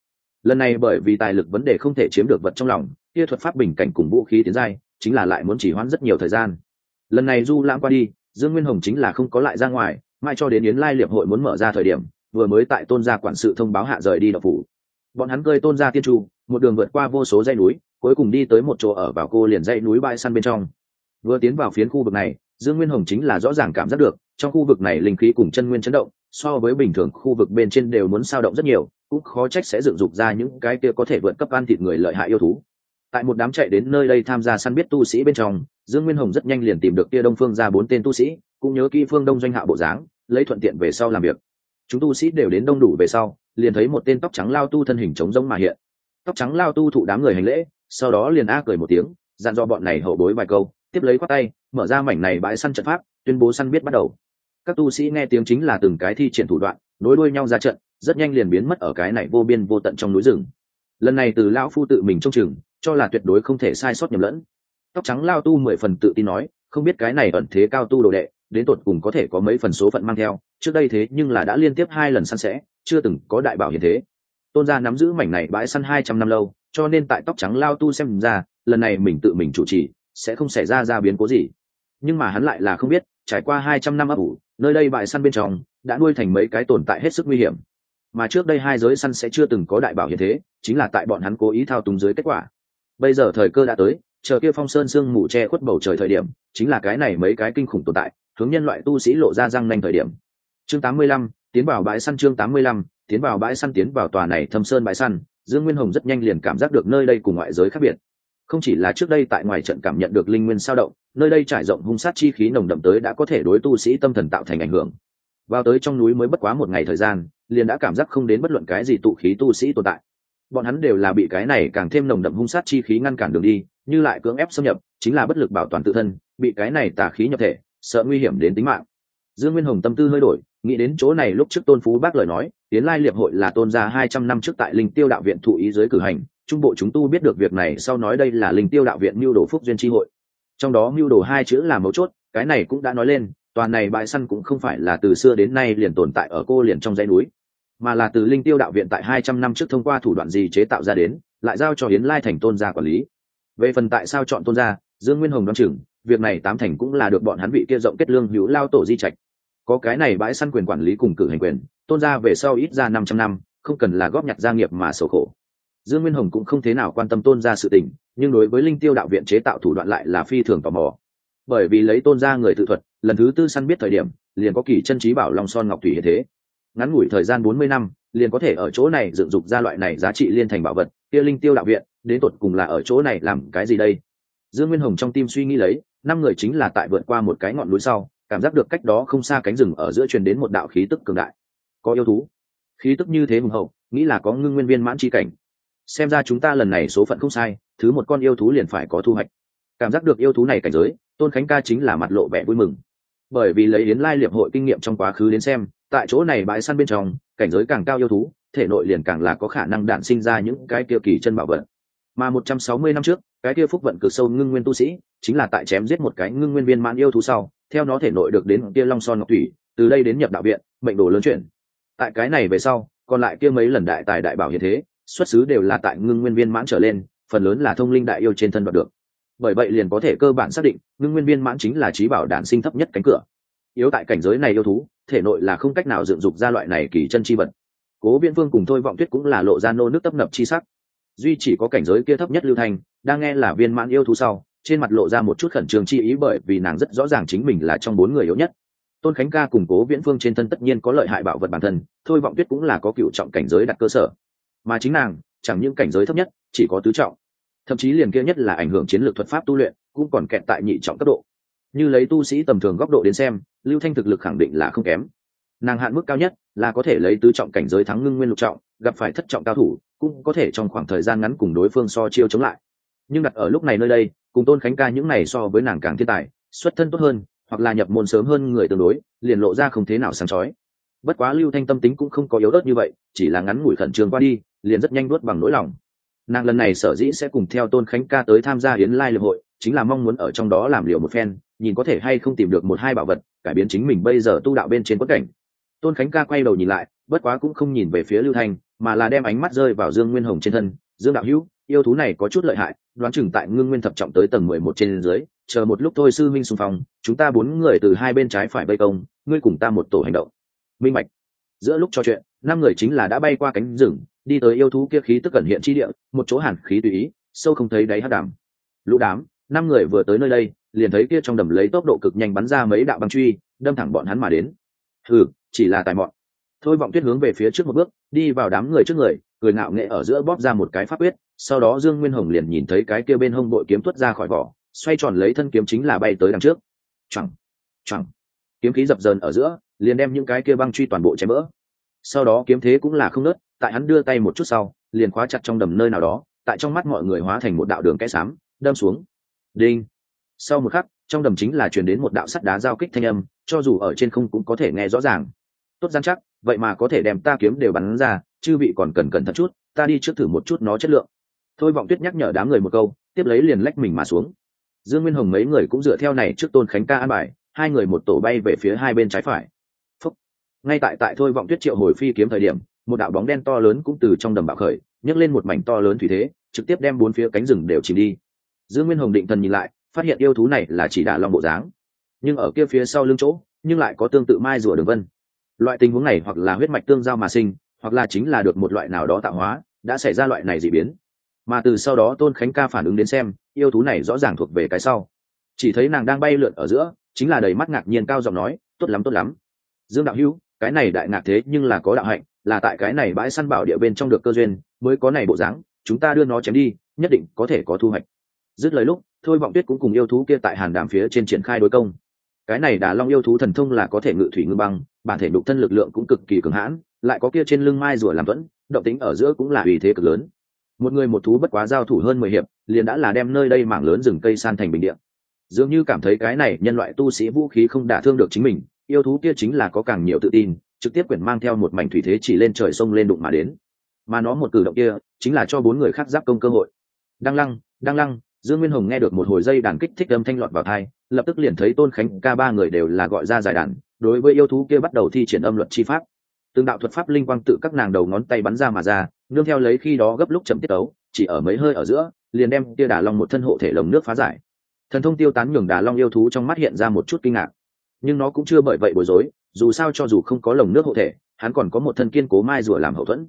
lần này bởi vì tài lực vấn đề không thể chiếm được vật trong lòng, kia thuật pháp bình cảnh cùng vũ khí tiến giai, chính là lại muốn chỉ hoãn rất nhiều thời gian. Lần này du lãng qua đi, dương nguyên hồng chính là không có lại ra ngoài mai cho đến yến lai liệp hội muốn mở ra thời điểm, vừa mới tại tôn gia quản sự thông báo hạ rời đi đậu phủ. Bọn hắn cơi tôn gia tiên tru một đường vượt qua vô số dãy núi, cuối cùng đi tới một chỗ ở vào cô liền dãy núi bãi săn bên trong. Vừa tiến vào phiến khu vực này dương nguyên hồng chính là rõ ràng cảm giác được, trong khu vực này linh khí cùng chân nguyên chấn động, so với bình thường khu vực bên trên đều muốn sao động rất nhiều, cũng khó trách sẽ dựng dục ra những cái kia có thể vượt cấp ăn thịt người lợi hại yêu thú. Tại một đám chạy đến nơi đây tham gia săn biết tu sĩ bên trong, dương nguyên hồng rất nhanh liền tìm được kia đông phương ra bốn tên tu sĩ, cũng nhớ kỹ phương đông doanh hạ bộ dáng, lấy thuận tiện về sau làm việc. Chúng tu sĩ đều đến đông đủ về sau, liền thấy một tên tóc trắng lao tu thân hình trống rỗng mà hiện. Tóc trắng lao tu thụ đám người hành lễ, sau đó liền a cười một tiếng, dặn do bọn này hậu bối vài câu tiếp lấy khoác tay, mở ra mảnh này bãi săn trận pháp, tuyên bố săn biết bắt đầu. Các tu sĩ nghe tiếng chính là từng cái thi triển thủ đoạn, nối đuôi nhau ra trận, rất nhanh liền biến mất ở cái này vô biên vô tận trong núi rừng. Lần này từ lão phu tự mình trông chừng, cho là tuyệt đối không thể sai sót nhầm lẫn. Tóc trắng lao tu mười phần tự tin nói, không biết cái này ẩn thế cao tu đồ đệ, đến tột cùng có thể có mấy phần số phận mang theo, trước đây thế nhưng là đã liên tiếp hai lần săn sẽ, chưa từng có đại bảo hiện thế. Tôn gia nắm giữ mảnh này bãi săn hai trăm năm lâu, cho nên tại tóc trắng lao tu xem ra, lần này mình tự mình chủ trì sẽ không xảy ra ra biến cố gì. Nhưng mà hắn lại là không biết trải qua hai trăm năm ấp ủ nơi đây bãi săn bên trong đã nuôi thành mấy cái tồn tại hết sức nguy hiểm. Mà trước đây hai giới săn sẽ chưa từng có đại bảo hiện thế chính là tại bọn hắn cố ý thao túng dưới kết quả. Bây giờ thời cơ đã tới chờ kia phong sơn sương mù che khuất bầu trời thời điểm chính là cái này mấy cái kinh khủng tồn tại hướng nhân loại tu sĩ lộ ra răng nanh thời điểm. Chương 85, tiến vào bãi săn chương 85, tiến vào bãi săn tiến vào tòa này thâm sơn bãi săn dương nguyên hồng rất nhanh liền cảm giác được nơi đây cùng ngoại giới khác biệt không chỉ là trước đây tại ngoài trận cảm nhận được linh nguyên sao động, nơi đây trải rộng hung sát chi khí nồng đậm tới đã có thể đối tu sĩ tâm thần tạo thành ảnh hưởng. Vào tới trong núi mới bất quá một ngày thời gian, liền đã cảm giác không đến bất luận cái gì tụ khí tu sĩ tồn tại. Bọn hắn đều là bị cái này càng thêm nồng đậm hung sát chi khí ngăn cản đường đi, như lại cưỡng ép xâm nhập, chính là bất lực bảo toàn tự thân, bị cái này tà khí nhập thể, sợ nguy hiểm đến tính mạng. Dương nguyên hồng tâm tư hơi đổi, nghĩ đến chỗ này lúc trước tôn phú bác lời nói, tiến lai liệp hội là tôn gia hai trăm năm trước tại linh tiêu đạo viện thụ ý giới cử hành trung bộ chúng tu biết được việc này, sau nói đây là linh tiêu đạo viện mưu đồ phúc duyên tri hội. Trong đó mưu đồ hai chữ là mấu chốt, cái này cũng đã nói lên, toàn này bãi săn cũng không phải là từ xưa đến nay liền tồn tại ở cô liền trong dãy núi, mà là từ linh tiêu đạo viện tại hai trăm năm trước thông qua thủ đoạn gì chế tạo ra đến, lại giao cho hiến lai thành tôn gia quản lý. Về phần tại sao chọn tôn gia, dương nguyên hồng đoán chừng, việc này tám thành cũng là được bọn hắn vị kia rộng kết lương hữu lao tổ di trạch. Có cái này bãi săn quyền quản lý cùng cử hành quyền, tôn Gia về sau ít ra năm trăm năm, không cần là góp nhặt gia nghiệp mà sổ khổ dương nguyên hồng cũng không thế nào quan tâm tôn gia sự tình, nhưng đối với linh tiêu đạo viện chế tạo thủ đoạn lại là phi thường tò mò. Bởi vì lấy tôn gia người tự thuật, lần thứ tư săn biết thời điểm, liền có kỳ chân trí bảo long son ngọc thủy hiện thế. Ngắn ngủi thời gian bốn mươi năm, liền có thể ở chỗ này dựng dục ra loại này giá trị liên thành bảo vật, kia linh tiêu đạo viện, đến tột cùng là ở chỗ này làm cái gì đây? Dương nguyên hồng trong tim suy nghĩ lấy, năm người chính là tại vượt qua một cái ngọn núi sau, cảm giác được cách đó không xa cánh rừng ở giữa truyền đến một đạo khí tức cường đại. Có yêu thú. Khí tức như thế hùng hậu, nghĩ là có ngưng nguyên viên mãn chi cảnh xem ra chúng ta lần này số phận không sai, thứ một con yêu thú liền phải có thu hoạch. Cảm giác được yêu thú này cảnh giới, tôn khánh ca chính là mặt lộ vẻ vui mừng. Bởi vì lấy yến lai liệp hội kinh nghiệm trong quá khứ đến xem, tại chỗ này bãi săn bên trong, cảnh giới càng cao yêu thú, thể nội liền càng là có khả năng đạn sinh ra những cái kia kỳ chân bảo vật. Mà một trăm sáu mươi năm trước, cái kia phúc vận cực sâu ngưng nguyên tu sĩ, chính là tại chém giết một cái ngưng nguyên viên mãn yêu thú sau, theo nó thể nội được đến kia long son ngọc thủy, từ đây đến nhập đạo viện, mệnh đồ lớn chuyển. Tại cái này về sau, còn lại kia mấy lần đại tài đại bảo hiện thế xuất xứ đều là tại ngưng nguyên viên mãn trở lên, phần lớn là thông linh đại yêu trên thân đoạt được. Bởi vậy liền có thể cơ bản xác định, ngưng nguyên viên mãn chính là trí bảo đản sinh thấp nhất cánh cửa. Yếu tại cảnh giới này yêu thú, thể nội là không cách nào dựng dục ra loại này kỳ chân chi vật. Cố viễn vương cùng thôi vọng tuyết cũng là lộ ra nô nước tấp nập chi sắc. Duy chỉ có cảnh giới kia thấp nhất lưu thanh đang nghe là viên mãn yêu thú sau, trên mặt lộ ra một chút khẩn trương chi ý bởi vì nàng rất rõ ràng chính mình là trong bốn người yếu nhất. Tôn khánh ca cùng cố viễn phương trên thân tất nhiên có lợi hại bảo vật bản thân, thôi vọng tuyết cũng là có cựu trọng cảnh giới đặt cơ sở mà chính nàng, chẳng những cảnh giới thấp nhất, chỉ có tứ trọng. Thậm chí liền kia nhất là ảnh hưởng chiến lược thuật pháp tu luyện, cũng còn kẹt tại nhị trọng cấp độ. Như lấy tu sĩ tầm thường góc độ đến xem, lưu thanh thực lực khẳng định là không kém. Nàng hạn mức cao nhất là có thể lấy tứ trọng cảnh giới thắng ngưng nguyên lục trọng, gặp phải thất trọng cao thủ, cũng có thể trong khoảng thời gian ngắn cùng đối phương so chiêu chống lại. Nhưng đặt ở lúc này nơi đây, cùng tôn khánh ca những này so với nàng càng thiên tài, xuất thân tốt hơn, hoặc là nhập môn sớm hơn người tương đối, liền lộ ra không thế nào sáng chói bất quá lưu thanh tâm tính cũng không có yếu ớt như vậy, chỉ là ngắn ngủi khẩn trương qua đi, liền rất nhanh nuốt bằng nỗi lòng. Nàng lần này sở dĩ sẽ cùng theo tôn khánh ca tới tham gia hiến lai liệp hội, chính là mong muốn ở trong đó làm liều một phen, nhìn có thể hay không tìm được một hai bảo vật, cải biến chính mình bây giờ tu đạo bên trên quất cảnh. Tôn khánh ca quay đầu nhìn lại, bất quá cũng không nhìn về phía lưu thanh, mà là đem ánh mắt rơi vào dương nguyên hồng trên thân. Dương đạo hữu, yêu thú này có chút lợi hại, đoán chừng tại ngưng nguyên thập trọng tới tầng mười một trên dưới, chờ một lúc thôi sư minh xung phong, chúng ta bốn người từ hai bên trái phải vây công, ngươi cùng ta một tổ hành động minh mạch. Giữa lúc trò chuyện, năm người chính là đã bay qua cánh rừng, đi tới yêu thú kia khí tức cẩn hiện chi địa, một chỗ hàn khí tùy ý, sâu không thấy đáy hát đàm. Lũ đám, năm người vừa tới nơi đây, liền thấy kia trong đầm lấy tốc độ cực nhanh bắn ra mấy đạo băng truy, đâm thẳng bọn hắn mà đến. Ừ chỉ là tài mọn. Thôi vọng tuyết hướng về phía trước một bước, đi vào đám người trước người, cười ngạo nghệ ở giữa bóp ra một cái pháp quyết, sau đó dương nguyên hồng liền nhìn thấy cái kia bên hông bội kiếm tuất ra khỏi vỏ, xoay tròn lấy thân kiếm chính là bay tới đằng trước. Chẳng chẳng kiếm khí dập dờn ở giữa, liền đem những cái kia băng truy toàn bộ chém vỡ. Sau đó kiếm thế cũng là không nớt, tại hắn đưa tay một chút sau, liền khóa chặt trong đầm nơi nào đó, tại trong mắt mọi người hóa thành một đạo đường kẽ xám, đâm xuống. Đinh. Sau một khắc, trong đầm chính là truyền đến một đạo sắt đá giao kích thanh âm, cho dù ở trên không cũng có thể nghe rõ ràng. Tốt gian chắc, vậy mà có thể đem ta kiếm đều bắn ra, chư vị còn cần cẩn thận chút, ta đi trước thử một chút nó chất lượng. Thôi vọng tuyết nhắc nhở đám người một câu, tiếp lấy liền lách mình mà xuống. Dương nguyên hồng mấy người cũng dựa theo này trước tôn khánh ca an bài hai người một tổ bay về phía hai bên trái phải. Phúc. ngay tại tại thôi vọng tuyết triệu hồi phi kiếm thời điểm, một đạo bóng đen to lớn cũng từ trong đầm bạo khởi, nhấc lên một mảnh to lớn thủy thế, trực tiếp đem bốn phía cánh rừng đều chìm đi. Dương nguyên hồng định thần nhìn lại, phát hiện yêu thú này là chỉ đà long bộ dáng. Nhưng ở kia phía sau lưng chỗ, nhưng lại có tương tự mai rùa đường vân. Loại tình huống này hoặc là huyết mạch tương giao mà sinh, hoặc là chính là được một loại nào đó tạo hóa, đã xảy ra loại này dị biến. Mà từ sau đó tôn khánh ca phản ứng đến xem, yêu thú này rõ ràng thuộc về cái sau. Chỉ thấy nàng đang bay lượn ở giữa chính là đầy mắt ngạc nhiên cao giọng nói, tốt lắm tốt lắm. Dương đạo hữu, cái này đại ngạc thế nhưng là có đạo hạnh, là tại cái này bãi săn bảo địa bên trong được cơ duyên, mới có này bộ dáng, chúng ta đưa nó chém đi, nhất định có thể có thu hoạch. Dứt lời lúc, thôi vọng tuyết cũng cùng yêu thú kia tại hàn đàm phía trên triển khai đối công. Cái này đà long yêu thú thần thông là có thể ngự thủy ngư băng, bản thể đục thân lực lượng cũng cực kỳ cường hãn, lại có kia trên lưng mai rùa làm vẫn động tính ở giữa cũng là uy thế cực lớn. Một người một thú bất quá giao thủ hơn mười hiệp, liền đã là đem nơi đây mảng lớn rừng cây san thành bình điện dường như cảm thấy cái này nhân loại tu sĩ vũ khí không đả thương được chính mình, yêu thú kia chính là có càng nhiều tự tin, trực tiếp quyển mang theo một mảnh thủy thế chỉ lên trời sông lên đụng mà đến. Mà nó một cử động kia, chính là cho bốn người khác giáp công cơ hội. Đăng lăng đăng lăng, dương nguyên hồng nghe được một hồi dây đàn kích thích âm thanh lọt vào thai lập tức liền thấy tôn khánh ca ba người đều là gọi ra giải đàn, đối với yêu thú kia bắt đầu thi triển âm luật chi pháp. Tương đạo thuật pháp linh quang tự các nàng đầu ngón tay bắn ra mà ra, nương theo lấy khi đó gấp lúc chậm tiết tấu, chỉ ở mấy hơi ở giữa, liền đem kia đà long một thân hộ thể lồng nước phá giải thần thông tiêu tán nhường đà long yêu thú trong mắt hiện ra một chút kinh ngạc nhưng nó cũng chưa bởi vậy bối rối dù sao cho dù không có lồng nước hộ thể hắn còn có một thân kiên cố mai rùa làm hậu thuẫn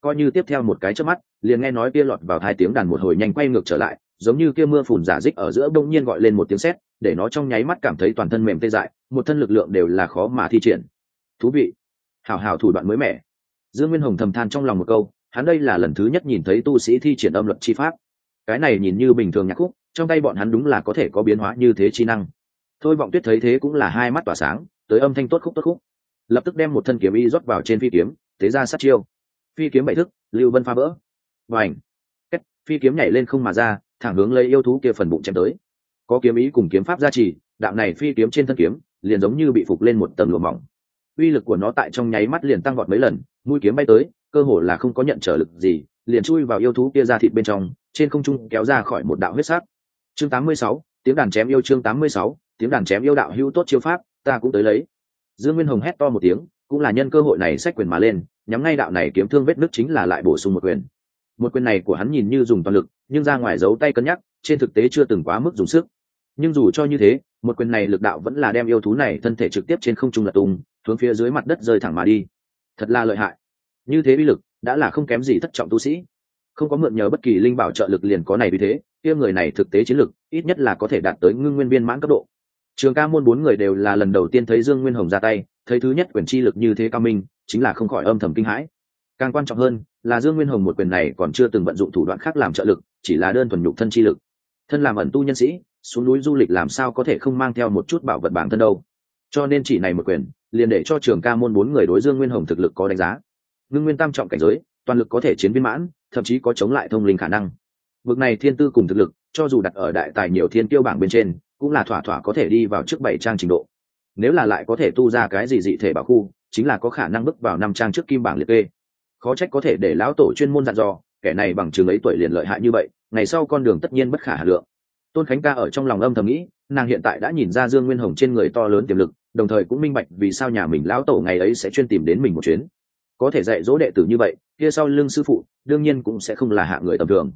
coi như tiếp theo một cái trước mắt liền nghe nói kia lọt vào hai tiếng đàn một hồi nhanh quay ngược trở lại giống như kia mưa phùn giả dích ở giữa đông nhiên gọi lên một tiếng sét để nó trong nháy mắt cảm thấy toàn thân mềm tê dại một thân lực lượng đều là khó mà thi triển thú vị hảo hảo thủ đoạn mới mẻ dương nguyên hồng thầm than trong lòng một câu hắn đây là lần thứ nhất nhìn thấy tu sĩ thi triển âm luật chi pháp cái này nhìn như bình thường nhạc khúc trong tay bọn hắn đúng là có thể có biến hóa như thế chi năng. Thôi vọng tuyết thấy thế cũng là hai mắt tỏa sáng, tới âm thanh tốt khúc tốt khúc. Lập tức đem một thân kiếm y rót vào trên phi kiếm thế ra sát chiêu. Phi kiếm bảy thức, lưu vân phá vỡ. Và ảnh cách phi kiếm nhảy lên không mà ra, thẳng hướng lấy yêu thú kia phần bụng chém tới. Có kiếm ý cùng kiếm pháp gia trì đạo này phi kiếm trên thân kiếm, liền giống như bị phục lên một tầng lụa mỏng. Uy lực của nó tại trong nháy mắt liền tăng vọt mấy lần, mũi kiếm bay tới, cơ hồ là không có nhận trở lực gì, liền chui vào yêu thú kia ra thịt bên trong, trên không trung kéo ra khỏi một đạo huyết sắc chương 86, tiếng đàn chém yêu chương 86, tiếng đàn chém yêu đạo hữu tốt chiêu pháp ta cũng tới lấy. Dương nguyên hồng hét to một tiếng cũng là nhân cơ hội này sách quyền mà lên nhắm ngay đạo này kiếm thương vết nứt chính là lại bổ sung một quyền. Một quyền này của hắn nhìn như dùng toàn lực nhưng ra ngoài giấu tay cân nhắc trên thực tế chưa từng quá mức dùng sức. Nhưng dù cho như thế một quyền này lực đạo vẫn là đem yêu thú này thân thể trực tiếp trên không trung lật tung hướng phía dưới mặt đất rơi thẳng mà đi. Thật là lợi hại. Như thế uy lực đã là không kém gì thất trọng tu sĩ không có mượn nhờ bất kỳ linh bảo trợ lực liền có này vì thế, kia người này thực tế chiến lực, ít nhất là có thể đạt tới ngưng nguyên viên mãn cấp độ. Trường ca môn bốn người đều là lần đầu tiên thấy dương nguyên hồng ra tay, thấy thứ nhất quyền chi lực như thế cao minh, chính là không khỏi âm thầm kinh hãi. Càng quan trọng hơn, là dương nguyên hồng một quyền này còn chưa từng vận dụng thủ đoạn khác làm trợ lực, chỉ là đơn thuần nhục thân chi lực. Thân làm ẩn tu nhân sĩ, xuống núi du lịch làm sao có thể không mang theo một chút bảo vật bản thân đâu. Cho nên chỉ này một quyền, liền để cho trường ca môn bốn người đối dương nguyên hồng thực lực có đánh giá. Ngưng nguyên tam trọng cảnh giới, toàn lực có thể chiến viên mãn thậm chí có chống lại thông linh khả năng. Vực này thiên tư cùng thực lực, cho dù đặt ở đại tài nhiều thiên tiêu bảng bên trên, cũng là thỏa thỏa có thể đi vào trước bảy trang trình độ. Nếu là lại có thể tu ra cái gì dị thể bảo khu, chính là có khả năng bước vào năm trang trước kim bảng liệt kê. Khó trách có thể để lão tổ chuyên môn dặn dò, kẻ này bằng chứng ấy tuổi liền lợi hại như vậy, ngày sau con đường tất nhiên bất khả hà lượng. Tôn khánh ca ở trong lòng âm thầm nghĩ, nàng hiện tại đã nhìn ra dương nguyên hồng trên người to lớn tiềm lực, đồng thời cũng minh bạch vì sao nhà mình lão tổ ngày ấy sẽ chuyên tìm đến mình một chuyến có thể dạy dỗ đệ tử như vậy, kia sau lưng sư phụ, đương nhiên cũng sẽ không là hạ người tầm thường.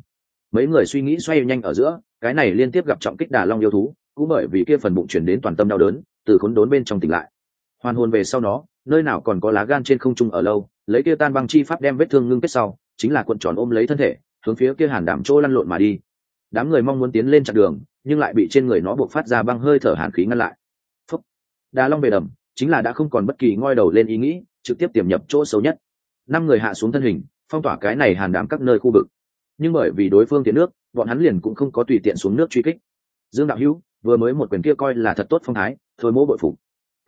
Mấy người suy nghĩ xoay nhanh ở giữa, cái này liên tiếp gặp trọng kích đà long yêu thú, cũng bởi vì kia phần bụng chuyển đến toàn tâm đau đớn, từ khốn đốn bên trong tỉnh lại. Hoàn hồn về sau nó, nơi nào còn có lá gan trên không trung ở lâu, lấy kia tan băng chi pháp đem vết thương ngưng kết sau, chính là cuộn tròn ôm lấy thân thể, hướng phía kia hàn đảm chỗ lăn lộn mà đi. Đám người mong muốn tiến lên chặn đường, nhưng lại bị trên người nó buộc phát ra băng hơi thở hàn khí ngăn lại. Phúc. Đà long bề đầm, chính là đã không còn bất kỳ ngoi đầu lên ý nghĩ trực tiếp tiềm nhập chỗ xấu nhất. Năm người hạ xuống thân hình, phong tỏa cái này hàn đảm các nơi khu vực. Nhưng bởi vì đối phương tiến nước, bọn hắn liền cũng không có tùy tiện xuống nước truy kích. Dương đạo hữu, vừa mới một quyền kia coi là thật tốt phong thái, thôi mỗ bội phục.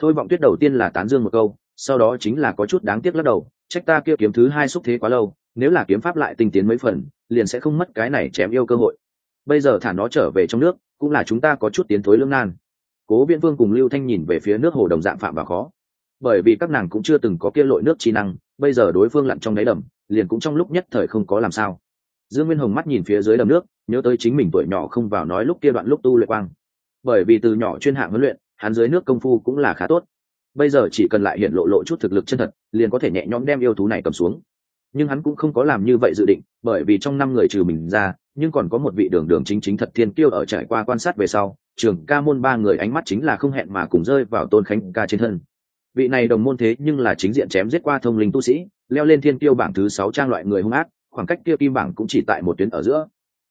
Thôi vọng tuyết đầu tiên là tán dương một câu, sau đó chính là có chút đáng tiếc lắc đầu, trách ta kia kiếm thứ hai xúc thế quá lâu, nếu là kiếm pháp lại tinh tiến mấy phần, liền sẽ không mất cái này chém yêu cơ hội. Bây giờ thả nó trở về trong nước, cũng là chúng ta có chút tiến thối lương nan. Cố viễn vương cùng lưu thanh nhìn về phía nước hồ đồng dạng phạm và khó bởi vì các nàng cũng chưa từng có kia lội nước chi năng, bây giờ đối phương lặn trong đáy đầm, liền cũng trong lúc nhất thời không có làm sao. Dương nguyên hồng mắt nhìn phía dưới đầm nước, nhớ tới chính mình tuổi nhỏ không vào nói lúc kia đoạn lúc tu luyện quang. Bởi vì từ nhỏ chuyên hạng huấn luyện, hắn dưới nước công phu cũng là khá tốt. Bây giờ chỉ cần lại hiện lộ lộ chút thực lực chân thật, liền có thể nhẹ nhõm đem yêu thú này cầm xuống. Nhưng hắn cũng không có làm như vậy dự định, bởi vì trong năm người trừ mình ra, nhưng còn có một vị đường đường chính chính thật thiên kiêu ở trải qua quan sát về sau, trường ca môn ba người ánh mắt chính là không hẹn mà cùng rơi vào tôn khánh ca trên thân vị này đồng môn thế nhưng là chính diện chém giết qua thông linh tu sĩ, leo lên thiên tiêu bảng thứ sáu trang loại người hung ác, khoảng cách kia kim bảng cũng chỉ tại một tuyến ở giữa.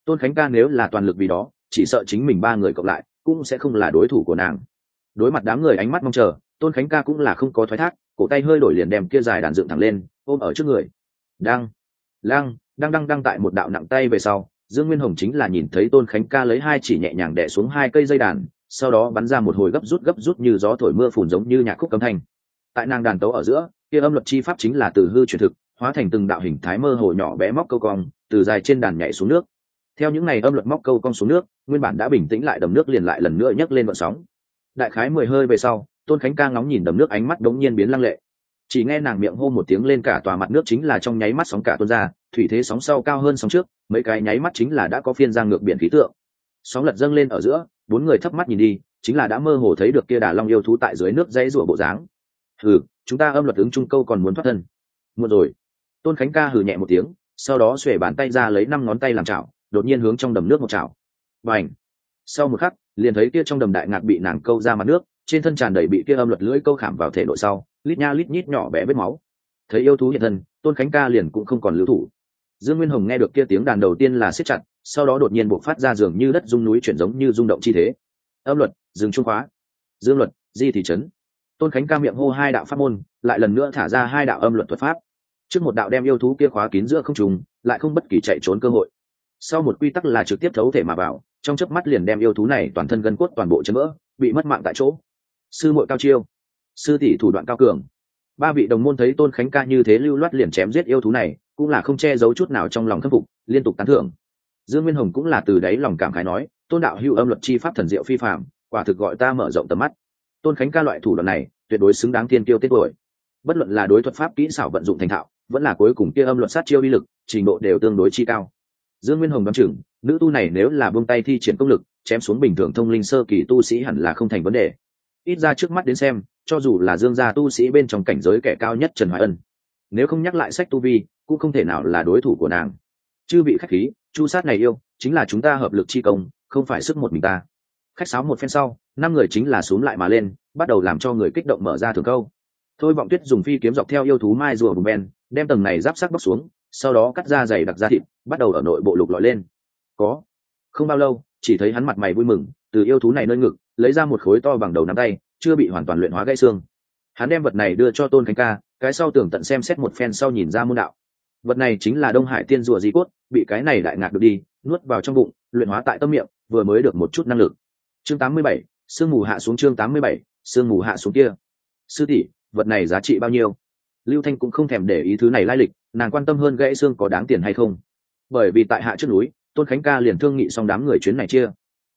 Tôn khánh ca nếu là toàn lực vì đó, chỉ sợ chính mình ba người cộng lại, cũng sẽ không là đối thủ của nàng. Đối mặt đám người ánh mắt mong chờ, tôn khánh ca cũng là không có thoái thác, cổ tay hơi đổi liền đem kia dài đàn dựng thẳng lên, ôm ở trước người. Đang lang đang đang đang tại một đạo nặng tay về sau, dương nguyên hồng chính là nhìn thấy tôn khánh ca lấy hai chỉ nhẹ nhàng đẻ xuống hai cây dây đàn, sau đó bắn ra một hồi gấp rút gấp rút như gió thổi mưa phùn giống như nhạc khúc cấm thanh tại nàng đàn tấu ở giữa, kia âm luật chi pháp chính là từ hư truyền thực, hóa thành từng đạo hình thái mơ hồ nhỏ bé móc câu cong, từ dài trên đàn nhảy xuống nước. Theo những ngày âm luật móc câu cong xuống nước, nguyên bản đã bình tĩnh lại đầm nước liền lại lần nữa nhấc lên vận sóng. Đại khái mười hơi về sau, tôn khánh ca ngóng nhìn đầm nước ánh mắt đống nhiên biến lăng lệ. Chỉ nghe nàng miệng hô một tiếng lên cả tòa mặt nước chính là trong nháy mắt sóng cả tuôn ra, thủy thế sóng sau cao hơn sóng trước, mấy cái nháy mắt chính là đã có phiên giang ngược biển khí tượng. Sóng lật dâng lên ở giữa, bốn người thấp mắt nhìn đi, chính là đã mơ hồ thấy được kia đà long yêu thú tại dưới nước dãy rủa bộ dáng hừ, chúng ta âm luật ứng trung câu còn muốn thoát thân. Muộn rồi. Tôn khánh ca hừ nhẹ một tiếng, sau đó xuể bàn tay ra lấy năm ngón tay làm chảo, đột nhiên hướng trong đầm nước một chảo. Và ảnh sau một khắc, liền thấy kia trong đầm đại ngạc bị nàng câu ra mặt nước, trên thân tràn đầy bị kia âm luật lưỡi câu khảm vào thể nội sau, lít nha lít nhít nhỏ bé vết máu. Thấy yêu thú hiện thân, tôn khánh ca liền cũng không còn lưu thủ. Dương nguyên hồng nghe được kia tiếng đàn đầu tiên là siết chặt, sau đó đột nhiên buộc phát ra dường như đất rung núi chuyển giống như rung động chi thế. Âm luật, dừng trung khóa. Dương luật, di thị trấn tôn khánh ca miệng hô hai đạo pháp môn, lại lần nữa thả ra hai đạo âm luật thuật pháp. Trước một đạo đem yêu thú kia khóa kín giữa không trùng lại không bất kỳ chạy trốn cơ hội. Sau một quy tắc là trực tiếp thấu thể mà vào, trong chớp mắt liền đem yêu thú này toàn thân gân cốt toàn bộ chấn vỡ, bị mất mạng tại chỗ. Sư muội cao chiêu. Sư tỷ thủ đoạn cao cường. Ba vị đồng môn thấy tôn khánh ca như thế lưu loát liền chém giết yêu thú này, cũng là không che giấu chút nào trong lòng khâm phục, liên tục tán thưởng. Dương nguyên hồng cũng là từ đáy lòng cảm khái nói, tôn đạo hữu âm luật chi pháp thần diệu phi phạm quả thực gọi ta mở rộng tầm mắt tôn khánh ca loại thủ đoạn này, tuyệt đối xứng đáng tiên tiêu tiết tuổi. Bất luận là đối thuật pháp kỹ xảo vận dụng thành thạo, vẫn là cuối cùng kia âm luật sát chiêu uy lực, trình độ đều tương đối chi cao. Dương nguyên hồng đoán chừng, nữ tu này nếu là buông tay thi triển công lực, chém xuống bình thường thông linh sơ kỳ tu sĩ hẳn là không thành vấn đề. Ít ra trước mắt đến xem, cho dù là dương gia tu sĩ bên trong cảnh giới kẻ cao nhất trần hoài ân, nếu không nhắc lại sách tu vi, cũng không thể nào là đối thủ của nàng. Chư vị khách khí, chu sát này yêu, chính là chúng ta hợp lực chi công, không phải sức một mình ta. Khách sáo một phen sau năm người chính là xuống lại mà lên bắt đầu làm cho người kích động mở ra thường câu. Thôi vọng tuyết dùng phi kiếm dọc theo yêu thú mai rùa bùm ben đem tầng này giáp sắc bóc xuống sau đó cắt ra dày đặc ra thịt bắt đầu ở nội bộ lục lọi lên. Có. Không bao lâu chỉ thấy hắn mặt mày vui mừng từ yêu thú này nơi ngực lấy ra một khối to bằng đầu nắm tay chưa bị hoàn toàn luyện hóa gãy xương. Hắn đem vật này đưa cho tôn khánh ca cái sau tưởng tận xem xét một phen sau nhìn ra môn đạo. Vật này chính là đông hải tiên rùa di cốt bị cái này đại ngạc được đi nuốt vào trong bụng luyện hóa tại tâm miệng vừa mới được một chút năng lực. Chương 87, sương mù hạ xuống chương 87, sương mù hạ xuống kia. Sư tỷ vật này giá trị bao nhiêu? Lưu thanh cũng không thèm để ý thứ này lai lịch nàng quan tâm hơn gãy xương có đáng tiền hay không. Bởi vì tại hạ trước núi tôn khánh ca liền thương nghị xong đám người chuyến này chia.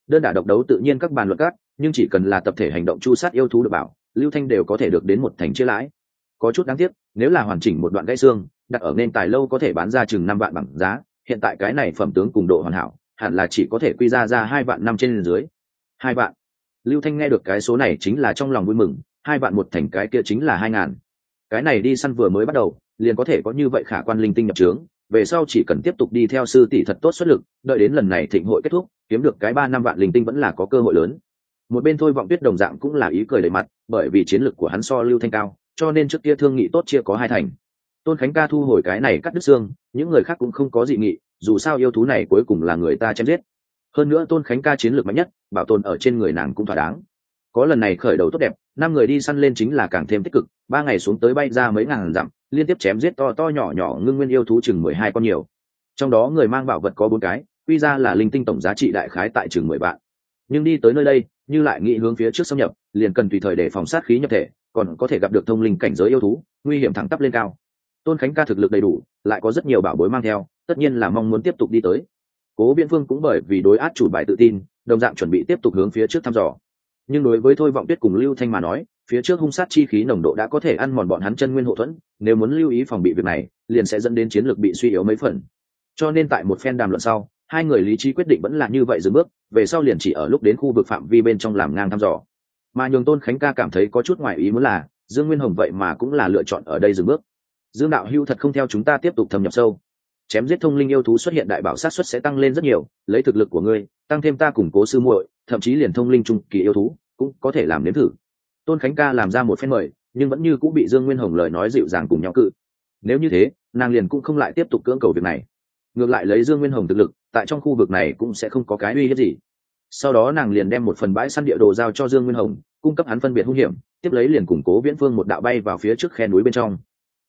Đơn đả độc đấu tự nhiên các bàn luận cát nhưng chỉ cần là tập thể hành động chu sát yêu thú được bảo lưu thanh đều có thể được đến một thành chia lãi. Có chút đáng tiếc nếu là hoàn chỉnh một đoạn gãy xương đặt ở nên tài lâu có thể bán ra chừng năm vạn bằng giá hiện tại cái này phẩm tướng cùng độ hoàn hảo hẳn là chỉ có thể quy ra ra hai vạn năm trên dưới. Hai vạn? Lưu thanh nghe được cái số này chính là trong lòng vui mừng, hai vạn một thành cái kia chính là hai ngàn. Cái này đi săn vừa mới bắt đầu, liền có thể có như vậy khả quan linh tinh nhập trướng, về sau chỉ cần tiếp tục đi theo sư tỷ thật tốt xuất lực, đợi đến lần này thịnh hội kết thúc, kiếm được cái ba năm vạn linh tinh vẫn là có cơ hội lớn. Một bên thôi vọng tuyết đồng dạng cũng là ý cười đầy mặt, bởi vì chiến lực của hắn so lưu thanh cao, cho nên trước kia thương nghị tốt chia có hai thành. Tôn khánh ca thu hồi cái này cắt đứt xương, những người khác cũng không có dị nghị, dù sao yêu thú này cuối cùng là người ta chém giết. Hơn nữa tôn khánh ca chiến lược mạnh nhất bảo tồn ở trên người nàng cũng thỏa đáng. Có lần này khởi đầu tốt đẹp, năm người đi săn lên chính là càng thêm tích cực, ba ngày xuống tới bay ra mấy ngàn dặm, liên tiếp chém giết to to nhỏ nhỏ ngưng nguyên yêu thú chừng mười hai con nhiều. Trong đó người mang bảo vật có bốn cái, quy ra là linh tinh tổng giá trị đại khái tại chừng mười vạn. Nhưng đi tới nơi đây, như lại nghĩ hướng phía trước xâm nhập, liền cần tùy thời để phòng sát khí nhập thể, còn có thể gặp được thông linh cảnh giới yêu thú, nguy hiểm thẳng tắp lên cao. Tôn khánh ca thực lực đầy đủ, lại có rất nhiều bảo bối mang theo, tất nhiên là mong muốn tiếp tục đi tới. Cố biện phương cũng bởi vì đối át chủ bài tự tin đồng dạng chuẩn bị tiếp tục hướng phía trước thăm dò. Nhưng đối với thôi vọng tuyết cùng lưu thanh mà nói, phía trước hung sát chi khí nồng độ đã có thể ăn mòn bọn hắn chân nguyên hộ thuẫn, nếu muốn lưu ý phòng bị việc này, liền sẽ dẫn đến chiến lược bị suy yếu mấy phần. Cho nên tại một phen đàm luận sau, hai người lý trí quyết định vẫn là như vậy dừng bước, về sau liền chỉ ở lúc đến khu vực phạm vi bên trong làm ngang thăm dò. Mà nhường tôn khánh ca cảm thấy có chút ngoại ý muốn là, dương nguyên hồng vậy mà cũng là lựa chọn ở đây dừng bước. Dương đạo hưu thật không theo chúng ta tiếp tục thâm nhập sâu chém giết thông linh yêu thú xuất hiện đại bảo sát xuất sẽ tăng lên rất nhiều, lấy thực lực của ngươi, tăng thêm ta củng cố sư muội, thậm chí liền thông linh trung kỳ yêu thú, cũng có thể làm nếm thử. Tôn khánh ca làm ra một phen mời, nhưng vẫn như cũng bị dương nguyên hồng lời nói dịu dàng cùng nhau cự. Nếu như thế, nàng liền cũng không lại tiếp tục cưỡng cầu việc này. Ngược lại lấy dương nguyên hồng thực lực, tại trong khu vực này cũng sẽ không có cái uy hiếp gì. Sau đó nàng liền đem một phần bãi săn địa đồ giao cho dương nguyên hồng, cung cấp hắn phân biệt hung hiểm, tiếp lấy liền củng cố viễn phương một đạo bay vào phía trước khe núi bên trong.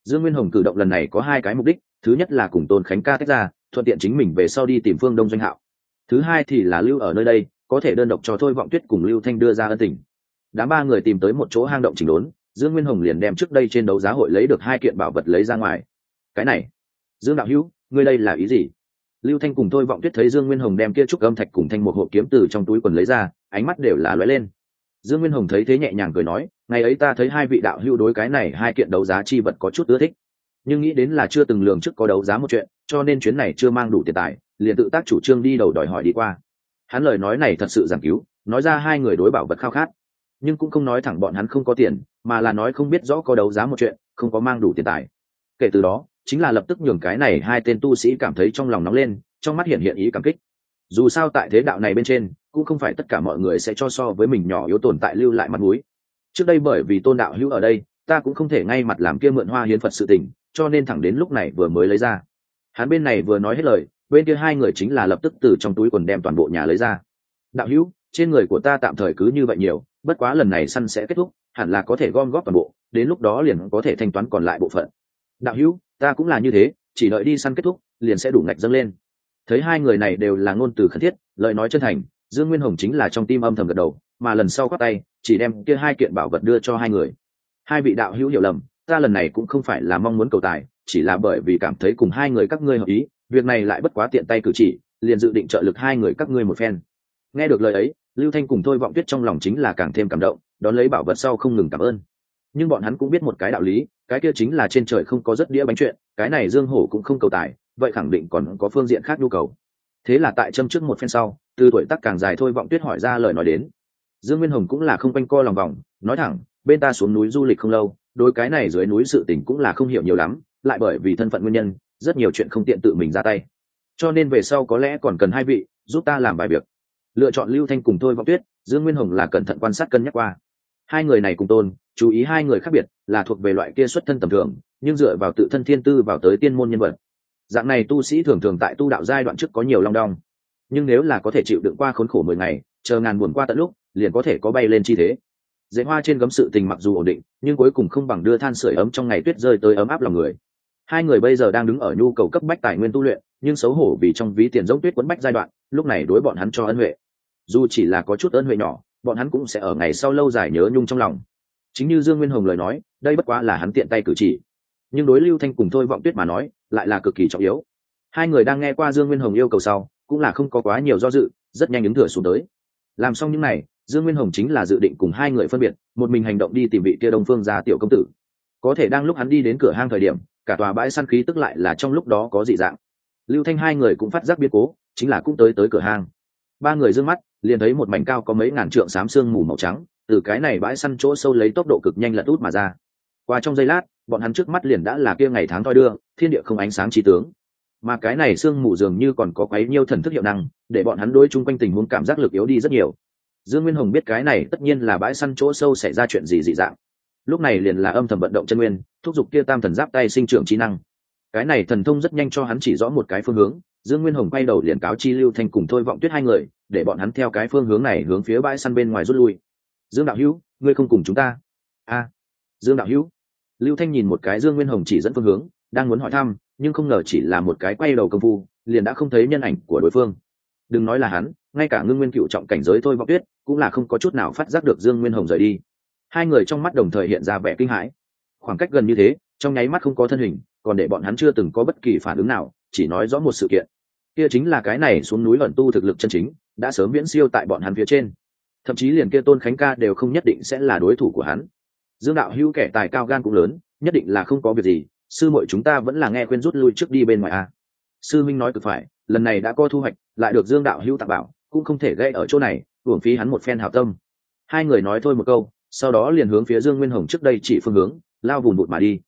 Dương nguyên hồng cử động lần này có hai cái mục đích thứ nhất là cùng tôn khánh ca tách ra, thuận tiện chính mình về sau đi tìm phương đông doanh hạo. Thứ hai thì là lưu ở nơi đây, có thể đơn độc cho thôi vọng tuyết cùng lưu thanh đưa ra ân tình. Đám ba người tìm tới một chỗ hang động chỉnh đốn, dương nguyên hồng liền đem trước đây trên đấu giá hội lấy được hai kiện bảo vật lấy ra ngoài. Cái này, dương đạo hữu, ngươi đây là ý gì? Lưu thanh cùng thôi vọng tuyết thấy dương nguyên hồng đem kia trúc âm thạch cùng thanh một hộp kiếm từ trong túi quần lấy ra, ánh mắt đều là lóe lên. Dương nguyên hồng thấy thế nhẹ nhàng cười nói, ngày ấy ta thấy hai vị đạo hữu đối cái này hai kiện đấu giá chi vật có chút ưa thích nhưng nghĩ đến là chưa từng lường trước có đấu giá một chuyện, cho nên chuyến này chưa mang đủ tiền tài, liền tự tác chủ trương đi đầu đòi hỏi đi qua. Hắn lời nói này thật sự giảng cứu, nói ra hai người đối bảo vật khao khát. Nhưng cũng không nói thẳng bọn hắn không có tiền, mà là nói không biết rõ có đấu giá một chuyện, không có mang đủ tiền tài. Kể từ đó, chính là lập tức nhường cái này hai tên tu sĩ cảm thấy trong lòng nóng lên, trong mắt hiện hiện ý cảm kích. Dù sao tại thế đạo này bên trên, cũng không phải tất cả mọi người sẽ cho so với mình nhỏ yếu tồn tại lưu lại mặt mũi. Trước đây bởi vì tôn đạo hữu ở đây, ta cũng không thể ngay mặt làm kia mượn hoa hiến phật sự tình cho nên thẳng đến lúc này vừa mới lấy ra. Hắn bên này vừa nói hết lời, bên kia hai người chính là lập tức từ trong túi quần đem toàn bộ nhà lấy ra. Đạo hữu, trên người của ta tạm thời cứ như vậy nhiều, bất quá lần này săn sẽ kết thúc, hẳn là có thể gom góp toàn bộ, đến lúc đó liền có thể thanh toán còn lại bộ phận. Đạo hữu, ta cũng là như thế, chỉ đợi đi săn kết thúc, liền sẽ đủ ngạch dâng lên. Thấy hai người này đều là ngôn từ khẩn thiết, lời nói chân thành, dương nguyên hồng chính là trong tim âm thầm gật đầu, mà lần sau các tay, chỉ đem kia hai kiện bảo vật đưa cho hai người. Hai vị đạo hữu hiểu lầm ta lần này cũng không phải là mong muốn cầu tài, chỉ là bởi vì cảm thấy cùng hai người các ngươi hợp ý, việc này lại bất quá tiện tay cử chỉ, liền dự định trợ lực hai người các ngươi một phen. Nghe được lời ấy, lưu thanh cùng thôi vọng tuyết trong lòng chính là càng thêm cảm động, đón lấy bảo vật sau không ngừng cảm ơn. Nhưng bọn hắn cũng biết một cái đạo lý, cái kia chính là trên trời không có rất đĩa bánh chuyện, cái này dương hổ cũng không cầu tài, vậy khẳng định còn có phương diện khác nhu cầu. Thế là tại châm trước một phen sau, từ tuổi tác càng dài thôi vọng tuyết hỏi ra lời nói đến. Dương nguyên hồng cũng là không quanh co lòng vòng, nói thẳng, bên ta xuống núi du lịch không lâu đôi cái này dưới núi sự tình cũng là không hiểu nhiều lắm, lại bởi vì thân phận nguyên nhân, rất nhiều chuyện không tiện tự mình ra tay. Cho nên về sau có lẽ còn cần hai vị giúp ta làm vài việc. Lựa chọn lưu thanh cùng thôi vọng tuyết, dương nguyên hồng là cẩn thận quan sát cân nhắc qua. Hai người này cùng tôn, chú ý hai người khác biệt, là thuộc về loại kia xuất thân tầm thường, nhưng dựa vào tự thân thiên tư vào tới tiên môn nhân vật. Dạng này tu sĩ thường thường tại tu đạo giai đoạn trước có nhiều long đong. Nhưng nếu là có thể chịu đựng qua khốn khổ mười ngày, chờ ngàn buồn qua tận lúc, liền có thể có bay lên chi thế dễ hoa trên gấm sự tình mặc dù ổn định, nhưng cuối cùng không bằng đưa than sửa ấm trong ngày tuyết rơi tới ấm áp lòng người. Hai người bây giờ đang đứng ở nhu cầu cấp bách tài nguyên tu luyện, nhưng xấu hổ vì trong ví tiền giống tuyết quấn bách giai đoạn, lúc này đối bọn hắn cho ân huệ. Dù chỉ là có chút ân huệ nhỏ, bọn hắn cũng sẽ ở ngày sau lâu dài nhớ nhung trong lòng. Chính như dương nguyên hồng lời nói, đây bất quá là hắn tiện tay cử chỉ. Nhưng đối lưu thanh cùng thôi vọng tuyết mà nói, lại là cực kỳ trọng yếu. Hai người đang nghe qua dương nguyên hồng yêu cầu sau, cũng là không có quá nhiều do dự, rất nhanh ứng thừa xuống tới. Làm xong những n à y dương nguyên hồng chính là dự định cùng hai người phân biệt, một mình hành động đi tìm vị kia đông phương ra tiểu công tử. Có thể đang lúc hắn đi đến cửa hang thời điểm, cả tòa bãi săn khí tức lại là trong lúc đó có dị dạng. Lưu thanh hai người cũng phát giác biến cố, chính là cũng tới tới cửa hang. Ba người d ư ơ n g mắt, liền thấy một mảnh cao có mấy ngàn trượng xám sương mù màu trắng, từ cái này bãi săn chỗ sâu lấy tốc độ cực nhanh lật út mà ra. Qua trong giây lát, bọn hắn trước mắt liền đã là kia ngày tháng thoi đưa, thiên địa không ánh sáng trí tướng. Mà cái này sương mù dường như còn có quấy nhiêu thần thức hiệu năng, để bọn hắn đối chung quanh tình huống cảm giác lực yếu đi rất nhiều dương nguyên hồng biết cái này tất nhiên là bãi săn chỗ sâu xảy ra chuyện gì dị dạng. Lúc này liền là âm thầm vận động chân nguyên, thúc giục kia tam thần giáp tay sinh trưởng trí năng. Cái này thần thông rất nhanh cho hắn chỉ rõ một cái phương hướng, dương nguyên hồng quay đầu liền cáo chi lưu thanh cùng thôi vọng tuyết hai người, để bọn hắn theo cái phương hướng này hướng phía bãi săn bên ngoài rút lui. Dương đạo hữu, ngươi không cùng chúng ta? A. Dương đạo hữu. Lưu thanh nhìn một cái dương nguyên hồng chỉ dẫn phương hướng, đang muốn hỏi thăm, nhưng không ngờ chỉ là một cái quay đầu công phu, liền đã không thấy nhân ảnh của đối phương. Đừng nói là hắn ngay cả ngưng nguyên cựu trọng cảnh giới thôi vọng tuyết cũng là không có chút nào phát giác được dương nguyên hồng rời đi. Hai người trong mắt đồng thời hiện ra vẻ kinh hãi. Khoảng cách gần như thế, trong nháy mắt không có thân hình, còn để bọn hắn chưa từng có bất kỳ phản ứng nào, chỉ nói rõ một sự kiện. Kia chính là cái này xuống núi luận tu thực lực chân chính, đã sớm viễn siêu tại bọn hắn phía trên. Thậm chí liền kia tôn khánh ca đều không nhất định sẽ là đối thủ của hắn. Dương đạo hữu kẻ tài cao gan cũng lớn, nhất định là không có việc gì, sư muội chúng ta vẫn là nghe khuyên rút lui trước đi bên ngoài a. Sư minh nói cực phải, lần này đã có thu hoạch, lại được dương đạo hữu tặng bảo cũng không thể gây ở chỗ này uổng phí hắn một phen hảo tâm. Hai người nói thôi một câu, sau đó liền hướng phía dương nguyên hồng trước đây chỉ phương hướng, lao vùng bụt mà đi.